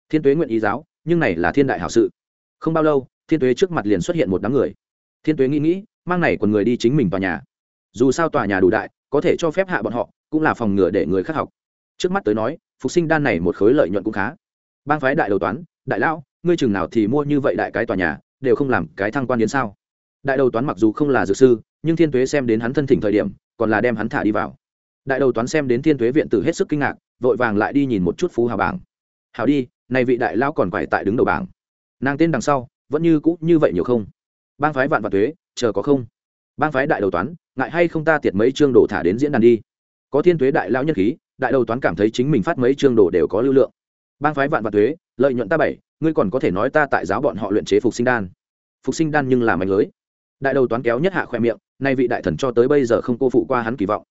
Thiên tuế nguyện ý giáo, nhưng này là thiên đại hảo sự. Không bao lâu, thiên tuế trước mặt liền xuất hiện một đám người. Thiên tuế nghĩ nghĩ, mang này còn người đi chính mình tòa nhà. Dù sao tòa nhà đủ đại, có thể cho phép hạ bọn họ, cũng là phòng ngừa để người khác học. Trước mắt tới nói, phục sinh đan này một khối lợi nhuận cũng khá. Bang phái đại đầu toán, đại lão, ngươi chừng nào thì mua như vậy đại cái tòa nhà, đều không làm cái thăng quan đến sao? Đại đầu toán mặc dù không là dược sư, nhưng thiên tuế xem đến hắn thân thỉnh thời điểm, còn là đem hắn thả đi vào. Đại đầu toán xem đến thiên tuế viện tử hết sức kinh ngạc, vội vàng lại đi nhìn một chút phú hào bảng. Hào đi nay vị đại lão còn phải tại đứng đầu bảng. Nàng tên đằng sau, vẫn như cũ như vậy nhiều không? Bang phái vạn vạn thuế chờ có không? Bang phái đại đầu toán, ngại hay không ta tiệt mấy chương đồ thả đến diễn đàn đi? Có thiên thuế đại lão nhân khí, đại đầu toán cảm thấy chính mình phát mấy chương đồ đều có lưu lượng. Bang phái vạn vạn thuế lợi nhuận ta bảy, ngươi còn có thể nói ta tại giáo bọn họ luyện chế phục sinh đan. Phục sinh đan nhưng là mạnh lưới đại đầu toán kéo nhất hạ khoe miệng, nay vị đại thần cho tới bây giờ không cô phụ qua hắn kỳ vọng.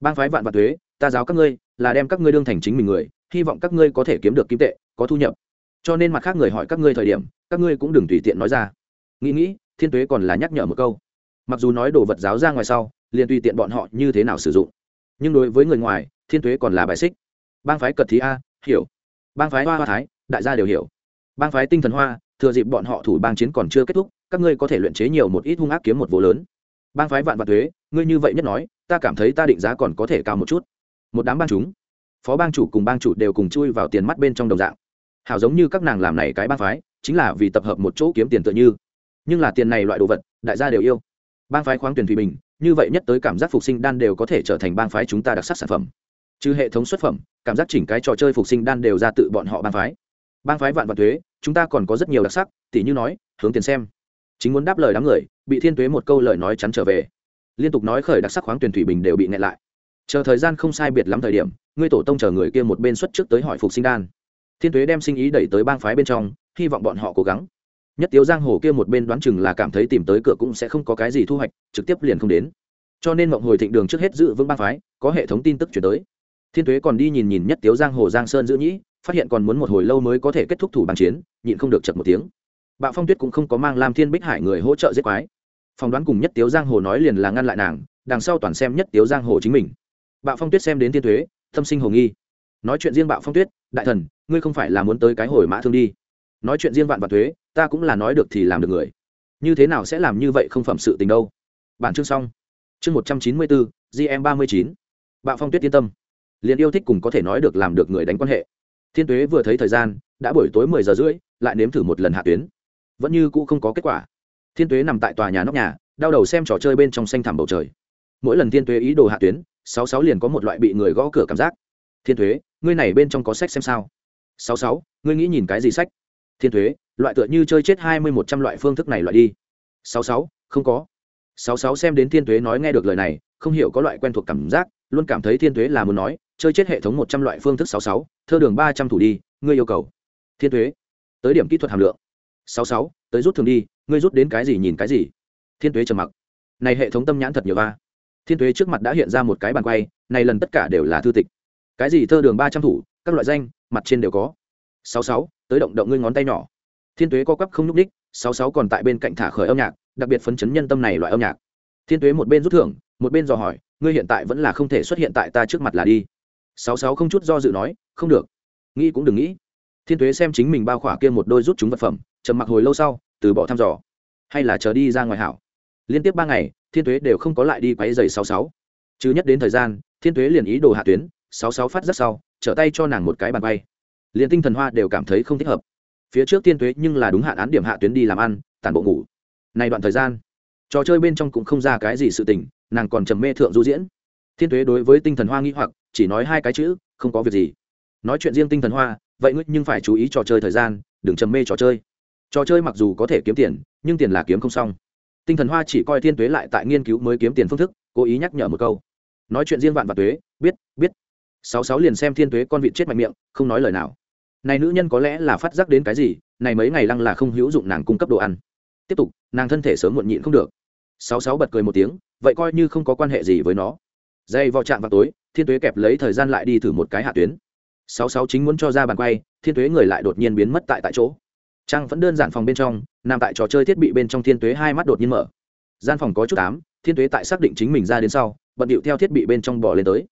Bang phái vạn vạn thuế, ta giáo các ngươi, là đem các ngươi đương thành chính mình người, hy vọng các ngươi có thể kiếm được kim tệ, có thu nhập. Cho nên mặt khác người hỏi các ngươi thời điểm, các ngươi cũng đừng tùy tiện nói ra. Nghĩ nghĩ, thiên tuế còn là nhắc nhở một câu. Mặc dù nói đồ vật giáo ra ngoài sau, liền tùy tiện bọn họ như thế nào sử dụng. Nhưng đối với người ngoài, thiên tuế còn là bài xích. Bang phái cật thí a, hiểu. Bang phái hoa hoa thái, đại gia đều hiểu. Bang phái tinh thần hoa, thừa dịp bọn họ thủ bang chiến còn chưa kết thúc các ngươi có thể luyện chế nhiều một ít hung ác kiếm một vô lớn. Bang phái vạn vạn thuế, ngươi như vậy nhất nói, ta cảm thấy ta định giá còn có thể cao một chút. Một đám bang chúng, phó bang chủ cùng bang chủ đều cùng chui vào tiền mắt bên trong đồng dạng. Hảo giống như các nàng làm này cái bang phái, chính là vì tập hợp một chỗ kiếm tiền tựa như. Nhưng là tiền này loại đồ vật, đại gia đều yêu. Bang phái khoáng tuyển thủy bình, như vậy nhất tới cảm giác phục sinh đan đều có thể trở thành bang phái chúng ta đặc sắc sản phẩm. Trừ hệ thống xuất phẩm, cảm giác chỉnh cái trò chơi phục sinh đan đều ra tự bọn họ bang phái. Bang phái vạn vạn thuế, chúng ta còn có rất nhiều đặc sắc, tỉ như nói, hướng tiền xem chính muốn đáp lời đám người, bị thiên tuế một câu lời nói chắn trở về. Liên tục nói khởi đặc sắc khoáng tuyển thủy bình đều bị nghẹn lại. Chờ thời gian không sai biệt lắm thời điểm, ngươi tổ tông chờ người kia một bên xuất trước tới hỏi phục sinh đan. Thiên tuế đem sinh ý đẩy tới bang phái bên trong, hy vọng bọn họ cố gắng. Nhất tiếu giang hồ kia một bên đoán chừng là cảm thấy tìm tới cửa cũng sẽ không có cái gì thu hoạch, trực tiếp liền không đến. Cho nên mộng hồi thịnh đường trước hết giữ vững bang phái, có hệ thống tin tức chuyển tới. Thiên tuế còn đi nhìn nhìn nhất tiếu giang hồ giang sơn giữ nhĩ, phát hiện còn muốn một hồi lâu mới có thể kết thúc thủ bàn chiến, nhịn không được chật một tiếng bạo phong tuyết cũng không có mang lam thiên bích hải người hỗ trợ giết quái. Phỏng đoán cùng nhất tiếu giang hồ nói liền là ngăn lại nàng, đằng sau toàn xem nhất tiếu giang hồ chính mình. Bạo phong tuyết xem đến thiên thuế tâm sinh hồ nghi. Nói chuyện riêng bạo phong tuyết, đại thần, ngươi không phải là muốn tới cái hồi mã thương đi. Nói chuyện riêng vạn và thuế, ta cũng là nói được thì làm được người. Như thế nào sẽ làm như vậy không phẩm sự tình đâu. Bản chương xong. Chương một trăm chín mươi bốn gm ba mươi chín. Bạo phong tuyết yên tâm. Liền yêu thích cùng có thể nói được làm được người đánh quan hệ. Thiên tuế vừa thấy thời gian, đã buổi tối mười giờ rưỡi, lại nếm thử một lần hạ tuyến vẫn như cũ không có kết quả. Thiên tuế nằm tại tòa nhà nóc nhà, đau đầu xem trò chơi bên trong xanh thẳm bầu trời. Mỗi lần thiên tuế ý đồ hạ tuyến, sáu sáu liền có một loại bị người gõ cửa cảm giác. Thiên thuế ngươi này bên trong có sách xem sao? Sáu sáu, ngươi nghĩ nhìn cái gì sách? Thiên thuế loại tựa như chơi chết hai mươi một trăm loại phương thức này loại đi. Sáu sáu, không có. Sáu sáu xem đến thiên thuế nói nghe được lời này, không hiểu có loại quen thuộc cảm giác, luôn cảm thấy thiên thuế là muốn nói, chơi chết hệ thống một trăm loại phương thức sáu sáu, thơ đường ba trăm thủ đi, ngươi yêu cầu. Thiên thuế tới điểm kỹ thuật hàm lượng sáu sáu, tới rút thường đi, ngươi rút đến cái gì nhìn cái gì. Thiên Tuế trầm mặc. Này hệ thống tâm nhãn thật nhiều va thiên Tuế trước mặt đã hiện ra một cái bàn quay, này lần tất cả đều là thư tịch. Cái gì thơ đường ba trăm thủ, các loại danh, mặt trên đều có. Sáu sáu, tới động động ngươi ngón tay nhỏ. Thiên Tuế co quắp không nhúc đích sáu sáu còn tại bên cạnh thả khởi âm nhạc, đặc biệt phấn chấn nhân tâm này loại âm nhạc. Thiên Tuế một bên rút thưởng, một bên dò hỏi, ngươi hiện tại vẫn là không thể xuất hiện tại ta trước mặt là đi. Sáu sáu không chút do dự nói, không được. Nghĩ cũng đừng nghĩ. Thiên Tuế xem chính mình bao khỏa kia một đôi rút chúng vật phẩm trầm mặc hồi lâu sau, từ bỏ thăm dò. Hay là chờ đi ra ngoài hảo? Liên tiếp ba ngày, thiên thuế đều không có lại đi quáy dày sáu sáu. Chứ nhất đến thời gian, thiên thuế liền ý đồ hạ tuyến, sáu sáu phát rất sau, trở tay cho nàng một cái bàn bay liền tinh thần hoa đều cảm thấy không thích hợp. Phía trước thiên ế nhưng là đúng hạn án điểm hạ tuyến đi làm ăn, tản bộ ngủ. Này đoạn thời gian, trò chơi bên trong cũng không ra cái gì sự tình, nàng còn trầm mê thượng du diễn. Thiên thuế đối với tinh thần hoa nghĩ hoặc, chỉ nói hai cái chữ, không có việc gì. Nói chuyện riêng tinh thần hoa, vậy ngươi nhưng phải chú ý trò chơi thời gian, đừng trầm mê trò chơi trò chơi mặc dù có thể kiếm tiền, nhưng tiền là kiếm không xong. Tinh thần hoa chỉ coi thiên tuế lại tại nghiên cứu mới kiếm tiền phương thức, cố ý nhắc nhở một câu. Nói chuyện riêng vạn và tuế, biết biết. Sáu sáu liền xem thiên tuế con vịt chết mạnh miệng, không nói lời nào. Này nữ nhân có lẽ là phát giác đến cái gì, này mấy ngày lăng là không hữu dụng nàng cung cấp đồ ăn. Tiếp tục, nàng thân thể sớm muộn nhịn không được. Sáu sáu bật cười một tiếng, vậy coi như không có quan hệ gì với nó. Dây vào trạm vào tối thiên tuế kẹp lấy thời gian lại đi thử một cái hạ tuyến. Sáu sáu chính muốn cho ra bàn quay, thiên tuế người lại đột nhiên biến mất tại tại chỗ trang vẫn đơn giản phòng bên trong, nằm tại trò chơi thiết bị bên trong thiên tuế hai mắt đột nhiên mở. Gian phòng có chút ám, thiên tuế tại xác định chính mình ra đến sau, bận điệu theo thiết bị bên trong bỏ lên tới.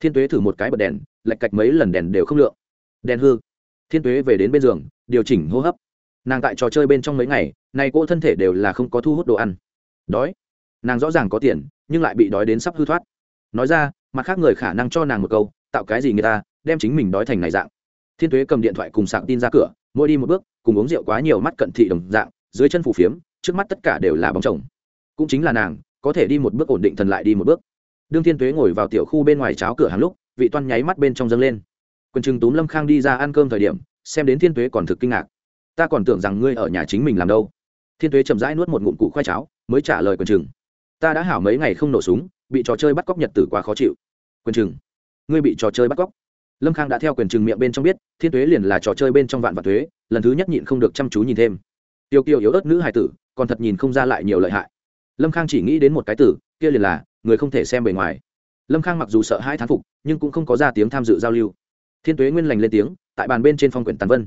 Thiên tuế thử một cái bật đèn lạch cạch mấy lần đèn đều không lượng. Đèn hư. Thiên tuế về đến bên giường, điều chỉnh hô hấp. Nàng tại trò chơi bên trong mấy ngày, nay cô thân thể đều là không có thu hút đồ ăn. Đói. Nàng rõ ràng có tiền, nhưng lại bị đói đến sắp hư thoát. Nói ra, mặt khác người khả năng cho nàng một câu, tạo cái gì người ta, đem chính mình đói thành này dạng. Thiên tuế cầm điện thoại cùng sạc tin ra cửa mỗi đi một bước, cùng uống rượu quá nhiều mắt cận thị đồng dạng, dưới chân phủ phiếm, trước mắt tất cả đều là bóng chồng. Cũng chính là nàng, có thể đi một bước ổn định thần lại đi một bước. Đương thiên tuế ngồi vào tiểu khu bên ngoài cháo cửa hàng lúc, vị toan nháy mắt bên trong dâng lên. Quân chừng túm lâm khang đi ra ăn cơm thời điểm, xem đến thiên tuế còn thực kinh ngạc. Ta còn tưởng rằng ngươi ở nhà chính mình làm đâu. Thiên tuế chậm rãi nuốt một ngụm cụ khoai cháo, mới trả lời quân chừng ta đã hảo mấy ngày không nổ súng, bị trò chơi bắt cóc nhật tử quá khó chịu. Quân chừng ngươi bị trò chơi bắt cóc? Lâm khang đã theo quyền Trừng miệng bên trong biết, thiên tuế liền là trò chơi bên trong vạn vạn thuế lần thứ nhất nhịn không được chăm chú nhìn thêm. Tiêu kiều yếu ớt nữ hài tử, còn thật nhìn không ra lại nhiều lợi hại. Lâm khang chỉ nghĩ đến một cái tử, kia liền là, người không thể xem bề ngoài. Lâm khang mặc dù sợ hai thán phục, nhưng cũng không có ra tiếng tham dự giao lưu. Thiên tuế nguyên lành lên tiếng, tại bàn bên trên phong quyển tàn vân.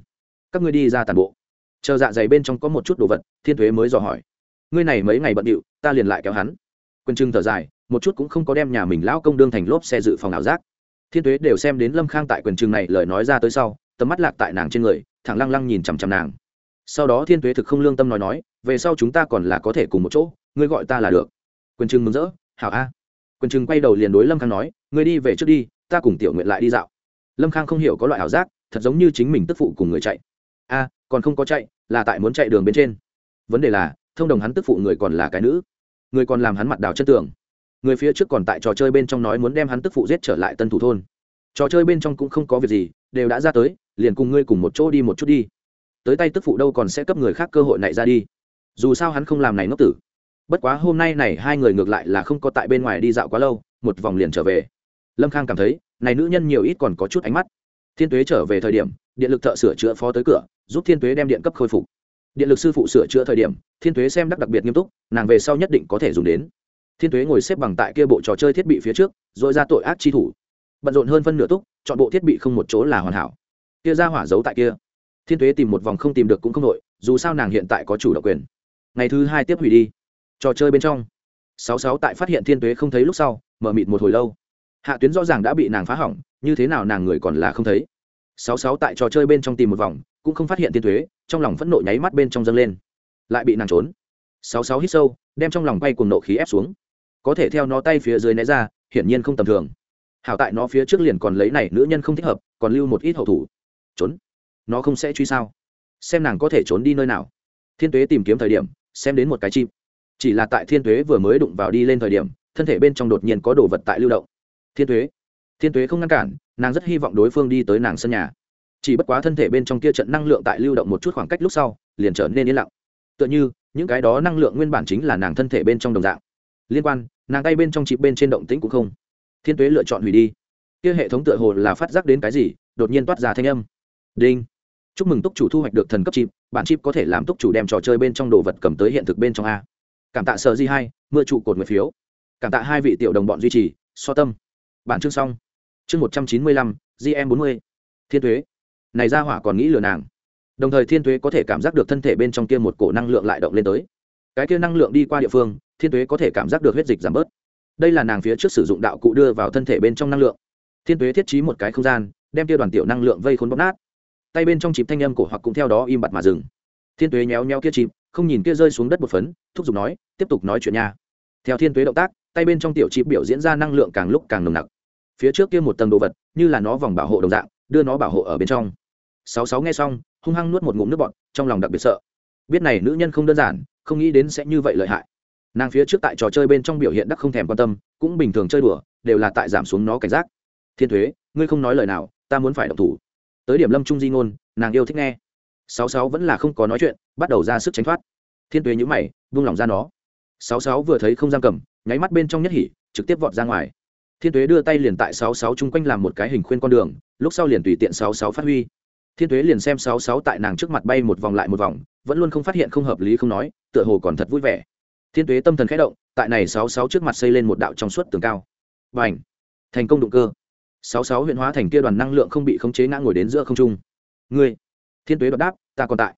Các ngươi đi ra tàn bộ. Chờ dạ dày bên trong có một chút đồ vật, thiên tuế mới dò hỏi. Ngươi này mấy ngày bận điệu, ta liền lại kéo hắn. Quân trưng thở dài, một chút cũng không có đem nhà mình lão công đương thành lốp xe dự phòng ảo giác thiên tuế đều xem đến lâm khang tại quyền trường này lời nói ra tới sau, tầm mắt lạc tại nàng trên người, thẳng lăng lăng nhìn chằm chằm nàng. Sau đó thiên tuế thực không lương tâm nói nói, về sau chúng ta còn là có thể cùng một chỗ, ngươi gọi ta là được. Quyền trừng mừng rỡ, hảo a. Quyền trừng quay đầu liền đối lâm khang nói, ngươi đi về trước đi, ta cùng tiểu nguyện lại đi dạo. Lâm khang không hiểu có loại ảo giác, thật giống như chính mình tức phụ cùng người chạy. A, còn không có chạy, là tại muốn chạy đường bên trên. Vấn đề là, thông đồng hắn tức phụ người còn là cái nữ, người còn làm hắn mặt đào chân tường người phía trước còn tại trò chơi bên trong nói muốn đem hắn tức phụ giết trở lại tân thủ thôn. Trò chơi bên trong cũng không có việc gì, đều đã ra tới, liền cùng ngươi cùng một chỗ đi một chút đi. Tới tay tức phụ đâu còn sẽ cấp người khác cơ hội này ra đi. Dù sao hắn không làm này ngốc tử. Bất quá hôm nay này hai người ngược lại là không có tại bên ngoài đi dạo quá lâu, một vòng liền trở về. Lâm khang cảm thấy, này nữ nhân nhiều ít còn có chút ánh mắt. Thiên tuế trở về thời điểm, điện lực thợ sửa chữa phó tới cửa, giúp thiên tuế đem điện cấp khôi phục. Điện lực sư phụ sửa chữa thời điểm, thiên tuế xem đắc đặc biệt nghiêm túc, nàng về sau nhất định có thể dùng đến thiên tuế ngồi xếp bằng tại kia bộ trò chơi thiết bị phía trước, rồi ra tội ác chi thủ. Bận rộn hơn phân nửa túc, chọn bộ thiết bị không một chỗ là hoàn hảo. Kia ra hỏa giấu tại kia. Thiên tuế tìm một vòng không tìm được cũng không đội dù sao nàng hiện tại có chủ độc quyền. Ngày thứ hai tiếp hủy đi. Trò chơi bên trong. Sáu sáu tại phát hiện thiên tuế không thấy lúc sau, mở mịt một hồi lâu. Hạ tuyến rõ ràng đã bị nàng phá hỏng, như thế nào nàng người còn là không thấy. Sáu sáu tại trò chơi bên trong tìm một vòng, cũng không phát hiện thiên tuế, trong lòng phẫn nộ nháy mắt bên trong dâng lên. Lại bị nàng trốn. Sáu sáu hít sâu, đem trong lòng bay cùng nộ khí ép xuống có thể theo nó tay phía dưới né ra, hiển nhiên không tầm thường. Hảo tại nó phía trước liền còn lấy này, nữ nhân không thích hợp, còn lưu một ít hậu thủ. Trốn. Nó không sẽ truy sao? Xem nàng có thể trốn đi nơi nào. Thiên tuế tìm kiếm thời điểm, xem đến một cái chim. Chỉ là tại thiên tuế vừa mới đụng vào đi lên thời điểm, thân thể bên trong đột nhiên có đồ vật tại lưu động. Thiên tuế. Thiên tuế không ngăn cản, nàng rất hy vọng đối phương đi tới nàng sân nhà. Chỉ bất quá thân thể bên trong kia trận năng lượng tại lưu động một chút khoảng cách lúc sau, liền trở nên yên lặng. Tựa như, những cái đó năng lượng nguyên bản chính là nàng thân thể bên trong đồng dạng. Liên quan nàng tay bên trong chịp bên trên động tĩnh cũng không. Thiên tuế lựa chọn hủy đi. Kia hệ thống tựa hồ là phát giác đến cái gì, đột nhiên toát ra thanh âm. Đinh. Chúc mừng túc chủ thu hoạch được thần cấp chịp, bản chip có thể làm túc chủ đem trò chơi bên trong đồ vật cầm tới hiện thực bên trong a. Cảm tạ sở di hai, mưa trụ cột người phiếu. Cảm tạ hai vị tiểu đồng bọn duy trì, so tâm. Bản chương xong. Chương một trăm chín mươi lăm gm bốn mươi. Thiên thuế này ra hỏa còn nghĩ lừa nàng. Đồng thời thiên thuế có thể cảm giác được thân thể bên trong kia một cổ năng lượng lại động lên tới. Cái kia năng lượng đi qua địa phương thiên Tuế có thể cảm giác được huyết dịch giảm bớt. Đây là nàng phía trước sử dụng đạo cụ đưa vào thân thể bên trong năng lượng. Thiên Tuế thiết trí một cái không gian, đem kia đoàn tiểu năng lượng vây khốn bóp nát. Tay bên trong chịp thanh âm cổ hoặc cũng theo đó im bặt mà dừng. Thiên tuế nhéo nhéo kia chịp không nhìn kia rơi xuống đất một phấn, thúc giục nói, tiếp tục nói chuyện nha. Theo thiên tuế động tác, tay bên trong tiểu chịp biểu diễn ra năng lượng càng lúc càng nồng nặc. Phía trước kia một tầng đồ vật, như là nó vòng bảo hộ đồng dạng, đưa nó bảo hộ ở bên trong. Sáu sáu nghe xong, hung hăng nuốt một ngụm nước bọt, trong lòng đặc biệt sợ. Biết này nữ nhân không đơn giản, không nghĩ đến sẽ như vậy lợi hại nàng phía trước tại trò chơi bên trong biểu hiện đắc không thèm quan tâm, cũng bình thường chơi đùa, đều là tại giảm xuống nó cảnh giác. Thiên thuế, ngươi không nói lời nào, ta muốn phải động thủ. Tới điểm lâm trung di ngôn, nàng yêu thích nghe. Sáu sáu vẫn là không có nói chuyện, bắt đầu ra sức tránh thoát. Thiên tuế nhữ mày, buông lỏng ra nó. Sáu sáu vừa thấy không giam cầm, nháy mắt bên trong nhất hỉ, trực tiếp vọt ra ngoài. Thiên tuế đưa tay liền tại sáu sáu chung quanh làm một cái hình khuyên con đường, lúc sau liền tùy tiện sáu sáu phát huy. Thiên tuế liền xem sáu sáu tại nàng trước mặt bay một vòng lại một vòng, vẫn luôn không phát hiện không hợp lý không nói, tựa hồ còn thật vui vẻ thiên tuế tâm thần khẽ động, tại này sáu sáu trước mặt xây lên một đạo trong suốt tường cao. Và ảnh thành công động cơ. Sáu sáu huyện hóa thành kia đoàn năng lượng không bị khống chế ngã ngồi đến giữa không trung. Ngươi! Thiên tuế đoạt đáp, ta còn tại.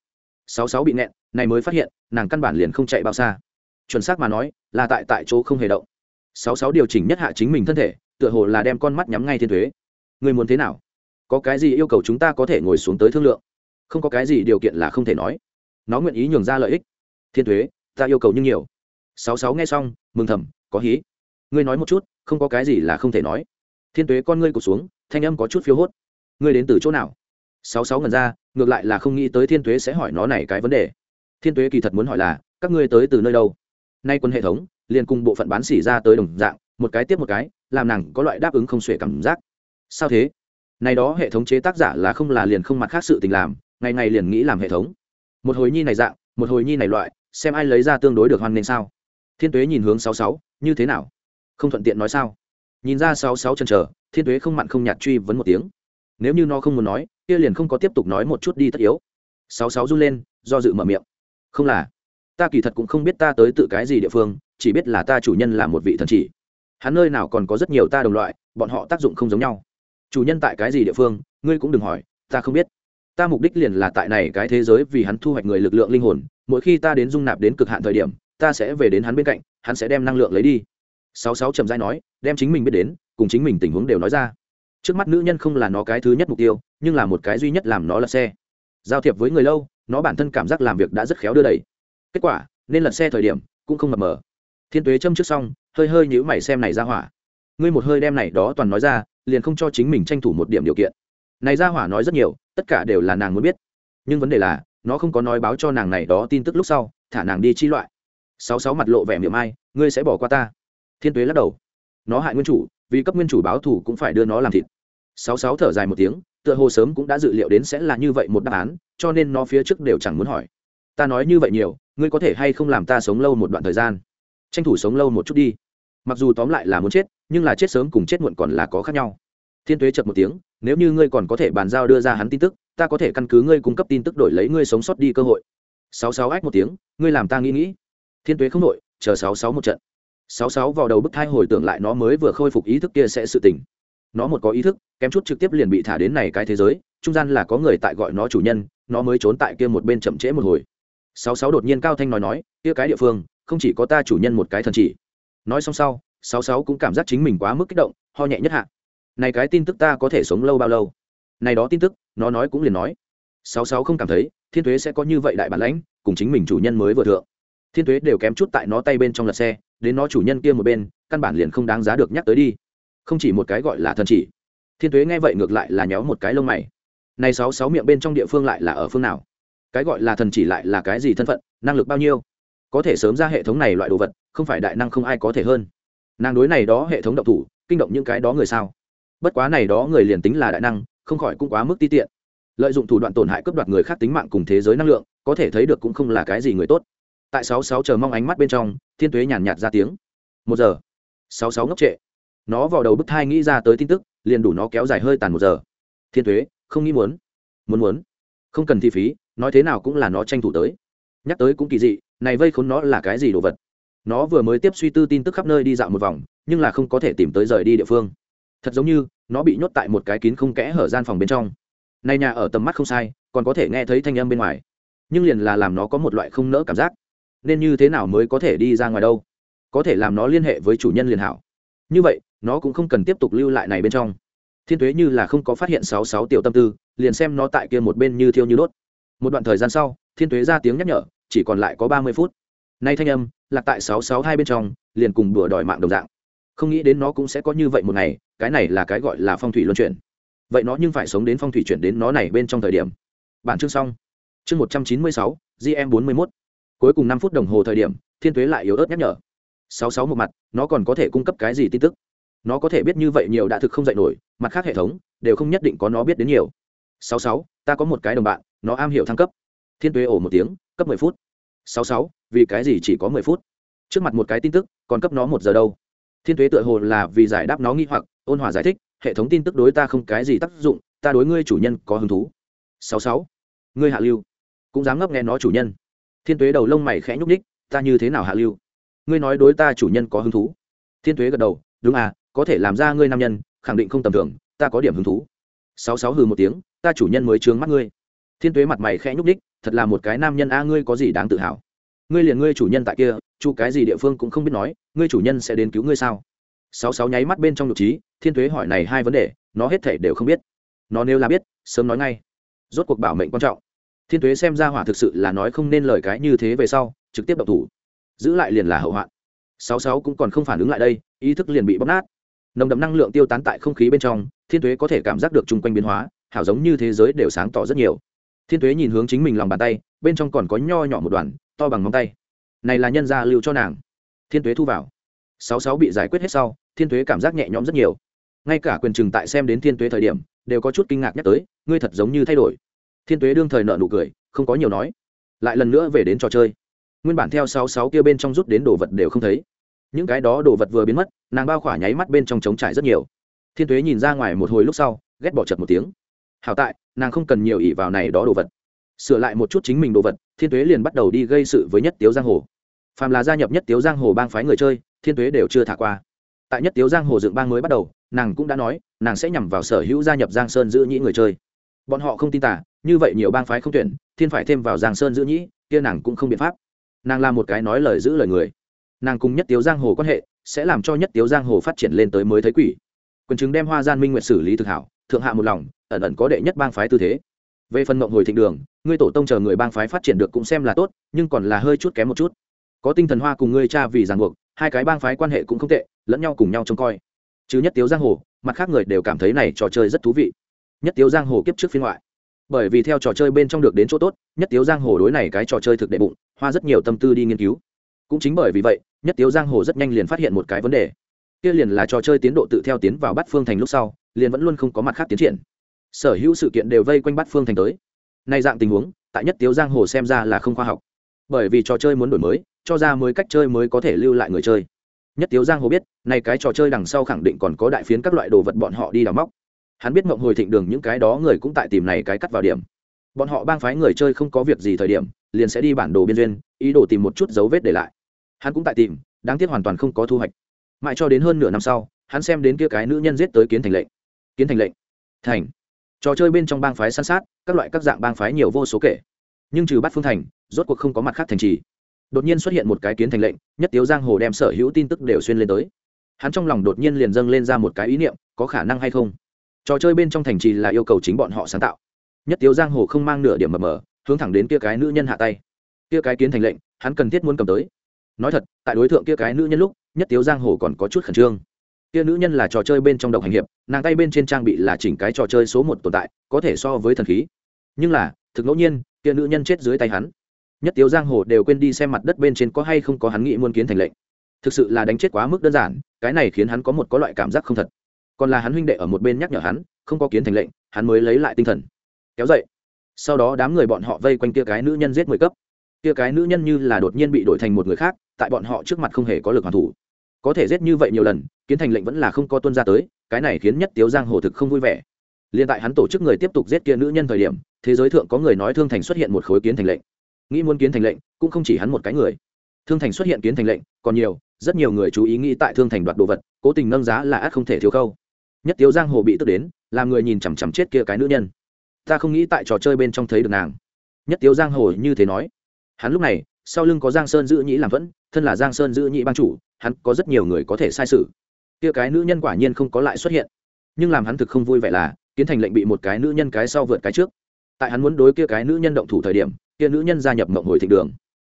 Sáu sáu bị nẹn này mới phát hiện, nàng căn bản liền không chạy bao xa. Chuẩn xác mà nói, là tại tại chỗ không hề động. Sáu sáu điều chỉnh nhất hạ chính mình thân thể, tựa hồ là đem con mắt nhắm ngay thiên thuế ngươi muốn thế nào? Có cái gì yêu cầu chúng ta có thể ngồi xuống tới thương lượng? Không có cái gì điều kiện là không thể nói. Nó nguyện ý nhường ra lợi ích. Thiên thuế ta yêu cầu như nhiều sáu sáu nghe xong, mừng thầm, có hí. Ngươi nói một chút, không có cái gì là không thể nói. Thiên tuế con ngươi cụt xuống, thanh âm có chút phiếu hốt. Ngươi đến từ chỗ nào? Sáu sáu ngần ra, ngược lại là không nghĩ tới thiên tuế sẽ hỏi nó này cái vấn đề. Thiên tuế kỳ thật muốn hỏi là, các ngươi tới từ nơi đâu? Nay quân hệ thống, liền cùng bộ phận bán xỉ ra tới đồng dạng, một cái tiếp một cái, làm nàng có loại đáp ứng không xuể cảm giác. Sao thế? Này đó hệ thống chế tác giả là không là liền không mặt khác sự tình làm, ngày ngày liền nghĩ làm hệ thống. Một hồi nhi này dạng, một hồi nhi này loại, xem ai lấy ra tương đối được hoan nên sao? Thiên tuế nhìn hướng sáu sáu, như thế nào? Không thuận tiện nói sao? Nhìn ra sáu sáu chân chờ, thiên tuế không mặn không nhạt truy vấn một tiếng. Nếu như nó không muốn nói, kia liền không có tiếp tục nói một chút đi tất yếu. Sáu sáu run lên, do dự mở miệng. Không là. Ta kỳ thật cũng không biết ta tới tự cái gì địa phương, chỉ biết là ta chủ nhân là một vị thần chỉ. Hắn nơi nào còn có rất nhiều ta đồng loại, bọn họ tác dụng không giống nhau. Chủ nhân tại cái gì địa phương, ngươi cũng đừng hỏi, ta không biết. Ta mục đích liền là tại này cái thế giới vì hắn thu hoạch người lực lượng linh hồn, mỗi khi ta đến dung nạp đến cực hạn thời điểm ta sẽ về đến hắn bên cạnh, hắn sẽ đem năng lượng lấy đi. Sáu sáu trầm dai nói, đem chính mình biết đến, cùng chính mình tình huống đều nói ra. Trước mắt nữ nhân không là nó cái thứ nhất mục tiêu, nhưng là một cái duy nhất làm nó lật xe. Giao thiệp với người lâu, nó bản thân cảm giác làm việc đã rất khéo đưa đẩy. Kết quả, nên lật xe thời điểm, cũng không mập mờ. Thiên tuế châm trước xong, hơi hơi nhữ mày xem này ra hỏa. Ngươi một hơi đem này đó toàn nói ra, liền không cho chính mình tranh thủ một điểm điều kiện. Này ra hỏa nói rất nhiều, tất cả đều là nàng muốn biết. Nhưng vấn đề là, nó không có nói báo cho nàng này đó tin tức lúc sau, thả nàng đi chi loại sáu sáu mặt lộ vẻ miệng ai, ngươi sẽ bỏ qua ta. Thiên tuế lắc đầu. Nó hại nguyên chủ, vì cấp nguyên chủ báo thù cũng phải đưa nó làm thịt. Sáu sáu thở dài một tiếng, tựa hồ sớm cũng đã dự liệu đến sẽ là như vậy một đáp án, cho nên nó phía trước đều chẳng muốn hỏi. Ta nói như vậy nhiều, ngươi có thể hay không làm ta sống lâu một đoạn thời gian? Tranh thủ sống lâu một chút đi. Mặc dù tóm lại là muốn chết, nhưng là chết sớm cùng chết muộn còn là có khác nhau. Thiên tuế chật một tiếng, nếu như ngươi còn có thể bàn giao đưa ra hắn tin tức, ta có thể căn cứ ngươi cung cấp tin tức đổi lấy ngươi sống sót đi cơ hội. Sáu sáu ách một tiếng, ngươi làm ta nghĩ nghĩ thiên tuế không nội, chờ sáu sáu một trận. Sáu sáu vào đầu bức thai hồi tưởng lại nó mới vừa khôi phục ý thức kia sẽ sự tỉnh nó một có ý thức, kém chút trực tiếp liền bị thả đến này cái thế giới, trung gian là có người tại gọi nó chủ nhân, nó mới trốn tại kia một bên chậm trễ một hồi. Sáu sáu đột nhiên cao thanh nói nói, kia cái địa phương, không chỉ có ta chủ nhân một cái thần chỉ. Nói xong sau, sáu sáu cũng cảm giác chính mình quá mức kích động, ho nhẹ nhất hạ. Này cái tin tức ta có thể sống lâu bao lâu? Này đó tin tức, nó nói cũng liền nói. Sáu sáu không cảm thấy, thiên thuế sẽ có như vậy đại bản lãnh, cùng chính mình chủ nhân mới vừa thượng thiên thuế đều kém chút tại nó tay bên trong lật xe, đến nó chủ nhân kia một bên, căn bản liền không đáng giá được nhắc tới đi. Không chỉ một cái gọi là thần chỉ. Thiên thuế nghe vậy ngược lại là nhéo một cái lông mày. Này sáu sáu miệng bên trong địa phương lại là ở phương nào? Cái gọi là thần chỉ lại là cái gì thân phận, năng lực bao nhiêu? Có thể sớm ra hệ thống này loại đồ vật, không phải đại năng không ai có thể hơn. Nàng đối này đó hệ thống động thủ, kinh động những cái đó người sao? Bất quá này đó người liền tính là đại năng, không khỏi cũng quá mức ti tiện. Lợi dụng thủ đoạn tổn hại cướp đoạt người khác tính mạng cùng thế giới năng lượng, có thể thấy được cũng không là cái gì người tốt tại sáu sáu chờ mong ánh mắt bên trong, thiên tuế nhàn nhạt ra tiếng. Một giờ. Sáu sáu ngốc trệ. Nó vào đầu bức thai nghĩ ra tới tin tức, liền đủ nó kéo dài hơi tàn một giờ. Thiên tuế, không nghĩ muốn. Muốn muốn. Không cần thi phí, nói thế nào cũng là nó tranh thủ tới. Nhắc tới cũng kỳ dị, này vây khốn nó là cái gì đồ vật? Nó vừa mới tiếp suy tư tin tức khắp nơi đi dạo một vòng, nhưng là không có thể tìm tới rời đi địa phương. Thật giống như, nó bị nhốt tại một cái kín không kẽ hở gian phòng bên trong. Nay nhà ở tầm mắt không sai, còn có thể nghe thấy thanh âm bên ngoài. Nhưng liền là làm nó có một loại không nỡ cảm giác nên như thế nào mới có thể đi ra ngoài đâu? Có thể làm nó liên hệ với chủ nhân liền hảo. Như vậy, nó cũng không cần tiếp tục lưu lại này bên trong. Thiên thuế như là không có phát hiện sáu sáu tiểu tâm tư, liền xem nó tại kia một bên như thiêu như đốt. Một đoạn thời gian sau, thiên thuế ra tiếng nhắc nhở, chỉ còn lại có ba mươi phút. Nay thanh âm, lạc tại sáu sáu hai bên trong, liền cùng đùa đòi mạng đồng dạng. Không nghĩ đến nó cũng sẽ có như vậy một ngày, cái này là cái gọi là phong thủy luân chuyển. Vậy nó nhưng phải sống đến phong thủy chuyển đến nó này bên trong thời điểm. Bản chương xong. Chương một trăm chín mươi sáu gm bốn mươi mốt cuối cùng năm phút đồng hồ thời điểm, thiên tuế lại yếu ớt nhắc nhở. Sáu sáu một mặt, nó còn có thể cung cấp cái gì tin tức? Nó có thể biết như vậy nhiều đã thực không dạy nổi, mặt khác hệ thống đều không nhất định có nó biết đến nhiều. Sáu sáu, ta có một cái đồng bạn, nó am hiểu thăng cấp. Thiên tuế ổ một tiếng, cấp mười phút. Sáu sáu, vì cái gì chỉ có mười phút? Trước mặt một cái tin tức, còn cấp nó một giờ đâu? Thiên tuế tựa hồ là vì giải đáp nó nghi hoặc, ôn hòa giải thích, hệ thống tin tức đối ta không cái gì tác dụng, ta đối ngươi chủ nhân có hứng thú. Sáu sáu, ngươi hạ lưu, cũng dám ngấp nghe nó chủ nhân thiên tuế đầu lông mày khẽ nhúc ních ta như thế nào hạ lưu? Ngươi nói đối ta chủ nhân có hứng thú. Thiên tuế gật đầu, đúng à có thể làm ra ngươi nam nhân, khẳng định không tầm thường, ta có điểm hứng thú. Sáu sáu hừ một tiếng, ta chủ nhân mới trướng mắt ngươi. Thiên tuế mặt mày khẽ nhúc ních thật là một cái nam nhân a, ngươi có gì đáng tự hào? Ngươi liền ngươi chủ nhân tại kia chu cái gì địa phương cũng không biết nói, ngươi chủ nhân sẽ đến cứu ngươi sao? Sáu sáu nháy mắt bên trong nhục trí, thiên tuế hỏi này hai vấn đề, nó hết thể đều không biết. Nó nếu là biết, sớm nói ngay. Rốt cuộc bảo mệnh quan trọng thiên tuế xem ra hỏa thực sự là nói không nên lời cái như thế về sau, trực tiếp độc thủ. Giữ lại liền là hậu hoạn. Sáu sáu cũng còn không phản ứng lại đây, ý thức liền bị bóc nát. Nồng đậm năng lượng tiêu tán tại không khí bên trong, thiên tuế có thể cảm giác được chung quanh biến hóa, hảo giống như thế giới đều sáng tỏ rất nhiều. Thiên tuế nhìn hướng chính mình lòng bàn tay, bên trong còn có nho nhỏ một đoàn, to bằng móng tay. Này là nhân gia lưu cho nàng. Thiên tuế thu vào. Sáu sáu bị giải quyết hết sau, thiên tuế cảm giác nhẹ nhõm rất nhiều. Ngay cả quyền trừng tại xem đến thiên tuế thời điểm, đều có chút kinh ngạc nhắc tới, ngươi thật giống như thay đổi thiên tuế đương thời nợ nụ cười, không có nhiều nói. Lại lần nữa về đến trò chơi. Nguyên bản theo sáu sáu kia bên trong rút đến đồ vật đều không thấy. Những cái đó đồ vật vừa biến mất, nàng bao khỏa nháy mắt bên trong trống trải rất nhiều. Thiên tuế nhìn ra ngoài một hồi lúc sau, ghét bỏ chật một tiếng. Hảo tại, nàng không cần nhiều ỷ vào này đó đồ vật. Sửa lại một chút chính mình đồ vật, thiên tuế liền bắt đầu đi gây sự với nhất tiếu giang hồ. Phàm là gia nhập nhất tiếu giang hồ bang phái người chơi, thiên tuế đều chưa thả qua. Tại nhất tiếu giang hồ dựng bang mới bắt đầu, nàng cũng đã nói, nàng sẽ nhằm vào sở hữu gia nhập giang sơn giữ nhĩ người chơi bọn họ không tin tả như vậy nhiều bang phái không tuyển, thiên phải thêm vào giang sơn giữ nhĩ, kia nàng cũng không biện pháp. Nàng là một cái nói lời giữ lời người. Nàng cùng nhất tiếu giang hồ quan hệ, sẽ làm cho nhất tiếu giang hồ phát triển lên tới mới thấy quỷ. Quần chứng đem hoa gian minh nguyện xử lý thực hảo, thượng hạ một lòng, ẩn ẩn có đệ nhất bang phái tư thế. Về phần mộng hồi thịnh đường, ngươi tổ tông chờ người bang phái phát triển được cũng xem là tốt, nhưng còn là hơi chút kém một chút. Có tinh thần hoa cùng ngươi cha vì ràng buộc, hai cái bang phái quan hệ cũng không tệ, lẫn nhau cùng nhau trông coi. Chứ nhất tiếu giang hồ, mặt khác người đều cảm thấy này trò chơi rất thú vị nhất tiếu giang hồ kiếp trước phiên ngoại. Bởi vì theo trò chơi bên trong được đến chỗ tốt, nhất tiếu giang hồ đối này cái trò chơi thực đệ bụng, hoa rất nhiều tâm tư đi nghiên cứu. Cũng chính bởi vì vậy, nhất tiếu giang hồ rất nhanh liền phát hiện một cái vấn đề. Kia liền là trò chơi tiến độ tự theo tiến vào Bát phương thành lúc sau, liền vẫn luôn không có mặt khác tiến triển. Sở hữu sự kiện đều vây quanh Bát phương thành tới. Nay dạng tình huống, tại nhất tiếu giang hồ xem ra là không khoa học. Bởi vì trò chơi muốn đổi mới, cho ra mới cách chơi mới có thể lưu lại người chơi. Nhất tiếu giang hồ biết nay cái trò chơi đằng sau khẳng định còn có đại phiến các loại đồ vật bọn họ đi đào móc hắn biết mộng hồi thịnh đường những cái đó người cũng tại tìm này cái cắt vào điểm. Bọn họ bang phái người chơi không có việc gì thời điểm, liền sẽ đi bản đồ biên duyên, ý đồ tìm một chút dấu vết để lại. Hắn cũng tại tìm, đáng tiếc hoàn toàn không có thu hoạch. Mãi cho đến hơn nửa năm sau, hắn xem đến kia cái nữ nhân giết tới kiến thành lệnh. Kiến thành lệnh. Thành. Trò chơi bên trong bang phái săn sát, các loại các dạng bang phái nhiều vô số kể. Nhưng trừ bắt phương thành, rốt cuộc không có mặt khác thành trì. Đột nhiên xuất hiện một cái kiến thành lệnh, nhất tiếu giang hồ đem sở hữu tin tức đều xuyên lên tới. Hắn trong lòng đột nhiên liền dâng lên ra một cái ý niệm, có khả năng hay không? Trò chơi bên trong thành trì là yêu cầu chính bọn họ sáng tạo. Nhất tiếu giang hồ không mang nửa điểm mờ mờ, hướng thẳng đến kia cái nữ nhân hạ tay. Kia cái kiến thành lệnh, hắn cần thiết muốn cầm tới. Nói thật, tại đối tượng kia cái nữ nhân lúc, nhất tiếu giang hồ còn có chút khẩn trương. Kia nữ nhân là trò chơi bên trong độc hành hiệp, nàng tay bên trên trang bị là chỉnh cái trò chơi số một tồn tại, có thể so với thần khí. Nhưng là, thực ngẫu nhiên, kia nữ nhân chết dưới tay hắn. Nhất tiếu giang hồ đều quên đi xem mặt đất bên trên có hay không có hắn nghĩ muôn kiến thành lệnh. Thực sự là đánh chết quá mức đơn giản, cái này khiến hắn có một có loại cảm giác không thật còn là hắn huynh đệ ở một bên nhắc nhở hắn, không có kiến thành lệnh, hắn mới lấy lại tinh thần. Kéo dậy. Sau đó đám người bọn họ vây quanh kia cái nữ nhân giết mười cấp. Kia cái nữ nhân như là đột nhiên bị đổi thành một người khác, tại bọn họ trước mặt không hề có lực hoàn thủ. Có thể giết như vậy nhiều lần, kiến thành lệnh vẫn là không có tuân ra tới, cái này khiến nhất tiếu giang hồ thực không vui vẻ. Liên tại hắn tổ chức người tiếp tục giết kia nữ nhân thời điểm, thế giới thượng có người nói thương thành xuất hiện một khối kiến thành lệnh. Nghĩ muốn kiến thành lệnh, cũng không chỉ hắn một cái người. Thương thành xuất hiện kiến thành lệnh, còn nhiều, rất nhiều người chú ý nghĩ tại thương thành đoạt đồ vật, cố tình nâng giá là ắt không thể thiếu khâu nhất tiếu giang hồ bị tức đến, làm người nhìn chằm chằm chết kia cái nữ nhân. Ta không nghĩ tại trò chơi bên trong thấy được nàng. Nhất tiếu giang hồ như thế nói. Hắn lúc này, sau lưng có giang sơn giữ nhĩ làm vẫn, thân là giang sơn giữ nhĩ ban chủ, hắn có rất nhiều người có thể sai sự. Kia cái nữ nhân quả nhiên không có lại xuất hiện. Nhưng làm hắn thực không vui vẻ là, kiến thành lệnh bị một cái nữ nhân cái sau vượt cái trước. Tại hắn muốn đối kia cái nữ nhân động thủ thời điểm, kia nữ nhân gia nhập mộng hồi thịnh đường.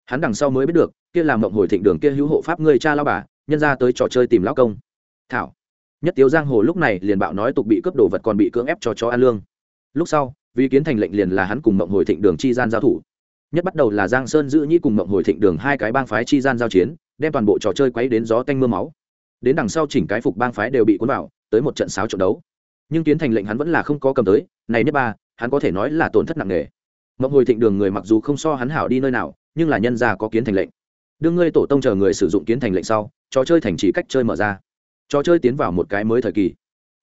Hắn đằng sau mới biết được, kia làm mộng hồi thịnh đường kia hữu hộ pháp người cha lao bà, nhân ra tới trò chơi tìm lao công. Thảo nhất tiếu giang hồ lúc này liền bạo nói tục bị cướp đồ vật còn bị cưỡng ép cho chó ăn lương. Lúc sau, vì kiến thành lệnh liền là hắn cùng mộng hồi thịnh đường chi gian giao thủ. Nhất bắt đầu là giang sơn giữ nhĩ cùng mộng hồi thịnh đường hai cái bang phái chi gian giao chiến, đem toàn bộ trò chơi quấy đến gió tanh mưa máu. Đến đằng sau chỉnh cái phục bang phái đều bị cuốn vào, tới một trận sáo trận đấu. Nhưng kiến thành lệnh hắn vẫn là không có cầm tới, này nhất ba, hắn có thể nói là tổn thất nặng nề. Mộng hồi thịnh đường người mặc dù không so hắn hảo đi nơi nào, nhưng là nhân gia có kiến thành lệnh. Đương ngươi tổ tông chờ người sử dụng kiến thành lệnh sau, trò chơi thành chỉ cách chơi mở ra trò chơi tiến vào một cái mới thời kỳ.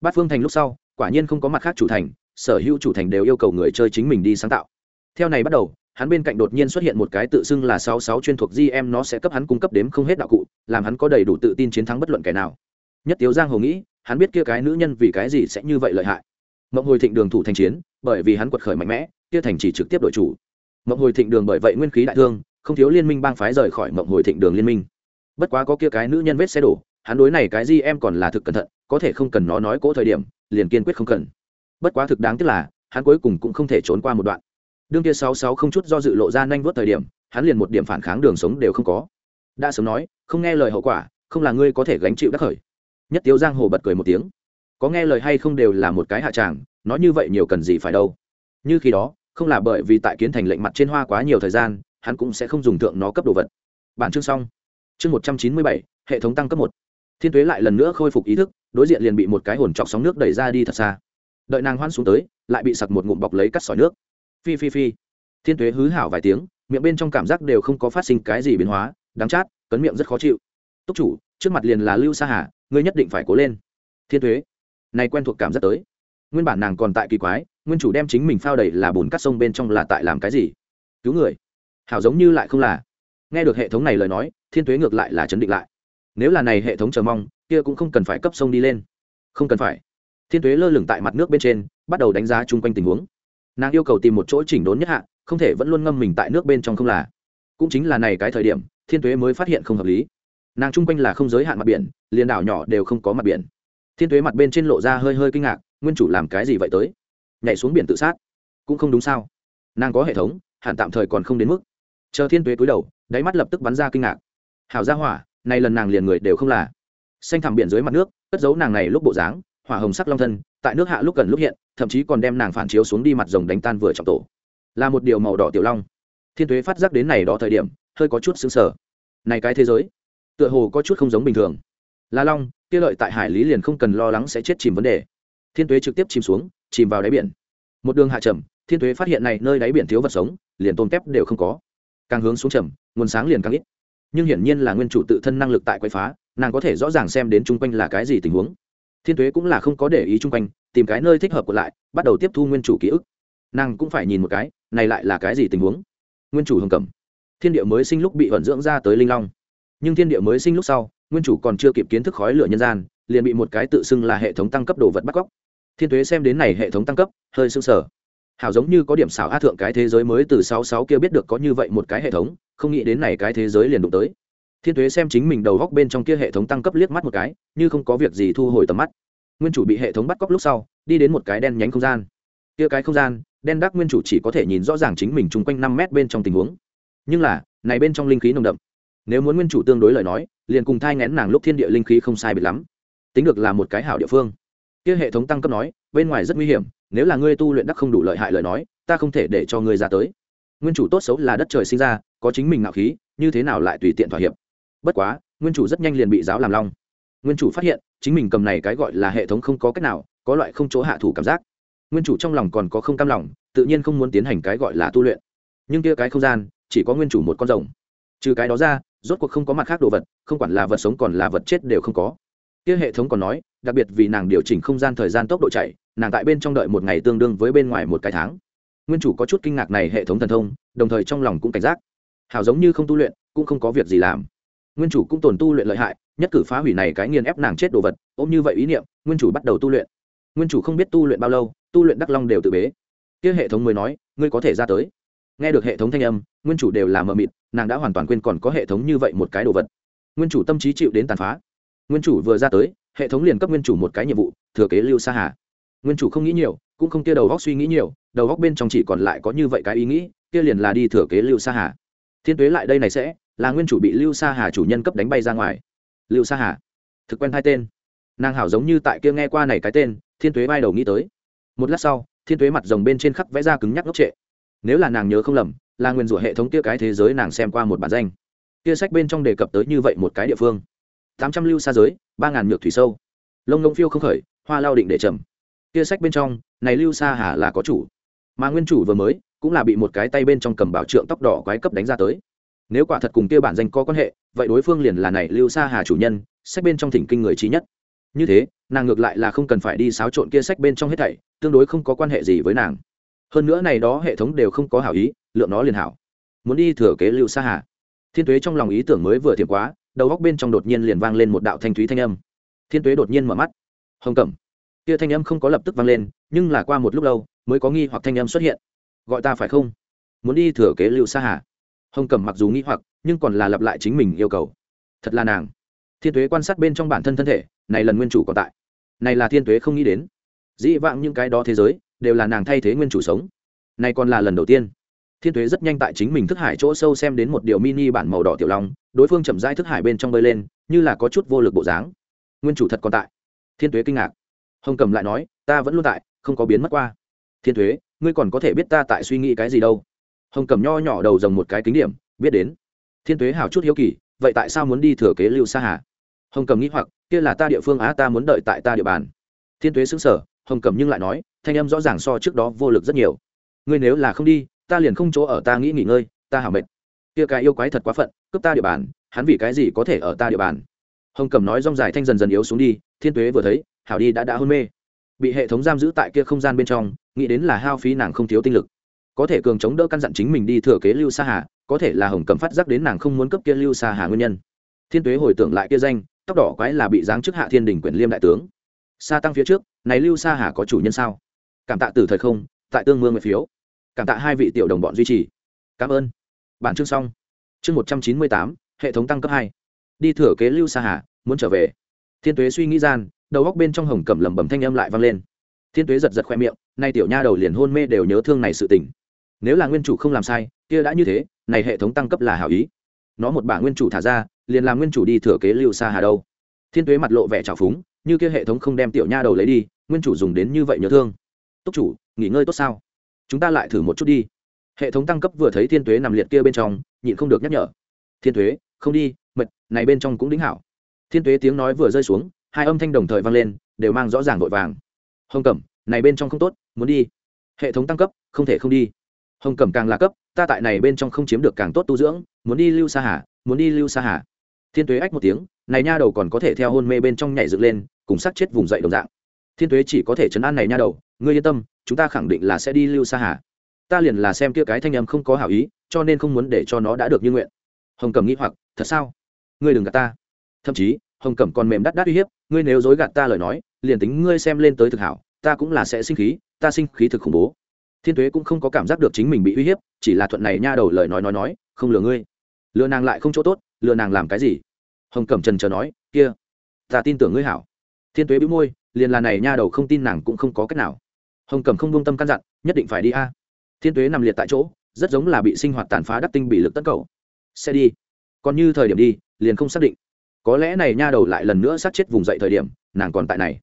Bát phương thành lúc sau, quả nhiên không có mặt khác chủ thành, sở hữu chủ thành đều yêu cầu người chơi chính mình đi sáng tạo. Theo này bắt đầu, hắn bên cạnh đột nhiên xuất hiện một cái tự xưng là sáu sáu chuyên thuộc gm nó sẽ cấp hắn cung cấp đếm không hết đạo cụ, làm hắn có đầy đủ tự tin chiến thắng bất luận kẻ nào. Nhất tiếu giang hồ nghĩ, hắn biết kia cái nữ nhân vì cái gì sẽ như vậy lợi hại. Mộng hồi thịnh đường thủ thành chiến, bởi vì hắn quật khởi mạnh mẽ, kia thành chỉ trực tiếp đội chủ. Mộng hồi thịnh đường bởi vậy nguyên khí đại thương, không thiếu liên minh bang phái rời khỏi mộng hồi thịnh đường liên minh. Bất quá có kia cái nữ nhân vết xe đổ hắn đối này cái gì em còn là thực cẩn thận, có thể không cần nó nói cỗ thời điểm, liền kiên quyết không cần. Bất quá thực đáng tiếc là, hắn cuối cùng cũng không thể trốn qua một đoạn. Đương kia sáu sáu không chút do dự lộ ra nhanh vớt thời điểm, hắn liền một điểm phản kháng đường sống đều không có. Đã sớm nói, không nghe lời hậu quả, không là ngươi có thể gánh chịu đắc khởi. Nhất tiêu giang hồ bật cười một tiếng. Có nghe lời hay không đều là một cái hạ tràng, nói như vậy nhiều cần gì phải đâu. Như khi đó, không là bởi vì tại kiến thành lệnh mặt trên hoa quá nhiều thời gian, hắn cũng sẽ không dùng thượng nó cấp đồ vật. Bản chương xong. Chương một trăm chín mươi bảy, hệ thống tăng cấp một thiên tuế lại lần nữa khôi phục ý thức, đối diện liền bị một cái hồn chọc sóng nước đẩy ra đi thật xa. Đợi nàng hoan xuống tới, lại bị sặc một ngụm bọc lấy cắt sỏi nước. Phi phi phi. Thiên tuế hứ hảo vài tiếng, miệng bên trong cảm giác đều không có phát sinh cái gì biến hóa, đắng chát, cấn miệng rất khó chịu. Túc chủ, trước mặt liền là lưu sa hà, ngươi nhất định phải cố lên. Thiên tuế, này quen thuộc cảm giác tới. Nguyên bản nàng còn tại kỳ quái, nguyên chủ đem chính mình phao đầy là bùn cắt sông bên trong là tại làm cái gì? Cứu người. Hảo giống như lại không là. Nghe được hệ thống này lời nói, thiên tuế ngược lại là chấn định lại nếu là này hệ thống chờ mong, kia cũng không cần phải cấp sông đi lên. Không cần phải. Thiên tuế lơ lửng tại mặt nước bên trên, bắt đầu đánh giá chung quanh tình huống. Nàng yêu cầu tìm một chỗ chỉnh đốn nhất hạ, không thể vẫn luôn ngâm mình tại nước bên trong không là. Cũng chính là này cái thời điểm, thiên tuế mới phát hiện không hợp lý. Nàng chung quanh là không giới hạn mặt biển, liền đảo nhỏ đều không có mặt biển. Thiên tuế mặt bên trên lộ ra hơi hơi kinh ngạc, nguyên chủ làm cái gì vậy tới? Nhảy xuống biển tự sát. Cũng không đúng sao. Nàng có hệ thống hạn tạm thời còn không đến mức. Chờ thiên tuế cúi đầu, đáy mắt lập tức bắn ra kinh ngạc. Hảo ra hỏa nay lần nàng liền người đều không là. Xanh thẳm biển dưới mặt nước, cất giấu nàng này lúc bộ dáng, hỏa hồng sắc long thân, tại nước hạ lúc gần lúc hiện, thậm chí còn đem nàng phản chiếu xuống đi mặt rồng đánh tan vừa trọng tổ. Là một điều màu đỏ tiểu long. Thiên tuế phát giác đến này đó thời điểm, hơi có chút xứng sở này cái thế giới, tựa hồ có chút không giống bình thường. La long, kia lợi tại hải lý liền không cần lo lắng sẽ chết chìm vấn đề. Thiên tuế trực tiếp chìm xuống, chìm vào đáy biển. Một đường hạ trầm, thiên tuế phát hiện này nơi đáy biển thiếu vật sống, liền tôm tép đều không có. Càng hướng xuống trầm, nguồn sáng liền càng ít nhưng hiển nhiên là nguyên chủ tự thân năng lực tại quậy phá, nàng có thể rõ ràng xem đến chung quanh là cái gì tình huống. Thiên tuế cũng là không có để ý chung quanh, tìm cái nơi thích hợp của lại, bắt đầu tiếp thu nguyên chủ ký ức. Nàng cũng phải nhìn một cái, này lại là cái gì tình huống? Nguyên chủ hồng cẩm. Thiên địa mới sinh lúc bị vận dưỡng ra tới linh long. Nhưng thiên địa mới sinh lúc sau, nguyên chủ còn chưa kịp kiến thức khói lửa nhân gian, liền bị một cái tự xưng là hệ thống tăng cấp đồ vật bắt cóc. Thiên tuế xem đến này hệ thống tăng cấp, hơi sưng sở hảo giống như có điểm xảo a thượng cái thế giới mới từ sáu sáu kia biết được có như vậy một cái hệ thống, không nghĩ đến này cái thế giới liền đụng tới. Thiên tuế xem chính mình đầu góc bên trong kia hệ thống tăng cấp liếc mắt một cái, như không có việc gì thu hồi tầm mắt. Nguyên chủ bị hệ thống bắt cóc lúc sau, đi đến một cái đen nhánh không gian. Kia cái không gian, đen đắc nguyên chủ chỉ có thể nhìn rõ ràng chính mình chung quanh năm mét bên trong tình huống. Nhưng là, này bên trong linh khí nồng đậm. Nếu muốn nguyên chủ tương đối lời nói, liền cùng thai ngén nàng lúc thiên địa linh khí không sai biệt lắm. Tính được là một cái hảo địa phương. Kia hệ thống tăng cấp nói bên ngoài rất nguy hiểm, nếu là ngươi tu luyện đắc không đủ lợi hại lời nói, ta không thể để cho ngươi ra tới. Nguyên chủ tốt xấu là đất trời sinh ra, có chính mình ngạo khí, như thế nào lại tùy tiện thỏa hiệp? Bất quá, nguyên chủ rất nhanh liền bị giáo làm long. Nguyên chủ phát hiện, chính mình cầm này cái gọi là hệ thống không có cách nào, có loại không chỗ hạ thủ cảm giác. Nguyên chủ trong lòng còn có không cam lòng, tự nhiên không muốn tiến hành cái gọi là tu luyện. Nhưng kia cái không gian, chỉ có nguyên chủ một con rồng. Trừ cái đó ra, rốt cuộc không có mặt khác đồ vật, không quản là vật sống còn là vật chết đều không có. Kia hệ thống còn nói, đặc biệt vì nàng điều chỉnh không gian thời gian tốc độ chạy nàng tại bên trong đợi một ngày tương đương với bên ngoài một cái tháng. Nguyên chủ có chút kinh ngạc này hệ thống thần thông, đồng thời trong lòng cũng cảnh giác. Hào giống như không tu luyện, cũng không có việc gì làm. Nguyên chủ cũng tồn tu luyện lợi hại, nhất cử phá hủy này cái nghiền ép nàng chết đồ vật, ôm như vậy ý niệm, nguyên chủ bắt đầu tu luyện. Nguyên chủ không biết tu luyện bao lâu, tu luyện đắc long đều tự bế. Kia hệ thống mới nói, ngươi có thể ra tới. Nghe được hệ thống thanh âm, nguyên chủ đều là mờ mịt, nàng đã hoàn toàn quên còn có hệ thống như vậy một cái đồ vật. Nguyên chủ tâm trí chịu đến tàn phá. Nguyên chủ vừa ra tới, hệ thống liền cấp nguyên chủ một cái nhiệm vụ, thừa kế lưu sa hà nguyên chủ không nghĩ nhiều, cũng không kia đầu góc suy nghĩ nhiều, đầu góc bên trong chỉ còn lại có như vậy cái ý nghĩ, kia liền là đi thừa kế lưu sa hà. Thiên tuế lại đây này sẽ, là nguyên chủ bị lưu sa hà chủ nhân cấp đánh bay ra ngoài. Lưu sa hà, thực quen hai tên. Nàng hảo giống như tại kia nghe qua này cái tên, thiên tuế bay đầu nghĩ tới. Một lát sau, thiên tuế mặt rồng bên trên khắc vẽ ra cứng nhắc ngốc trệ. Nếu là nàng nhớ không lầm, là nguyên rủa hệ thống kia cái thế giới nàng xem qua một bản danh. Kia sách bên trong đề cập tới như vậy một cái địa phương. Tám trăm lưu xa giới, ba ngàn nhược thủy sâu. Lông ngông phiêu không khởi, hoa lao định để trầm kia sách bên trong, này lưu sa hà là có chủ. Mà nguyên chủ vừa mới, cũng là bị một cái tay bên trong cầm bảo trượng tóc đỏ quái cấp đánh ra tới. Nếu quả thật cùng kia bản danh có quan hệ, vậy đối phương liền là này lưu sa hà chủ nhân, sách bên trong thỉnh kinh người trí nhất. Như thế, nàng ngược lại là không cần phải đi xáo trộn kia sách bên trong hết thảy, tương đối không có quan hệ gì với nàng. Hơn nữa này đó hệ thống đều không có hảo ý, lượng nó liền hảo. Muốn đi thừa kế lưu sa hà. Thiên tuế trong lòng ý tưởng mới vừa thiệp quá, đầu góc bên trong đột nhiên liền vang lên một đạo thanh thúy thanh âm. Thiên tuế đột nhiên mở mắt. Hồng cẩm kia thanh âm không có lập tức vang lên, nhưng là qua một lúc lâu, mới có nghi hoặc thanh âm xuất hiện. Gọi ta phải không? Muốn đi thừa kế lưu Sa hà. Hồng cẩm mặc dù nghi hoặc, nhưng còn là lặp lại chính mình yêu cầu. Thật là nàng. Thiên tuế quan sát bên trong bản thân thân thể, này lần nguyên chủ còn tại. Này là thiên tuế không nghĩ đến. Dĩ vãng những cái đó thế giới, đều là nàng thay thế nguyên chủ sống. Này còn là lần đầu tiên. Thiên tuế rất nhanh tại chính mình thức hải chỗ sâu xem đến một điều mini bản màu đỏ tiểu long, đối phương chậm rãi thức hải bên trong bơi lên, như là có chút vô lực bộ dáng. Nguyên chủ thật còn tại. Thiên tuế kinh ngạc hồng cầm lại nói, ta vẫn luôn tại, không có biến mất qua. Thiên tuế ngươi còn có thể biết ta tại suy nghĩ cái gì đâu. Hồng cầm nho nhỏ đầu dòng một cái kính điểm, biết đến. Thiên tuế hào chút hiếu kỳ, vậy tại sao muốn đi thừa kế lưu sa hà? Hồng cầm nghĩ hoặc, kia là ta địa phương á, ta muốn đợi tại ta địa bàn. Thiên tuế xứng sở hồng cầm nhưng lại nói, thanh âm rõ ràng so trước đó vô lực rất nhiều. Ngươi nếu là không đi, ta liền không chỗ ở ta nghĩ nghỉ ngơi, ta hảo mệt. Kia cái yêu quái thật quá phận, cướp ta địa bàn, hắn vì cái gì có thể ở ta địa bàn? Hồng cầm nói rong dài thanh dần dần yếu xuống đi, thiên tuế vừa thấy hảo đi đã đã hôn mê. Bị hệ thống giam giữ tại kia không gian bên trong, nghĩ đến là hao phí nàng không thiếu tinh lực. Có thể cường chống đỡ căn dặn chính mình đi thừa kế lưu sa hà, có thể là hồng cầm phát giác đến nàng không muốn cấp kia lưu sa hà nguyên nhân. Thiên tuế hồi tưởng lại kia danh, tóc đỏ quái là bị giáng chức hạ thiên đình Quyền liêm đại tướng. Sa tăng phía trước, này lưu sa hà có chủ nhân sao? Cảm tạ từ thời không, tại tương mương nguyệt phiếu. Cảm tạ hai vị tiểu đồng bọn duy trì. Cảm ơn. Bản chương xong. Chương một trăm chín mươi tám, hệ thống tăng cấp hai. Đi thừa kế lưu sa hà, muốn trở về. Thiên tuế suy nghĩ gian đầu góc bên trong hồng cẩm lẩm bẩm thanh âm lại vang lên. Thiên tuế giật giật khoe miệng, nay tiểu nha đầu liền hôn mê đều nhớ thương này sự tình. Nếu là nguyên chủ không làm sai, kia đã như thế, này hệ thống tăng cấp là hảo ý. Nó một bảng nguyên chủ thả ra, liền làm nguyên chủ đi thừa kế lưu sa hà đâu. Thiên tuế mặt lộ vẻ trào phúng, như kia hệ thống không đem tiểu nha đầu lấy đi, nguyên chủ dùng đến như vậy nhớ thương. Túc chủ, nghỉ ngơi tốt sao? Chúng ta lại thử một chút đi. Hệ thống tăng cấp vừa thấy thiên tuế nằm liệt kia bên trong, nhịn không được nhắc nhở. Thiên tuế, không đi, mệt, này bên trong cũng đính hảo. Thiên tuế tiếng nói vừa rơi xuống hai âm thanh đồng thời vang lên, đều mang rõ ràng vội vàng. Hồng cẩm, này bên trong không tốt, muốn đi. Hệ thống tăng cấp, không thể không đi. Hồng cẩm càng là cấp, ta tại này bên trong không chiếm được càng tốt tu dưỡng, muốn đi lưu xa hà, muốn đi lưu xa hà. Thiên tuế ách một tiếng, này nha đầu còn có thể theo hôn mê bên trong nhảy dựng lên, cùng sát chết vùng dậy đồng dạng. Thiên tuế chỉ có thể chấn an này nha đầu, ngươi yên tâm, chúng ta khẳng định là sẽ đi lưu xa hà. Ta liền là xem kia cái thanh âm không có hảo ý, cho nên không muốn để cho nó đã được như nguyện. Hồng cẩm nghĩ hoặc, thật sao? Ngươi đừng gạt ta. Thậm chí hồng cẩm còn mềm đắt đắt uy hiếp, ngươi nếu dối gạt ta lời nói, liền tính ngươi xem lên tới thực hảo, ta cũng là sẽ sinh khí, ta sinh khí thực khủng bố. Thiên tuế cũng không có cảm giác được chính mình bị uy hiếp, chỉ là thuận này nha đầu lời nói nói nói, không lừa ngươi. Lừa nàng lại không chỗ tốt, lừa nàng làm cái gì? Hồng cẩm trần chờ nói, kia, ta tin tưởng ngươi hảo. Thiên tuế bĩu môi, liền là này nha đầu không tin nàng cũng không có cách nào. Hồng cẩm không buông tâm căn dặn, nhất định phải đi a. Thiên tuế nằm liệt tại chỗ, rất giống là bị sinh hoạt tàn phá đắc tinh bị lực tất cầu sẽ đi. Còn như thời điểm đi, liền không xác định có lẽ này nha đầu lại lần nữa sát chết vùng dậy thời điểm, nàng còn tại này.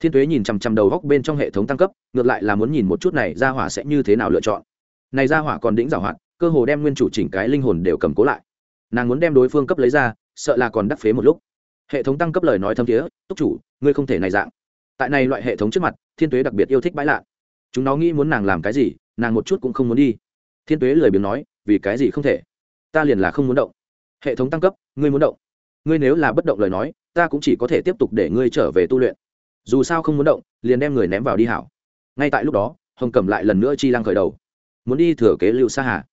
Thiên tuế nhìn chằm chằm đầu góc bên trong hệ thống tăng cấp, ngược lại là muốn nhìn một chút này ra hỏa sẽ như thế nào lựa chọn. Này ra hỏa còn đĩnh giảo hoạt, cơ hồ đem nguyên chủ chỉnh cái linh hồn đều cầm cố lại. Nàng muốn đem đối phương cấp lấy ra, sợ là còn đắc phế một lúc. Hệ thống tăng cấp lời nói thâm thiế, túc chủ, ngươi không thể này dạng. Tại này loại hệ thống trước mặt, thiên tuế đặc biệt yêu thích bãi lạ. Chúng nó nghĩ muốn nàng làm cái gì, nàng một chút cũng không muốn đi. Thiên tuế lười biếng nói, vì cái gì không thể? Ta liền là không muốn động. Hệ thống tăng cấp, ngươi muốn động? Ngươi nếu là bất động lời nói, ta cũng chỉ có thể tiếp tục để ngươi trở về tu luyện. Dù sao không muốn động, liền đem người ném vào đi hảo. Ngay tại lúc đó, hồng cầm lại lần nữa chi lăng khởi đầu. Muốn đi thừa kế lưu sa hà.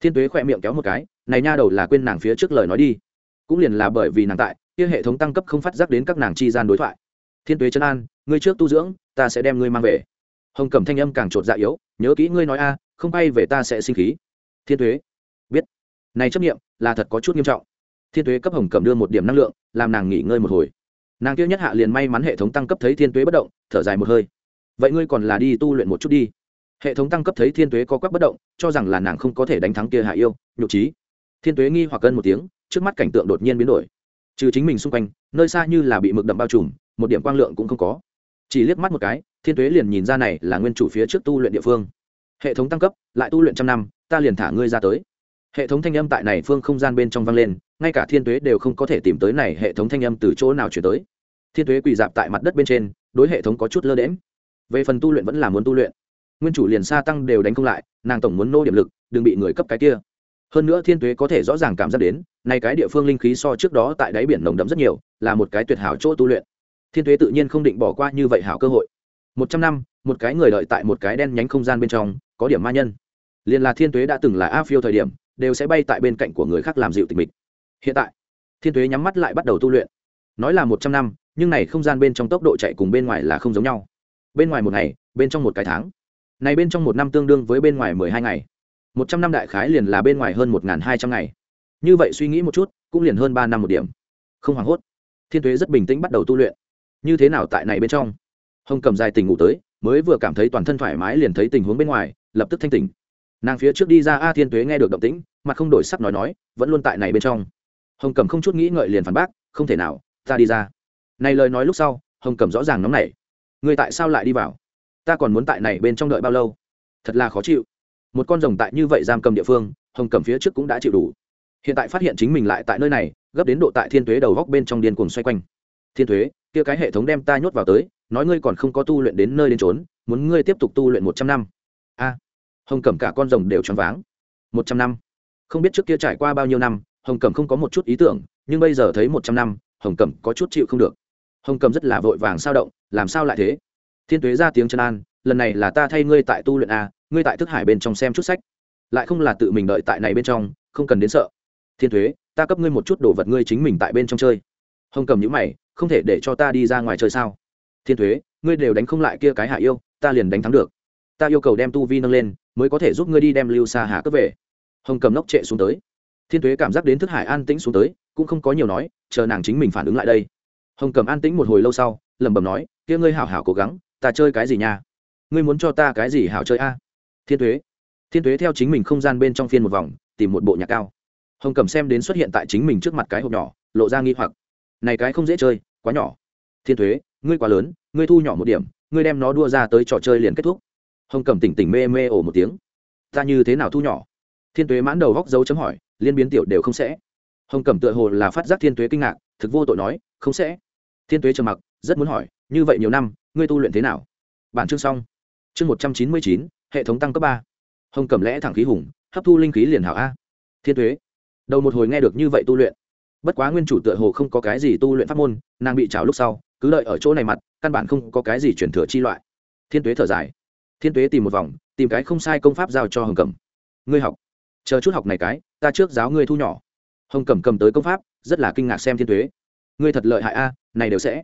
Thiên tuế khỏe miệng kéo một cái, này nha đầu là quên nàng phía trước lời nói đi. Cũng liền là bởi vì nàng tại, kia hệ thống tăng cấp không phát giác đến các nàng chi gian đối thoại. Thiên tuế chân an, ngươi trước tu dưỡng, ta sẽ đem ngươi mang về. Hồng cẩm thanh âm càng trột dạ yếu, nhớ kỹ ngươi nói a, không bay về ta sẽ sinh khí. Thiên tuế, biết. Này chấp nghiệm là thật có chút nghiêm trọng thiên tuế cấp hồng cẩm đưa một điểm năng lượng, làm nàng nghỉ ngơi một hồi. Nàng kia nhất hạ liền may mắn hệ thống tăng cấp thấy thiên tuế bất động, thở dài một hơi. Vậy ngươi còn là đi tu luyện một chút đi. Hệ thống tăng cấp thấy thiên tuế có quắc bất động, cho rằng là nàng không có thể đánh thắng kia hạ yêu, nhục trí thiên tuế nghi hoặc cân một tiếng, trước mắt cảnh tượng đột nhiên biến đổi. Trừ chính mình xung quanh, nơi xa như là bị mực đậm bao trùm, một điểm quang lượng cũng không có. Chỉ liếc mắt một cái, thiên tuế liền nhìn ra này là nguyên chủ phía trước tu luyện địa phương. Hệ thống tăng cấp, lại tu luyện trăm năm, ta liền thả ngươi ra tới. Hệ thống thanh âm tại này phương không gian bên trong vang lên ngay cả thiên tuế đều không có thể tìm tới này hệ thống thanh âm từ chỗ nào chuyển tới. Thiên tuế quỳ dạp tại mặt đất bên trên, đối hệ thống có chút lơ đễm về phần tu luyện vẫn là muốn tu luyện. Nguyên chủ liền xa tăng đều đánh không lại, nàng tổng muốn nô điểm lực, đừng bị người cấp cái kia. Hơn nữa thiên tuế có thể rõ ràng cảm giác đến nay cái địa phương linh khí so trước đó tại đáy biển nồng đậm rất nhiều, là một cái tuyệt hảo chỗ tu luyện. Thiên tuế tự nhiên không định bỏ qua như vậy hảo cơ hội. Một trăm năm, một cái người đợi tại một cái đen nhánh không gian bên trong, có điểm ma nhân. Liền là thiên tuế đã từng là a phiêu thời điểm, đều sẽ bay tại bên cạnh của người khác làm dịu tình mình hiện tại, thiên tuế nhắm mắt lại bắt đầu tu luyện. Nói là một trăm năm, nhưng này không gian bên trong tốc độ chạy cùng bên ngoài là không giống nhau. Bên ngoài một ngày, bên trong một cái tháng. Này bên trong một năm tương đương với bên ngoài mười hai ngày. Một trăm năm đại khái liền là bên ngoài hơn một hai trăm ngày. Như vậy suy nghĩ một chút, cũng liền hơn ba năm một điểm. Không hoảng hốt, thiên tuế rất bình tĩnh bắt đầu tu luyện. Như thế nào tại này bên trong? Hồng cầm dài tình ngủ tới, mới vừa cảm thấy toàn thân thoải mái liền thấy tình huống bên ngoài, lập tức thanh tỉnh. Nàng phía trước đi ra, a, thiên tuế nghe được động tĩnh, mặt không đổi sắc nói nói, vẫn luôn tại này bên trong hồng cầm không chút nghĩ ngợi liền phản bác, không thể nào, ta đi ra. Này lời nói lúc sau, hồng cầm rõ ràng nóng nảy. Người tại sao lại đi vào? Ta còn muốn tại này bên trong đợi bao lâu? Thật là khó chịu. Một con rồng tại như vậy giam cầm địa phương, hồng cầm phía trước cũng đã chịu đủ. Hiện tại phát hiện chính mình lại tại nơi này, gấp đến độ tại thiên thuế đầu góc bên trong điên cuồng xoay quanh. Thiên thuế kia cái hệ thống đem ta nhốt vào tới, nói ngươi còn không có tu luyện đến nơi đến trốn muốn ngươi tiếp tục tu luyện một trăm năm. A. Hồng cẩm cả con rồng đều choáng váng. Một trăm năm? Không biết trước kia trải qua bao nhiêu năm hồng cẩm không có một chút ý tưởng, nhưng bây giờ thấy một trăm năm, hồng cẩm có chút chịu không được. Hồng cẩm rất là vội vàng sao động, làm sao lại thế? Thiên tuế ra tiếng chân an, lần này là ta thay ngươi tại tu luyện a, ngươi tại thức hải bên trong xem chút sách. Lại không là tự mình đợi tại này bên trong, không cần đến sợ. Thiên thuế ta cấp ngươi một chút đồ vật ngươi chính mình tại bên trong chơi. Hồng cầm nhữ mày, không thể để cho ta đi ra ngoài chơi sao? Thiên thuế ngươi đều đánh không lại kia cái hạ yêu, ta liền đánh thắng được. Ta yêu cầu đem tu vi nâng lên, mới có thể giúp ngươi đi đem lưu xa hạ cướp về. Hồng cầm nóc trệ xuống tới thiên Tuế cảm giác đến thức hải an tĩnh xuống tới cũng không có nhiều nói chờ nàng chính mình phản ứng lại đây. Hồng cầm an tĩnh một hồi lâu sau lẩm bẩm nói kia ngươi hảo hảo cố gắng ta chơi cái gì nha? Ngươi muốn cho ta cái gì hảo chơi a? Thiên Tuế, thiên Tuế theo chính mình không gian bên trong phiên một vòng tìm một bộ nhạc cao. Hồng cầm xem đến xuất hiện tại chính mình trước mặt cái hộp nhỏ lộ ra nghi hoặc. Này cái không dễ chơi quá nhỏ. Thiên thuế ngươi quá lớn ngươi thu nhỏ một điểm ngươi đem nó đua ra tới trò chơi liền kết thúc. Hồng cầm tỉnh tỉnh mê mê ổ một tiếng. Ta như thế nào thu nhỏ? Thiên tuế mãn đầu góc dấu chấm hỏi liên biến tiểu đều không sẽ. Hồng cẩm tựa hồ là phát giác thiên tuế kinh ngạc, thực vô tội nói, không sẽ. Thiên tuế trầm mặc, rất muốn hỏi, như vậy nhiều năm, ngươi tu luyện thế nào? Bản chương xong. Chương một trăm chín mươi chín, hệ thống tăng cấp ba. Hồng cẩm lẽ thẳng khí hùng, hấp thu linh khí liền hảo a. Thiên tuế. Đầu một hồi nghe được như vậy tu luyện. Bất quá nguyên chủ tựa hồ không có cái gì tu luyện pháp môn, nàng bị trào lúc sau, cứ đợi ở chỗ này mặt, căn bản không có cái gì chuyển thừa chi loại. Thiên tuế thở dài. Thiên tuế tìm một vòng, tìm cái không sai công pháp giao cho hồng cẩm. Ngươi học chờ chút học này cái, ta trước giáo ngươi thu nhỏ. Hồng cẩm cầm tới công pháp, rất là kinh ngạc xem thiên tuế. Ngươi thật lợi hại a, này đều sẽ.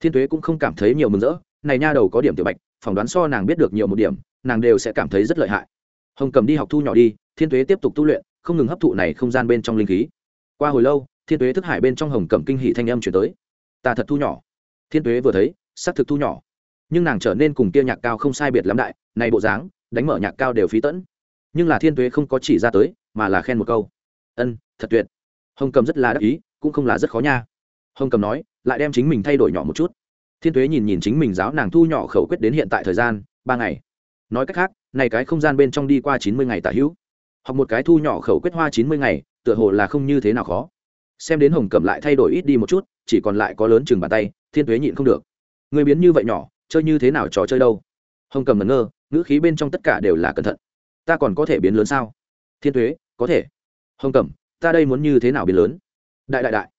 Thiên tuế cũng không cảm thấy nhiều mừng rỡ, này nha đầu có điểm tiểu bạch, phỏng đoán so nàng biết được nhiều một điểm, nàng đều sẽ cảm thấy rất lợi hại. Hồng cầm đi học thu nhỏ đi, thiên tuế tiếp tục tu luyện, không ngừng hấp thụ này không gian bên trong linh khí. Qua hồi lâu, thiên tuế thức hải bên trong hồng cẩm kinh hỷ thanh âm chuyển tới. Ta thật thu nhỏ. Thiên tuế vừa thấy s ắ c thực thu nhỏ. Nhưng nàng trở nên cùng kia nhạc cao không sai biệt lắm đại, này bộ dáng, đánh mở nhạc cao đều phí tẫn nhưng là thiên tuế không có chỉ ra tới, mà là khen một câu. Ân, thật tuyệt. Hồng cầm rất là đắc ý, cũng không là rất khó nha. Hồng cầm nói, lại đem chính mình thay đổi nhỏ một chút. Thiên tuế nhìn nhìn chính mình giáo nàng thu nhỏ khẩu quyết đến hiện tại thời gian, ba ngày. Nói cách khác, này cái không gian bên trong đi qua chín mươi ngày tả hữu. Học một cái thu nhỏ khẩu quyết hoa chín mươi ngày, tựa hồ là không như thế nào khó. Xem đến hồng Cầm lại thay đổi ít đi một chút, chỉ còn lại có lớn chừng bàn tay, thiên tuế nhịn không được. Người biến như vậy nhỏ, chơi như thế nào trò chơi đâu? Hồng cầm ngẩn ngơ, ngữ khí bên trong tất cả đều là cẩn thận ta còn có thể biến lớn sao? Thiên tuế, có thể. Hồng cẩm, ta đây muốn như thế nào biến lớn? Đại đại đại.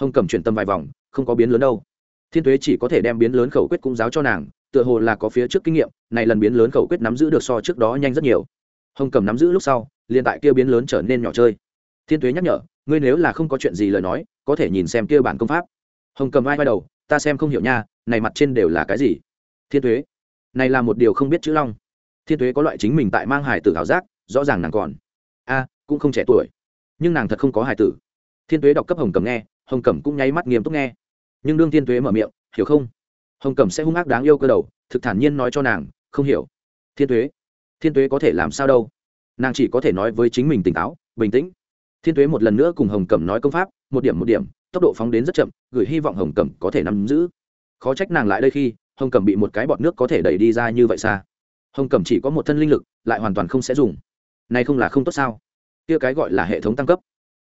Hồng cẩm chuyển tâm vài vòng, không có biến lớn đâu. Thiên tuế chỉ có thể đem biến lớn khẩu quyết cũng giáo cho nàng, tựa hồ là có phía trước kinh nghiệm, này lần biến lớn khẩu quyết nắm giữ được so trước đó nhanh rất nhiều. Hồng Cẩm nắm giữ lúc sau, liền tại kia biến lớn trở nên nhỏ chơi. Thiên tuế nhắc nhở, ngươi nếu là không có chuyện gì lời nói, có thể nhìn xem kia bản công pháp. Hồng cầm ai vai đầu, ta xem không hiểu nha, này mặt trên đều là cái gì? Thiên tuế, này là một điều không biết chữ long thiên tuế có loại chính mình tại mang hải tử thảo giác, rõ ràng nàng còn, a, cũng không trẻ tuổi, nhưng nàng thật không có hải tử. Thiên tuế đọc cấp hồng cầm nghe, hồng cẩm cũng nháy mắt nghiêm túc nghe. Nhưng đương thiên tuế mở miệng, hiểu không? Hồng cẩm sẽ hung ác đáng yêu cơ đầu, thực thản nhiên nói cho nàng, không hiểu. Thiên tuế thiên tuế có thể làm sao đâu? Nàng chỉ có thể nói với chính mình tỉnh táo, bình tĩnh. Thiên tuế một lần nữa cùng hồng cẩm nói công pháp, một điểm một điểm, tốc độ phóng đến rất chậm, gửi hy vọng hồng cẩm có thể nắm giữ. Khó trách nàng lại đây khi, hồng cẩm bị một cái bọt nước có thể đẩy đi ra như vậy xa hồng cẩm chỉ có một thân linh lực, lại hoàn toàn không sẽ dùng. Này không là không tốt sao? Kia cái gọi là hệ thống tăng cấp.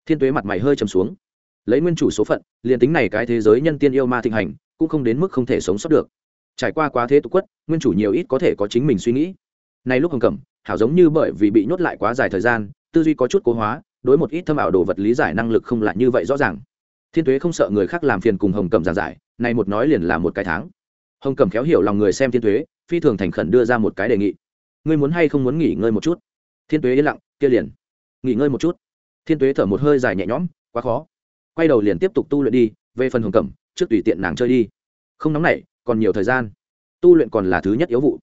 Thiên tuế mặt mày hơi trầm xuống. Lấy nguyên chủ số phận, liền tính này cái thế giới nhân tiên yêu ma thịnh hành, cũng không đến mức không thể sống sót được. Trải qua quá thế tục quất, nguyên chủ nhiều ít có thể có chính mình suy nghĩ. Này lúc hồng cẩm, hảo giống như bởi vì bị nhốt lại quá dài thời gian, tư duy có chút cố hóa, đối một ít thâm ảo đồ vật lý giải năng lực không lại như vậy rõ ràng. Thiên tuế không sợ người khác làm phiền cùng hồng cẩm giảng giải, này một nói liền là một cái tháng hồng cẩm khéo hiểu lòng người xem thiên tuế, phi thường thành khẩn đưa ra một cái đề nghị. Ngươi muốn hay không muốn nghỉ ngơi một chút? Thiên tuế yên lặng, kia liền. Nghỉ ngơi một chút. Thiên tuế thở một hơi dài nhẹ nhõm, quá khó. Quay đầu liền tiếp tục tu luyện đi, về phần hồng cẩm, trước tùy tiện nàng chơi đi. Không nóng nảy, còn nhiều thời gian. Tu luyện còn là thứ nhất yếu vụ.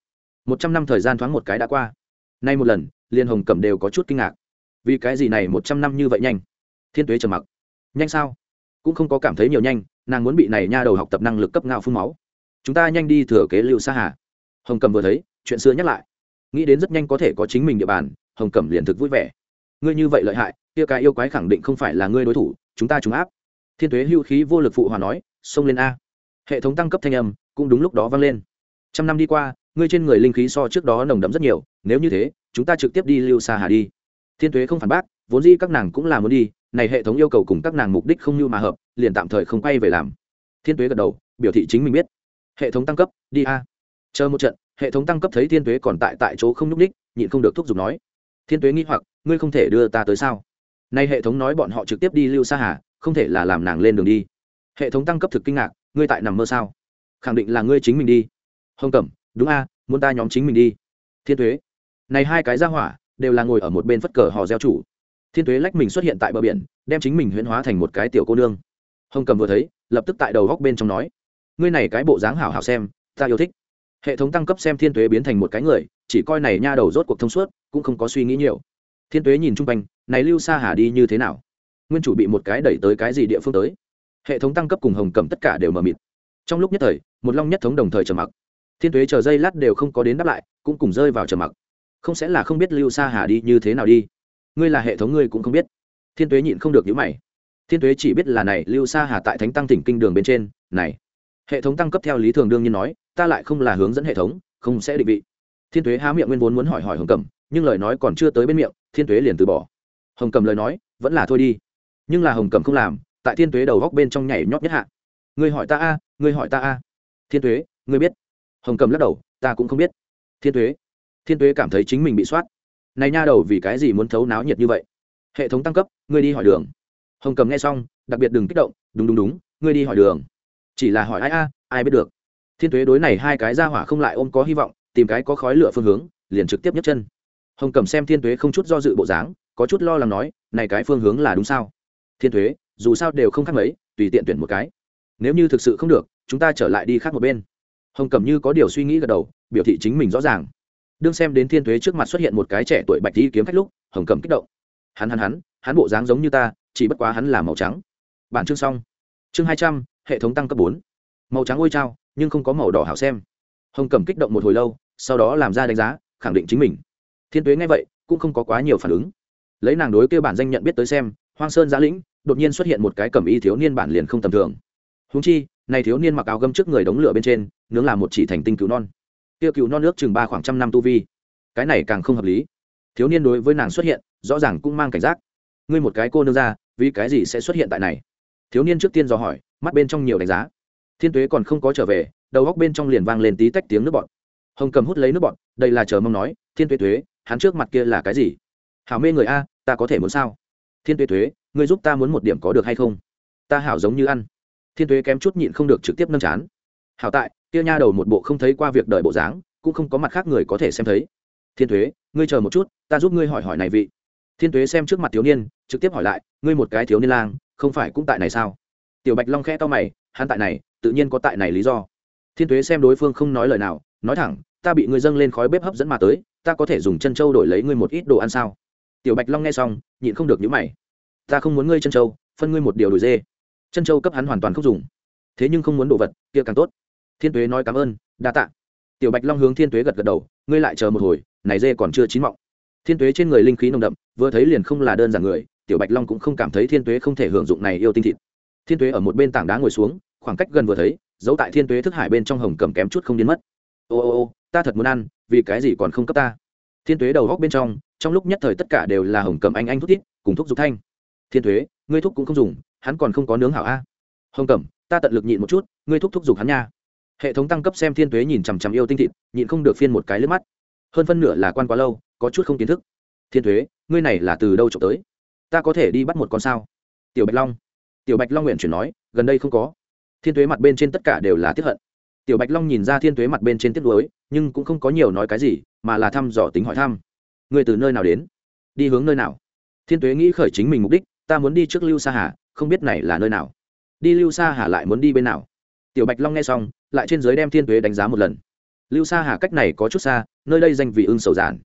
Một trăm năm thời gian thoáng một cái đã qua. Nay một lần, liền hồng cẩm đều có chút kinh ngạc. Vì cái gì này một trăm năm như vậy nhanh? Thiên tuế trầm mặc. Nhanh sao? Cũng không có cảm thấy nhiều nhanh, nàng muốn bị này nha đầu học tập năng lực cấp ngao phun máu chúng ta nhanh đi thừa kế lưu Sa hà. Hồng cẩm vừa thấy, chuyện xưa nhắc lại. Nghĩ đến rất nhanh có thể có chính mình địa bàn, hồng cẩm liền thực vui vẻ. Ngươi như vậy lợi hại, kia cái yêu quái khẳng định không phải là ngươi đối thủ, chúng ta trúng áp. Thiên tuế hưu khí vô lực phụ hòa nói, xông lên a. Hệ thống tăng cấp thanh âm cũng đúng lúc đó vang lên. Trăm năm đi qua, ngươi trên người linh khí so trước đó nồng đậm rất nhiều, nếu như thế, chúng ta trực tiếp đi lưu xa hà đi. Thiên tuế không phản bác, vốn dĩ các nàng cũng là muốn đi, này hệ thống yêu cầu cùng các nàng mục đích không như mà hợp, liền tạm thời không quay về làm. Thiên tuế gật đầu, biểu thị chính mình biết hệ thống tăng cấp, đi a. Chờ một trận, hệ thống tăng cấp thấy thiên tuế còn tại tại chỗ không nhúc ních nhịn không được thúc giục nói. Thiên tuế nghĩ hoặc, ngươi không thể đưa ta tới sao? Nay hệ thống nói bọn họ trực tiếp đi lưu xa hà, không thể là làm nàng lên đường đi. Hệ thống tăng cấp thực kinh ngạc, ngươi tại nằm mơ sao? Khẳng định là ngươi chính mình đi. Hồng cẩm, đúng a, muốn ta nhóm chính mình đi. Thiên thuế này hai cái ra hỏa, đều là ngồi ở một bên phất cờ hò gieo chủ. Thiên thuế lách mình xuất hiện tại bờ biển, đem chính mình huyễn hóa thành một cái tiểu cô nương. Hồng cầm vừa thấy, lập tức tại đầu góc bên trong nói ngươi này cái bộ dáng hảo hảo xem, ta yêu thích. Hệ thống tăng cấp xem thiên tuế biến thành một cái người, chỉ coi này nha đầu rốt cuộc thông suốt, cũng không có suy nghĩ nhiều. Thiên tuế nhìn chung quanh, này lưu Sa hà đi như thế nào? Nguyên chủ bị một cái đẩy tới cái gì địa phương tới? Hệ thống tăng cấp cùng hồng cầm tất cả đều mờ mịt. Trong lúc nhất thời, một long nhất thống đồng thời trầm mặc. Thiên tuế chờ dây lát đều không có đến đáp lại, cũng cùng rơi vào trầm mặc. Không sẽ là không biết lưu Sa hà đi như thế nào đi. Ngươi là hệ thống ngươi cũng không biết. Thiên tuế nhịn không được nhữ mày. Thiên tuế chỉ biết là này lưu Sa hà tại thánh tăng tỉnh kinh đường bên trên, này hệ thống tăng cấp theo lý thường đương nhiên nói ta lại không là hướng dẫn hệ thống không sẽ định vị. Thiên tuế há miệng nguyên vốn muốn hỏi hỏi hồng cầm nhưng lời nói còn chưa tới bên miệng thiên tuế liền từ bỏ. Hồng cầm lời nói vẫn là thôi đi. Nhưng là hồng cầm không làm tại thiên tuế đầu góc bên trong nhảy nhót nhất hạ. Ngươi hỏi ta a à, ngươi hỏi ta a. Thiên tuế ngươi biết. Hồng cầm lắc đầu ta cũng không biết. Thiên tuế thiên tuế cảm thấy chính mình bị soát. Này nha đầu vì cái gì muốn thấu náo nhiệt như vậy? Hệ thống tăng cấp ngươi đi hỏi đường. Hồng cầm nghe xong đặc biệt đừng kích động đúng đúng đúng ngươi đi hỏi đường chỉ là hỏi ai a, ai biết được. Thiên tuế đối này hai cái ra hỏa không lại ôm có hy vọng, tìm cái có khói lửa phương hướng, liền trực tiếp nhấc chân. Hồng cầm xem thiên tuế không chút do dự bộ dáng, có chút lo lắng nói, này cái phương hướng là đúng sao? Thiên thuế, dù sao đều không khác mấy, tùy tiện tuyển một cái. Nếu như thực sự không được, chúng ta trở lại đi khác một bên. Hồng cẩm như có điều suy nghĩ gật đầu, biểu thị chính mình rõ ràng. Đương xem đến thiên thuế trước mặt xuất hiện một cái trẻ tuổi bạch đi kiếm khách lúc, hồng cẩm kích động. Hắn hắn hắn hắn bộ dáng giống như ta, chỉ bất quá hắn là màu trắng. Bản chương xong. Chương hai trăm hệ thống tăng cấp bốn. Màu trắng ôi trao nhưng không có màu đỏ hảo xem. Hồng cẩm kích động một hồi lâu, sau đó làm ra đánh giá, khẳng định chính mình. Thiên tuế nghe vậy, cũng không có quá nhiều phản ứng. Lấy nàng đối kêu bản danh nhận biết tới xem, hoang sơn giã lĩnh, đột nhiên xuất hiện một cái cẩm y thiếu niên bản liền không tầm thường. Húng chi, này thiếu niên mặc áo gâm trước người đống lửa bên trên, nướng là một chỉ thành tinh cứu non. Tiêu cứu non nước chừng ba khoảng trăm năm tu vi. Cái này càng không hợp lý. Thiếu niên đối với nàng xuất hiện, rõ ràng cũng mang cảnh giác. Ngươi một cái cô nương ra, vì cái gì sẽ xuất hiện tại này? Thiếu niên trước tiên dò hỏi mắt bên trong nhiều đánh giá. Thiên tuế còn không có trở về đầu góc bên trong liền vang lên tí tách tiếng nước bọn hồng cầm hút lấy nước bọn đây là chờ mong nói thiên tuế tuế hắn trước mặt kia là cái gì? Hảo mê người a ta có thể muốn sao? Thiên tuế tuế ngươi giúp ta muốn một điểm có được hay không? Ta hảo giống như ăn. Thiên tuế kém chút nhịn không được trực tiếp nâng chán. Hảo tại kia nha đầu một bộ không thấy qua việc đợi bộ dáng cũng không có mặt khác người có thể xem thấy. Thiên tuế, ngươi chờ một chút ta giúp ngươi hỏi hỏi này vị. Thiên tuế xem trước mặt thiếu niên trực tiếp hỏi lại ngươi một cái thiếu niên lang không phải cũng tại này sao? Tiểu bạch long khẽ to mày, hắn tại này, tự nhiên có tại này lý do. Thiên thuế xem đối phương không nói lời nào, nói thẳng, ta bị ngươi dâng lên khói bếp hấp dẫn mà tới, ta có thể dùng chân trâu đổi lấy ngươi một ít đồ ăn sao? Tiểu bạch long nghe xong, nhịn không được nhữ mày. Ta không muốn ngươi chân trâu, phân ngươi một điều đổi dê. Chân trâu cấp hắn hoàn toàn không dùng. Thế nhưng không muốn đồ vật, kia càng tốt. Thiên tuế nói cảm ơn, đa tạ. Tiểu bạch long hướng thiên tuế gật gật đầu, ngươi lại chờ một hồi, này dê còn chưa chín mọng. Thiên tuế trên người linh khí nồng đậm, vừa thấy liền không là đơn giản người, tiểu bạch long cũng không cảm thấy thiên tuế không thể hưởng dụng này yêu tinh thịt thiên tuế ở một bên tảng đá ngồi xuống, khoảng cách gần vừa thấy, giấu tại thiên tuế thức hải bên trong hồng cầm kém chút không đến mất. Ô ô ô, ta thật muốn ăn, vì cái gì còn không cấp ta? Thiên tuế đầu góc bên trong trong lúc nhất thời tất cả đều là hồng cầm anh anh thúc tiết cùng thúc giục thanh. Thiên tuế, ngươi thúc cũng không dùng, hắn còn không có nướng hảo a. Hồng cẩm ta tận lực nhịn một chút, ngươi thúc thúc giục hắn nha. Hệ thống tăng cấp xem thiên tuế nhìn chằm chằm yêu tinh thịt, nhịn không được phiên một cái lướt mắt. Hơn phân nửa là quan quá lâu, có chút không kiến thức. Thiên tuế, ngươi này là từ đâu trộm tới? Ta có thể đi bắt một con sao? Tiểu bạch long tiểu bạch long nguyện chuyển nói, gần đây không có. Thiên tuế mặt bên trên tất cả đều là tiếp hận. Tiểu bạch long nhìn ra thiên tuế mặt bên trên tiếp lối nhưng cũng không có nhiều nói cái gì, mà là thăm dò tính hỏi thăm. Người từ nơi nào đến? Đi hướng nơi nào? Thiên tuế nghĩ khởi chính mình mục đích, ta muốn đi trước lưu sa hà, không biết này là nơi nào. Đi lưu sa hà lại muốn đi bên nào? Tiểu bạch long nghe xong, lại trên giới đem thiên tuế đánh giá một lần. Lưu sa hà cách này có chút xa, nơi đây danh vị ưng sầu giản.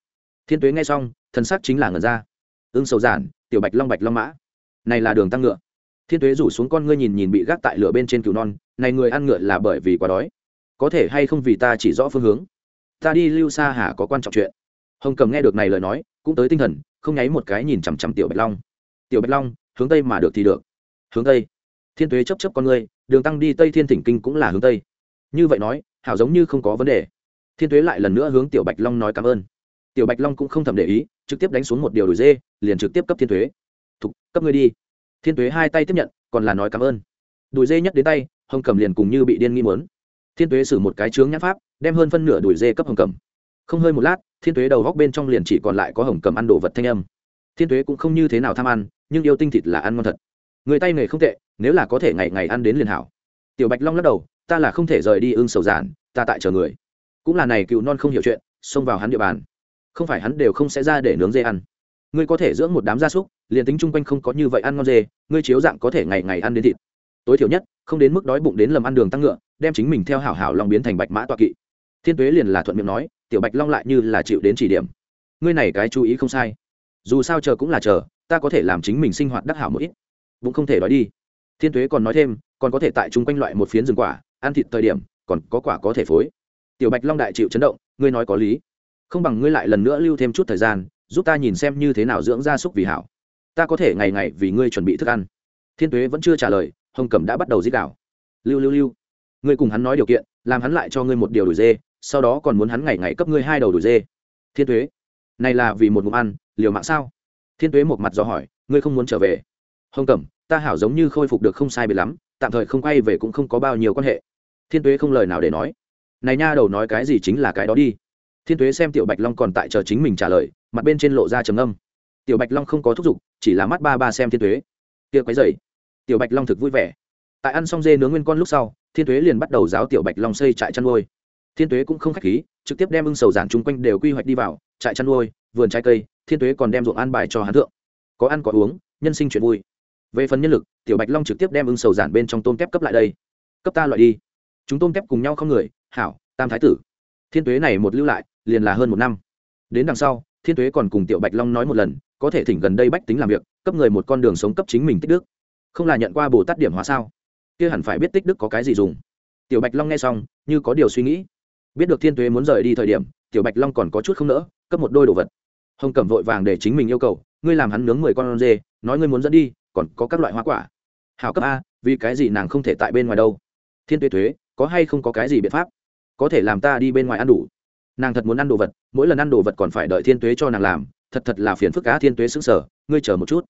Thiên tuế nghe xong, thần sắc chính là ngần ra. Ưng sầu giản, tiểu bạch long bạch long mã. Này là đường tăng ngựa thiên tuế rủ xuống con ngươi nhìn nhìn bị gác tại lửa bên trên cừu non, này người ăn ngựa là bởi vì quá đói. Có thể hay không vì ta chỉ rõ phương hướng? Ta đi lưu xa hà có quan trọng chuyện. Hồng cầm nghe được này lời nói, cũng tới tinh thần, không nháy một cái nhìn chằm chằm tiểu bạch long. Tiểu bạch long, hướng tây mà được thì được. Hướng tây. Thiên tuế chấp chấp con ngươi, đường tăng đi tây thiên thỉnh kinh cũng là hướng tây. Như vậy nói, hảo giống như không có vấn đề. Thiên tuế lại lần nữa hướng tiểu bạch long nói cảm ơn. Tiểu bạch long cũng không thầm để ý, trực tiếp đánh xuống một điều đổi dê, liền trực tiếp cấp thiên tuế. Thục, cấp ngươi đi thiên tuế hai tay tiếp nhận, còn là nói cảm ơn. Đùi dê nhất đến tay, hồng cầm liền cùng như bị điên nghi mớn thiên tuế xử một cái chướng nhãn pháp, đem hơn phân nửa đùi dê cấp hồng cầm không hơi một lát, thiên tuế đầu góc bên trong liền chỉ còn lại có hồng cầm ăn đồ vật thanh âm. Thiên tuế cũng không như thế nào tham ăn, nhưng yêu tinh thịt là ăn ngon thật. Người tay nghề không tệ, nếu là có thể ngày ngày ăn đến liền hảo. Tiểu bạch long lắc đầu, ta là không thể rời đi ưng sầu giản, ta tại chờ người. Cũng là này cựu non không hiểu chuyện, xông vào hắn địa bàn. Không phải hắn đều không sẽ ra để nướng dê ăn ngươi có thể dưỡng một đám gia súc, liền tính chung quanh không có như vậy ăn ngon dê, ngươi chiếu dạng có thể ngày ngày ăn đến thịt. Tối thiểu nhất, không đến mức đói bụng đến lầm ăn đường tăng ngựa, đem chính mình theo hảo hảo long biến thành bạch mã toa kỵ. Thiên tuế liền là thuận miệng nói, tiểu bạch long lại như là chịu đến chỉ điểm. Ngươi này cái chú ý không sai. Dù sao chờ cũng là chờ, ta có thể làm chính mình sinh hoạt đắc hảo một ít. Cũng không thể đói đi. Thiên tuế còn nói thêm, còn có thể tại chung quanh loại một phiến rừng quả, ăn thịt thời điểm, còn có quả có thể phối. Tiểu bạch long đại chịu chấn động, ngươi nói có lý. Không bằng ngươi lại lần nữa lưu thêm chút thời gian giúp ta nhìn xem như thế nào dưỡng gia súc vì hảo. Ta có thể ngày ngày vì ngươi chuẩn bị thức ăn. Thiên tuế vẫn chưa trả lời, hồng cẩm đã bắt đầu giết đảo lưu lưu lưu, ngươi cùng hắn nói điều kiện, làm hắn lại cho ngươi một điều đuổi dê, sau đó còn muốn hắn ngày ngày cấp ngươi hai đầu đuổi dê. Thiên tuế, này là vì một ngụm ăn, liều mạng sao? Thiên tuế một mặt do hỏi, ngươi không muốn trở về? Hồng cẩm, ta hảo giống như khôi phục được không sai bị lắm, tạm thời không quay về cũng không có bao nhiêu quan hệ. Thiên tuế không lời nào để nói. Này nha, đầu nói cái gì chính là cái đó đi. Thiên tuế xem tiểu bạch long còn tại chờ chính mình trả lời mặt bên trên lộ ra trầm âm tiểu bạch long không có thúc giục, chỉ là mắt ba ba xem thiên tuế kia quấy dày tiểu bạch long thực vui vẻ. Tại ăn xong dê nướng nguyên con lúc sau, thiên tuế liền bắt đầu giáo tiểu bạch long xây trại chăn nuôi. Thiên tuế cũng không k h á c h khí, trực tiếp đem ưng sầu giản chung quanh đều quy hoạch đi vào, trại chăn nuôi, vườn trái cây, thiên tuế còn đem ruộng an bài cho hắn thượng. Có ăn có uống, nhân sinh chuyện vui. Về phần nhân lực, tiểu bạch long trực tiếp đem ưng sầu giản bên trong tôm kép cấp lại đây. Cấp ta loại đi. Chúng tôm kép cùng nhau không người, hảo, tam thái tử. Thiên tuế này một lưu lại, liền là hơn một năm. Đến đằng sau thiên tuế còn cùng tiểu bạch long nói một lần, có thể thỉnh gần đây bách tính làm việc, cấp người một con đường sống cấp chính mình tích đức. Không là nhận qua bồ tát điểm hóa sao? Kia hẳn phải biết tích đức có cái gì dùng. Tiểu bạch long nghe xong, như có điều suy nghĩ. Biết được thiên tuế muốn rời đi thời điểm, tiểu bạch long còn có chút không nỡ, cấp một đôi đồ vật. Hồng cẩm vội vàng để chính mình yêu cầu, ngươi làm hắn nướng mười con dê, nói ngươi muốn dẫn đi, còn có các loại hoa quả. Hảo cấp a, vì cái gì nàng không thể tại bên ngoài đâu? Thiên tuế thuế, có hay không có cái gì biện pháp? Có thể làm ta đi bên ngoài ăn đủ nàng thật muốn ăn đồ vật, mỗi lần ăn đồ vật còn phải đợi thiên tuế cho nàng làm, thật thật là phiền phức cá thiên tuế xứng sở ngươi chờ một chút.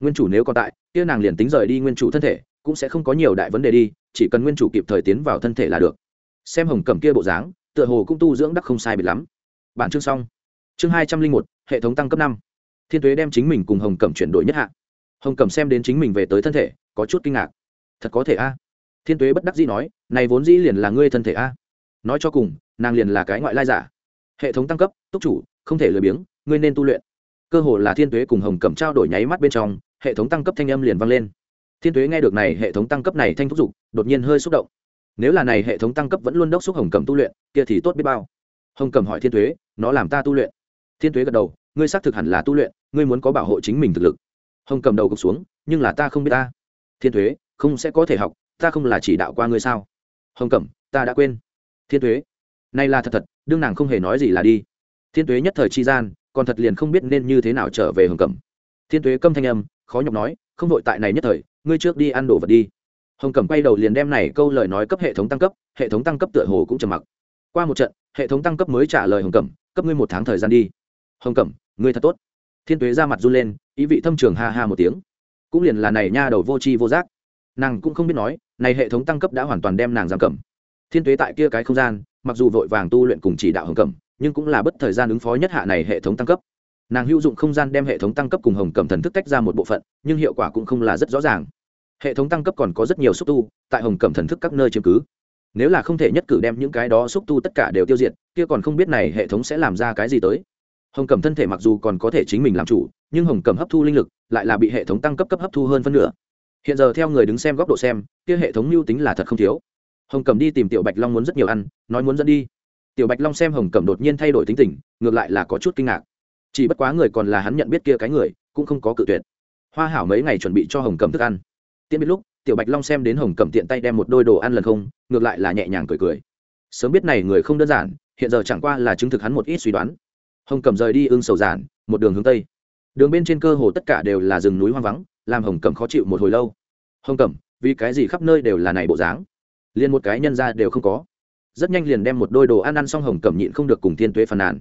Nguyên chủ nếu còn tại, kia nàng liền tính rời đi nguyên chủ thân thể, cũng sẽ không có nhiều đại vấn đề đi, chỉ cần nguyên chủ kịp thời tiến vào thân thể là được. Xem hồng cầm kia bộ dáng, tựa hồ cũng tu dưỡng đắc không sai biệt lắm. Bản chương xong. Chương hai trăm linh một, hệ thống tăng cấp năm. Thiên tuế đem chính mình cùng hồng cẩm chuyển đổi nhất hạ. Hồng cẩm xem đến chính mình về tới thân thể, có chút kinh ngạc. Thật có thể a. Thiên tuế bất đắc dĩ nói, này vốn dĩ liền là ngươi thân thể a. Nói cho cùng nàng liền là cái ngoại lai giả. Hệ thống tăng cấp, túc chủ, không thể lười biếng, ngươi nên tu luyện. Cơ hồ là thiên tuế cùng hồng cẩm trao đổi nháy mắt bên trong, hệ thống tăng cấp thanh âm liền vang lên. Thiên tuế nghe được này, hệ thống tăng cấp này thanh thúc giục đột nhiên hơi xúc động. Nếu là này, hệ thống tăng cấp vẫn luôn đốc xúc hồng cẩm tu luyện, kia thì tốt biết bao. Hồng cẩm hỏi thiên tuế, nó làm ta tu luyện? Thiên tuế gật đầu, ngươi xác thực hẳn là tu luyện, ngươi muốn có bảo hộ chính mình thực lực. Hồng cầm đầu gục xuống, nhưng là ta không biết ta. Thiên thuế không sẽ có thể học, ta không là chỉ đạo qua ngươi sao? Hồng cẩm, ta đã quên. Thiên thuế nay là thật thật, đương nàng không hề nói gì là đi. Thiên Tuế nhất thời chi gian, còn thật liền không biết nên như thế nào trở về hồng cẩm. Thiên Tuế câm thanh âm, khó nhọc nói, không vội tại này nhất thời, ngươi trước đi ăn đồ vật đi. Hồng cẩm quay đầu liền đem này câu lời nói cấp hệ thống tăng cấp, hệ thống tăng cấp tựa hồ cũng trầm mặc. Qua một trận, hệ thống tăng cấp mới trả lời hồng cẩm, cấp ngươi một tháng thời gian đi. Hồng cẩm, ngươi thật tốt. Thiên tuế ra mặt run lên, ý vị thâm trường ha ha một tiếng. Cũng liền là này nha đầu vô tri vô giác. Nàng cũng không biết nói, này hệ thống tăng cấp đã hoàn toàn đem nàng giam cầm. Thiên tuế tại kia cái không gian mặc dù vội vàng tu luyện cùng chỉ đạo hồng cẩm, nhưng cũng là bất thời gian ứng phó nhất hạ này hệ thống tăng cấp. Nàng hữu dụng không gian đem hệ thống tăng cấp cùng hồng cẩm thần thức tách ra một bộ phận, nhưng hiệu quả cũng không là rất rõ ràng. Hệ thống tăng cấp còn có rất nhiều xúc tu, tại hồng cẩm thần thức các nơi chứng cứ. Nếu là không thể nhất cử đem những cái đó xúc tu tất cả đều tiêu diệt, kia còn không biết này hệ thống sẽ làm ra cái gì tới. Hồng cẩm thân thể mặc dù còn có thể chính mình làm chủ, nhưng hồng cẩm hấp thu linh lực lại là bị hệ thống tăng cấp cấp hấp thu hơn phân nửa. Hiện giờ theo người đứng xem góc độ xem, kia hệ thống mưu tính là thật không thiếu hồng cẩm đi tìm tiểu bạch long muốn rất nhiều ăn, nói muốn dẫn đi. Tiểu bạch long xem hồng cẩm đột nhiên thay đổi tính tình, ngược lại là có chút kinh ngạc. Chỉ bất quá người còn là hắn nhận biết kia cái người, cũng không có cự tuyệt. Hoa hảo mấy ngày chuẩn bị cho hồng cẩm thức ăn. Tiễn biết lúc, tiểu bạch long xem đến hồng cẩm tiện tay đem một đôi đồ ăn lần không, ngược lại là nhẹ nhàng cười cười. Sớm biết này người không đơn giản, hiện giờ chẳng qua là chứng thực hắn một ít suy đoán. Hồng cẩm rời đi ưng sầu giản, một đường hướng tây. Đường bên trên cơ hồ tất cả đều là rừng núi hoang vắng, làm hồng cẩm khó chịu một hồi lâu. Hồng cẩm, vì cái gì khắp nơi đều là này bộ dáng? Liền một cái nhân ra đều không có. Rất nhanh liền đem một đôi đồ ăn ăn xong hồng cẩm nhịn không được cùng thiên tuế phàn nàn.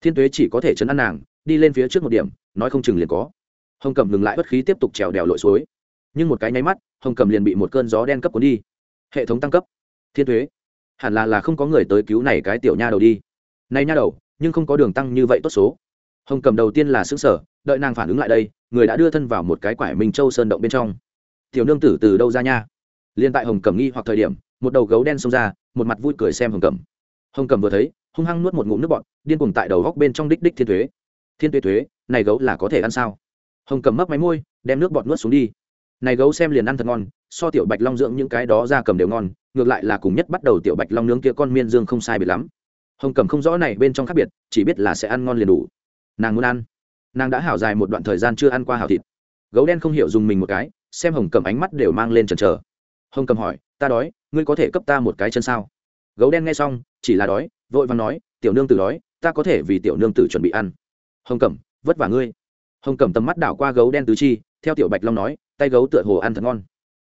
Thiên tuế chỉ có thể chấn ăn nàng, đi lên phía trước một điểm, nói không chừng liền có. Hồng cẩm ngừng lại bất khí tiếp tục trèo đèo lội suối. Nhưng một cái nháy mắt, hồng cẩm liền bị một cơn gió đen cấp cuốn đi. Hệ thống tăng cấp. Thiên tuế, hẳn là là không có người tới cứu này cái tiểu nha đầu đi. Này nha đầu, nhưng không có đường tăng như vậy tốt số. Hồng cầm đầu tiên là xứng sở đợi nàng phản ứng lại đây, người đã đưa thân vào một cái quải minh châu sơn động bên trong. Tiểu nương tử từ đâu ra nha? Liên tại hồng cầm nghi hoặc thời điểm một đầu gấu đen xông ra, một mặt vui cười xem hồng cầm hồng cầm vừa thấy, hung hăng nuốt một ngụm nước bọt, điên cuồng tại đầu góc bên trong đích đích thiên thuế. Thiên thuế thuế, này gấu là có thể ăn sao? Hồng cầm mấp máy môi, đem nước bọt nuốt xuống đi. Này gấu xem liền ăn thật ngon, so tiểu bạch long dưỡng những cái đó ra cầm đều ngon, ngược lại là cùng nhất bắt đầu tiểu bạch long nướng kia con miên dương không sai biệt lắm. Hồng cầm không rõ này bên trong khác biệt, chỉ biết là sẽ ăn ngon liền đủ. Nàng muốn ăn. Nàng đã hảo dài một đoạn thời gian chưa ăn qua hảo thịt. Gấu đen không hiểu dùng mình một cái, xem hồng cầm ánh mắt đều mang lên trần trờ hồng cầm hỏi ta đói ngươi có thể cấp ta một cái chân sao? Gấu đen nghe xong chỉ là đói vội vàng nói tiểu nương tử đói ta có thể vì tiểu nương tử chuẩn bị ăn. Hồng cẩm, vất vả ngươi. Hồng cẩm tầm mắt đảo qua gấu đen tứ chi theo tiểu bạch long nói tay gấu tựa hồ ăn thật ngon.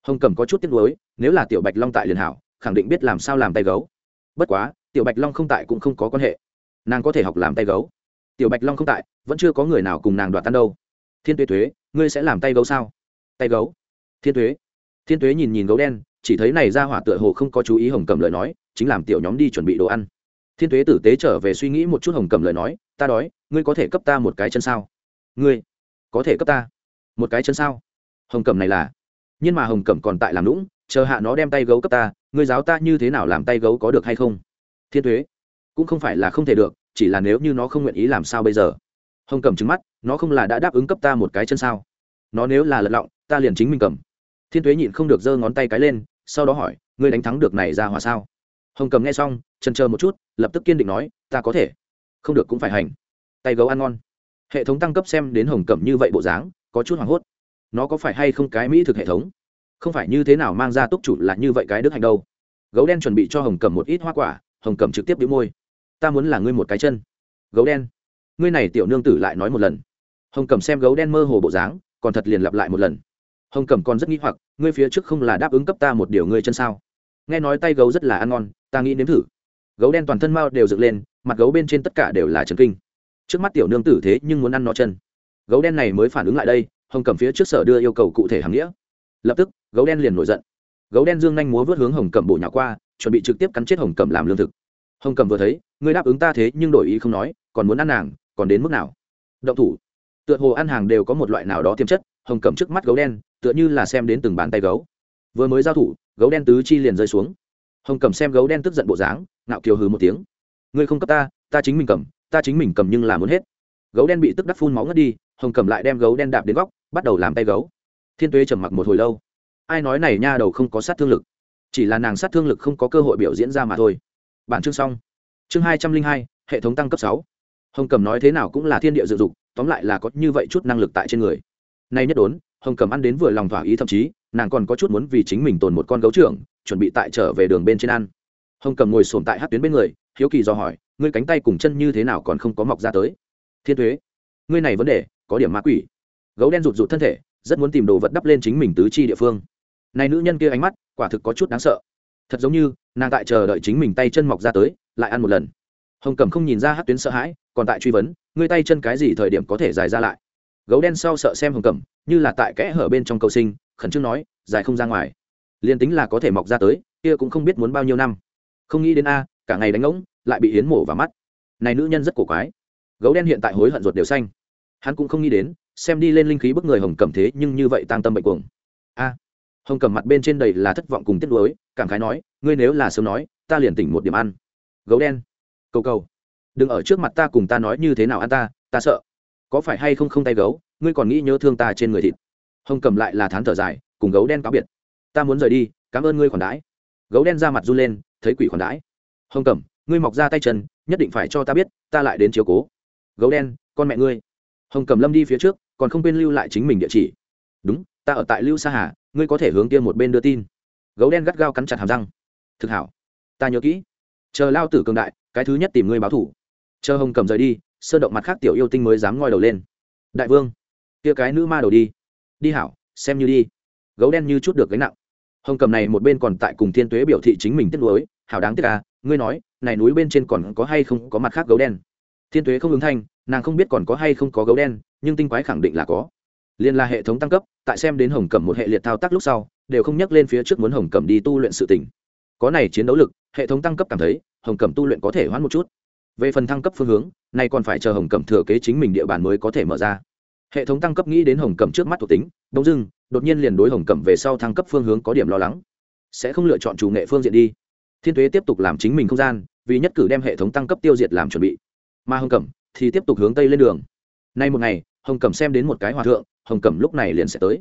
Hồng cẩm có chút tiếc nuối nếu là tiểu bạch long tại liền hảo khẳng định biết làm sao làm tay gấu. Bất quá tiểu bạch long không tại cũng không có quan hệ. Nàng có thể học làm tay gấu. Tiểu bạch long không tại vẫn chưa có người nào cùng nàng đoạt tan đâu. Thiên tuế thuế ngươi sẽ làm tay gấu sao? Tay gấu. Thiên tuế thiên tuế nhìn nhìn gấu đen chỉ thấy này ra hỏa tựa hồ không có chú ý hồng cầm lời nói, chính làm tiểu nhóm đi chuẩn bị đồ ăn. Thiên tuế tử tế trở về suy nghĩ một chút hồng cầm lời nói, ta đói, ngươi có thể cấp ta một cái chân sao? Ngươi có thể cấp ta một cái chân sao? Hồng cầm này là, nhưng mà hồng cầm còn tại làm lũng chờ hạ nó đem tay gấu cấp ta, ngươi giáo ta như thế nào làm tay gấu có được hay không? Thiên thuế cũng không phải là không thể được, chỉ là nếu như nó không nguyện ý làm sao bây giờ? Hồng cầm trứng mắt, nó không là đã đáp ứng cấp ta một cái chân sao? Nó nếu là lật lọng, ta liền chính mình cầm. Thiên thuế nhịn không được giơ ngón tay cái lên sau đó hỏi, ngươi đánh thắng được này ra hòa sao? Hồng cầm nghe xong chân chờ một chút, lập tức kiên định nói, ta có thể. Không được cũng phải hành. Tay gấu ăn ngon. Hệ thống tăng cấp xem đến hồng cầm như vậy bộ dáng, có chút hoảng hốt. Nó có phải hay không cái mỹ thực hệ thống? Không phải như thế nào mang ra túc chủ là như vậy cái đức hành đâu. Gấu đen chuẩn bị cho hồng cầm một ít hoa quả, hồng cầm trực tiếp đĩu môi. Ta muốn là ngươi một cái chân. Gấu đen. Ngươi này tiểu nương tử lại nói một lần. Hồng cầm xem gấu đen mơ hồ bộ dáng, còn thật liền lặp lại một lần hồng Cẩm còn rất nghĩ hoặc, ngươi phía trước không là đáp ứng cấp ta một điều ngươi chân sao? Nghe nói tay gấu rất là ăn ngon, ta nghĩ nếm thử. Gấu đen toàn thân mao đều dựng lên, mặt gấu bên trên tất cả đều là trần kinh. Trước mắt tiểu nương tử thế nhưng muốn ăn nó chân. Gấu đen này mới phản ứng lại đây, hồng Cẩm phía trước sở đưa yêu cầu cụ thể hàng nghĩa. Lập tức, gấu đen liền nổi giận. Gấu đen dương nhanh múa vớt hướng hồng Cẩm bổ nhỏ qua, chuẩn bị trực tiếp cắn chết hồng Cẩm làm lương thực. Hồng Cẩm vừa thấy, ngươi đáp ứng ta thế nhưng đổi ý không nói, còn muốn ăn nàng, còn đến mức nào? Động thủ. Tựa hồ ăn hàng đều có một loại nào đó tiềm chất, hồng Cẩm trước mắt gấu đen tựa như là xem đến từng bàn tay gấu. Vừa mới giao thủ, gấu đen tứ chi liền rơi xuống. Hồng cầm xem gấu đen tức giận bộ dáng, ngạo kiều hừ một tiếng. Ngươi không cấp ta ta chính mình cầm, ta chính mình cầm nhưng là muốn hết. Gấu đen bị tức đắc phun máu ngất đi, hồng cầm lại đem gấu đen đạp đến góc, bắt đầu làm tay gấu. Thiên tuế trầm mặc một hồi lâu. Ai nói này nha đầu không có sát thương lực? Chỉ là nàng sát thương lực không có cơ hội biểu diễn ra mà thôi. Bản chương xong. Chương hai trăm linh hai, hệ thống tăng cấp sáu. Hồng cầm nói thế nào cũng là thiên địa dự dục, tóm lại là có như vậy chút năng lực tại trên người. Nay nhất đốn hồng cầm ăn đến vừa lòng thỏa ý, thậm chí, nàng còn có chút muốn vì chính mình tồn một con gấu trưởng, chuẩn bị tại trở về đường bên trên ăn. Hồng cầm ngồi sồn tại hát tuyến bên người, hiếu kỳ do hỏi, ngươi cánh tay cùng chân như thế nào còn không có mọc ra tới? Thiên thuế ngươi này vấn đề, có điểm ma quỷ. Gấu đen rụt rụt thân thể, rất muốn tìm đồ vật đắp lên chính mình tứ chi địa phương. Này nữ nhân kia ánh mắt, quả thực có chút đáng sợ. Thật giống như, nàng tại chờ đợi chính mình tay chân mọc ra tới, lại ăn một lần. Hồng Cầm không nhìn ra hát tuyến sợ hãi, còn tại truy vấn, ngươi tay chân cái gì thời điểm có thể dài ra lại? Gấu đen sau sợ xem hồng cẩm, như là tại kẽ hở bên trong cầu sinh, khẩn trương nói, dài không ra ngoài. Liền tính là có thể mọc ra tới, kia cũng không biết muốn bao nhiêu năm. Không nghĩ đến a, cả ngày đánh ngỗng, lại bị hiến mổ vào mắt. Này nữ nhân rất cổ quái. Gấu đen hiện tại hối hận ruột đều xanh. Hắn cũng không nghĩ đến, xem đi lên linh khí bức người hồng cẩm thế nhưng như vậy tăng tâm bệnh cuồng. A, hồng cẩm mặt bên trên đầy là thất vọng cùng tiếc nuối, cảm khái nói, ngươi nếu là sớm nói, ta liền tỉnh một điểm ăn. Gấu đen, cầu cầu. Đừng ở trước mặt ta cùng ta nói như thế nào ăn ta ta sợ có phải hay không không tay gấu, ngươi còn nghĩ nhớ thương ta trên người thịt. Hồng cầm lại là thán thở dài, cùng gấu đen cáo biệt. Ta muốn rời đi, cảm ơn ngươi khoản đãi. Gấu đen ra mặt run lên, thấy quỷ khoản đãi. Hồng cầm ngươi mọc ra tay chân, nhất định phải cho ta biết, ta lại đến chiếu cố. Gấu đen, con mẹ ngươi. Hồng cầm lâm đi phía trước, còn không quên lưu lại chính mình địa chỉ. Đúng, ta ở tại lưu sa hà, ngươi có thể hướng kia một bên đưa tin. Gấu đen gắt gao cắn chặt hàm răng. Thực hảo. Ta nhớ kỹ. Chờ lao tử cường đại, cái thứ nhất tìm ngươi báo thủ. Chờ hồng cầm rời đi sơ động mặt khác tiểu yêu tinh mới dám ngoi đầu lên. Đại vương, kia cái nữ ma đầu đi. Đi hảo, xem như đi. Gấu đen như chút được gánh nặng. Hồng cầm này một bên còn tại cùng thiên tuế biểu thị chính mình tiếc nuối. Hảo đáng tiếc à ngươi nói, này núi bên trên còn có hay không có mặt khác gấu đen? Thiên tuế không ứng thanh, nàng không biết còn có hay không có gấu đen, nhưng tinh quái khẳng định là có. Liên là hệ thống tăng cấp, tại xem đến hồng cẩm một hệ liệt thao tác lúc sau, đều không nhắc lên phía trước muốn hồng cẩm đi tu luyện sự tỉnh có này chiến đấu lực, hệ thống tăng cấp cảm thấy, hồng cẩm tu luyện có thể hoãn một chút về phần thăng cấp phương hướng, nay còn phải chờ hồng cẩm thừa kế chính mình địa bàn mới có thể mở ra. Hệ thống tăng cấp nghĩ đến hồng cẩm trước mắt thuộc tính đông dưng, đột nhiên liền đối hồng cẩm về sau thăng cấp phương hướng có điểm lo lắng. Sẽ không lựa chọn chủ nghệ phương diện đi. Thiên thuế tiếp tục làm chính mình không gian, vì nhất cử đem hệ thống tăng cấp tiêu diệt làm chuẩn bị. Mà hồng cẩm thì tiếp tục hướng tây lên đường. Nay một ngày, hồng cẩm xem đến một cái hòa thượng, hồng cẩm lúc này liền sẽ tới.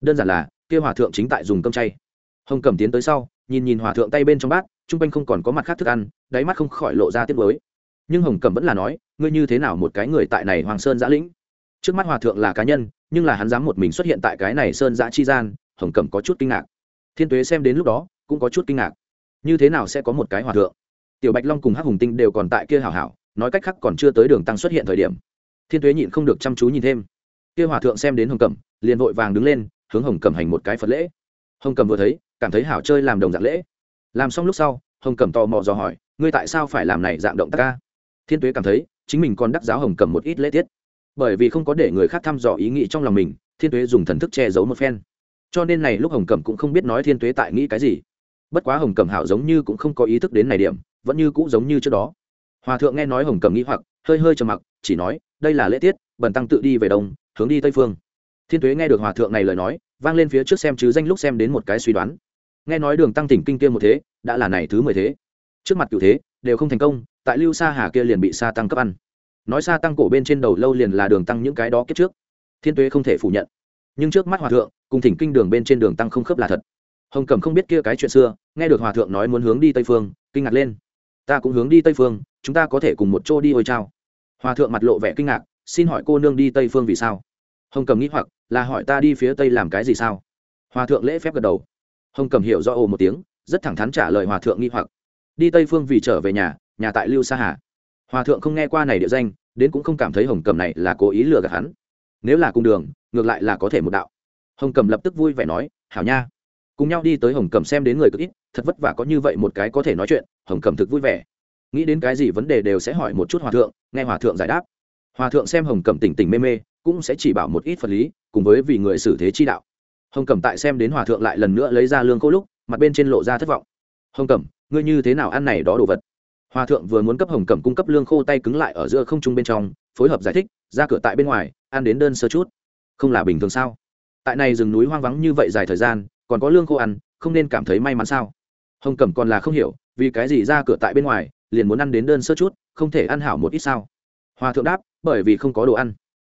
Đơn giản là, kia hòa thượng chính tại dùng cơm chay. Hồng cẩm tiến tới sau, nhìn nhìn hòa thượng tay bên trong bát, chung quanh không còn có mặt khác thức ăn, đáy mắt không khỏi lộ ra tiếc mới nhưng hồng cẩm vẫn là nói, ngươi như thế nào một cái người tại này hoàng sơn giã lĩnh? Trước mắt hòa thượng là cá nhân, nhưng là hắn dám một mình xuất hiện tại cái này sơn giã chi gian. Hồng cẩm có chút kinh ngạc. Thiên tuế xem đến lúc đó, cũng có chút kinh ngạc. Như thế nào sẽ có một cái hòa thượng? Tiểu bạch long cùng hắc hùng tinh đều còn tại kia hảo hảo, nói cách khác còn chưa tới đường tăng xuất hiện thời điểm. Thiên tuế nhịn không được chăm chú nhìn thêm. Kia hòa thượng xem đến hồng cẩm, liền vội vàng đứng lên, hướng hồng cẩm hành một cái phật lễ. Hồng cẩm vừa thấy, cảm thấy hảo chơi làm đồng dạng lễ. Làm xong lúc sau, hồng cẩm tò mò dò hỏi, ngươi tại sao phải làm này dạng động tác ca? Thiên tuế cảm thấy, chính mình còn đắc giáo hồng cẩm một ít lễ tiết. Bởi vì không có để người khác thăm dò ý nghĩ trong lòng mình, thiên tuế dùng thần thức che giấu một phen. Cho nên này lúc hồng cẩm cũng không biết nói thiên tuế tại nghĩ cái gì. Bất quá hồng cẩm hảo giống như cũng không có ý thức đến này điểm, vẫn như cũ giống như trước đó. Hòa thượng nghe nói hồng cẩm nghĩ hoặc, hơi hơi trầm mặc, chỉ nói, đây là lễ tiết, bần tăng tự đi về đông, hướng đi tây phương. Thiên tuế nghe được hòa thượng này lời nói, vang lên phía trước xem chứ danh lúc xem đến một cái suy đoán. Nghe nói đường tăng tỉnh kinh kia một thế, đã là này thứ mười thế. Trước mặt cựu thế, đều không thành công tại lưu sa hà kia liền bị sa tăng cấp ăn. Nói sa tăng cổ bên trên đầu lâu liền là đường tăng những cái đó kết trước. Thiên tuế không thể phủ nhận. Nhưng trước mắt hòa thượng, cùng thỉnh kinh đường bên trên đường tăng không khớp là thật. Hồng cẩm không biết kia cái chuyện xưa, nghe được hòa thượng nói muốn hướng đi tây phương, kinh ngạc lên. Ta cũng hướng đi tây phương, chúng ta có thể cùng một chỗ đi ôi trao hòa thượng mặt lộ vẻ kinh ngạc, xin hỏi cô nương đi tây phương vì sao? Hồng cầm nghĩ hoặc, là hỏi ta đi phía tây làm cái gì sao? Hòa thượng lễ phép gật đầu. Hồng cầm hiểu do ồ một tiếng, rất thẳng thắn trả lời hòa thượng nghi hoặc. Đi tây phương vì trở về nhà nhà tại lưu sa hà. Hòa thượng không nghe qua này địa danh, đến cũng không cảm thấy hồng cầm này là cố ý lừa gạt hắn. Nếu là cung đường, ngược lại là có thể một đạo. Hồng cầm lập tức vui vẻ nói, hảo nha. Cùng nhau đi tới hồng cầm xem đến người cực ít, thật vất vả có như vậy một cái có thể nói chuyện, hồng cầm thực vui vẻ. Nghĩ đến cái gì vấn đề đều sẽ hỏi một chút hòa thượng, nghe hòa thượng giải đáp. Hòa thượng xem hồng cầm tỉnh tỉnh mê mê, cũng sẽ chỉ bảo một ít phật lý, cùng với vì người xử thế chi đạo. Hồng cẩm tại xem đến hòa thượng lại lần nữa lấy ra lương khô lúc, mặt bên trên lộ ra thất vọng. Hồng cẩm, ngươi như thế nào ăn này đó đồ vật? Hòa thượng vừa muốn cấp hồng cẩm cung cấp lương khô tay cứng lại ở giữa không trung bên trong, phối hợp giải thích, ra cửa tại bên ngoài, ăn đến đơn sơ chút. Không là bình thường sao? Tại này rừng núi hoang vắng như vậy dài thời gian, còn có lương khô ăn, không nên cảm thấy may mắn sao? Hồng cẩm còn là không hiểu, vì cái gì ra cửa tại bên ngoài, liền muốn ăn đến đơn sơ chút, không thể ăn hảo một ít sao? Hòa thượng đáp, bởi vì không có đồ ăn.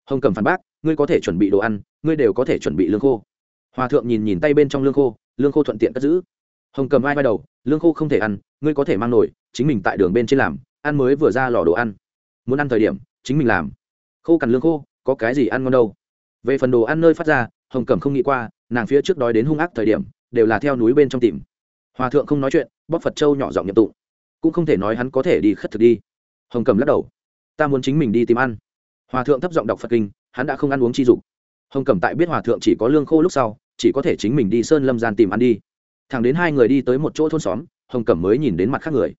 Hồng Cẩm phản bác, ngươi có thể chuẩn bị đồ ăn, ngươi đều có thể chuẩn bị lương khô. Hòa thượng nhìn nhìn tay bên trong lương khô lương khô thuận tiện cất giữ. Hồng cầm ai vai đầu, lương khô không thể ăn, ngươi có thể mang nổi chính mình tại đường bên trên làm, ăn mới vừa ra lò đồ ăn. Muốn ăn thời điểm, chính mình làm. Khô cằn lương khô, có cái gì ăn ngon đâu. Về phần đồ ăn nơi phát ra, hồng cẩm không nghĩ qua, nàng phía trước đói đến hung ác thời điểm, đều là theo núi bên trong tìm. Hòa thượng không nói chuyện bóc phật châu nhỏ giọng nhiệm tụ cũng không thể nói hắn có thể đi khất thực đi. Hồng cẩm lắc đầu. Ta muốn chính mình đi tìm ăn. Hòa thượng thấp giọng đọc phật kinh, hắn đã không ăn uống chi dục. Hồng cẩm tại biết hòa thượng chỉ có lương khô lúc sau, chỉ có thể chính mình đi sơn lâm gian tìm ăn đi. Thẳng đến hai người đi tới một chỗ thôn xóm, hồng cẩm mới nhìn đến mặt khác người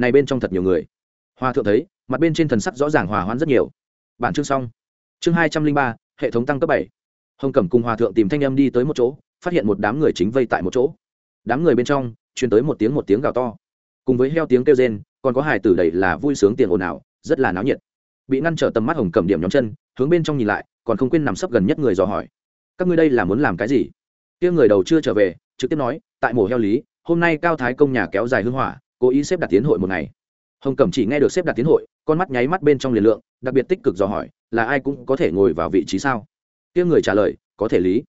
này bên trong thật nhiều người. Hòa thượng thấy, mặt bên trên thần sắc rõ ràng hòa hoãn rất nhiều. Bản chương xong. Chương hai trăm linh ba, hệ thống tăng cấp bảy. Hồng cẩm cùng hòa thượng tìm thanh em đi tới một chỗ, phát hiện một đám người chính vây tại một chỗ. Đám người bên trong, truyền tới một tiếng một tiếng gào to. Cùng với heo tiếng kêu rên, còn có hải tử đầy là vui sướng tiền ồn ào, rất là náo nhiệt. Bị ngăn trở tầm mắt hồng cẩm điểm nhóm chân, hướng bên trong nhìn lại, còn không quên nằm sấp gần nhất người dò hỏi. Các ngươi đây là muốn làm cái gì? Kia người đầu chưa trở về, trực tiếp nói, tại mổ heo lý, hôm nay cao thái công nhà kéo dài hưng hỏa cố ý xếp đặt tiến hội một ngày. Hồng cẩm chỉ nghe được xếp đặt tiến hội, con mắt nháy mắt bên trong liền lượng, đặc biệt tích cực dò hỏi, là ai cũng có thể ngồi vào vị trí sao? Tiếng người trả lời, có thể lý.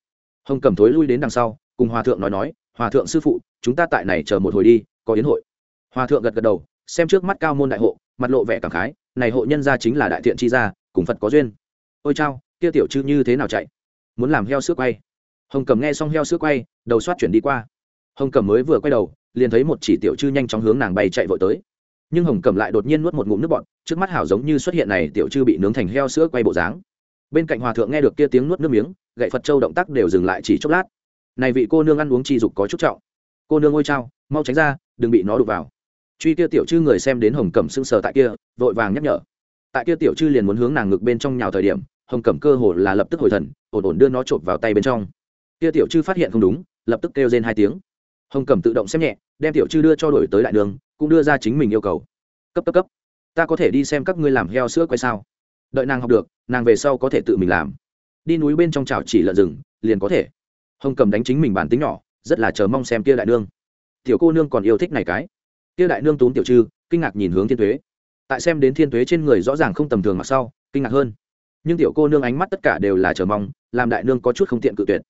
Hồng cẩm thối lui đến đằng sau, cùng hòa thượng nói nói, hòa thượng sư phụ, chúng ta tại này chờ một hồi đi, có yến hội. Hòa thượng gật gật đầu, xem trước mắt cao môn đại hộ, mặt lộ vẻ cảm khái, này hộ nhân gia chính là đại thiện chi gia, cùng phật có duyên. Ôi chao, kia tiểu chư như thế nào chạy? Muốn làm heo sữa quay. Hồng cầm nghe xong heo sữa quay, đầu soát chuyển đi qua. Hồng cầm mới vừa quay đầu liền thấy một chỉ tiểu chư nhanh chóng hướng nàng bay chạy vội tới. Nhưng hồng cầm lại đột nhiên nuốt một ngụm nước bọt, trước mắt hảo giống như xuất hiện này tiểu chư bị nướng thành heo sữa quay bộ dáng. Bên cạnh hòa thượng nghe được kia tiếng nuốt nước miếng, gậy phật châu động tác đều dừng lại chỉ chốc lát. Này vị cô nương ăn uống chi dục có chút trọng. Cô nương ngôi trao mau tránh ra, đừng bị nó đụng vào. Truy kia tiểu chư người xem đến hồng cẩm sưng sờ tại kia, vội vàng nhắc nhở. Tại kia tiểu chư liền muốn hướng nàng ngực bên trong nhào thời điểm, hồng cẩm cơ hồ là lập tức hồi thần, ổn ổn đưa nó chộp vào tay bên trong. Kia tiểu chư phát hiện không đúng, lập tức kêu lên hai tiếng hồng cẩm tự động xem nhẹ, đem tiểu chư đưa cho đổi tới đại đường, cũng đưa ra chính mình yêu cầu. Cấp cấp cấp. Ta có thể đi xem các ngươi làm heo sữa quay sao? Đợi nàng học được, nàng về sau có thể tự mình làm. Đi núi bên trong chảo chỉ lợn rừng, liền có thể. Hồng cầm đánh chính mình bản tính nhỏ, rất là chờ mong xem kia đại nương. Tiểu cô nương còn yêu thích này cái. Kia đại nương tốn tiểu trư kinh ngạc nhìn hướng thiên thuế tại xem đến thiên thuế trên người rõ ràng không tầm thường mặc sau, kinh ngạc hơn. Nhưng tiểu cô nương ánh mắt tất cả đều là chờ mong, làm đại nương có chút không tiện cự tuyệt.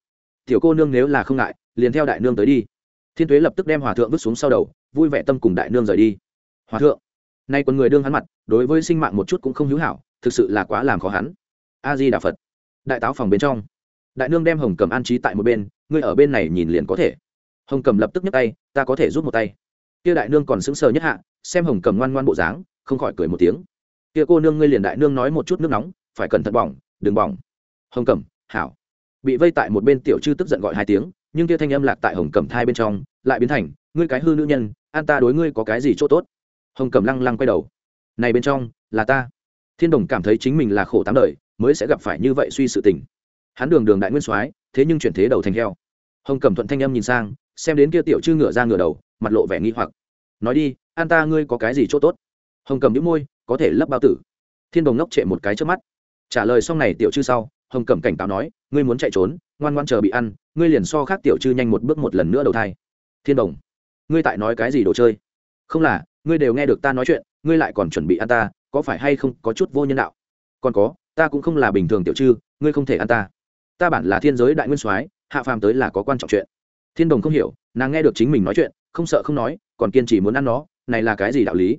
Tiểu cô nương nếu là không ngại, liền theo đại nương tới đi thiên thuế lập tức đem hòa thượng vứt xuống sau đầu, vui vẻ tâm cùng đại nương rời đi. Hòa thượng, nay còn người đương hắn mặt, đối với sinh mạng một chút cũng không hữu hảo, thực sự là quá làm khó hắn. A di đà phật, đại táo phòng bên trong. Đại nương đem hồng cầm an trí tại một bên, ngươi ở bên này nhìn liền có thể. Hồng cầm lập tức nhấc tay, ta có thể rút một tay. Kia đại nương còn sững sờ nhất hạ, xem hồng cầm ngoan ngoan bộ dáng, không khỏi cười một tiếng. Kia cô nương ngươi liền đại nương nói một chút nước nóng, phải cẩn thận bỏng, đừng bỏng. Hồng cầm, hảo. Bị vây tại một bên tiểu chư tức giận gọi hai tiếng, nhưng kia thanh âm lạc tại hồng cầm thai bên trong lại biến thành, ngươi cái hư nữ nhân, an ta đối ngươi có cái gì chỗ tốt? Hồng cầm lăng lăng quay đầu. Này bên trong, là ta. Thiên đồng cảm thấy chính mình là khổ tám đời, mới sẽ gặp phải như vậy suy sự tình. Hắn đường đường đại nguyên soái, thế nhưng chuyển thế đầu thành heo. Hồng cẩm thuận thanh âm nhìn sang, xem đến kia tiểu chư ngựa ra ngựa đầu, mặt lộ vẻ nghi hoặc. Nói đi, an ta ngươi có cái gì chỗ tốt? Hồng cầm đĩu môi, có thể lấp bao tử. Thiên đồng ngốc trệ một cái trước mắt. Trả lời xong này tiểu chư sau, hồng cẩm cảnh cáo nói, ngươi muốn chạy trốn, ngoan ngoan chờ bị ăn, ngươi liền so khác tiểu chư nhanh một bước một lần nữa đầu thai thiên đồng, ngươi tại nói cái gì đồ chơi? Không là, ngươi đều nghe được ta nói chuyện, ngươi lại còn chuẩn bị ăn ta, có phải hay không có chút vô nhân đạo? Còn có, ta cũng không là bình thường tiểu chư ngươi không thể ăn ta. Ta bản là thiên giới đại nguyên soái, hạ phàm tới là có quan trọng chuyện. Thiên đồng không hiểu, nàng nghe được chính mình nói chuyện, không sợ không nói, còn kiên trì muốn ăn nó, này là cái gì đạo lý?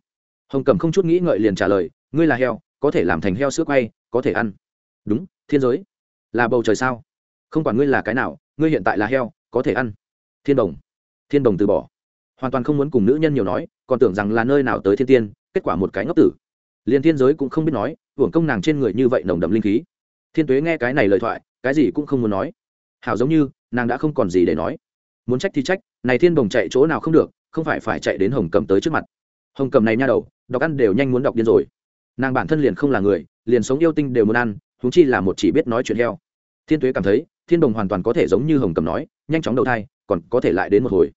Hồng cẩm không chút nghĩ ngợi liền trả lời, ngươi là heo, có thể làm thành heo sữa quay, có thể ăn. Đúng, thiên giới. Là bầu trời sao? Không quản ngươi là cái nào, ngươi hiện tại là heo, có thể ăn. Thiên đồng thiên đồng từ bỏ. Hoàn toàn không muốn cùng nữ nhân nhiều nói, còn tưởng rằng là nơi nào tới thiên tiên, kết quả một cái ngốc tử. Liền thiên giới cũng không biết nói, hưởng công nàng trên người như vậy nồng đậm linh khí. Thiên tuế nghe cái này lời thoại, cái gì cũng không muốn nói. Hảo giống như, nàng đã không còn gì để nói. Muốn trách thì trách, này thiên đồng chạy chỗ nào không được, không phải phải chạy đến hồng cầm tới trước mặt. Hồng cầm này nha đầu, đọc ăn đều nhanh muốn đọc điên rồi. Nàng bản thân liền không là người, liền sống yêu tinh đều muốn ăn húng chi là một chỉ biết nói chuyện heo. Thiên tuế cảm thấy, thiên đồng hoàn toàn có thể giống như hồng cầm nói, nhanh chóng đầu thai, còn có thể lại đến một hồi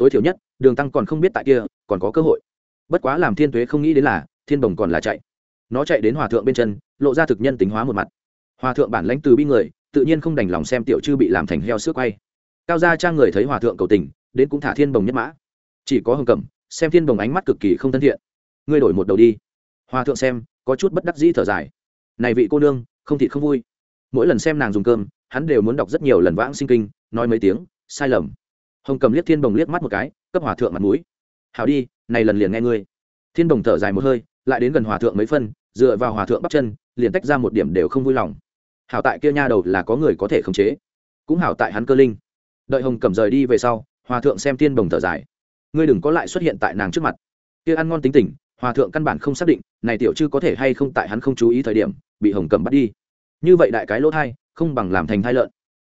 tối thiểu nhất, đường tăng còn không biết tại kia, còn có cơ hội. Bất quá làm thiên tuế không nghĩ đến là, thiên đồng còn là chạy. Nó chạy đến hòa thượng bên chân, lộ ra thực nhân tính hóa một mặt. Hòa thượng bản lãnh từ bi người, tự nhiên không đành lòng xem tiểu chư bị làm thành heo sữa quay. Cao gia trang người thấy hòa thượng cầu tình, đến cũng thả thiên bồng nhất mã. Chỉ có hồng cẩm xem thiên bồng ánh mắt cực kỳ không thân thiện. Ngươi đổi một đầu đi. Hòa thượng xem, có chút bất đắc dĩ thở dài. Này vị cô nương, không thịt không vui. Mỗi lần xem nàng dùng cơm, hắn đều muốn đọc rất nhiều lần vãng sinh kinh, nói mấy tiếng, sai lầm hồng cầm liếc thiên bồng liếc mắt một cái, cấp hòa thượng mặt mũi. Hảo đi, này lần liền nghe ngươi. Thiên bồng thở dài một hơi, lại đến gần hòa thượng mấy phân, dựa vào hòa thượng bắt chân, liền tách ra một điểm đều không vui lòng. Hảo tại kia nha đầu là có người có thể khống chế. Cũng hảo tại hắn cơ linh. Đợi hồng cầm rời đi về sau, hòa thượng xem thiên bồng thở dài. Ngươi đừng có lại xuất hiện tại nàng trước mặt. Kia ăn ngon tính tình, hòa thượng căn bản không xác định, này tiểu chư có thể hay không tại hắn không chú ý thời điểm, bị hồng cầm bắt đi. Như vậy đại cái lỗ thai, không bằng làm thành thai lợn.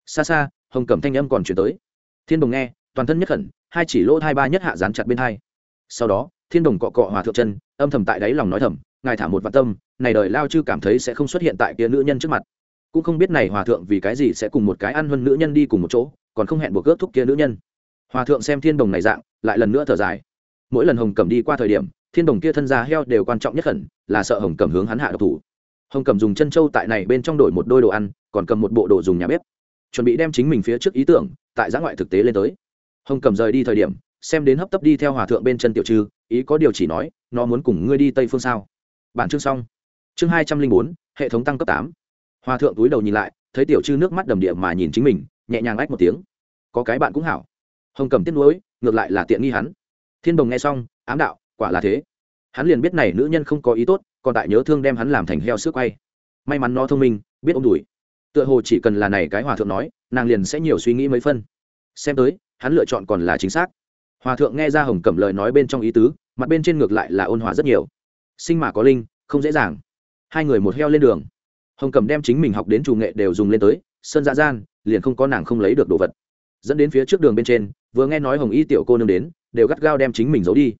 Xa xa, hồng cầm thanh âm còn chuyển tới thiên đồng nghe, toàn thân nhất khẩn, hai chỉ lỗ thai ba nhất hạ dán chặt bên hai. Sau đó, thiên đồng cọ cọ hòa thượng chân, âm thầm tại đáy lòng nói thầm, ngài thả một vạn tâm, này đời lao chư cảm thấy sẽ không xuất hiện tại kia nữ nhân trước mặt. Cũng không biết này hòa thượng vì cái gì sẽ cùng một cái ăn hơn nữ nhân đi cùng một chỗ, còn không hẹn buộc ước thúc kia nữ nhân. Hòa thượng xem thiên đồng này dạng, lại lần nữa thở dài. Mỗi lần hồng cầm đi qua thời điểm, thiên đồng kia thân gia heo đều quan trọng nhất khẩn, là sợ hồng cầm hướng hắn hạ độc thủ. Hồng cầm dùng chân trâu tại này bên trong đổi một đôi đồ ăn, còn cầm một bộ đồ dùng nhà bếp. Chuẩn bị đem chính mình phía trước ý tưởng tại giã ngoại thực tế lên tới. Hồng cầm rời đi thời điểm, xem đến hấp tấp đi theo hòa thượng bên chân tiểu trư, ý có điều chỉ nói, nó muốn cùng ngươi đi tây phương sao? Bản chương xong. Chương hai trăm linh bốn, hệ thống tăng cấp tám. Hòa thượng túi đầu nhìn lại, thấy tiểu trư nước mắt đầm địa mà nhìn chính mình, nhẹ nhàng ách một tiếng. Có cái bạn cũng hảo. Hồng cầm tiếc nuối ngược lại là tiện nghi hắn. Thiên đồng nghe xong, ám đạo, quả là thế. Hắn liền biết này nữ nhân không có ý tốt, còn tại nhớ thương đem hắn làm thành heo sức quay. May mắn nó thông minh, biết ông đùi. Tựa hồ chỉ cần là này cái hòa thượng nói nàng liền sẽ nhiều suy nghĩ mấy phân. Xem tới, hắn lựa chọn còn là chính xác. Hòa thượng nghe ra hồng cẩm lời nói bên trong ý tứ, mặt bên trên ngược lại là ôn hòa rất nhiều. Sinh mà có linh, không dễ dàng. Hai người một heo lên đường. Hồng cẩm đem chính mình học đến chủ nghệ đều dùng lên tới sân dạ gian, liền không có nàng không lấy được đồ vật. Dẫn đến phía trước đường bên trên, vừa nghe nói hồng y tiểu cô nương đến, đều gắt gao đem chính mình giấu đi.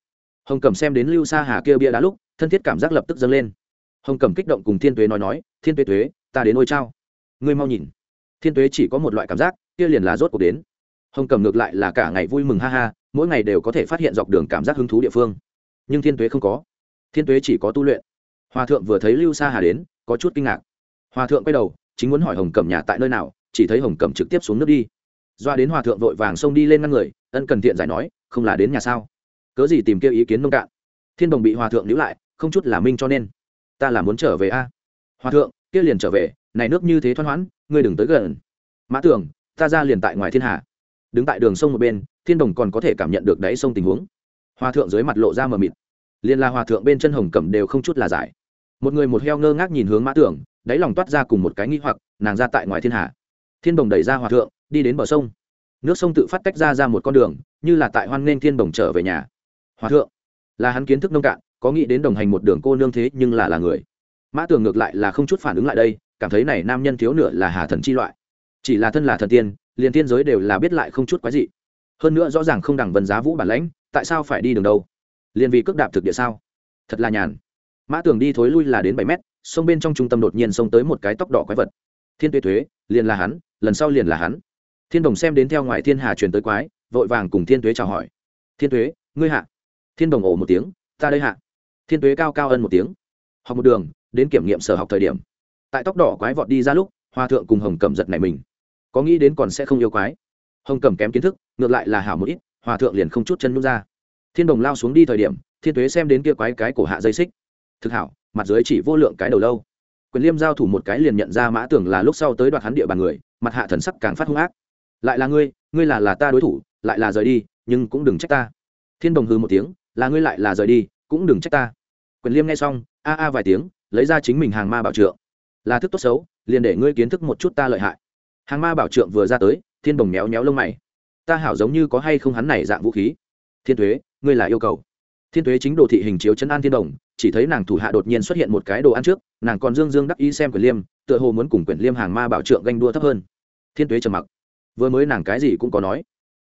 Hồng cẩm xem đến lưu sa hà kia bia đá lúc, thân thiết cảm giác lập tức dâng lên. Hồng cẩm kích động cùng thiên tuế nói nói, thiên tuế tuế, ta đến ôi trao. Ngươi mau nhìn thiên tuế chỉ có một loại cảm giác, kia liền là rốt cuộc đến. Hồng cẩm ngược lại là cả ngày vui mừng ha ha, mỗi ngày đều có thể phát hiện dọc đường cảm giác hứng thú địa phương. Nhưng thiên tuế không có. Thiên tuế chỉ có tu luyện. Hòa thượng vừa thấy lưu sa hà đến, có chút kinh ngạc. Hòa thượng quay đầu, chính muốn hỏi hồng cẩm nhà tại nơi nào, chỉ thấy hồng cẩm trực tiếp xuống nước đi. Doa đến hòa thượng vội vàng xông đi lên ngăn người, ân cần thiện giải nói, không là đến nhà sao? Cớ gì tìm kêu ý kiến nông cạn? Thiên đồng bị hòa thượng nhữ lại, không chút là minh cho nên. Ta là muốn trở về a. Hòa thượng, kia liền trở về này nước như thế thoăn hoãn, ngươi đừng tới gần. Mã tưởng, ta ra liền tại ngoài thiên hà đứng tại đường sông một bên, thiên đồng còn có thể cảm nhận được đáy sông tình huống. Hòa thượng dưới mặt lộ ra mờ mịt. Liền là hòa thượng bên chân hồng cẩm đều không chút là giải. Một người một heo ngơ ngác nhìn hướng mã tưởng, đáy lòng toát ra cùng một cái nghi hoặc, nàng ra tại ngoài thiên hà thiên đồng đẩy ra hòa thượng, đi đến bờ sông. Nước sông tự phát tách ra ra một con đường, như là tại hoan nghênh thiên đồng trở về nhà. Hòa thượng, là hắn kiến thức nông cạn, có nghĩ đến đồng hành một đường cô nương thế nhưng là là người. Mã Tưởng ngược lại là không chút phản ứng lại đây cảm thấy này nam nhân thiếu nửa là hà thần chi loại. Chỉ là thân là thần tiên, liền tiên giới đều là biết lại không chút quái dị. Hơn nữa rõ ràng không đẳng vần giá vũ bản lãnh, tại sao phải đi đường đâu? Liền vì cước đạp thực địa sao? Thật là nhàn. Mã tường đi thối lui là đến bảy mét, sông bên trong trung tâm đột nhiên xông tới một cái tóc đỏ quái vật. Thiên tuế thuế liền là hắn, lần sau liền là hắn. Thiên đồng xem đến theo ngoài thiên hà truyền tới quái, vội vàng cùng thiên tuế chào hỏi. Thiên tuế, ngươi hạ. Thiên đồng ổ một tiếng, ta đây hạ. Thiên tuế cao cao ân một tiếng. Học một đường, đến kiểm nghiệm sở học thời điểm tại tóc đỏ quái vọt đi ra lúc, hoa thượng cùng hồng cẩm giật này mình. Có nghĩ đến còn sẽ không yêu quái. Hồng cẩm kém kiến thức, ngược lại là hảo một ít hòa thượng liền không chút chân nhút ra. Thiên đồng lao xuống đi thời điểm, thiên tuế xem đến kia quái cái cổ hạ dây xích. Thực hảo, mặt dưới chỉ vô lượng cái đầu lâu. Quyền liêm giao thủ một cái liền nhận ra mã tưởng là lúc sau tới đoạt hắn địa bàn người, mặt hạ thần sắc càng phát hung ác. Lại là ngươi ngươi là là ta đối thủ, lại là rời đi, nhưng cũng đừng trách ta. Thiên đồng hư một tiếng, là ngươi lại là rời đi, cũng đừng trách ta. Quyền liêm nghe xong, a a vài tiếng, lấy ra chính mình hàng ma bảo trượng là thức tốt xấu, liền để ngươi kiến thức một chút ta lợi hại. Hàng ma bảo trượng vừa ra tới, thiên đồng méo méo lông mày. Ta hảo giống như có hay không hắn này dạng vũ khí? Thiên thuế ngươi là yêu cầu. Thiên thuế chính đồ thị hình chiếu chân an thiên đồng, chỉ thấy nàng thủ hạ đột nhiên xuất hiện một cái đồ ăn trước, nàng còn dương dương đắc ý xem quyền liêm, tựa hồ muốn cùng quyền liêm hàng ma bảo trượng ganh đua thấp hơn. Thiên thuế trầm mặc. Vừa mới nàng cái gì cũng có nói.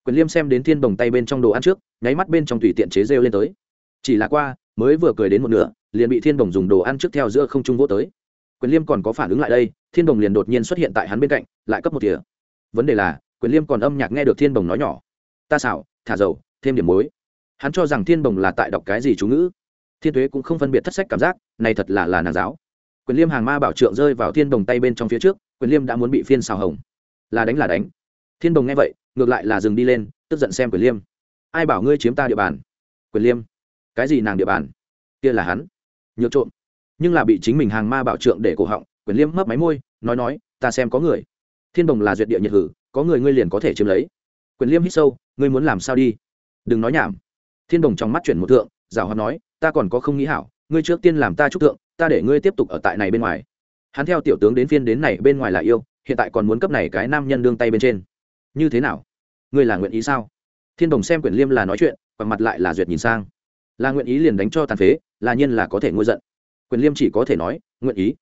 Quyền liêm xem đến thiên đồng tay bên trong đồ ăn trước, nháy mắt bên trong tùy tiện chế rêu lên tới. Chỉ là qua, mới vừa cười đến một nửa, liền bị thiên đồng dùng đồ ăn trước theo giữa không trung vô tới quyền liêm còn có phản ứng lại đây, thiên đồng liền đột nhiên xuất hiện tại hắn bên cạnh, lại cấp một tỉa vấn đề là, quyền liêm còn âm nhạc nghe được thiên đồng nói nhỏ. Ta xảo, thả dầu, thêm điểm muối. Hắn cho rằng thiên đồng là tại đọc cái gì chú ngữ. Thiên thuế cũng không phân biệt thất sách cảm giác, này thật là là nàng giáo. Quyền liêm hàng ma bảo trượng rơi vào thiên đồng tay bên trong phía trước, quyền liêm đã muốn bị phiên xào hồng. Là đánh là đánh. Thiên đồng nghe vậy, ngược lại là dừng đi lên, tức giận xem quyền liêm. Ai bảo ngươi chiếm ta địa bàn? Quyền liêm. Cái gì nàng địa bàn? Kia là hắn. Nhược trộm nhưng là bị chính mình hàng ma bảo trượng để cổ họng, quyền liêm mấp máy môi, nói nói, ta xem có người. Thiên đồng là duyệt địa nhiệt hử, có người ngươi liền có thể chiếm lấy. Quyền liêm hít sâu, ngươi muốn làm sao đi? Đừng nói nhảm. Thiên đồng trong mắt chuyển một thượng giảo hoạt nói, ta còn có không nghĩ hảo, ngươi trước tiên làm ta chúc thượng, ta để ngươi tiếp tục ở tại này bên ngoài. Hắn theo tiểu tướng đến phiên đến này bên ngoài là yêu, hiện tại còn muốn cấp này cái nam nhân đương tay bên trên. Như thế nào? Ngươi là nguyện ý sao? Thiên đồng xem quyển liêm là nói chuyện và mặt lại là duyệt nhìn sang. Là nguyện ý liền đánh cho tàn phế, là nhiên là có thể ngôi giận quyền liêm chỉ có thể nói, nguyện ý.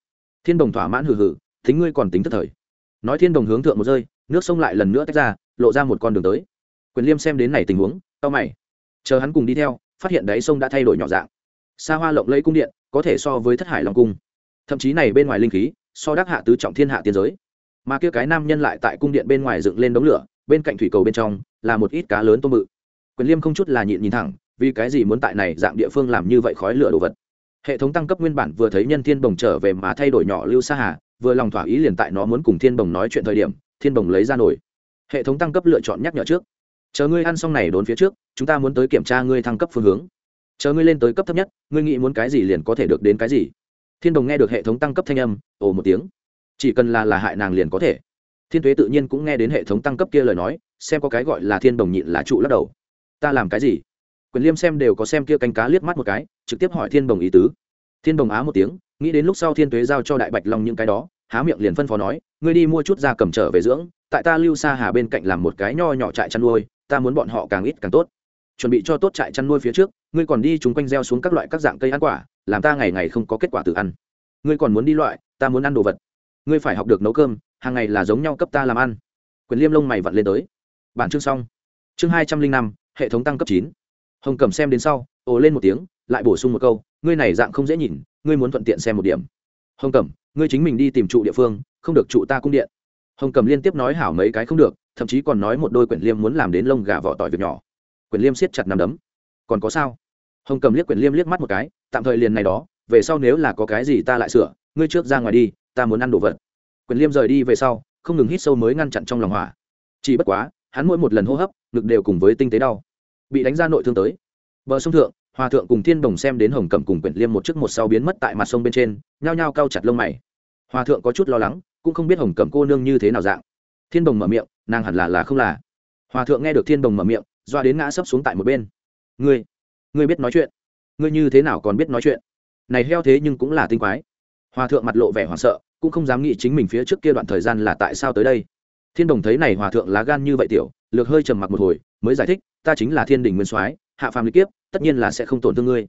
Thiên đồng thỏa mãn hừ hừ, thính ngươi còn tính thất thời. Nói thiên đồng hướng thượng một rơi, nước sông lại lần nữa tách ra, lộ ra một con đường tới. Quyền liêm xem đến này tình huống tao mày. Chờ hắn cùng đi theo, phát hiện đáy sông đã thay đổi nhỏ dạng. Xa hoa lộng lẫy cung điện, có thể so với thất hải long cung. Thậm chí này bên ngoài linh khí, so đắc hạ tứ trọng thiên hạ tiên giới. Mà kia cái nam nhân lại tại cung điện bên ngoài dựng lên đống lửa, bên cạnh thủy cầu bên trong, là một ít cá lớn tôm bự. quyền liêm không chút là nhịn nhìn thẳng, vì cái gì muốn tại này dạng địa phương làm như vậy khói lửa đồ vật? Hệ thống tăng cấp nguyên bản vừa thấy nhân thiên bồng trở về mà thay đổi nhỏ lưu sa hà, vừa lòng thỏa ý liền tại nó muốn cùng thiên bồng nói chuyện thời điểm, thiên bồng lấy ra nổi hệ thống tăng cấp lựa chọn nhắc nhở trước. Chờ ngươi ăn xong này đốn phía trước, chúng ta muốn tới kiểm tra ngươi thăng cấp phương hướng. Chờ ngươi lên tới cấp thấp nhất, ngươi nghĩ muốn cái gì liền có thể được đến cái gì. Thiên đồng nghe được hệ thống tăng cấp thanh âm, ồ một tiếng. Chỉ cần là là hại nàng liền có thể. Thiên tuế tự nhiên cũng nghe đến hệ thống tăng cấp kia lời nói, xem có cái gọi là thiên đồng nhịn là trụ lắc đầu. Ta làm cái gì? Quyền liêm xem đều có xem kia canh cá liếc mắt một cái, trực tiếp hỏi thiên đồng ý tứ. Thiên đồng á một tiếng, nghĩ đến lúc sau thiên tuế giao cho đại bạch long những cái đó, há miệng liền phân phó nói, ngươi đi mua chút da cầm trở về dưỡng, tại ta lưu xa hà bên cạnh làm một cái nho nhỏ trại chăn nuôi, ta muốn bọn họ càng ít càng tốt. Chuẩn bị cho tốt trại chăn nuôi phía trước, ngươi còn đi chúng quanh gieo xuống các loại các dạng cây ăn quả, làm ta ngày ngày không có kết quả tự ăn. Ngươi còn muốn đi loại, ta muốn ăn đồ vật. Ngươi phải học được nấu cơm, hàng ngày là giống nhau cấp ta làm ăn. Quyền liêm lông mày vặn lên tới. Bản chương xong. Chương hai trăm linh năm, hệ thống tăng cấp chín hồng cẩm xem đến sau, ồ lên một tiếng, lại bổ sung một câu, ngươi này dạng không dễ nhìn, ngươi muốn thuận tiện xem một điểm. Hồng cẩm ngươi chính mình đi tìm trụ địa phương, không được trụ ta cung điện. Hồng cẩm liên tiếp nói hảo mấy cái không được, thậm chí còn nói một đôi quyển liêm muốn làm đến lông gà vỏ tỏi việc nhỏ. Quyển liêm siết chặt nằm đấm. Còn có sao? Hồng cầm liếc quyển liêm liếc mắt một cái, tạm thời liền này đó, về sau nếu là có cái gì ta lại sửa, ngươi trước ra ngoài đi, ta muốn ăn đồ vật. Quyển liêm rời đi về sau, không ngừng hít sâu mới ngăn chặn trong lòng hỏa. Chỉ bất quá, hắn mỗi một lần hô hấp, ngực đều cùng với tinh tế đau bị đánh ra nội thương tới. Bờ sông thượng, hòa thượng cùng thiên đồng xem đến hồng cẩm cùng quyển liêm một trước một sau biến mất tại mặt sông bên trên, nhao nhao cao chặt lông mày. Hòa thượng có chút lo lắng, cũng không biết hồng cẩm cô nương như thế nào dạng. Thiên đồng mở miệng, nàng hẳn là là không là. Hòa thượng nghe được thiên đồng mở miệng, doa đến ngã sấp xuống tại một bên. Ngươi ngươi biết nói chuyện. Ngươi như thế nào còn biết nói chuyện? Này heo thế nhưng cũng là tinh quái. Hòa thượng mặt lộ vẻ hoảng sợ, cũng không dám nghĩ chính mình phía trước kia đoạn thời gian là tại sao tới đây. Thiên đồng thấy này hòa thượng lá gan như vậy tiểu, lược hơi trầm mặc một hồi, mới giải thích ta chính là thiên đình nguyên soái, hạ phàm lịch kiếp, tất nhiên là sẽ không tổn thương ngươi.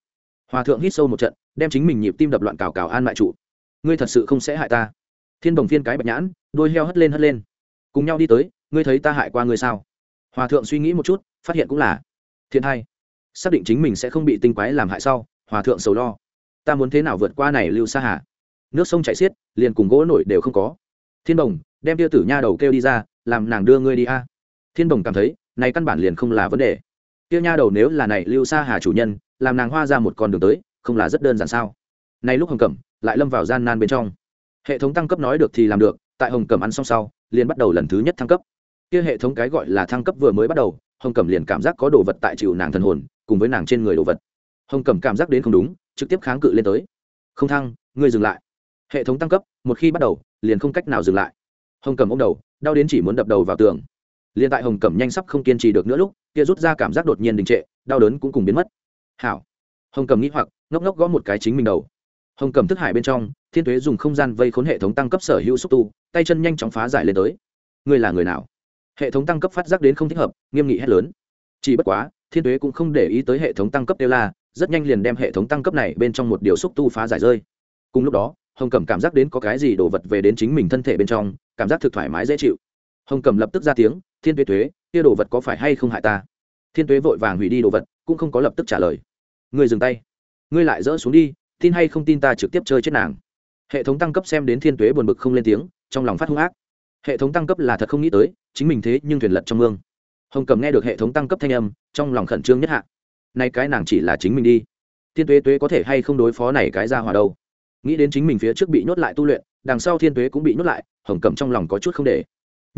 Hòa thượng hít sâu một trận, đem chính mình nhịp tim đập loạn cào cào an mại trụ. Ngươi thật sự không sẽ hại ta. Thiên đồng phiên cái bạch nhãn, đôi heo hất lên hất lên. Cùng nhau đi tới, ngươi thấy ta hại qua ngươi sao? Hòa thượng suy nghĩ một chút, phát hiện cũng là. Thiên hai xác định chính mình sẽ không bị tinh quái làm hại sau, hòa thượng sầu lo. Ta muốn thế nào vượt qua này lưu xa hà? Nước sông chảy xiết, liền cùng gỗ nổi đều không có. Thiên đồng, đem tia tử nha đầu kêu đi ra, làm nàng đưa ngươi đi a. Thiên đồng cảm thấy này căn bản liền không là vấn đề. Tiêu nha đầu nếu là này lưu xa hà chủ nhân, làm nàng hoa ra một con đường tới, không là rất đơn giản sao? Này lúc hồng cẩm lại lâm vào gian nan bên trong. Hệ thống tăng cấp nói được thì làm được, tại hồng cẩm ăn xong sau, liền bắt đầu lần thứ nhất thăng cấp. Kia hệ thống cái gọi là thăng cấp vừa mới bắt đầu, hồng cẩm liền cảm giác có đồ vật tại chịu nàng thần hồn, cùng với nàng trên người đồ vật. Hồng cẩm cảm giác đến không đúng, trực tiếp kháng cự lên tới. Không thăng, ngươi dừng lại. Hệ thống tăng cấp, một khi bắt đầu, liền không cách nào dừng lại. Hồng cẩm ô m đầu, đau đến chỉ muốn đập đầu vào tường liền tại hồng cẩm nhanh sắp không kiên trì được nữa lúc, kia rút ra cảm giác đột nhiên đình trệ, đau đớn cũng cùng biến mất. Hảo. Hồng cẩm nghĩ hoặc, ngốc ngốc gõ một cái chính mình đầu. Hồng cẩm thức hải bên trong, thiên thuế dùng không gian vây khốn hệ thống tăng cấp sở hữu xúc tu, tay chân nhanh chóng phá giải lên tới. Ngươi là người nào? Hệ thống tăng cấp phát giác đến không thích hợp, nghiêm nghị hét lớn. Chỉ bất quá, thiên tuế cũng không để ý tới hệ thống tăng cấp đều la, rất nhanh liền đem hệ thống tăng cấp này bên trong một điều xúc tu phá giải rơi. Cùng lúc đó, hồng cẩm cảm giác đến có cái gì đổ vật về đến chính mình thân thể bên trong, cảm giác thực thoải mái dễ chịu hồng Cầm lập tức ra tiếng, thiên tuế tuế, kia đồ vật có phải hay không hại ta? Thiên tuế vội vàng hủy đi đồ vật, cũng không có lập tức trả lời. Ngươi dừng tay. Ngươi lại dỡ xuống đi, tin hay không tin ta trực tiếp chơi chết nàng. Hệ thống tăng cấp xem đến thiên tuế buồn bực không lên tiếng, trong lòng phát hung ác. Hệ thống tăng cấp là thật không nghĩ tới, chính mình thế nhưng thuyền lật trong mương. Hồng cầm nghe được hệ thống tăng cấp thanh âm, trong lòng khẩn trương nhất hạ. Nay cái nàng chỉ là chính mình đi. Thiên tuế tuế có thể hay không đối phó này cái ra hòa đâu? Nghĩ đến chính mình phía trước bị nhốt lại tu luyện, đằng sau thiên tuế cũng bị nhốt lại, hồng cầm trong lòng có chút không để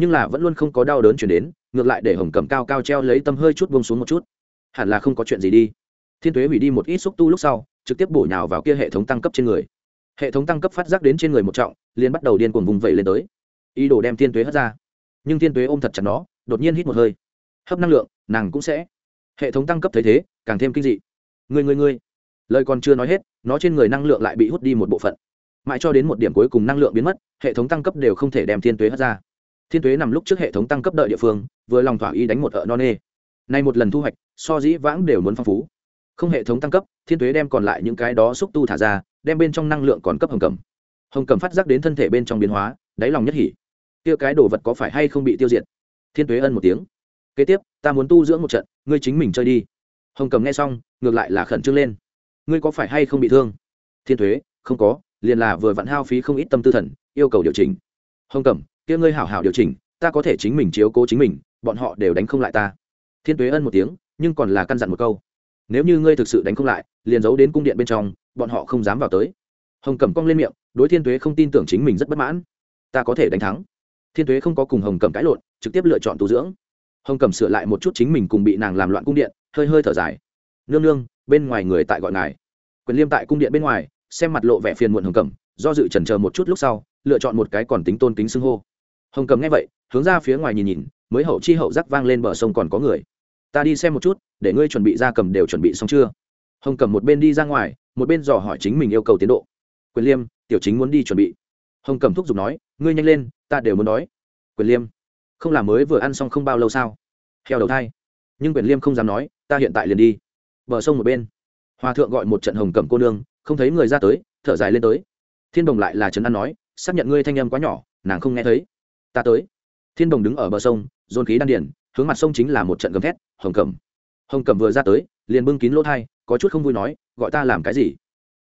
nhưng là vẫn luôn không có đau đớn chuyển đến, ngược lại để hồng cầm cao cao treo lấy tâm hơi chút bông xuống một chút. Hẳn là không có chuyện gì đi. Thiên tuế hủy đi một ít xúc tu lúc sau, trực tiếp bổ nhào vào kia hệ thống tăng cấp trên người. Hệ thống tăng cấp phát giác đến trên người một trọng, liền bắt đầu điên cuồng vùng vẩy lên tới. Ý đồ đem thiên tuế hất ra. Nhưng thiên tuế ôm thật chặt nó, đột nhiên hít một hơi. Hấp năng lượng, nàng cũng sẽ. Hệ thống tăng cấp thấy thế, càng thêm kinh dị. Người người người lời còn chưa nói hết, nó trên người năng lượng lại bị hút đi một bộ phận. Mãi cho đến một điểm cuối cùng năng lượng biến mất, hệ thống tăng cấp đều không thể đem thiên tuế hất ra thiên tuế nằm lúc trước hệ thống tăng cấp đợi địa phương, vừa lòng thỏa ý đánh một ợ non nê nay một lần thu hoạch, so dĩ vãng đều muốn phong phú. Không hệ thống tăng cấp, thiên tuế đem còn lại những cái đó xúc tu thả ra, đem bên trong năng lượng còn cấp hồng cầm. Hồng cầm phát giác đến thân thể bên trong biến hóa, đáy lòng nhất hỉ. Kia cái đồ vật có phải hay không bị tiêu diệt? Thiên tuế ân một tiếng. Kế tiếp, ta muốn tu dưỡng một trận, ngươi chính mình chơi đi. Hồng cầm nghe xong, ngược lại là khẩn trương lên. Ngươi có phải hay không bị thương? Thiên thuế không có, liền là vừa vặn hao phí không ít tâm tư thần, yêu cầu điều chỉnh. Hồng cẩm kia ngươi hảo hảo điều chỉnh, ta có thể chính mình chiếu cố chính mình, bọn họ đều đánh không lại ta. Thiên tuế ân một tiếng, nhưng còn là căn dặn một câu. Nếu như ngươi thực sự đánh không lại, liền giấu đến cung điện bên trong, bọn họ không dám vào tới. Hồng cẩm cong lên miệng, đối thiên tuế không tin tưởng chính mình rất bất mãn. Ta có thể đánh thắng. Thiên tuế không có cùng hồng cẩm cãi lộn, trực tiếp lựa chọn tu dưỡng. Hồng cẩm sửa lại một chút chính mình cùng bị nàng làm loạn cung điện, hơi hơi thở dài. Nương nương, bên ngoài người tại gọi ngài. Quyền liêm tại cung điện bên ngoài, xem mặt lộ vẻ phiền muộn hồng cẩm, do dự chần chờ một chút lúc sau, lựa chọn một cái còn tính tôn kính xưng hô hồng cầm nghe vậy, hướng ra phía ngoài nhìn nhìn, mới hậu chi hậu rắc vang lên bờ sông còn có người. Ta đi xem một chút, để ngươi chuẩn bị ra cầm đều chuẩn bị xong chưa? Hồng cầm một bên đi ra ngoài, một bên dò hỏi chính mình yêu cầu tiến độ. Quyền liêm, tiểu chính muốn đi chuẩn bị. Hồng cầm thúc giục nói, ngươi nhanh lên, ta đều muốn đói. Quyền liêm, không làm mới vừa ăn xong không bao lâu sao? Heo đầu thai. Nhưng quyền liêm không dám nói, ta hiện tại liền đi. Bờ sông một bên, hòa thượng gọi một trận hồng cầm cô nương, không thấy người ra tới, thở dài lên tới. Thiên đồng lại là trấn an nói, xác nhận ngươi thanh âm quá nhỏ, nàng không nghe thấy ta tới. Thiên đồng đứng ở bờ sông, dồn khí đan điển hướng mặt sông chính là một trận gầm thét, hồng cẩm hồng cẩm vừa ra tới, liền bưng kín lỗ thai, có chút không vui nói, gọi ta làm cái gì?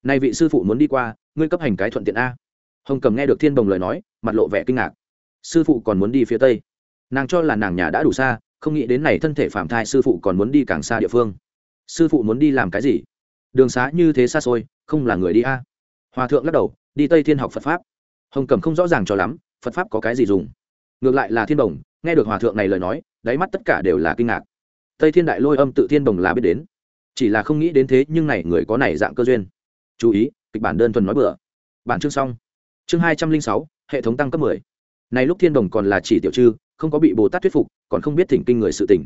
Nay vị sư phụ muốn đi qua, ngươi cấp hành cái thuận tiện a. Hồng cẩm nghe được thiên đồng lời nói, mặt lộ vẻ kinh ngạc. Sư phụ còn muốn đi phía tây. Nàng cho là nàng nhà đã đủ xa, không nghĩ đến này thân thể phạm thai sư phụ còn muốn đi càng xa địa phương. Sư phụ muốn đi làm cái gì? Đường xá như thế xa xôi, không là người đi a. Hòa thượng lắc đầu, đi tây thiên học phật pháp. Hồng cẩm không rõ ràng cho lắm, phật pháp có cái gì dùng? Ngược lại là thiên đồng nghe được hòa thượng này lời nói, đáy mắt tất cả đều là kinh ngạc. Tây thiên đại lôi âm tự thiên đồng là biết đến. Chỉ là không nghĩ đến thế, nhưng này người có này dạng cơ duyên. Chú ý, kịch bản đơn thuần nói bừa. Bản chương xong. Chương hai trăm linh sáu, hệ thống tăng cấp mười. Này lúc thiên đồng còn là chỉ tiểu chư, không có bị bồ tát thuyết phục, còn không biết thỉnh kinh người sự tỉnh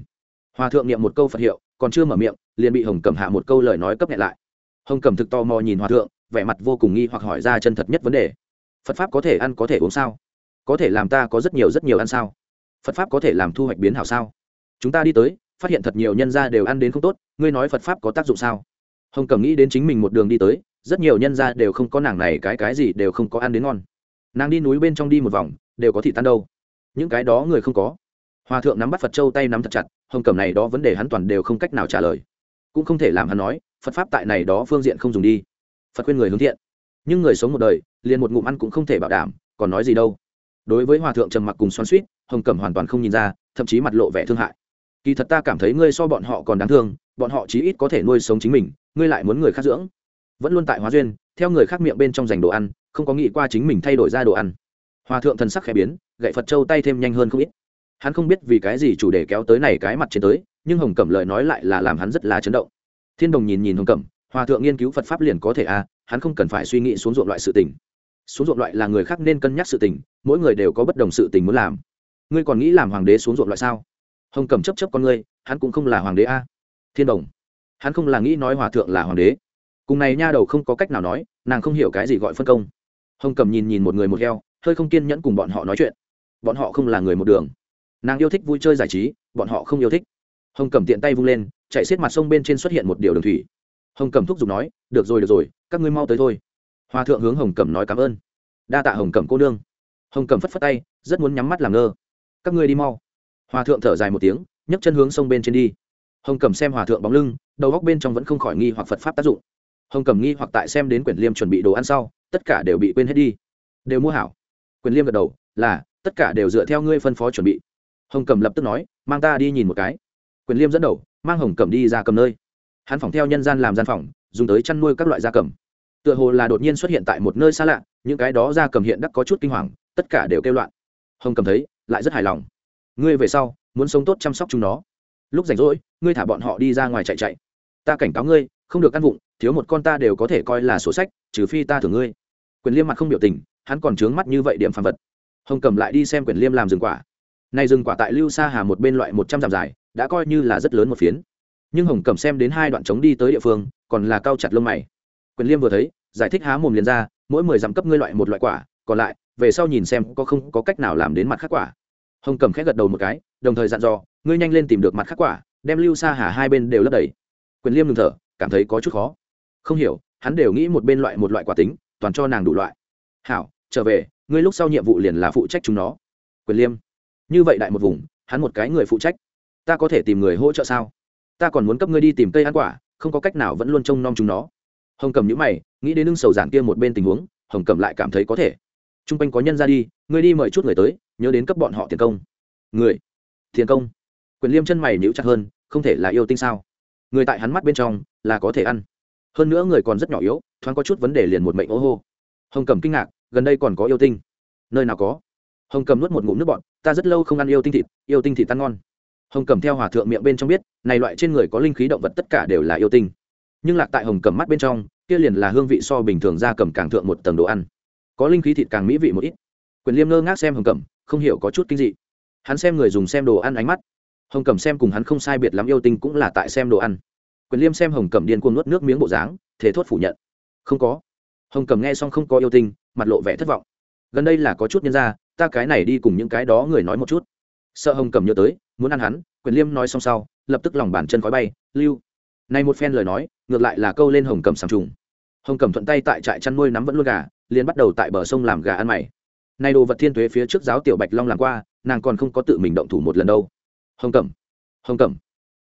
hòa thượng niệm một câu phật hiệu, còn chưa mở miệng, liền bị hồng cẩm hạ một câu lời nói cấp nhẹ lại. Hồng cẩm thực to mò nhìn hòa thượng, vẻ mặt vô cùng nghi hoặc hỏi ra chân thật nhất vấn đề. Phật pháp có thể ăn có thể uống sao? Có thể làm ta có rất nhiều rất nhiều ăn sao? Phật pháp có thể làm thu hoạch biến hảo sao? Chúng ta đi tới, phát hiện thật nhiều nhân gia đều ăn đến không tốt, ngươi nói phật pháp có tác dụng sao? Hồng cẩm nghĩ đến chính mình một đường đi tới, rất nhiều nhân gia đều không có nàng này, cái cái gì đều không có ăn đến ngon. Nàng đi núi bên trong đi một vòng, đều có thị tan đâu. Những cái đó người không có. Hòa thượng nắm bắt phật châu tay nắm thật chặt, hồng cẩm này đó vấn đề hắn toàn đều không cách nào trả lời. Cũng không thể làm hắn nói, phật pháp tại này đó phương diện không dùng đi. Phật khuyên người hướng thiện. Nhưng người sống một đời, liền một ngụm ăn cũng không thể bảo đảm, còn nói gì đâu đối với hòa thượng trầm mặc cùng xoắn suýt, hồng cẩm hoàn toàn không nhìn ra, thậm chí mặt lộ vẻ thương hại. Kỳ thật ta cảm thấy ngươi so bọn họ còn đáng thương, bọn họ chí ít có thể nuôi sống chính mình, ngươi lại muốn người khác dưỡng. Vẫn luôn tại hóa duyên, theo người khác miệng bên trong giành đồ ăn, không có nghĩ qua chính mình thay đổi ra đồ ăn. Hòa thượng thần sắc khẽ biến, gậy phật châu tay thêm nhanh hơn không ít. Hắn không biết vì cái gì chủ đề kéo tới này cái mặt trên tới, nhưng hồng cẩm lời nói lại là làm hắn rất là chấn động. Thiên đồng nhìn nhìn hồng cẩm, hòa thượng nghiên cứu phật pháp liền có thể à hắn không cần phải suy nghĩ xuống ruộng loại sự tình. Xuống ruộng loại là người khác nên cân nhắc sự tình mỗi người đều có bất đồng sự tình muốn làm. Ngươi còn nghĩ làm hoàng đế xuống ruộng loại sao? Hồng cẩm chấp chấp con ngươi, hắn cũng không là hoàng đế a. Thiên đồng, hắn không là nghĩ nói hòa thượng là hoàng đế. Cùng này nha đầu không có cách nào nói, nàng không hiểu cái gì gọi phân công. Hồng cẩm nhìn nhìn một người một heo hơi không kiên nhẫn cùng bọn họ nói chuyện. Bọn họ không là người một đường. Nàng yêu thích vui chơi giải trí, bọn họ không yêu thích. Hồng cẩm tiện tay vung lên, chạy xiết mặt sông bên trên xuất hiện một điều đường thủy. Hồng cẩm thúc giục nói, được rồi được rồi, các ngươi mau tới thôi. Hòa thượng hướng hồng cẩm nói cảm ơn. Đa tạ hồng cẩm cô nương hồng cẩm phất phất tay, rất muốn nhắm mắt làm ngơ. Các ngươi đi mau. Hòa thượng thở dài một tiếng, nhấc chân hướng sông bên trên đi. Hồng cẩm xem hòa thượng bóng lưng, đầu góc bên trong vẫn không khỏi nghi hoặc phật pháp tác dụng. Hồng cẩm nghi hoặc tại xem đến quyển liêm chuẩn bị đồ ăn sau, tất cả đều bị quên hết đi. Đều mua hảo. Quyền liêm gật đầu, là, tất cả đều dựa theo ngươi phân phó chuẩn bị. Hồng cẩm lập tức nói, mang ta đi nhìn một cái. Quyền liêm dẫn đầu, mang hồng cẩm đi ra cầm nơi. Hắn phỏng theo nhân gian làm gian phòng, dùng tới chăn nuôi các loại gia cầm. Tựa hồ là đột nhiên xuất hiện tại một nơi xa lạ, những cái đó gia cầm hiện đắc có chút kinh hoàng tất cả đều kêu loạn. Hồng cầm thấy, lại rất hài lòng. Ngươi về sau, muốn sống tốt chăm sóc chúng nó. Lúc rảnh rỗi, ngươi thả bọn họ đi ra ngoài chạy chạy. Ta cảnh cáo ngươi, không được ăn vụng, thiếu một con ta đều có thể coi là sổ sách, trừ phi ta thưởng ngươi. Quyền liêm mặt không biểu tình, hắn còn trướng mắt như vậy điểm phàm vật. Hồng cầm lại đi xem quyền liêm làm rừng quả. Này rừng quả tại lưu sa hà một bên loại một trăm dặm dài, đã coi như là rất lớn một phiến. Nhưng hồng cầm xem đến hai đoạn trống đi tới địa phương, còn là cao chặt lông mày. Quyền liêm vừa thấy, giải thích há mồm liền ra, mỗi mười dặm cấp ngươi loại một loại quả, còn lại về sau nhìn xem có không có cách nào làm đến mặt khác quả. Hồng cầm khẽ gật đầu một cái, đồng thời dặn dò, ngươi nhanh lên tìm được mặt khác quả, đem lưu sa hà hai bên đều lấp đầy. Quyền liêm ngừng thở, cảm thấy có chút khó. Không hiểu, hắn đều nghĩ một bên loại một loại quả tính, toàn cho nàng đủ loại. Hảo, trở về, ngươi lúc sau nhiệm vụ liền là phụ trách chúng nó. Quyền liêm, như vậy đại một vùng, hắn một cái người phụ trách. Ta có thể tìm người hỗ trợ sao? Ta còn muốn cấp ngươi đi tìm cây ăn quả, không có cách nào vẫn luôn trông nom chúng nó. Hồng cầm nhữ mày, nghĩ đến nương sầu giản kia một bên tình huống, hồng cầm lại cảm thấy có thể t r u n g quanh có nhân ra đi, ngươi đi mời chút người tới, nhớ đến cấp bọn họ tiền công. Người? Tiền công? Quyền liêm chân mày níu chặt hơn, không thể là yêu tinh sao? Người tại hắn mắt bên trong, là có thể ăn. Hơn nữa người còn rất nhỏ yếu, thoáng có chút vấn đề liền một mệnh ô hô. Hồng cầm kinh ngạc, gần đây còn có yêu tinh. Nơi nào có? Hồng cầm nuốt một ngụm nước bọn ta rất lâu không ăn yêu tinh thịt, yêu tinh thịt tan ngon. Hồng cầm theo hòa thượng miệng bên trong biết, này loại trên người có linh khí động vật tất cả đều là yêu tinh. Nhưng lạc tại hồng cầm mắt bên trong, kia liền là hương vị so bình thường ra cầm càng thượng một tầng đồ ăn có linh khí thịt càng mỹ vị một ít. Quyền liêm ngơ ngác xem hồng Cẩm, không hiểu có chút kinh dị. Hắn xem người dùng xem đồ ăn ánh mắt. Hồng Cẩm xem cùng hắn không sai biệt lắm yêu tinh cũng là tại xem đồ ăn. Quyền liêm xem hồng Cẩm điên cuồng nuốt nước miếng bộ dáng thế thốt phủ nhận. Không có. Hồng Cẩm nghe xong không có yêu tinh mặt lộ vẻ thất vọng. Gần đây là có chút nhân ra ta cái này đi cùng những cái đó người nói một chút. Sợ hồng Cẩm nhớ tới muốn ăn hắn quyền liêm nói xong sau lập tức lòng bàn chân khói bay lưu. Này một phen lời nói ngược lại là câu lên hồng Cẩm sàng trùng. Hồng Cẩm thuận tay tại trại chăn nuôi nắm vẫn luôn gà liền bắt đầu tại bờ sông làm gà ăn mày. Nay đồ vật thiên thuế phía trước giáo tiểu bạch long làm qua nàng còn không có tự mình động thủ một lần đâu. Hồng cẩm, hồng cẩm,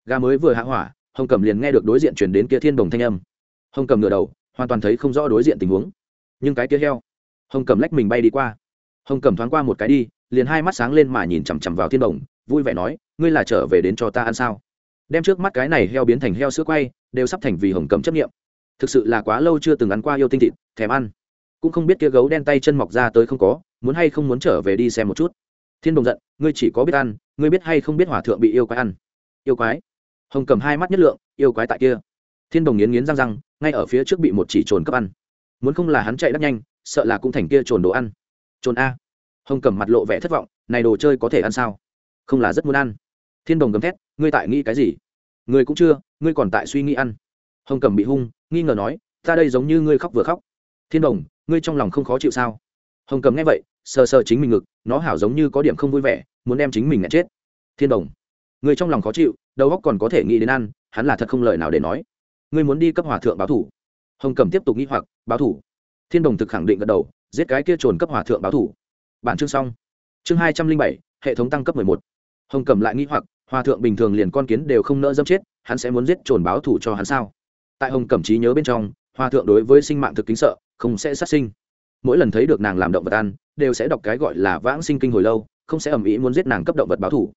gà mới vừa hạ hỏa hồng cẩm liền nghe được đối diện chuyển đến kia thiên đồng thanh âm. Hồng cẩm ngửa đầu hoàn toàn thấy không rõ đối diện tình huống. Nhưng cái kia heo. Hồng cẩm lách mình bay đi qua. Hồng cẩm thoáng qua một cái đi liền hai mắt sáng lên mà nhìn chằm chằm vào thiên đồng vui vẻ nói ngươi là trở về đến cho ta ăn sao? Đem trước mắt cái này heo biến thành heo sữa quay đều sắp thành vì hồng cẩm chấp nghiệm thực sự là quá lâu chưa từng ăn qua yêu tinh thịt thèm ăn cũng không biết kia gấu đen tay chân mọc ra tới không có, muốn hay không muốn trở về đi xem một chút. Thiên đồng giận, ngươi chỉ có biết ăn, ngươi biết hay không biết hòa thượng bị yêu quái ăn. Yêu quái? Hồng cầm hai mắt nhất lượng, yêu quái tại kia. Thiên đồng nghiến nghiến răng răng, ngay ở phía trước bị một chỉ trồn cấp ăn. Muốn không là hắn chạy đắt nhanh, sợ là cũng thành kia trồn đồ ăn. Trồn a. Hồng cầm mặt lộ vẻ thất vọng, này đồ chơi có thể ăn sao? Không là rất muốn ăn. Thiên đồng gầm thét, ngươi tại nghĩ cái gì? Ngươi cũng chưa, ngươi còn tại suy nghĩ ăn. Hồng cầm bị hung, nghi ngờ nói, ta đây giống như ngươi khóc vừa khóc. Thiên đồng ngươi trong lòng không khó chịu sao? Hồng cầm nghe vậy, sờ sờ chính mình ngực, nó hảo giống như có điểm không vui vẻ, muốn đem chính mình ngã chết. Thiên đồng, ngươi trong lòng khó chịu, đầu óc còn có thể nghĩ đến ăn, hắn là thật không lời nào để nói. Ngươi muốn đi cấp hòa thượng báo thủ. Hồng cầm tiếp tục nghĩ hoặc, báo thủ. Thiên đồng thực khẳng định gật đầu, giết cái kia trồn cấp hòa thượng báo thủ. Bản chương xong. Chương hai trăm linh bảy, hệ thống tăng cấp mười một. Hồng cầm lại nghĩ hoặc hòa thượng bình thường liền con kiến đều không nỡ dâm chết, hắn sẽ muốn giết trồn báo thủ cho hắn sao? Tại hồng Cầm trí nhớ bên trong hòa thượng đối với sinh mạng thực kính sợ không sẽ sát sinh. Mỗi lần thấy được nàng làm động vật ăn, đều sẽ đọc cái gọi là vãng sinh kinh hồi lâu, không sẽ ầm ĩ muốn giết nàng cấp động vật báo thủ.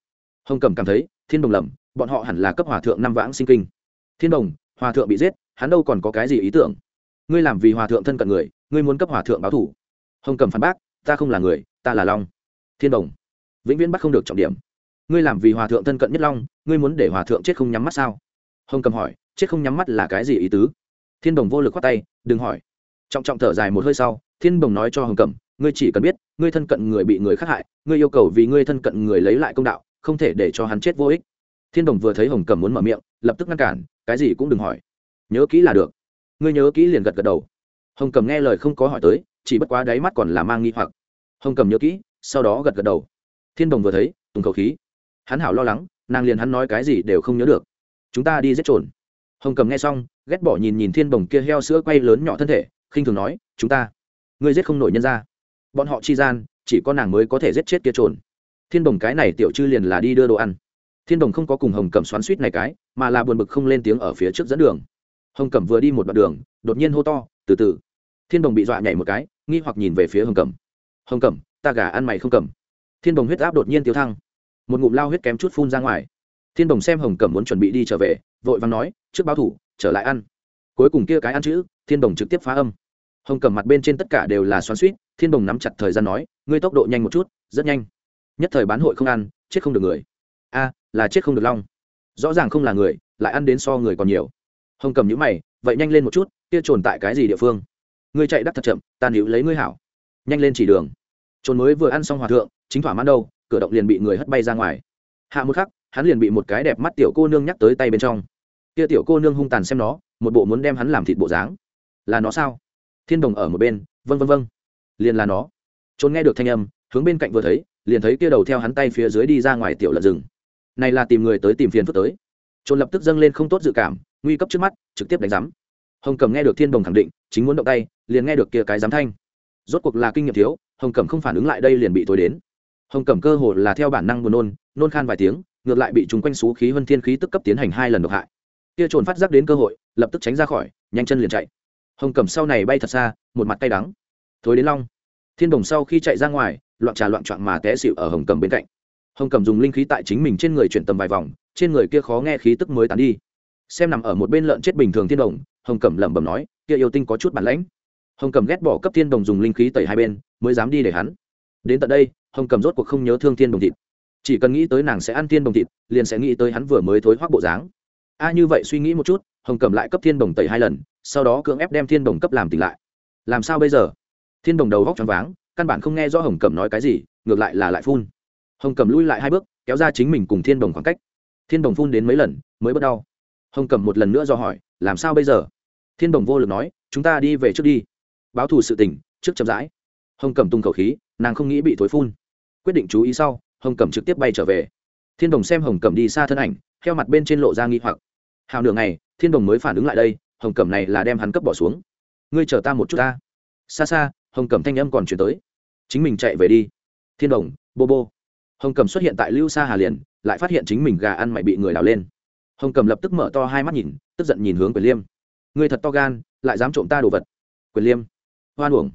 Hồng cẩm cảm thấy, thiên đồng lầm, bọn họ hẳn là cấp hòa thượng năm vãng sinh kinh. Thiên đồng, hòa thượng bị giết, hắn đâu còn có cái gì ý tưởng? Ngươi làm vì hòa thượng thân cận người, ngươi muốn cấp hòa thượng báo thủ. Hồng cẩm phản bác, ta không là người, ta là long. Thiên đồng, vĩnh viễn bắt không được trọng điểm. Ngươi làm vì hòa thượng thân cận nhất long, ngươi muốn để hòa thượng chết không nhắm mắt sao? Hồng cầm hỏi, chết không nhắm mắt là cái gì ý tứ? Thiên đồng vô lực khoát tay, đừng hỏi trọng trọng thở dài một hơi sau thiên đồng nói cho hồng Cẩm, ngươi chỉ cần biết ngươi thân cận người bị người khác hại ngươi yêu cầu vì ngươi thân cận người lấy lại công đạo không thể để cho hắn chết vô ích. Thiên đồng vừa thấy hồng cầm muốn mở miệng lập tức ngăn cản cái gì cũng đừng hỏi. Nhớ kỹ là được. Ngươi nhớ kỹ liền gật gật đầu. Hồng cầm nghe lời không có hỏi tới chỉ bất quá đáy mắt còn là mang nghi hoặc. Hồng cầm nhớ kỹ sau đó gật gật đầu. Thiên đồng vừa thấy tùng khẩu khí. Hắn hảo lo lắng nàng liền hắn nói cái gì đều không nhớ được. Chúng ta đi giết trồn hồng cầm nghe xong ghét bỏ nhìn nhìn thiên đồng kia heo sữa quay lớn nhỏ thân thể khinh thường nói, chúng ta, ngươi giết không nổi nhân ra bọn họ chi gian, chỉ có nàng mới có thể giết chết kia trồn. Thiên đồng cái này tiểu chư liền là đi đưa đồ ăn. Thiên đồng không có cùng hồng Cẩm xoắn suýt này cái, mà là buồn bực không lên tiếng ở phía trước dẫn đường. Hồng cẩm vừa đi một đoạn đường, đột nhiên hô to, từ từ. Thiên đồng bị dọa nhảy một cái, nghi hoặc nhìn về phía hồng cẩm. Hồng cẩm, ta gà ăn mày không cầm. Thiên đồng huyết áp đột nhiên tiêu thăng. Một ngụm lao huyết kém chút phun ra ngoài. Thiên đồng xem hồng cẩm muốn chuẩn bị đi trở về, vội vàng nói, trước báo thủ, trở lại ăn. Cuối cùng kia cái ăn chữ, thiên đồng trực tiếp phá âm hồng Cầm mặt bên trên tất cả đều là xoắn suýt thiên đồng nắm chặt thời gian nói, ngươi tốc độ nhanh một chút, rất nhanh. Nhất thời bán hội không ăn, chết không được người. A, là chết không được long. Rõ ràng không là người, lại ăn đến so người còn nhiều. Hồng cầm nhữ mày, vậy nhanh lên một chút, kia trồn tại cái gì địa phương? Ngươi chạy đắt thật chậm, ta níu lấy ngươi hảo. Nhanh lên chỉ đường. Trồn mới vừa ăn xong hòa thượng, chính thỏa mãn đâu, cửa động liền bị người hất bay ra ngoài. Hạ một khắc, hắn liền bị một cái đẹp mắt tiểu cô nương nhắc tới tay bên trong. Kia tiểu cô nương hung tàn xem nó, một bộ muốn đem hắn làm thịt bộ dáng. Là nó sao? Thiên đồng ở một bên vân vân vân liền là nó. Trốn nghe được thanh âm, hướng bên cạnh vừa thấy, liền thấy kia đầu theo hắn tay phía dưới đi ra ngoài tiểu lợn rừng. Này là tìm người tới tìm phiền phức tới. Trốn lập tức dâng lên không tốt dự cảm, nguy cấp trước mắt, trực tiếp đánh giám. Hồng cầm nghe được thiên đồng khẳng định, chính muốn động tay, liền nghe được kia cái giám thanh. Rốt cuộc là kinh nghiệm thiếu, hồng cẩm không phản ứng lại đây liền bị tối đến. Hồng cẩm cơ hồ là theo bản năng buồn nôn nôn khan vài tiếng, ngược lại bị chúng quanh xú khí hơn thiên khí tức cấp tiến hành hai lần độc hại. Kia trồn phát giác đến cơ hội, lập tức tránh ra khỏi, nhanh chân liền chạy hồng cẩm sau này bay thật xa, một mặt tay đắng. Thối đến long. Thiên đồng sau khi chạy ra ngoài, loạn trà loạn trọn mà té xịu ở hồng cẩm bên cạnh. Hồng cẩm dùng linh khí tại chính mình trên người chuyển tầm vài vòng, trên người kia khó nghe khí tức mới tán đi. Xem nằm ở một bên lợn chết bình thường thiên đồng hồng cẩm lẩm bẩm nói, kia yêu tinh có chút bản lãnh. Hồng cầm ghét bỏ cấp thiên đồng dùng linh khí tẩy hai bên, mới dám đi để hắn. Đến tận đây, hồng cầm rốt cuộc không nhớ thương thiên đồng thịt. Chỉ cần nghĩ tới nàng sẽ ăn thiên đồng thịt, liền sẽ nghĩ tới hắn vừa mới thối hoác bộ dáng. A, như vậy suy nghĩ một chút, hồng cầm lại cấp thiên đồng tẩy hai lần sau đó cưỡng ép đem thiên đồng cấp làm tỉnh lại. Làm sao bây giờ? Thiên đồng đầu vóc choáng váng, căn bản không nghe rõ hồng cầm nói cái gì, ngược lại là lại phun. Hồng cầm lui lại hai bước, kéo ra chính mình cùng thiên đồng khoảng cách. Thiên đồng phun đến mấy lần, mới bớt đau. Hồng cầm một lần nữa do hỏi, làm sao bây giờ? Thiên đồng vô lực nói, chúng ta đi về trước đi. Báo thù sự tình, trước chậm rãi. Hồng cẩm tung khẩu khí, nàng không nghĩ bị thối phun. Quyết định chú ý sau, hồng cẩm trực tiếp bay trở về. Thiên đồng xem hồng cẩm đi xa thân ảnh, theo mặt bên trên lộ ra nghi hoặc. Hào nửa ngày, thiên đồng mới phản ứng lại đây hồng cẩm này là đem hắn cấp bỏ xuống. Ngươi chờ ta một chút ta. Xa xa, hồng cẩm thanh âm còn chuyển tới. Chính mình chạy về đi. Thiên đồng, bô bô. Hồng cẩm xuất hiện tại lưu sa hà liền, lại phát hiện chính mình gà ăn mày bị người đào lên. Hồng cẩm lập tức mở to hai mắt nhìn, tức giận nhìn hướng quyền liêm. Ngươi thật to gan, lại dám trộm ta đồ vật. Quyền liêm. Hoan uổng.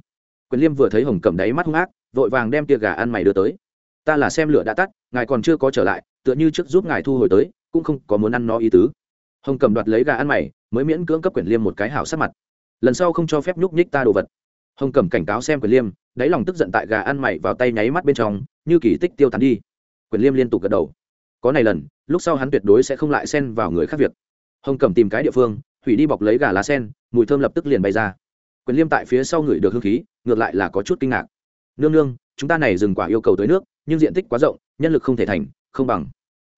Quyền liêm vừa thấy hồng Cẩm đáy mắt hung ác, vội vàng đem tia gà ăn mày đưa tới. Ta là xem lửa đã tắt, ngài còn chưa có trở lại, tựa như trước giúp ngài thu hồi tới, cũng không có muốn ăn nó ý tứ hồng cầm đoạt lấy gà ăn mày, mới miễn cưỡng cấp quyền liêm một cái hảo sắc mặt. Lần sau không cho phép nhúc nhích ta đồ vật. Hồng cầm cảnh cáo xem quyền liêm, đáy lòng tức giận tại gà ăn mày vào tay nháy mắt bên trong, như kỳ tích tiêu tán đi. Quyền liêm liên tục gật đầu. Có này lần, lúc sau hắn tuyệt đối sẽ không lại xen vào người khác việc. Hồng cầm tìm cái địa phương, hủy đi bọc lấy gà lá sen, mùi thơm lập tức liền bay ra. Quyền liêm tại phía sau người được hương khí, ngược lại là có chút kinh ngạc. Nương nương, chúng ta này dừng quả yêu cầu tới nước, nhưng diện tích quá rộng, nhân lực không thể thành, không bằng.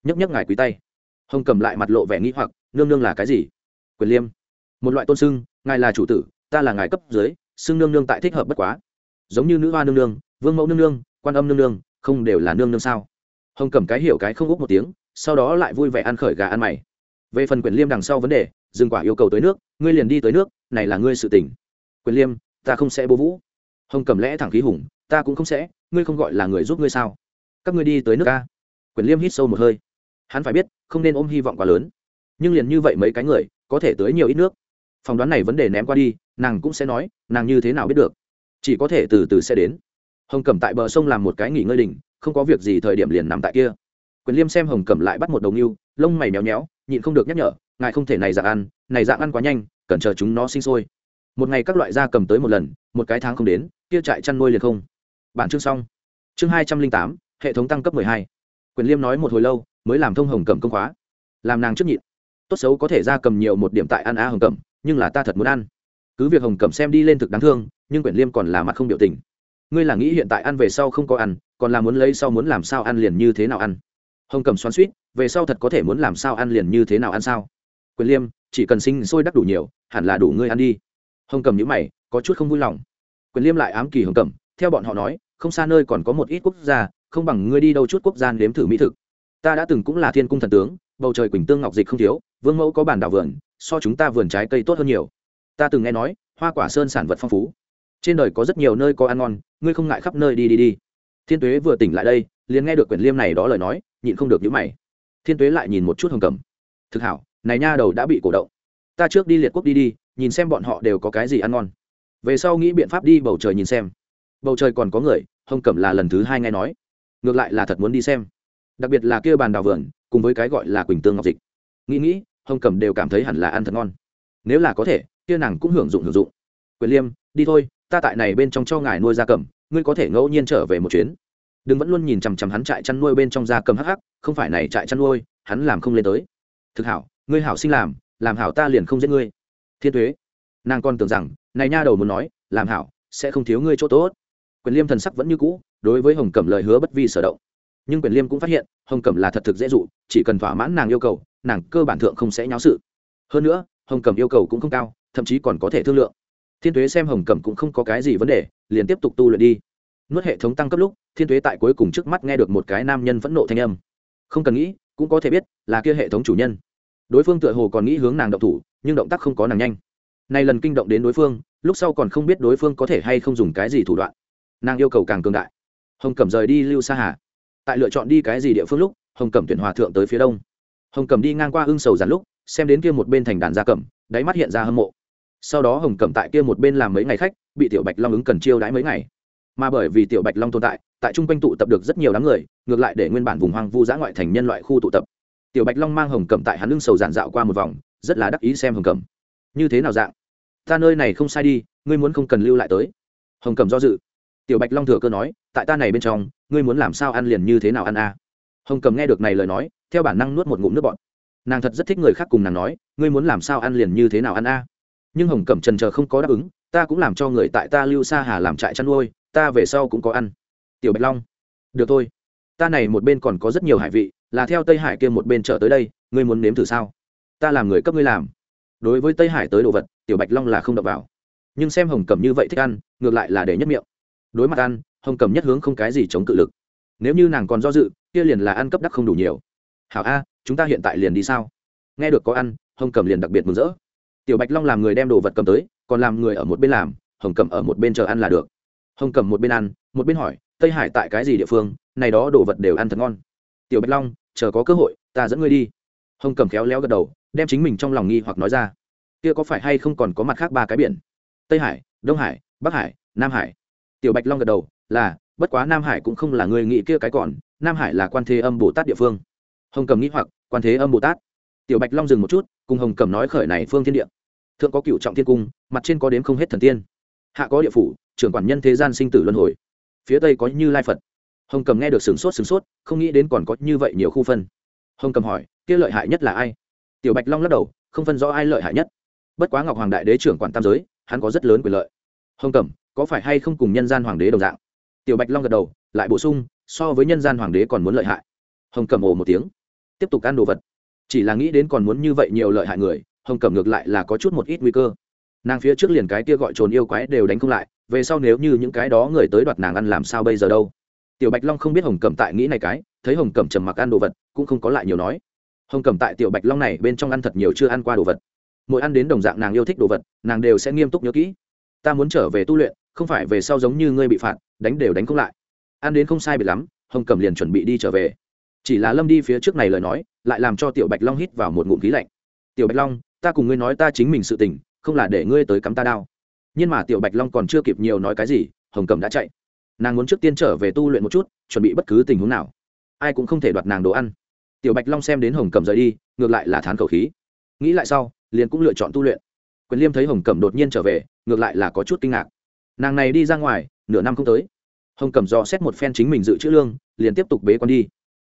Nhấc nhấc ngài quý tay. Hồng cầm lại mặt lộ vẻ nghĩ hoặc nương nương là cái gì? Quyền liêm. Một loại tôn xưng ngài là chủ tử, ta là ngài cấp dưới, xưng nương nương tại thích hợp bất quá. Giống như nữ hoa nương nương, vương mẫu nương nương, quan âm nương nương, không đều là nương nương sao? Hồng cầm cái hiểu cái không úc một tiếng, sau đó lại vui vẻ ăn khởi gà ăn mày. Về phần quyền liêm đằng sau vấn đề, dừng quả yêu cầu tới nước, ngươi liền đi tới nước, này là ngươi sự tỉnh quyền liêm, ta không sẽ bố vũ. Hồng cầm lẽ thẳng khí hùng, ta cũng không sẽ, ngươi không gọi là người giúp ngươi sao? Các ngươi đi tới nước ta quyền liêm hít sâu một hơi. Hắn phải biết, không nên ôm hy vọng quá lớn nhưng liền như vậy mấy cái người, có thể tới nhiều ít nước. Phỏng đoán này vấn đề ném qua đi, nàng cũng sẽ nói, nàng như thế nào biết được? Chỉ có thể từ từ sẽ đến. Hồng cẩm tại bờ sông làm một cái nghỉ ngơi đỉnh, không có việc gì thời điểm liền nằm tại kia. Quyền liêm xem hồng cẩm lại bắt một đồng yêu, lông mày méo méo, nhịn không được nhắc nhở, ngài không thể này dạng ăn, này dạng ăn quá nhanh, cần chờ chúng nó sinh sôi. Một ngày các loại da cầm tới một lần, một cái tháng không đến, kia trại chăn nuôi liền không. Bản chương xong. Chương hai trăm linh tám, hệ thống tăng cấp mười hai. Quyền liêm nói một hồi lâu, mới làm thông hồng cầm công khóa. Làm nàng trước nhịn tốt xấu có thể ra cầm nhiều một điểm tại ăn á hồng cầm nhưng là ta thật muốn ăn. Cứ việc hồng cầm xem đi lên thực đáng thương, nhưng quyển liêm còn là mặt không biểu tình. Ngươi là nghĩ hiện tại ăn về sau không có ăn, còn là muốn lấy sau muốn làm sao ăn liền như thế nào ăn? Hồng cầm xoắn suýt về sau thật có thể muốn làm sao ăn liền như thế nào ăn sao? Quyền liêm, chỉ cần sinh sôi đắc đủ nhiều, hẳn là đủ ngươi ăn đi. Hồng cầm nhữ mày, có chút không vui lòng. Quyền liêm lại ám kỳ hồng cầm theo bọn họ nói, không xa nơi còn có một ít quốc gia, không bằng ngươi đi đâu chút quốc gia nếm thử mỹ thực. Ta đã từng cũng là thiên cung thần tướng bầu trời quỳnh tương ngọc dịch không thiếu, vương mẫu có bản đảo vườn, so chúng ta vườn trái cây tốt hơn nhiều. Ta từng nghe nói, hoa quả sơn sản vật phong phú. Trên đời có rất nhiều nơi có ăn ngon, ngươi không ngại khắp nơi đi đi đi. Thiên tuế vừa tỉnh lại đây, liền nghe được quyển liêm này đó lời nói, nhịn không được nhữ mày. Thiên tuế lại nhìn một chút hồng cầm thực hảo, này nha đầu đã bị cổ động. Ta trước đi liệt quốc đi đi, nhìn xem bọn họ đều có cái gì ăn ngon. Về sau nghĩ biện pháp đi bầu trời nhìn xem. Bầu trời còn có người, hồng cẩm là lần thứ hai nghe nói. Ngược lại là thật muốn đi xem. Đặc biệt là kia bàn đào vườn cùng với cái gọi là quỳnh tương ngọc dịch. Nghĩ nghĩ, hồng cẩm đều cảm thấy hẳn là ăn thật ngon. Nếu là có thể, kia nàng cũng hưởng dụng hưởng dụng. Quyền liêm, đi thôi, ta tại này bên trong cho ngài nuôi gia cầm, ngươi có thể ngẫu nhiên trở về một chuyến. Đừng vẫn luôn nhìn chằm chằm hắn trại chăn nuôi bên trong gia cầm hắc hắc, không phải này trại chăn nuôi, hắn làm không lên tới. Thực hảo, ngươi hảo sinh làm làm hảo ta liền không giết ngươi. Thiên thuế nàng còn tưởng rằng, này nha đầu muốn nói, làm hảo, sẽ không thiếu ngươi chỗ tốt. Quyền liêm thần sắc vẫn như cũ, đối với hồng cẩm lời hứa bất vi sở động nhưng quyền liêm cũng phát hiện, hồng cẩm là thật thực dễ dụ, chỉ cần thỏa mãn nàng yêu cầu, nàng cơ bản thượng không sẽ nháo sự. Hơn nữa, hồng cẩm yêu cầu cũng không cao, thậm chí còn có thể thương lượng. Thiên tuế xem hồng cẩm cũng không có cái gì vấn đề, liền tiếp tục tu luyện đi. Nuốt hệ thống tăng cấp lúc, thiên tuế tại cuối cùng trước mắt nghe được một cái nam nhân phẫn nộ thanh âm. Không cần nghĩ, cũng có thể biết, là kia hệ thống chủ nhân. Đối phương tựa hồ còn nghĩ hướng nàng động thủ, nhưng động tác không có nàng nhanh. Này lần kinh động đến đối phương, lúc sau còn không biết đối phương có thể hay không dùng cái gì thủ đoạn. Nàng yêu cầu càng cường đại. Hồng cẩm rời đi lưu sa hà tại lựa chọn đi cái gì địa phương lúc, hồng cẩm tuyển hòa thượng tới phía đông. Hồng cẩm đi ngang qua hưng sầu giàn lúc, xem đến kia một bên thành đàn gia cẩm, đáy mắt hiện ra hâm mộ. Sau đó hồng cẩm tại kia một bên làm mấy ngày khách, bị tiểu bạch long ứng cần chiêu đãi mấy ngày. Mà bởi vì tiểu bạch long tồn tại tại chung quanh tụ tập được rất nhiều đám người, ngược lại để nguyên bản vùng hoang vu giã ngoại thành nhân loại khu tụ tập. Tiểu bạch long mang hồng cẩm tại hắn lưng sầu giản dạo qua một vòng, rất là đắc ý xem hồng cẩm. Như thế nào dạng? Ta nơi này không sai đi, ngươi muốn không cần lưu lại tới. Hồng cẩm do dự tiểu bạch long thừa cơ nói, tại ta này bên trong, ngươi muốn làm sao ăn liền như thế nào ăn a? À? hồng Cầm nghe được này lời nói, theo bản năng nuốt một ngụm nước bọt. Nàng thật rất thích người khác cùng nàng nói, ngươi muốn làm sao ăn liền như thế nào ăn a? Nhưng hồng cẩm trần chờ không có đáp ứng, ta cũng làm cho người tại ta lưu xa hà làm trại chăn nuôi, ta về sau cũng có ăn. Tiểu bạch long, được thôi, ta này một bên còn có rất nhiều hải vị, là theo tây hải kia một bên trở tới đây, ngươi muốn nếm thử sao? Ta làm người cấp ngươi làm. Đối với tây hải tới đồ vật, tiểu bạch long là không đập vào. Nhưng xem hồng cẩm như vậy thích ăn, ngược lại là để nhất miệng đối mặt ăn, hồng cầm nhất hướng không cái gì chống cự lực. Nếu như nàng còn do dự, kia liền là ăn cấp đắc không đủ nhiều. Hảo a, chúng ta hiện tại liền đi sao? Nghe được có ăn, hồng cầm liền đặc biệt mừng rỡ. Tiểu bạch long làm người đem đồ vật cầm tới, còn làm người ở một bên làm, hồng cầm ở một bên chờ ăn là được. Hồng cầm một bên ăn, một bên hỏi, tây hải tại cái gì địa phương? Này đó đồ vật đều ăn thật ngon. Tiểu bạch long, chờ có cơ hội, ta dẫn ngươi đi. Hồng cầm khéo léo gật đầu, đem chính mình trong lòng nghi hoặc nói ra. Kia có phải hay không còn có mặt khác ba cái biển? Tây hải, đông hải, bắc hải, nam hải? Tiểu bạch long gật đầu, là, bất quá nam hải cũng không là người nghĩ kia cái còn, nam hải là quan thế âm bồ tát địa phương. Hồng cầm nghĩ hoặc, quan thế âm bồ tát? Tiểu bạch long dừng một chút, cùng hồng cầm nói khởi này phương thiên địa. Thượng có cựu trọng thiên cung, mặt trên có đếm không hết thần tiên. Hạ có địa phủ, trưởng quản nhân thế gian sinh tử luân hồi. Phía tây có như lai phật. Hồng cầm nghe được sửng sốt sửng sốt, không nghĩ đến còn có như vậy nhiều khu phân. Hồng cầm hỏi, kia lợi hại nhất là ai? Tiểu bạch long lắc đầu, không phân rõ ai lợi hại nhất. Bất quá ngọc hoàng đại đế trưởng quản tam giới, hắn có rất lớn quyền lợi. Hồng Cầm có phải hay không cùng nhân gian hoàng đế đồng dạng? Tiểu bạch long gật đầu, lại bổ sung, so với nhân gian hoàng đế còn muốn lợi hại. Hồng cẩm ồ một tiếng. Tiếp tục ăn đồ vật. Chỉ là nghĩ đến còn muốn như vậy nhiều lợi hại người, hồng cẩm ngược lại là có chút một ít nguy cơ. Nàng phía trước liền cái kia gọi trồn yêu quái đều đánh không lại, về sau nếu như những cái đó người tới đoạt nàng ăn làm sao bây giờ đâu? Tiểu bạch long không biết hồng cẩm tại nghĩ này cái, thấy hồng cẩm trầm mặc ăn đồ vật, cũng không có lại nhiều nói. Hồng cẩm tại tiểu bạch long này bên trong ăn thật nhiều chưa ăn qua đồ vật. Mỗi ăn đến đồng dạng nàng yêu thích đồ vật, nàng đều sẽ nghiêm túc nhớ kỹ. Ta muốn trở về tu luyện không phải về sau giống như ngươi bị phạt, đánh đều đánh không lại. Ăn đến không sai biệt lắm, hồng cẩm liền chuẩn bị đi trở về. Chỉ là lâm đi phía trước này lời nói, lại làm cho tiểu bạch long hít vào một ngụm khí lạnh. Tiểu bạch long, ta cùng ngươi nói ta chính mình sự tình, không là để ngươi tới cắm ta đao. Nhưng mà tiểu bạch long còn chưa kịp nhiều nói cái gì, hồng cẩm đã chạy. Nàng muốn trước tiên trở về tu luyện một chút, chuẩn bị bất cứ tình huống nào. Ai cũng không thể đoạt nàng đồ ăn. Tiểu bạch long xem đến hồng cẩm rời đi, ngược lại là thán khẩu khí. Nghĩ lại sau, liền cũng lựa chọn tu luyện. Quyền liêm thấy hồng cẩm đột nhiên trở về, ngược lại là có chút kinh ngạc nàng này đi ra ngoài, nửa năm không tới. Hồng cẩm dò xét một phen chính mình dự trữ lương, liền tiếp tục bế quan đi.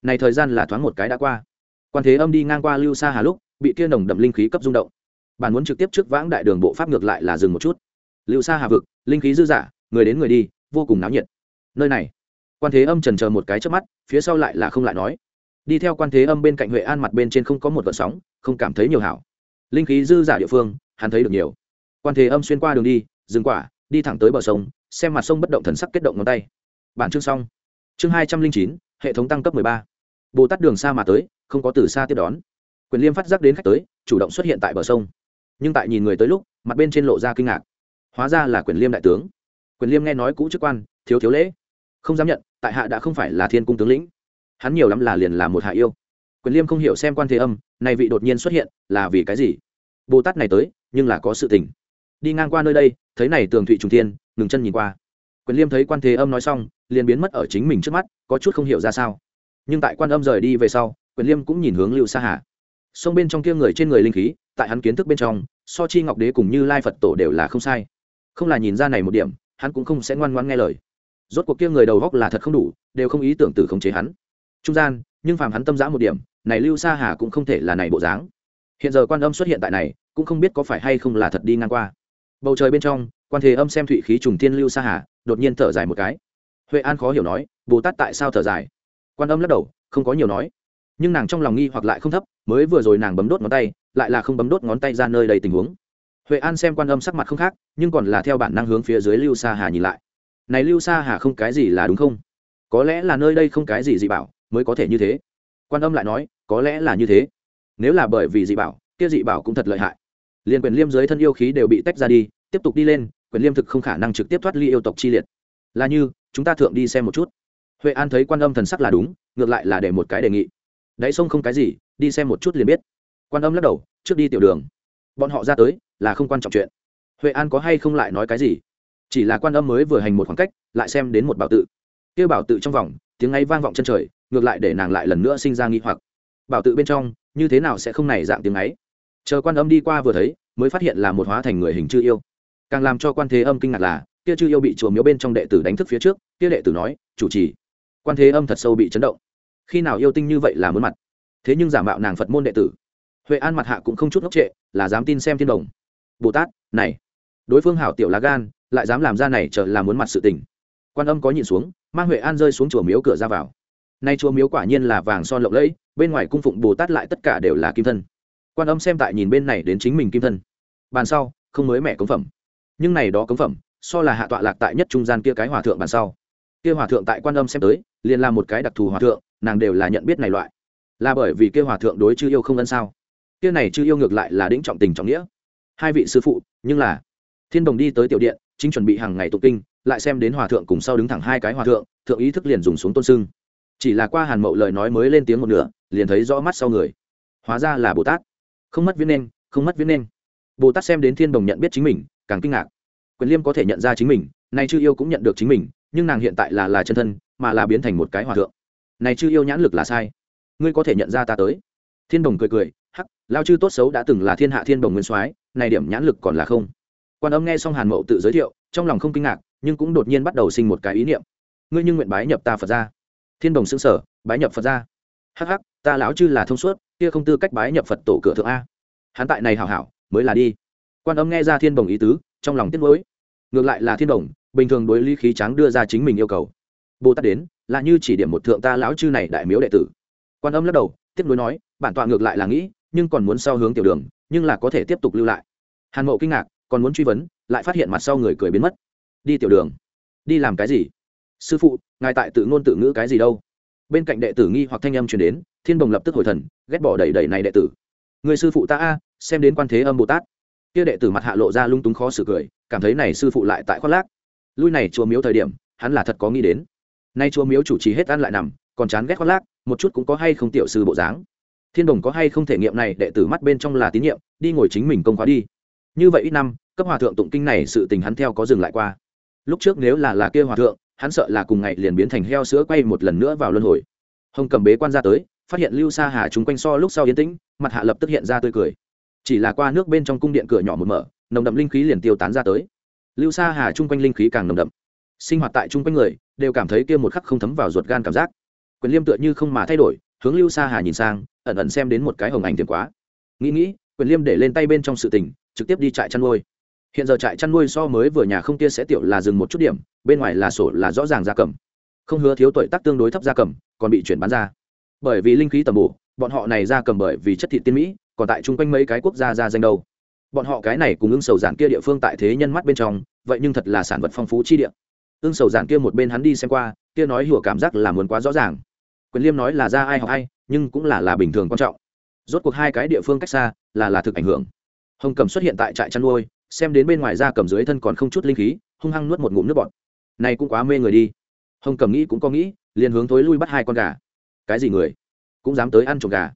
Này thời gian là thoáng một cái đã qua. Quan thế âm đi ngang qua lưu xa hà lúc, bị kia nồng đậm linh khí cấp rung động. Bản muốn trực tiếp trước vãng đại đường bộ pháp ngược lại là dừng một chút. Lưu xa hà vực, linh khí dư dả, người đến người đi, vô cùng náo nhiệt. Nơi này, quan thế âm trần chờ một cái trước mắt, phía sau lại là không lại nói. Đi theo quan thế âm bên cạnh huệ an mặt bên trên không có một vận sóng, không cảm thấy nhiều hảo. Linh khí dư giả địa phương, hắn thấy được nhiều. Quan thế âm xuyên qua đường đi, dừng quả đi thẳng tới bờ sông, xem mặt sông bất động thần sắc kết động ngón tay. Bản chương xong. Chương hai trăm linh chín, hệ thống tăng cấp mười ba. Bồ tát đường xa mà tới, không có từ xa tiếp đón. Quyền liêm phát giác đến khách tới, chủ động xuất hiện tại bờ sông. Nhưng tại nhìn người tới lúc, mặt bên trên lộ ra kinh ngạc. Hóa ra là quyền liêm đại tướng. Quyền liêm nghe nói cũ chức quan, thiếu thiếu lễ. Không dám nhận, tại hạ đã không phải là thiên cung tướng lĩnh. Hắn nhiều lắm là liền là một hạ yêu. Quyền liêm không hiểu xem quan thế âm này vị đột nhiên xuất hiện, là vì cái gì? Bồ tát này tới, nhưng là có sự tình đi ngang qua nơi đây, thấy này tường thụy trùng thiên, ngừng chân nhìn qua. Quyền liêm thấy quan thế âm nói xong, liền biến mất ở chính mình trước mắt, có chút không hiểu ra sao. Nhưng tại quan âm rời đi về sau, quyền liêm cũng nhìn hướng lưu sa hà. Sông bên trong kia người trên người linh khí, tại hắn kiến thức bên trong, so chi ngọc đế cùng như lai phật tổ đều là không sai. Không là nhìn ra này một điểm, hắn cũng không sẽ ngoan ngoan nghe lời. Rốt cuộc kia người đầu góc là thật không đủ, đều không ý tưởng từ khống chế hắn. Trung gian, nhưng phàm hắn tâm giã một điểm, này lưu sa hà cũng không thể là này bộ dáng. Hiện giờ quan âm xuất hiện tại này, cũng không biết có phải hay không là thật đi ngang qua bầu trời bên trong, quan thế âm xem thụy khí trùng tiên lưu sa hà, đột nhiên thở dài một cái. Huệ an khó hiểu nói, bồ tát tại sao thở dài? Quan âm lắc đầu, không có nhiều nói. Nhưng nàng trong lòng nghi hoặc lại không thấp, mới vừa rồi nàng bấm đốt ngón tay, lại là không bấm đốt ngón tay ra nơi đầy tình huống. Huệ an xem quan âm sắc mặt không khác, nhưng còn là theo bản năng hướng phía dưới lưu sa hà nhìn lại. Này lưu sa hà không cái gì là đúng không? Có lẽ là nơi đây không cái gì dị bảo, mới có thể như thế. Quan âm lại nói, có lẽ là như thế. Nếu là bởi vì dị bảo, kia dị bảo cũng thật lợi hại liền quyền liêm dưới thân yêu khí đều bị tách ra đi, tiếp tục đi lên quyền liêm thực không khả năng trực tiếp thoát ly yêu tộc chi liệt. Là như, chúng ta thượng đi xem một chút. Huệ an thấy quan âm thần sắc là đúng, ngược lại là để một cái đề nghị. Đáy sông không cái gì, đi xem một chút liền biết. Quan âm lắc đầu, trước đi tiểu đường. Bọn họ ra tới, là không quan trọng chuyện. Huệ an có hay không lại nói cái gì? Chỉ là quan âm mới vừa hành một khoảng cách, lại xem đến một bảo tự. Kêu bảo tự trong vòng, tiếng ấy vang vọng chân trời, ngược lại để nàng lại lần nữa sinh ra nghi hoặc. Bảo tự bên trong, như thế nào sẽ không này dạng tiếng ấy? Chờ quan âm đi qua vừa thấy, mới phát hiện là một hóa thành người hình chư yêu. Càng làm cho quan thế âm kinh ngạc là, kia chư yêu bị chùa miếu bên trong đệ tử đánh thức phía trước, kia đệ tử nói, chủ trì. Quan thế âm thật sâu bị chấn động. Khi nào yêu tinh như vậy là muốn mặt? Thế nhưng giả mạo nàng phật môn đệ tử, huệ an mặt hạ cũng không chút ngốc trệ, là dám tin xem thiên đồng. Bồ tát, này, đối phương hảo tiểu lá gan, lại dám làm ra này chờ là muốn mặt sự tình. Quan âm có nhìn xuống, mang huệ an rơi xuống chùa miếu cửa ra vào. Nay chùa miếu quả nhiên là vàng son lộng lẫy, bên ngoài cung phụng bồ tát lại tất cả đều là kim thân quan âm xem tại nhìn bên này đến chính mình kim thân. Bàn sau, không mới mẹ cống phẩm. Nhưng này đó cống phẩm, so là hạ tọa lạc tại nhất trung gian kia cái hòa thượng bàn sau. Kia hòa thượng tại quan âm xem tới, liền là một cái đặc thù hòa thượng, nàng đều là nhận biết này loại. Là bởi vì kia hòa thượng đối chư yêu không ân sao? Kia này chư yêu ngược lại là đĩnh trọng tình trọng nghĩa. Hai vị sư phụ, nhưng là thiên đồng đi tới tiểu điện, chính chuẩn bị hàng ngày tụng kinh, lại xem đến hòa thượng cùng sau đứng thẳng hai cái hòa thượng thượng ý thức liền dùng xuống tôn sưng. Chỉ là qua hàn mậu lời nói mới lên tiếng một nửa, liền thấy rõ mắt sau người. Hóa ra là bồ tát không mất viết nên, không mất viết nên. Bồ tát xem đến thiên đồng nhận biết chính mình, càng kinh ngạc. Quyền liêm có thể nhận ra chính mình, nay chư yêu cũng nhận được chính mình, nhưng nàng hiện tại là là chân thân, mà là biến thành một cái hòa thượng. Này chư yêu nhãn lực là sai. Ngươi có thể nhận ra ta tới. Thiên đồng cười cười, hắc, lao chư tốt xấu đã từng là thiên hạ thiên đồng nguyên soái này điểm nhãn lực còn là không. Quan âm nghe xong hàn mậu tự giới thiệu, trong lòng không kinh ngạc, nhưng cũng đột nhiên bắt đầu sinh một cái ý niệm. Ngươi nhưng nguyện bái nhập ta phật ra thiên đồng xứng sở bái nhập phật ra hắc hắc ta lão chư là thông suốt, kia không tư cách bái nhập phật tổ cửa thượng a. Hắn tại này hảo hảo, mới là đi. Quan âm nghe ra thiên đồng ý tứ, trong lòng tiếc nuối. Ngược lại là thiên đồng bình thường đối lý khí tráng đưa ra chính mình yêu cầu. Bồ tát đến, là như chỉ điểm một thượng ta lão chư này đại miếu đệ tử. Quan âm lắc đầu tiếp nối nói, bản tọa ngược lại là nghĩ, nhưng còn muốn sau hướng tiểu đường, nhưng là có thể tiếp tục lưu lại. Hàn mậu kinh ngạc, còn muốn truy vấn, lại phát hiện mặt sau người cười biến mất. Đi tiểu đường. Đi làm cái gì? Sư phụ, ngài tại tự ngôn tự ngữ cái gì đâu? Bên cạnh đệ tử nghi hoặc thanh âm truyền đến thiên đồng lập tức hồi thần, ghét bỏ đầy đầy này đệ tử. Người sư phụ ta a, xem đến quan thế âm bồ tát. Kia đệ tử mặt hạ lộ ra lung túng khó xử cười, cảm thấy này sư phụ lại tại khoác lác. Lui này chùa miếu thời điểm, hắn là thật có nghĩ đến. Nay chùa miếu chủ trì hết ăn lại nằm, còn chán ghét khoác lác, một chút cũng có hay không tiểu sư bộ dáng. Thiên đồng có hay không thể nghiệm này đệ tử mắt bên trong là tín nhiệm, đi ngồi chính mình công khóa đi. Như vậy ít năm, cấp hòa thượng tụng kinh này sự tình hắn theo có dừng lại qua. Lúc trước nếu là là kia hòa thượng, hắn sợ là cùng ngày liền biến thành heo sữa quay một lần nữa vào luân hồi. Hồng cầm bế quan ra tới phát hiện lưu sa hà chúng quanh so lúc sau yên tĩnh, mặt hạ lập tức hiện ra tươi cười. Chỉ là qua nước bên trong cung điện cửa nhỏ một mở, nồng đậm linh khí liền tiêu tán ra tới. Lưu sa hà chung quanh linh khí càng nồng đậm. Sinh hoạt tại chung quanh người, đều cảm thấy kia một khắc không thấm vào ruột gan cảm giác. Quyền liêm tựa như không mà thay đổi, hướng lưu sa hà nhìn sang, ẩn ẩn xem đến một cái hồng ảnh tiềm quá. Nghĩ nghĩ, quyền liêm để lên tay bên trong sự tình, trực tiếp đi trại chăn nuôi. Hiện giờ trại chăn nuôi so mới vừa nhà không kia sẽ tiểu là dừng một chút điểm, bên ngoài là sổ là rõ ràng gia cầm. Không hứa thiếu tuổi tác tương đối thấp gia cầm, còn bị chuyển bán ra bởi vì linh khí tầm bổ, bọn họ này ra cầm bởi vì chất thị tiên mỹ, còn tại chung quanh mấy cái quốc gia ra danh đâu. Bọn họ cái này cùng ưng sầu giản kia địa phương tại thế nhân mắt bên trong, vậy nhưng thật là sản vật phong phú chi địa. Ưng sầu giản kia một bên hắn đi xem qua, kia nói hiểu cảm giác là muốn quá rõ ràng. Quyền liêm nói là ra ai học ai, nhưng cũng là là bình thường quan trọng. Rốt cuộc hai cái địa phương cách xa là là thực ảnh hưởng. Hồng cầm xuất hiện tại trại chăn nuôi, xem đến bên ngoài da cầm dưới thân còn không chút linh khí, hung hăng nuốt một ngụm nước bọt. Này cũng quá mê người đi. Hồng cầm nghĩ cũng có nghĩ, liền hướng thối lui bắt hai con gà cái gì người? Cũng dám tới ăn trộm gà.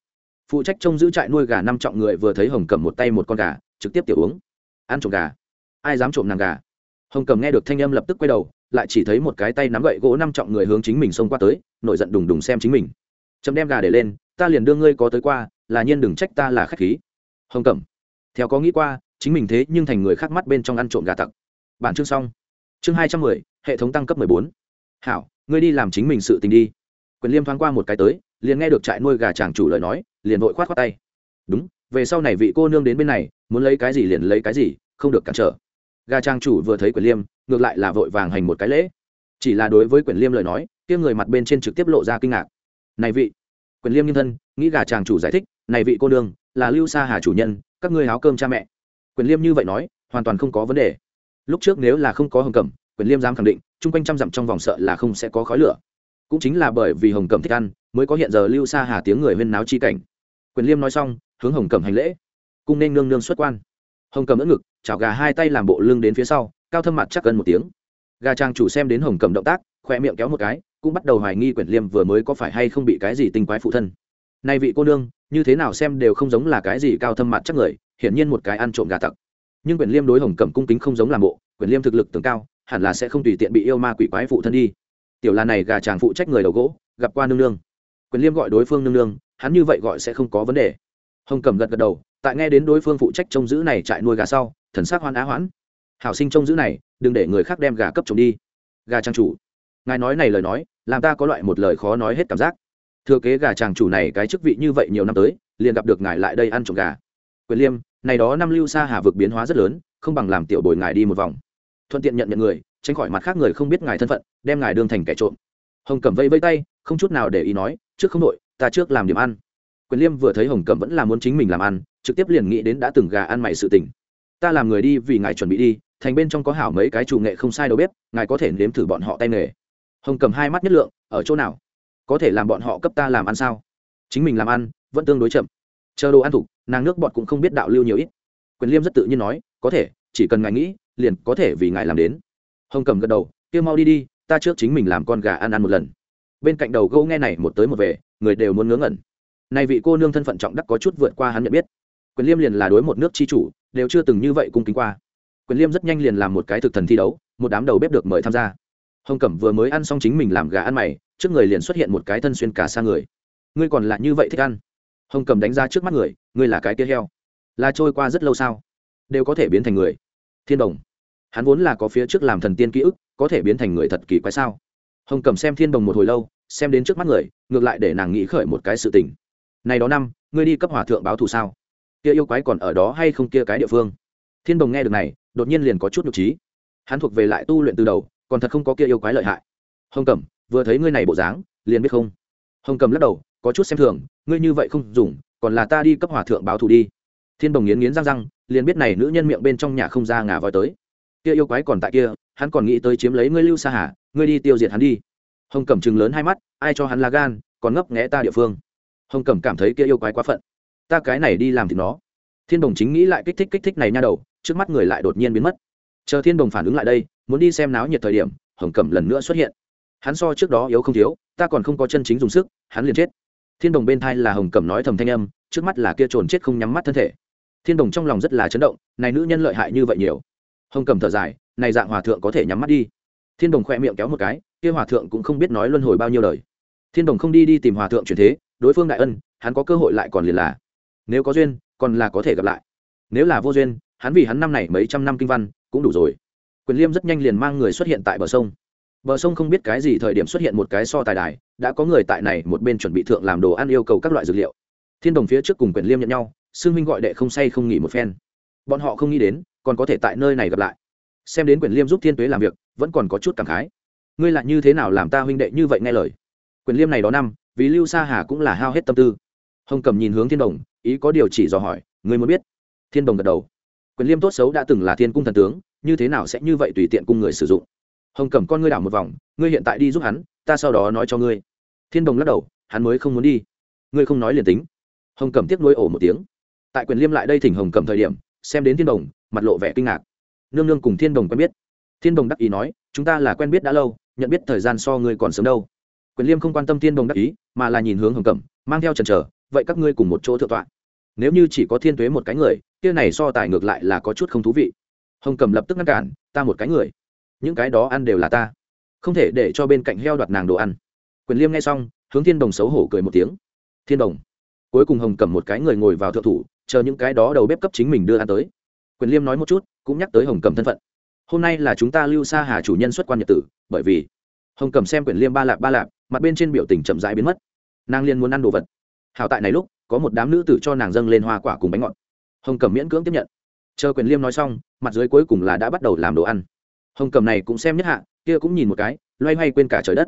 Phụ trách trông giữ trại nuôi gà năm trọng người vừa thấy hồng cầm một tay một con gà, trực tiếp tiểu uống. Ăn trộm gà. Ai dám trộm nàng gà? Hồng cầm nghe được thanh âm lập tức quay đầu, lại chỉ thấy một cái tay nắm gậy gỗ năm trọng người hướng chính mình xông qua tới, nổi giận đùng đùng xem chính mình. Chấm đem gà để lên, ta liền đưa ngươi có tới qua, là nhiên đừng trách ta là khách khí. Hồng cẩm. Theo có nghĩ qua, chính mình thế nhưng thành người khác mắt bên trong ăn trộm gà tặc. Bản chương xong. Chương hai trăm mười, hệ thống tăng cấp mười bốn. Hảo, ngươi đi làm chính mình sự tình đi quyền liêm thoáng qua một cái tới, liền nghe được trại nuôi gà chàng chủ lời nói, liền vội khoát khoát tay. Đúng, về sau này vị cô nương đến bên này, muốn lấy cái gì liền lấy cái gì, không được cản trở. Gà trang chủ vừa thấy quyền liêm, ngược lại là vội vàng hành một cái lễ. Chỉ là đối với quyền liêm lời nói, kia người mặt bên trên trực tiếp lộ ra kinh ngạc. Này vị, quyền liêm nhân thân, nghĩ gà chàng chủ giải thích, này vị cô nương, là lưu sa hà chủ nhân, các ngươi háo cơm cha mẹ. Quyền liêm như vậy nói, hoàn toàn không có vấn đề. Lúc trước nếu là không có hồng cẩm, quyền liêm dám khẳng định, chung quanh trăm dặm trong vòng sợ là không sẽ có khói lửa cũng chính là bởi vì hồng cẩm thích ăn, mới có hiện giờ lưu xa hà tiếng người huyên náo chi cảnh. Quyền liêm nói xong, hướng hồng cẩm hành lễ. Cung nên nương nương xuất quan. Hồng cẩm ỡ ngực, chảo gà hai tay làm bộ lưng đến phía sau, cao thâm mặt chắc gần một tiếng. Gà trang chủ xem đến hồng cẩm động tác khoe miệng kéo một cái, cũng bắt đầu hoài nghi quyển liêm vừa mới có phải hay không bị cái gì tinh quái phụ thân. Nay vị cô nương, như thế nào xem đều không giống là cái gì cao thâm mặt chắc người, hiển nhiên một cái ăn trộm gà tặc. Nhưng quyển liêm đối hồng cẩm cung kính không giống làm bộ quyển liêm thực lực tưởng cao, hẳn là sẽ không tùy tiện bị yêu ma quỷ quái phụ thân đi tiểu là này gà chàng phụ trách người đầu gỗ, gặp qua nương nương. Quyền liêm gọi đối phương nương nương, hắn như vậy gọi sẽ không có vấn đề. Hồng cẩm gật gật đầu, tại nghe đến đối phương phụ trách trông giữ này trại nuôi gà sau, thần sắc hoan á hoãn. Hảo sinh trông giữ này, đừng để người khác đem gà cấp trồng đi. Gà trang chủ, ngài nói này lời nói, làm ta có loại một lời khó nói hết cảm giác. Thừa kế gà chàng chủ này cái chức vị như vậy nhiều năm tới, liền gặp được ngài lại đây ăn trộm gà. Quyền liêm, này đó năm lưu xa hà vực biến hóa rất lớn, không bằng làm tiểu bồi ngài đi một vòng. Thuận tiện nhận nhận người tránh khỏi mặt khác người không biết ngài thân phận, đem ngài đương thành kẻ trộm. Hồng cẩm vây vây tay, không chút nào để ý nói, trước không đội, ta trước làm điểm ăn. Quyền liêm vừa thấy hồng cẩm vẫn là muốn chính mình làm ăn, trực tiếp liền nghĩ đến đã từng gà ăn mày sự tình. Ta làm người đi vì ngài chuẩn bị đi, thành bên trong có hảo mấy cái chủ nghệ không sai đâu bếp, ngài có thể nếm thử bọn họ tay nghề. Hồng cầm hai mắt nhất lượng, ở chỗ nào? Có thể làm bọn họ cấp ta làm ăn sao? Chính mình làm ăn, vẫn tương đối chậm. Chờ đồ ăn thục nàng nước bọn cũng không biết đạo lưu nhiều ít. Quyền liêm rất tự nhiên nói, có thể, chỉ cần ngài nghĩ, liền có thể vì ngài làm đến hồng cầm gật đầu, kêu mau đi đi, ta trước chính mình làm con gà ăn ăn một lần. Bên cạnh đầu gỗ nghe này một tới một về, người đều muốn ngớ ngẩn. Này vị cô nương thân phận trọng đắc có chút vượt qua hắn nhận biết. Quyền liêm liền là đối một nước chi chủ, đều chưa từng như vậy cung kính qua. Quyền liêm rất nhanh liền làm một cái thực thần thi đấu, một đám đầu bếp được mời tham gia. Hồng cẩm vừa mới ăn xong chính mình làm gà ăn mày, trước người liền xuất hiện một cái thân xuyên cả xa người. Ngươi còn lại như vậy thích ăn? Hồng cẩm đánh ra trước mắt người, ngươi là cái kia heo, là trôi qua rất lâu sao? Đều có thể biến thành người. Thiên đồng hắn vốn là có phía trước làm thần tiên ký ức, có thể biến thành người thật kỳ quái sao? Hồng cẩm xem thiên đồng một hồi lâu, xem đến trước mắt người, ngược lại để nàng nghĩ khởi một cái sự tình. Này đó năm, ngươi đi cấp hòa thượng báo thù sao? Kia yêu quái còn ở đó hay không kia cái địa phương? Thiên đồng nghe được này, đột nhiên liền có chút nhục trí. Hắn thuộc về lại tu luyện từ đầu, còn thật không có kia yêu quái lợi hại. Hồng cẩm, vừa thấy ngươi này bộ dáng, liền biết không? Hồng cầm lắc đầu, có chút xem thường, ngươi như vậy không dùng, còn là ta đi cấp hòa thượng báo thù đi. Thiên đồng nghiến nghiến răng răng, liền biết này nữ nhân miệng bên trong nhà không ra ngả voi tới kia yêu quái còn tại kia, hắn còn nghĩ tới chiếm lấy ngươi lưu sa hà, ngươi đi tiêu diệt hắn đi. Hồng cẩm chừng lớn hai mắt, ai cho hắn là gan, còn ngấp nghẽ ta địa phương. Hồng cẩm cảm thấy kia yêu quái quá phận. Ta cái này đi làm thì nó. Thiên đồng chính nghĩ lại kích thích kích thích này nha đầu, trước mắt người lại đột nhiên biến mất. Chờ thiên đồng phản ứng lại đây, muốn đi xem náo nhiệt thời điểm, hồng cẩm lần nữa xuất hiện. Hắn so trước đó yếu không thiếu, ta còn không có chân chính dùng sức, hắn liền chết. Thiên đồng bên thai là hồng cẩm nói thầm thanh âm, trước mắt là kia trồn chết không nhắm mắt thân thể. Thiên đồng trong lòng rất là chấn động, này nữ nhân lợi hại như vậy nhiều hồng cầm thở dài, này dạng hòa thượng có thể nhắm mắt đi. Thiên đồng khoe miệng kéo một cái, kia hòa thượng cũng không biết nói luân hồi bao nhiêu lời thiên đồng không đi đi tìm hòa thượng chuyển thế, đối phương đại ân, hắn có cơ hội lại còn liền là. Nếu có duyên, còn là có thể gặp lại. Nếu là vô duyên, hắn vì hắn năm này mấy trăm năm kinh văn, cũng đủ rồi. Quyền liêm rất nhanh liền mang người xuất hiện tại bờ sông. Bờ sông không biết cái gì thời điểm xuất hiện một cái so tài đài, đã có người tại này một bên chuẩn bị thượng làm đồ ăn yêu cầu các loại dược liệu. Thiên đồng phía trước cùng quyền liêm nhận nhau sư huynh gọi đệ không say không nghỉ một phen. Bọn họ không nghĩ đến còn có thể tại nơi này gặp lại. Xem đến quyền liêm giúp thiên tuế làm việc, vẫn còn có chút cảm khái. Ngươi lại như thế nào làm ta huynh đệ như vậy nghe lời? Quyền liêm này đó năm, vì lưu sa hà cũng là hao hết tâm tư. Hồng cầm nhìn hướng thiên đồng, ý có điều chỉ dò hỏi, ngươi muốn biết? Thiên đồng gật đầu. Quyền liêm tốt xấu đã từng là thiên cung thần tướng, như thế nào sẽ như vậy tùy tiện cung người sử dụng? Hồng cầm con ngươi đảo một vòng, ngươi hiện tại đi giúp hắn, ta sau đó nói cho ngươi. Thiên đồng lắc đầu, hắn mới không muốn đi. Ngươi không nói liền tính. Hồng cầm tiếp nuôi ổ một tiếng. Tại quyền liêm lại đây thỉnh hồng cầm thời điểm, xem đến thiên đồng mặt lộ vẻ kinh ngạc. Nương nương cùng thiên đồng quen biết. Thiên đồng đắc ý nói, chúng ta là quen biết đã lâu, nhận biết thời gian so ngươi còn sớm đâu. Quyền liêm không quan tâm thiên đồng đắc ý, mà là nhìn hướng hồng cẩm, mang theo trần trở vậy các ngươi cùng một chỗ thượng tọa. Nếu như chỉ có thiên tuế một cái người, kia này so tài ngược lại là có chút không thú vị. Hồng Cẩm lập tức ngăn cản, ta một cái người, những cái đó ăn đều là ta, không thể để cho bên cạnh heo đoạt nàng đồ ăn. Quyền liêm nghe xong, hướng thiên đồng xấu hổ cười một tiếng. Thiên đồng. Cuối cùng hồng cầm một cái người ngồi vào thượng thủ, chờ những cái đó đầu bếp cấp chính mình đưa ăn tới quyền liêm nói một chút, cũng nhắc tới hồng cầm thân phận. Hôm nay là chúng ta lưu xa hà chủ nhân xuất quan nhật tử, bởi vì hồng cầm xem quyền liêm ba lạp ba lạp, mặt bên trên biểu tình chậm rãi biến mất. Nàng liên muốn ăn đồ vật. Hảo tại này lúc, có một đám nữ tử cho nàng dâng lên hoa quả cùng bánh ngọt. Hồng cầm miễn cưỡng tiếp nhận. Chờ quyền liêm nói xong, mặt dưới cuối cùng là đã bắt đầu làm đồ ăn. Hồng cầm này cũng xem nhất hạ, kia cũng nhìn một cái, loay hoay quên cả trời đất.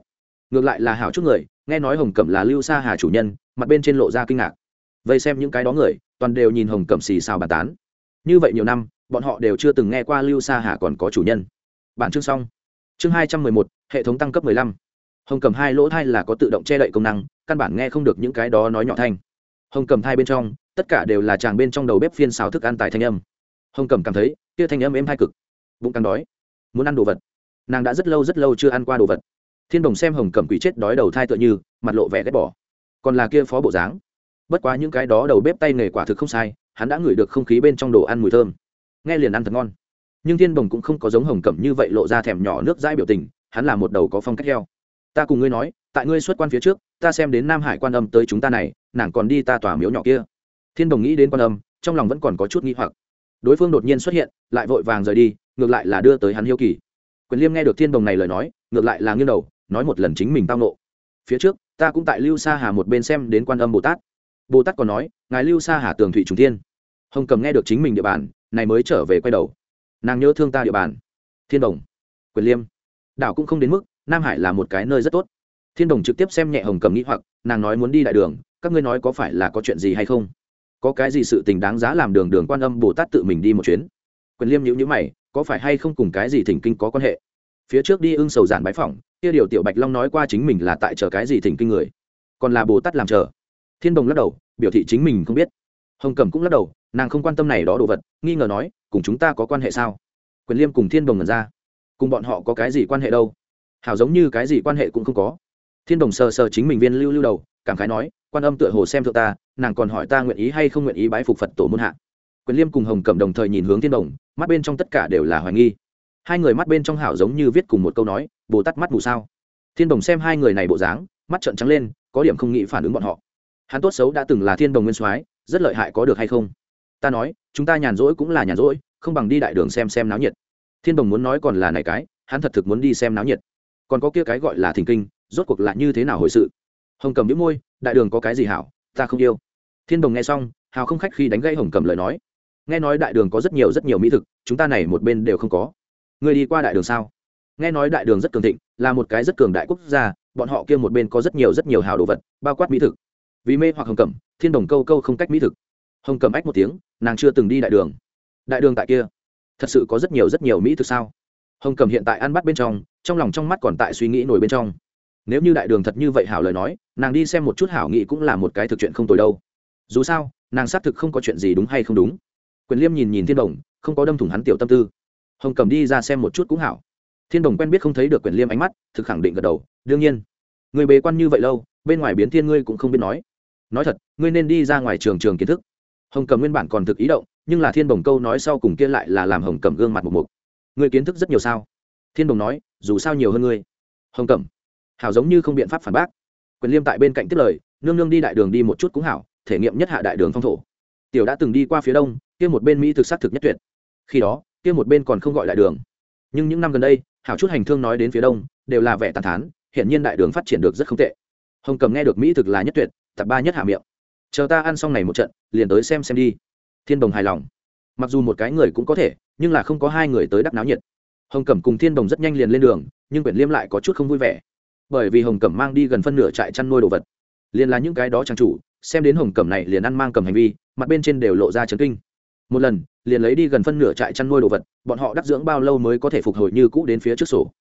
Ngược lại là hảo chút người, nghe nói hồng cẩm là lưu sa hà chủ nhân, mặt bên trên lộ ra kinh ngạc. Vậy xem những cái đó người, toàn đều nhìn hồng cẩm xì xào bàn tán như vậy nhiều năm, bọn họ đều chưa từng nghe qua lưu sa hà còn có chủ nhân. Bản chương xong. Chương hai trăm mười một, hệ thống tăng cấp mười lăm. Hồng cầm hai lỗ thai là có tự động che đậy công năng, căn bản nghe không được những cái đó nói nhỏ thanh. Hồng cầm thai bên trong, tất cả đều là chàng bên trong đầu bếp phiên xào thức ăn tại thanh âm. Hồng cầm cảm thấy, kia thanh âm êm hai cực. Bụng càng đói, muốn ăn đồ vật. Nàng đã rất lâu rất lâu chưa ăn qua đồ vật. Thiên đồng xem hồng cầm quỷ chết đói đầu thai tựa như, mặt lộ vẻ ghét bỏ. Còn là kia phó bộ dáng. Bất quá những cái đó đầu bếp tay nghề quả thực không sai hắn đã ngửi được không khí bên trong đồ ăn mùi thơm. Nghe liền ăn thật ngon. Nhưng thiên đồng cũng không có giống hồng cẩm như vậy lộ ra thèm nhỏ nước dãi biểu tình, hắn là một đầu có phong cách heo. Ta cùng ngươi nói, tại ngươi xuất quan phía trước, ta xem đến nam hải quan âm tới chúng ta này, nàng còn đi ta tòa miếu nhỏ kia. Thiên đồng nghĩ đến quan âm, trong lòng vẫn còn có chút nghi hoặc. Đối phương đột nhiên xuất hiện, lại vội vàng rời đi, ngược lại là đưa tới hắn hiếu kỳ. Quyền liêm nghe được thiên đồng này lời nói, ngược lại là nghiêng đầu, nói một lần chính mình tao nộ phía trước, ta cũng tại lưu sa hà một bên xem đến quan âm bồ tát bồ tát còn nói, ngài lưu xa hà tường thụy trùng thiên. Hồng cầm nghe được chính mình địa bàn, này mới trở về quay đầu. Nàng nhớ thương ta địa bàn. Thiên đồng, quyền liêm. Đảo cũng không đến mức, nam hải là một cái nơi rất tốt. Thiên đồng trực tiếp xem nhẹ hồng cầm nghĩ hoặc, nàng nói muốn đi đại đường, các ngươi nói có phải là có chuyện gì hay không? Có cái gì sự tình đáng giá làm đường đường quan âm bồ tát tự mình đi một chuyến? Quyền liêm nhữ nhữ mày, có phải hay không cùng cái gì thỉnh kinh có quan hệ? Phía trước đi ưng sầu giản bái phỏng, kia điều tiểu bạch long nói qua chính mình là tại chờ cái gì thỉnh kinh người. Còn là bồ tát làm chờ thiên đồng lắc đầu, biểu thị chính mình không biết. Hồng cẩm cũng lắc đầu, nàng không quan tâm này đó đồ vật, nghi ngờ nói, cùng chúng ta có quan hệ sao? Quyền liêm cùng thiên đồng ngần ra. Cùng bọn họ có cái gì quan hệ đâu? Hảo giống như cái gì quan hệ cũng không có. Thiên đồng sờ sờ chính mình viên lưu lưu đầu, cảm khái nói, quan âm tựa hồ xem thượng ta, nàng còn hỏi ta nguyện ý hay không nguyện ý bái phục phật tổ môn hạ. Quyền liêm cùng hồng cẩm đồng thời nhìn hướng thiên đồng, mắt bên trong tất cả đều là hoài nghi. Hai người mắt bên trong hảo giống như viết cùng một câu nói, bồ tát mắt mù sao? Thiên đồng xem hai người này bộ dáng, mắt trợn trắng lên, có điểm không nghĩ phản ứng bọn họ hắn tốt xấu đã từng là thiên đồng nguyên soái, rất lợi hại có được hay không? Ta nói, chúng ta nhàn rỗi cũng là nhàn rỗi, không bằng đi đại đường xem xem náo nhiệt. Thiên đồng muốn nói còn là này cái, hắn thật thực muốn đi xem náo nhiệt. Còn có kia cái gọi là thình kinh, rốt cuộc là như thế nào hồi sự? Hồng cầm đĩu môi, đại đường có cái gì hảo, ta không yêu. Thiên đồng nghe xong, hào không khách khi đánh gây hồng cầm lời nói. Nghe nói đại đường có rất nhiều rất nhiều mỹ thực, chúng ta này một bên đều không có. Người đi qua đại đường sao? Nghe nói đại đường rất cường thịnh, là một cái rất cường đại quốc gia, bọn họ kia một bên có rất nhiều rất nhiều hào đồ vật, bao quát mỹ thực vì mê hoặc hồng cẩm, thiên đồng câu câu không cách mỹ thực. Hồng cẩm ách một tiếng, nàng chưa từng đi đại đường. Đại đường tại kia. Thật sự có rất nhiều rất nhiều mỹ thực sao? Hồng cẩm hiện tại ăn bắt bên trong trong lòng trong mắt còn tại suy nghĩ nổi bên trong. Nếu như đại đường thật như vậy hảo lời nói, nàng đi xem một chút hảo nghị cũng là một cái thực chuyện không tồi đâu. Dù sao, nàng xác thực không có chuyện gì đúng hay không đúng. Quyền liêm nhìn nhìn thiên đồng, không có đâm thủng hắn tiểu tâm tư. Hồng cầm đi ra xem một chút cũng hảo. Thiên đồng quen biết không thấy được quyền liêm ánh mắt, thực khẳng định gật đầu, đương nhiên. Người bế quan như vậy lâu, bên ngoài biến thiên ngươi cũng không biết nói nói thật, ngươi nên đi ra ngoài trường trường kiến thức. Hồng cầm nguyên bản còn thực ý động, nhưng là thiên đồng câu nói sau cùng kia lại là làm hồng cầm gương mặt một mục. Ngươi kiến thức rất nhiều sao? Thiên đồng nói, dù sao nhiều hơn ngươi. Hồng cầm, hảo giống như không biện pháp phản bác. Quyền liêm tại bên cạnh tiếp lời, nương nương đi đại đường đi một chút cũng hảo, thể nghiệm nhất hạ đại đường phong thổ. Tiểu đã từng đi qua phía đông, kia một bên mỹ thực xác thực nhất tuyệt. Khi đó, kia một bên còn không gọi đại đường. Nhưng những năm gần đây, hảo chút hành thương nói đến phía đông, đều là vẻ tàn thán hiện nhiên đại đường phát triển được rất không tệ. Hồng cầm nghe được mỹ thực là nhất tuyệt tạp ba nhất hạ miệng. Chờ ta ăn xong này một trận, liền tới xem xem đi. Thiên đồng hài lòng. Mặc dù một cái người cũng có thể, nhưng là không có hai người tới đắc náo nhiệt. Hồng cẩm cùng thiên đồng rất nhanh liền lên đường, nhưng quyển liêm lại có chút không vui vẻ. Bởi vì hồng cẩm mang đi gần phân nửa trại chăn nuôi đồ vật. Liền là những cái đó trang chủ, xem đến hồng cẩm này liền ăn mang cầm hành vi, mặt bên trên đều lộ ra chấn kinh. Một lần, liền lấy đi gần phân nửa trại chăn nuôi đồ vật, bọn họ đắc dưỡng bao lâu mới có thể phục hồi như cũ đến phía trước sổ.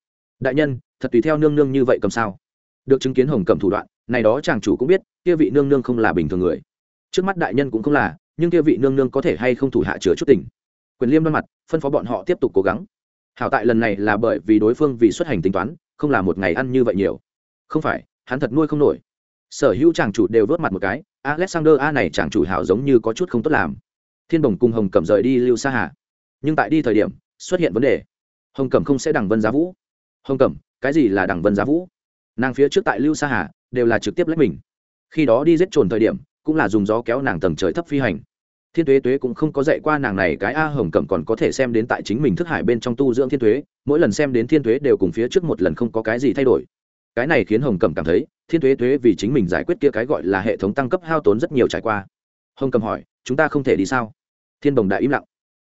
Đại nhân, thật tùy theo nương nương như vậy cầm sao? Được chứng kiến hồng cầm thủ đoạn này đó chàng chủ cũng biết, kia vị nương nương không là bình thường người. Trước mắt đại nhân cũng không là, nhưng kia vị nương nương có thể hay không thủ hạ chứa chút tình. Quyền liêm đoan mặt, phân phó bọn họ tiếp tục cố gắng. Hảo tại lần này là bởi vì đối phương vì xuất hành tính toán, không là một ngày ăn như vậy nhiều. Không phải, hắn thật nuôi không nổi. Sở hữu chàng chủ đều vớt mặt một cái, alexander, a này chàng chủ hảo giống như có chút không tốt làm. Thiên bồng cùng hồng cẩm rời đi lưu xa hà. Nhưng tại đi thời điểm, xuất hiện vấn đề. Hồng cẩm không sẽ đằng vân giá vũ. Hồng cẩm, cái gì là đằng vân giá vũ? Nàng phía trước tại lưu sa hà đều là trực tiếp lấy mình. Khi đó đi giết trồn thời điểm, cũng là dùng gió kéo nàng tầng trời thấp phi hành. Thiên tuế tuế cũng không có dạy qua nàng này, cái a hồng cẩm còn có thể xem đến tại chính mình thức hải bên trong tu dưỡng thiên tuế, mỗi lần xem đến thiên tuế đều cùng phía trước một lần không có cái gì thay đổi. Cái này khiến hồng cẩm cảm thấy, thiên tuế tuế vì chính mình giải quyết kia cái gọi là hệ thống tăng cấp hao tốn rất nhiều trải qua. Hồng cẩm hỏi, chúng ta không thể đi sao? Thiên bồng đại im lặng.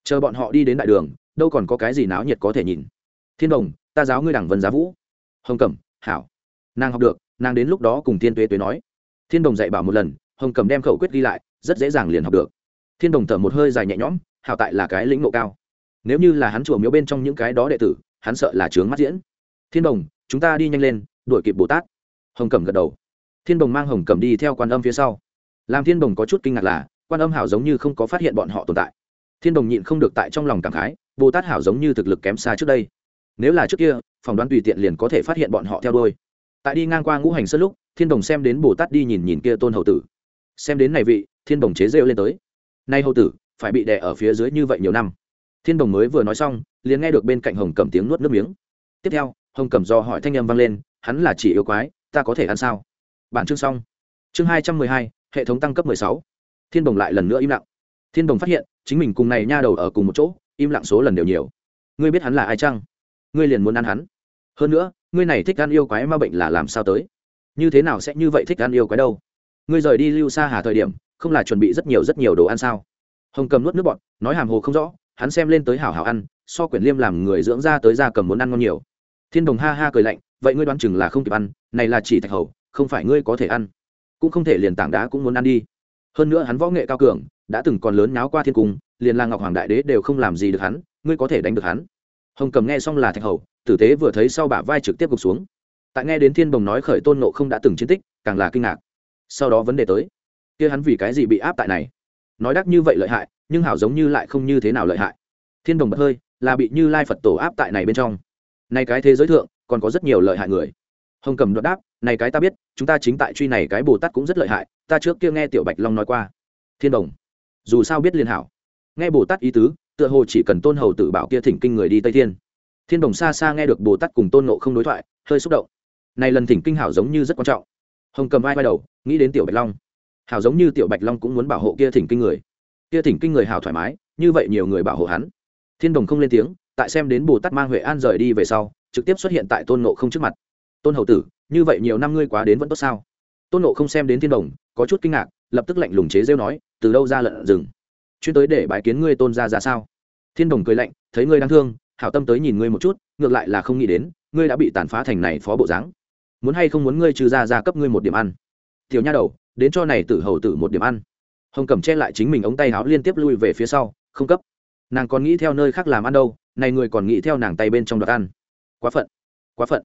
Chờ bọn họ đi đến đại đường, đâu còn có cái gì náo nhiệt có thể nhìn. Thiên đồng ta giáo ngươi đảng vân giá vũ. Hồng cẩm, hảo. Nàng học được nàng đến lúc đó cùng thiên tuế tuế nói. Thiên đồng dạy bảo một lần, hồng cẩm đem khẩu quyết ghi lại, rất dễ dàng liền học được. Thiên đồng thở một hơi dài nhẹ nhõm, hảo tại là cái lĩnh ngộ cao. Nếu như là hắn chùa miếu bên trong những cái đó đệ tử, hắn sợ là trướng mắt diễn. Thiên đồng, chúng ta đi nhanh lên, đuổi kịp bồ tát. Hồng cẩm gật đầu. Thiên đồng mang hồng cẩm đi theo quan âm phía sau. Làm thiên đồng có chút kinh ngạc là, quan âm hảo giống như không có phát hiện bọn họ tồn tại. Thiên đồng nhịn không được tại trong lòng cảm khái, bồ tát hảo giống như thực lực kém xa trước đây. Nếu là trước kia, phỏng đoán tùy tiện liền có thể phát hiện bọn họ theo đôi tại đi ngang qua ngũ hành sơn lúc, thiên đồng xem đến bồ tát đi nhìn nhìn kia tôn hậu tử. Xem đến này vị, thiên đồng chế rêu lên tới. Nay hậu tử, phải bị đè ở phía dưới như vậy nhiều năm. Thiên đồng mới vừa nói xong, liền nghe được bên cạnh hồng cầm tiếng nuốt nước miếng. Tiếp theo, hồng cầm do hỏi thanh â m vang lên, hắn là chỉ yêu quái, ta có thể ăn sao? Bản chương xong. Chương hai trăm mười hai, hệ thống tăng cấp mười sáu. Thiên đồng lại lần nữa im lặng. Thiên đồng phát hiện, chính mình cùng này nha đầu ở cùng một chỗ, im lặng số lần đều nhiều. Ngươi biết hắn là ai chăng? Ngươi liền muốn ăn hắn. Hơn nữa ngươi này thích ăn yêu quái ma bệnh là làm sao tới? Như thế nào sẽ như vậy thích ăn yêu quái đâu? Ngươi rời đi lưu xa hà thời điểm, không là chuẩn bị rất nhiều rất nhiều đồ ăn sao? Hồng cầm nuốt nước bọn nói hàm hồ không rõ, hắn xem lên tới hảo hảo ăn, so quyển liêm làm người dưỡng ra tới ra cầm muốn ăn ngon nhiều. Thiên đồng ha ha cười lạnh, vậy ngươi đoán chừng là không kịp ăn, này là chỉ thạch hầu, không phải ngươi có thể ăn. Cũng không thể liền tảng đá cũng muốn ăn đi. Hơn nữa hắn võ nghệ cao cường, đã từng còn lớn náo qua thiên cung, liền là ngọc hoàng đại đế đều không làm gì được hắn, ngươi có thể đánh được hắn. Hồng cầm nghe xong là thạch hầu tử tế vừa thấy sau bả vai trực tiếp gục xuống. Tại nghe đến thiên bồng nói khởi tôn nộ không đã từng chiến tích, càng là kinh ngạc. Sau đó vấn đề tới, kia hắn vì cái gì bị áp tại này? Nói đắc như vậy lợi hại, nhưng hảo giống như lại không như thế nào lợi hại. Thiên đồng bật hơi, là bị như lai phật tổ áp tại này bên trong. Nay cái thế giới thượng, còn có rất nhiều lợi hại người. Hồng cầm đoạt đáp, này cái ta biết, chúng ta chính tại truy này cái bồ tát cũng rất lợi hại, ta trước kia nghe tiểu bạch long nói qua. Thiên đồng dù sao biết liên hảo. Nghe bồ tát ý tứ, tựa hồ chỉ cần tôn hầu tử bảo kia thỉnh kinh người đi tây thiên thiên đồng xa xa nghe được bồ tát cùng tôn nộ không đối thoại, hơi xúc động. Này lần thỉnh kinh hảo giống như rất quan trọng. Hồng cầm vai vai đầu, nghĩ đến tiểu bạch long. Hảo giống như tiểu bạch long cũng muốn bảo hộ kia thỉnh kinh người. Kia thỉnh kinh người hảo thoải mái, như vậy nhiều người bảo hộ hắn. Thiên đồng không lên tiếng, tại xem đến bồ tát mang huệ an rời đi về sau, trực tiếp xuất hiện tại tôn nộ không trước mặt. Tôn hậu tử, như vậy nhiều năm ngươi quá đến vẫn tốt sao? Tôn nộ không xem đến thiên đồng, có chút kinh ngạc, lập tức lạnh lùng chế rêu nói, từ đâu ra lợn rừng? Chuyên tới để bái kiến ngươi tôn ra ra sao? Thiên đồng cười lạnh, thấy ngươi đáng thương hảo tâm tới nhìn ngươi một chút, ngược lại là không nghĩ đến, ngươi đã bị tàn phá thành này phó bộ dáng. Muốn hay không muốn ngươi trừ ra ra cấp ngươi một điểm ăn. Tiểu nha đầu, đến cho này tử hầu tử một điểm ăn. Hồng cẩm che lại chính mình ống tay áo liên tiếp lui về phía sau, không cấp. Nàng còn nghĩ theo nơi khác làm ăn đâu, này người còn nghĩ theo nàng tay bên trong đoạt ăn. Quá phận quá phận.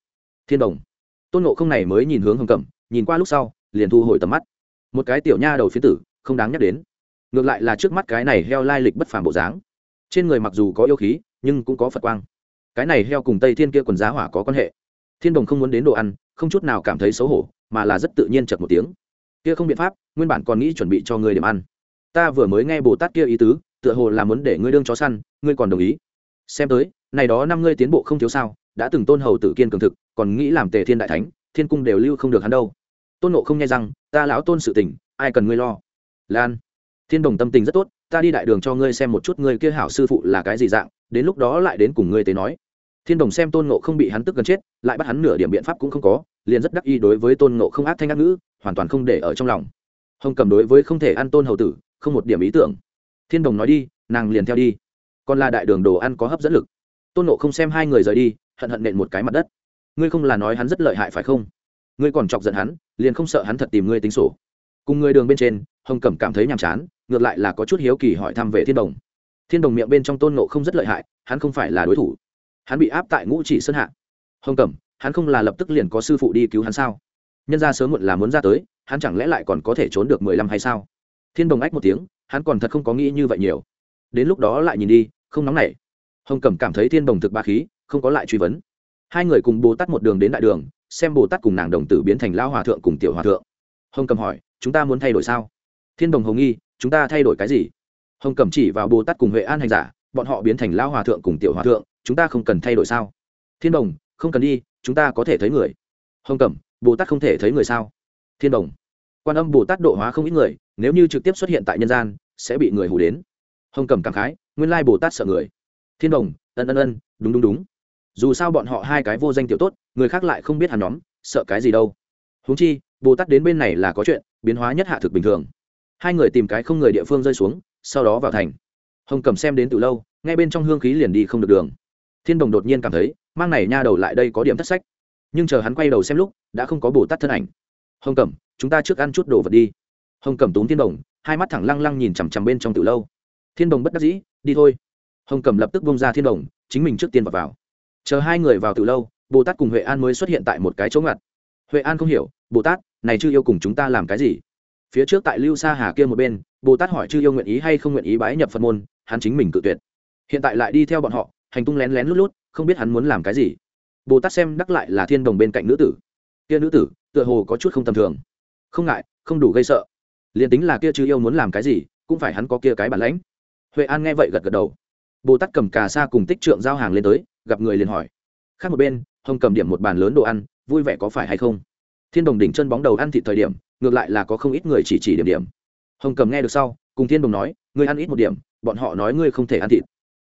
Thiên đồng. Tôn nộ không này mới nhìn hướng hồng cẩm, nhìn qua lúc sau, liền thu hồi tầm mắt. Một cái tiểu nha đầu phía tử, không đáng nhắc đến. Ngược lại là trước mắt cái này heo lai lịch bất phàm bộ dáng. Trên người mặc dù có yêu khí nhưng cũng có phật quang. Cái này heo cùng tây thiên kia quần giá hỏa có quan hệ. Thiên đồng không muốn đến đồ ăn, không chút nào cảm thấy xấu hổ, mà là rất tự nhiên chật một tiếng. Kia không biện pháp, nguyên bản còn nghĩ chuẩn bị cho ngươi điểm ăn. Ta vừa mới nghe bồ tát kia ý tứ, tựa hồ là muốn để ngươi đương chó săn, ngươi còn đồng ý. Xem tới, này đó năm ngươi tiến bộ không thiếu sao, đã từng tôn hầu tử kiên cường thực, còn nghĩ làm tề thiên đại thánh, thiên cung đều lưu không được hắn đâu. Tôn nộ không nghe rằng, ta lão tôn sự tình, ai cần ngươi lo? Lan. Thiên đồng tâm tình rất tốt ta đi đại đường cho ngươi xem một chút ngươi kia hảo sư phụ là cái gì dạng, đến lúc đó lại đến cùng ngươi tế nói. Thiên đồng xem tôn nộ không bị hắn tức gần chết, lại bắt hắn nửa điểm biện pháp cũng không có, liền rất đắc ý đối với tôn nộ không ác thanh ác ngữ, hoàn toàn không để ở trong lòng. Hồng cầm đối với không thể ăn tôn hầu tử, không một điểm ý tưởng. Thiên đồng nói đi, nàng liền theo đi. Còn là đại đường đồ ăn có hấp dẫn lực. Tôn nộ không xem hai người rời đi, hận hận nện một cái mặt đất. Ngươi không là nói hắn rất lợi hại phải không? Ngươi còn chọc giận hắn, liền không sợ hắn thật tìm ngươi tính sổ. Cùng người đường bên trên hồng cẩm cảm thấy nhàm chán, ngược lại là có chút hiếu kỳ hỏi thăm về thiên đồng. Thiên đồng miệng bên trong tôn nộ không rất lợi hại, hắn không phải là đối thủ. Hắn bị áp tại ngũ chỉ sơn hạ. Hồng cẩm, hắn không là lập tức liền có sư phụ đi cứu hắn sao? Nhân ra sớm muộn là muốn ra tới, hắn chẳng lẽ lại còn có thể trốn được mười lăm hay sao? Thiên đồng ách một tiếng, hắn còn thật không có nghĩ như vậy nhiều. Đến lúc đó lại nhìn đi, không nóng nảy. Hồng cẩm cảm thấy thiên đồng thực ba khí, không có lại truy vấn. Hai người cùng bồ tát một đường đến đại đường, xem bồ tát cùng nàng đồng tử biến thành lao hòa thượng cùng tiểu hòa thượng. Hồng cẩm hỏi, chúng ta muốn thay đổi sao? Thiên đồng hồng nghi, chúng ta thay đổi cái gì? Hồng cẩm chỉ vào bồ tát cùng huệ an hành giả, bọn họ biến thành lao hòa thượng cùng tiểu hòa thượng, chúng ta không cần thay đổi sao? Thiên đồng, không cần đi, chúng ta có thể thấy người. Hồng cẩm, bồ tát không thể thấy người sao? Thiên đồng, quan âm bồ tát độ hóa không ít người, nếu như trực tiếp xuất hiện tại nhân gian, sẽ bị người hù đến. Hồng cẩm cảm khái, nguyên lai bồ tát sợ người. Thiên đồng, ân ân ân, đúng đúng đúng. Dù sao bọn họ hai cái vô danh tiểu tốt, người khác lại không biết hàn nhóm, sợ cái gì đâu. Huống chi, bồ tát đến bên này là có chuyện, biến hóa nhất hạ thực bình thường hai người tìm cái không người địa phương rơi xuống sau đó vào thành. Hồng cầm xem đến từ lâu ngay bên trong hương khí liền đi không được đường. Thiên đồng đột nhiên cảm thấy mang này nha đầu lại đây có điểm thất sách. Nhưng chờ hắn quay đầu xem lúc đã không có bồ tát thân ảnh. Hồng cẩm chúng ta trước ăn chút đồ vật đi. Hồng cẩm túm thiên đồng hai mắt thẳng lăng lăng nhìn chằm chằm bên trong từ lâu. Thiên đồng bất đắc dĩ đi thôi. Hồng cẩm lập tức bông ra thiên đồng chính mình trước tiên vào, vào. chờ hai người vào từ lâu bồ tát cùng huệ an mới xuất hiện tại một cái chỗ ngặt. Huệ an không hiểu bồ tát này chưa yêu cùng chúng ta làm cái gì? Phía trước tại lưu sa hà kia một bên, bồ tát hỏi chư yêu nguyện ý hay không nguyện ý bái nhập phật môn, hắn chính mình cự tuyệt. Hiện tại lại đi theo bọn họ, hành tung lén lén lút lút, không biết hắn muốn làm cái gì. Bồ tát xem đắc lại là thiên đồng bên cạnh nữ tử. Kia nữ tử, tựa hồ có chút không tầm thường. Không ngại, không đủ gây sợ. Liền tính là kia chư yêu muốn làm cái gì, cũng phải hắn có kia cái bản lãnh. Huệ an nghe vậy gật gật đầu. Bồ tát cầm cà sa cùng tích trượng giao hàng lên tới, gặp người liền hỏi. Khác một bên, hồng cầm điểm một bàn lớn đồ ăn, vui vẻ có phải hay không? Thiên đồng đỉnh chân bóng đầu ăn thịt thời điểm ngược lại là có không ít người chỉ chỉ điểm điểm. Hồng cầm nghe được sau, cùng thiên đồng nói, ngươi ăn ít một điểm, bọn họ nói ngươi không thể ăn thịt.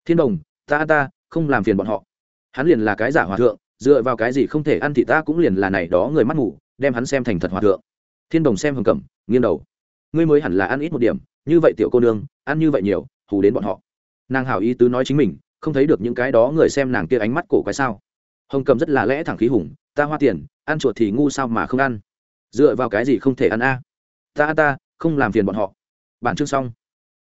Thiên đồng, ta ta, không làm phiền bọn họ. Hắn liền là cái giả hòa thượng, dựa vào cái gì không thể ăn thịt ta cũng liền là này đó người mắt ngủ đem hắn xem thành thật hòa thượng. Thiên đồng xem hồng cầm, nghiêng đầu. Ngươi mới hẳn là ăn ít một điểm, như vậy tiểu cô nương, ăn như vậy nhiều, hù đến bọn họ. Nàng hảo ý tứ nói chính mình, không thấy được những cái đó người xem nàng kia ánh mắt cổ quái sao. Hồng cầm rất là lẽ thẳng khí hùng, ta hoa tiền, ăn chuột thì ngu sao mà không ăn? Dựa vào cái gì không thể ăn a? Ta ta, không làm phiền bọn họ. Bản chương xong.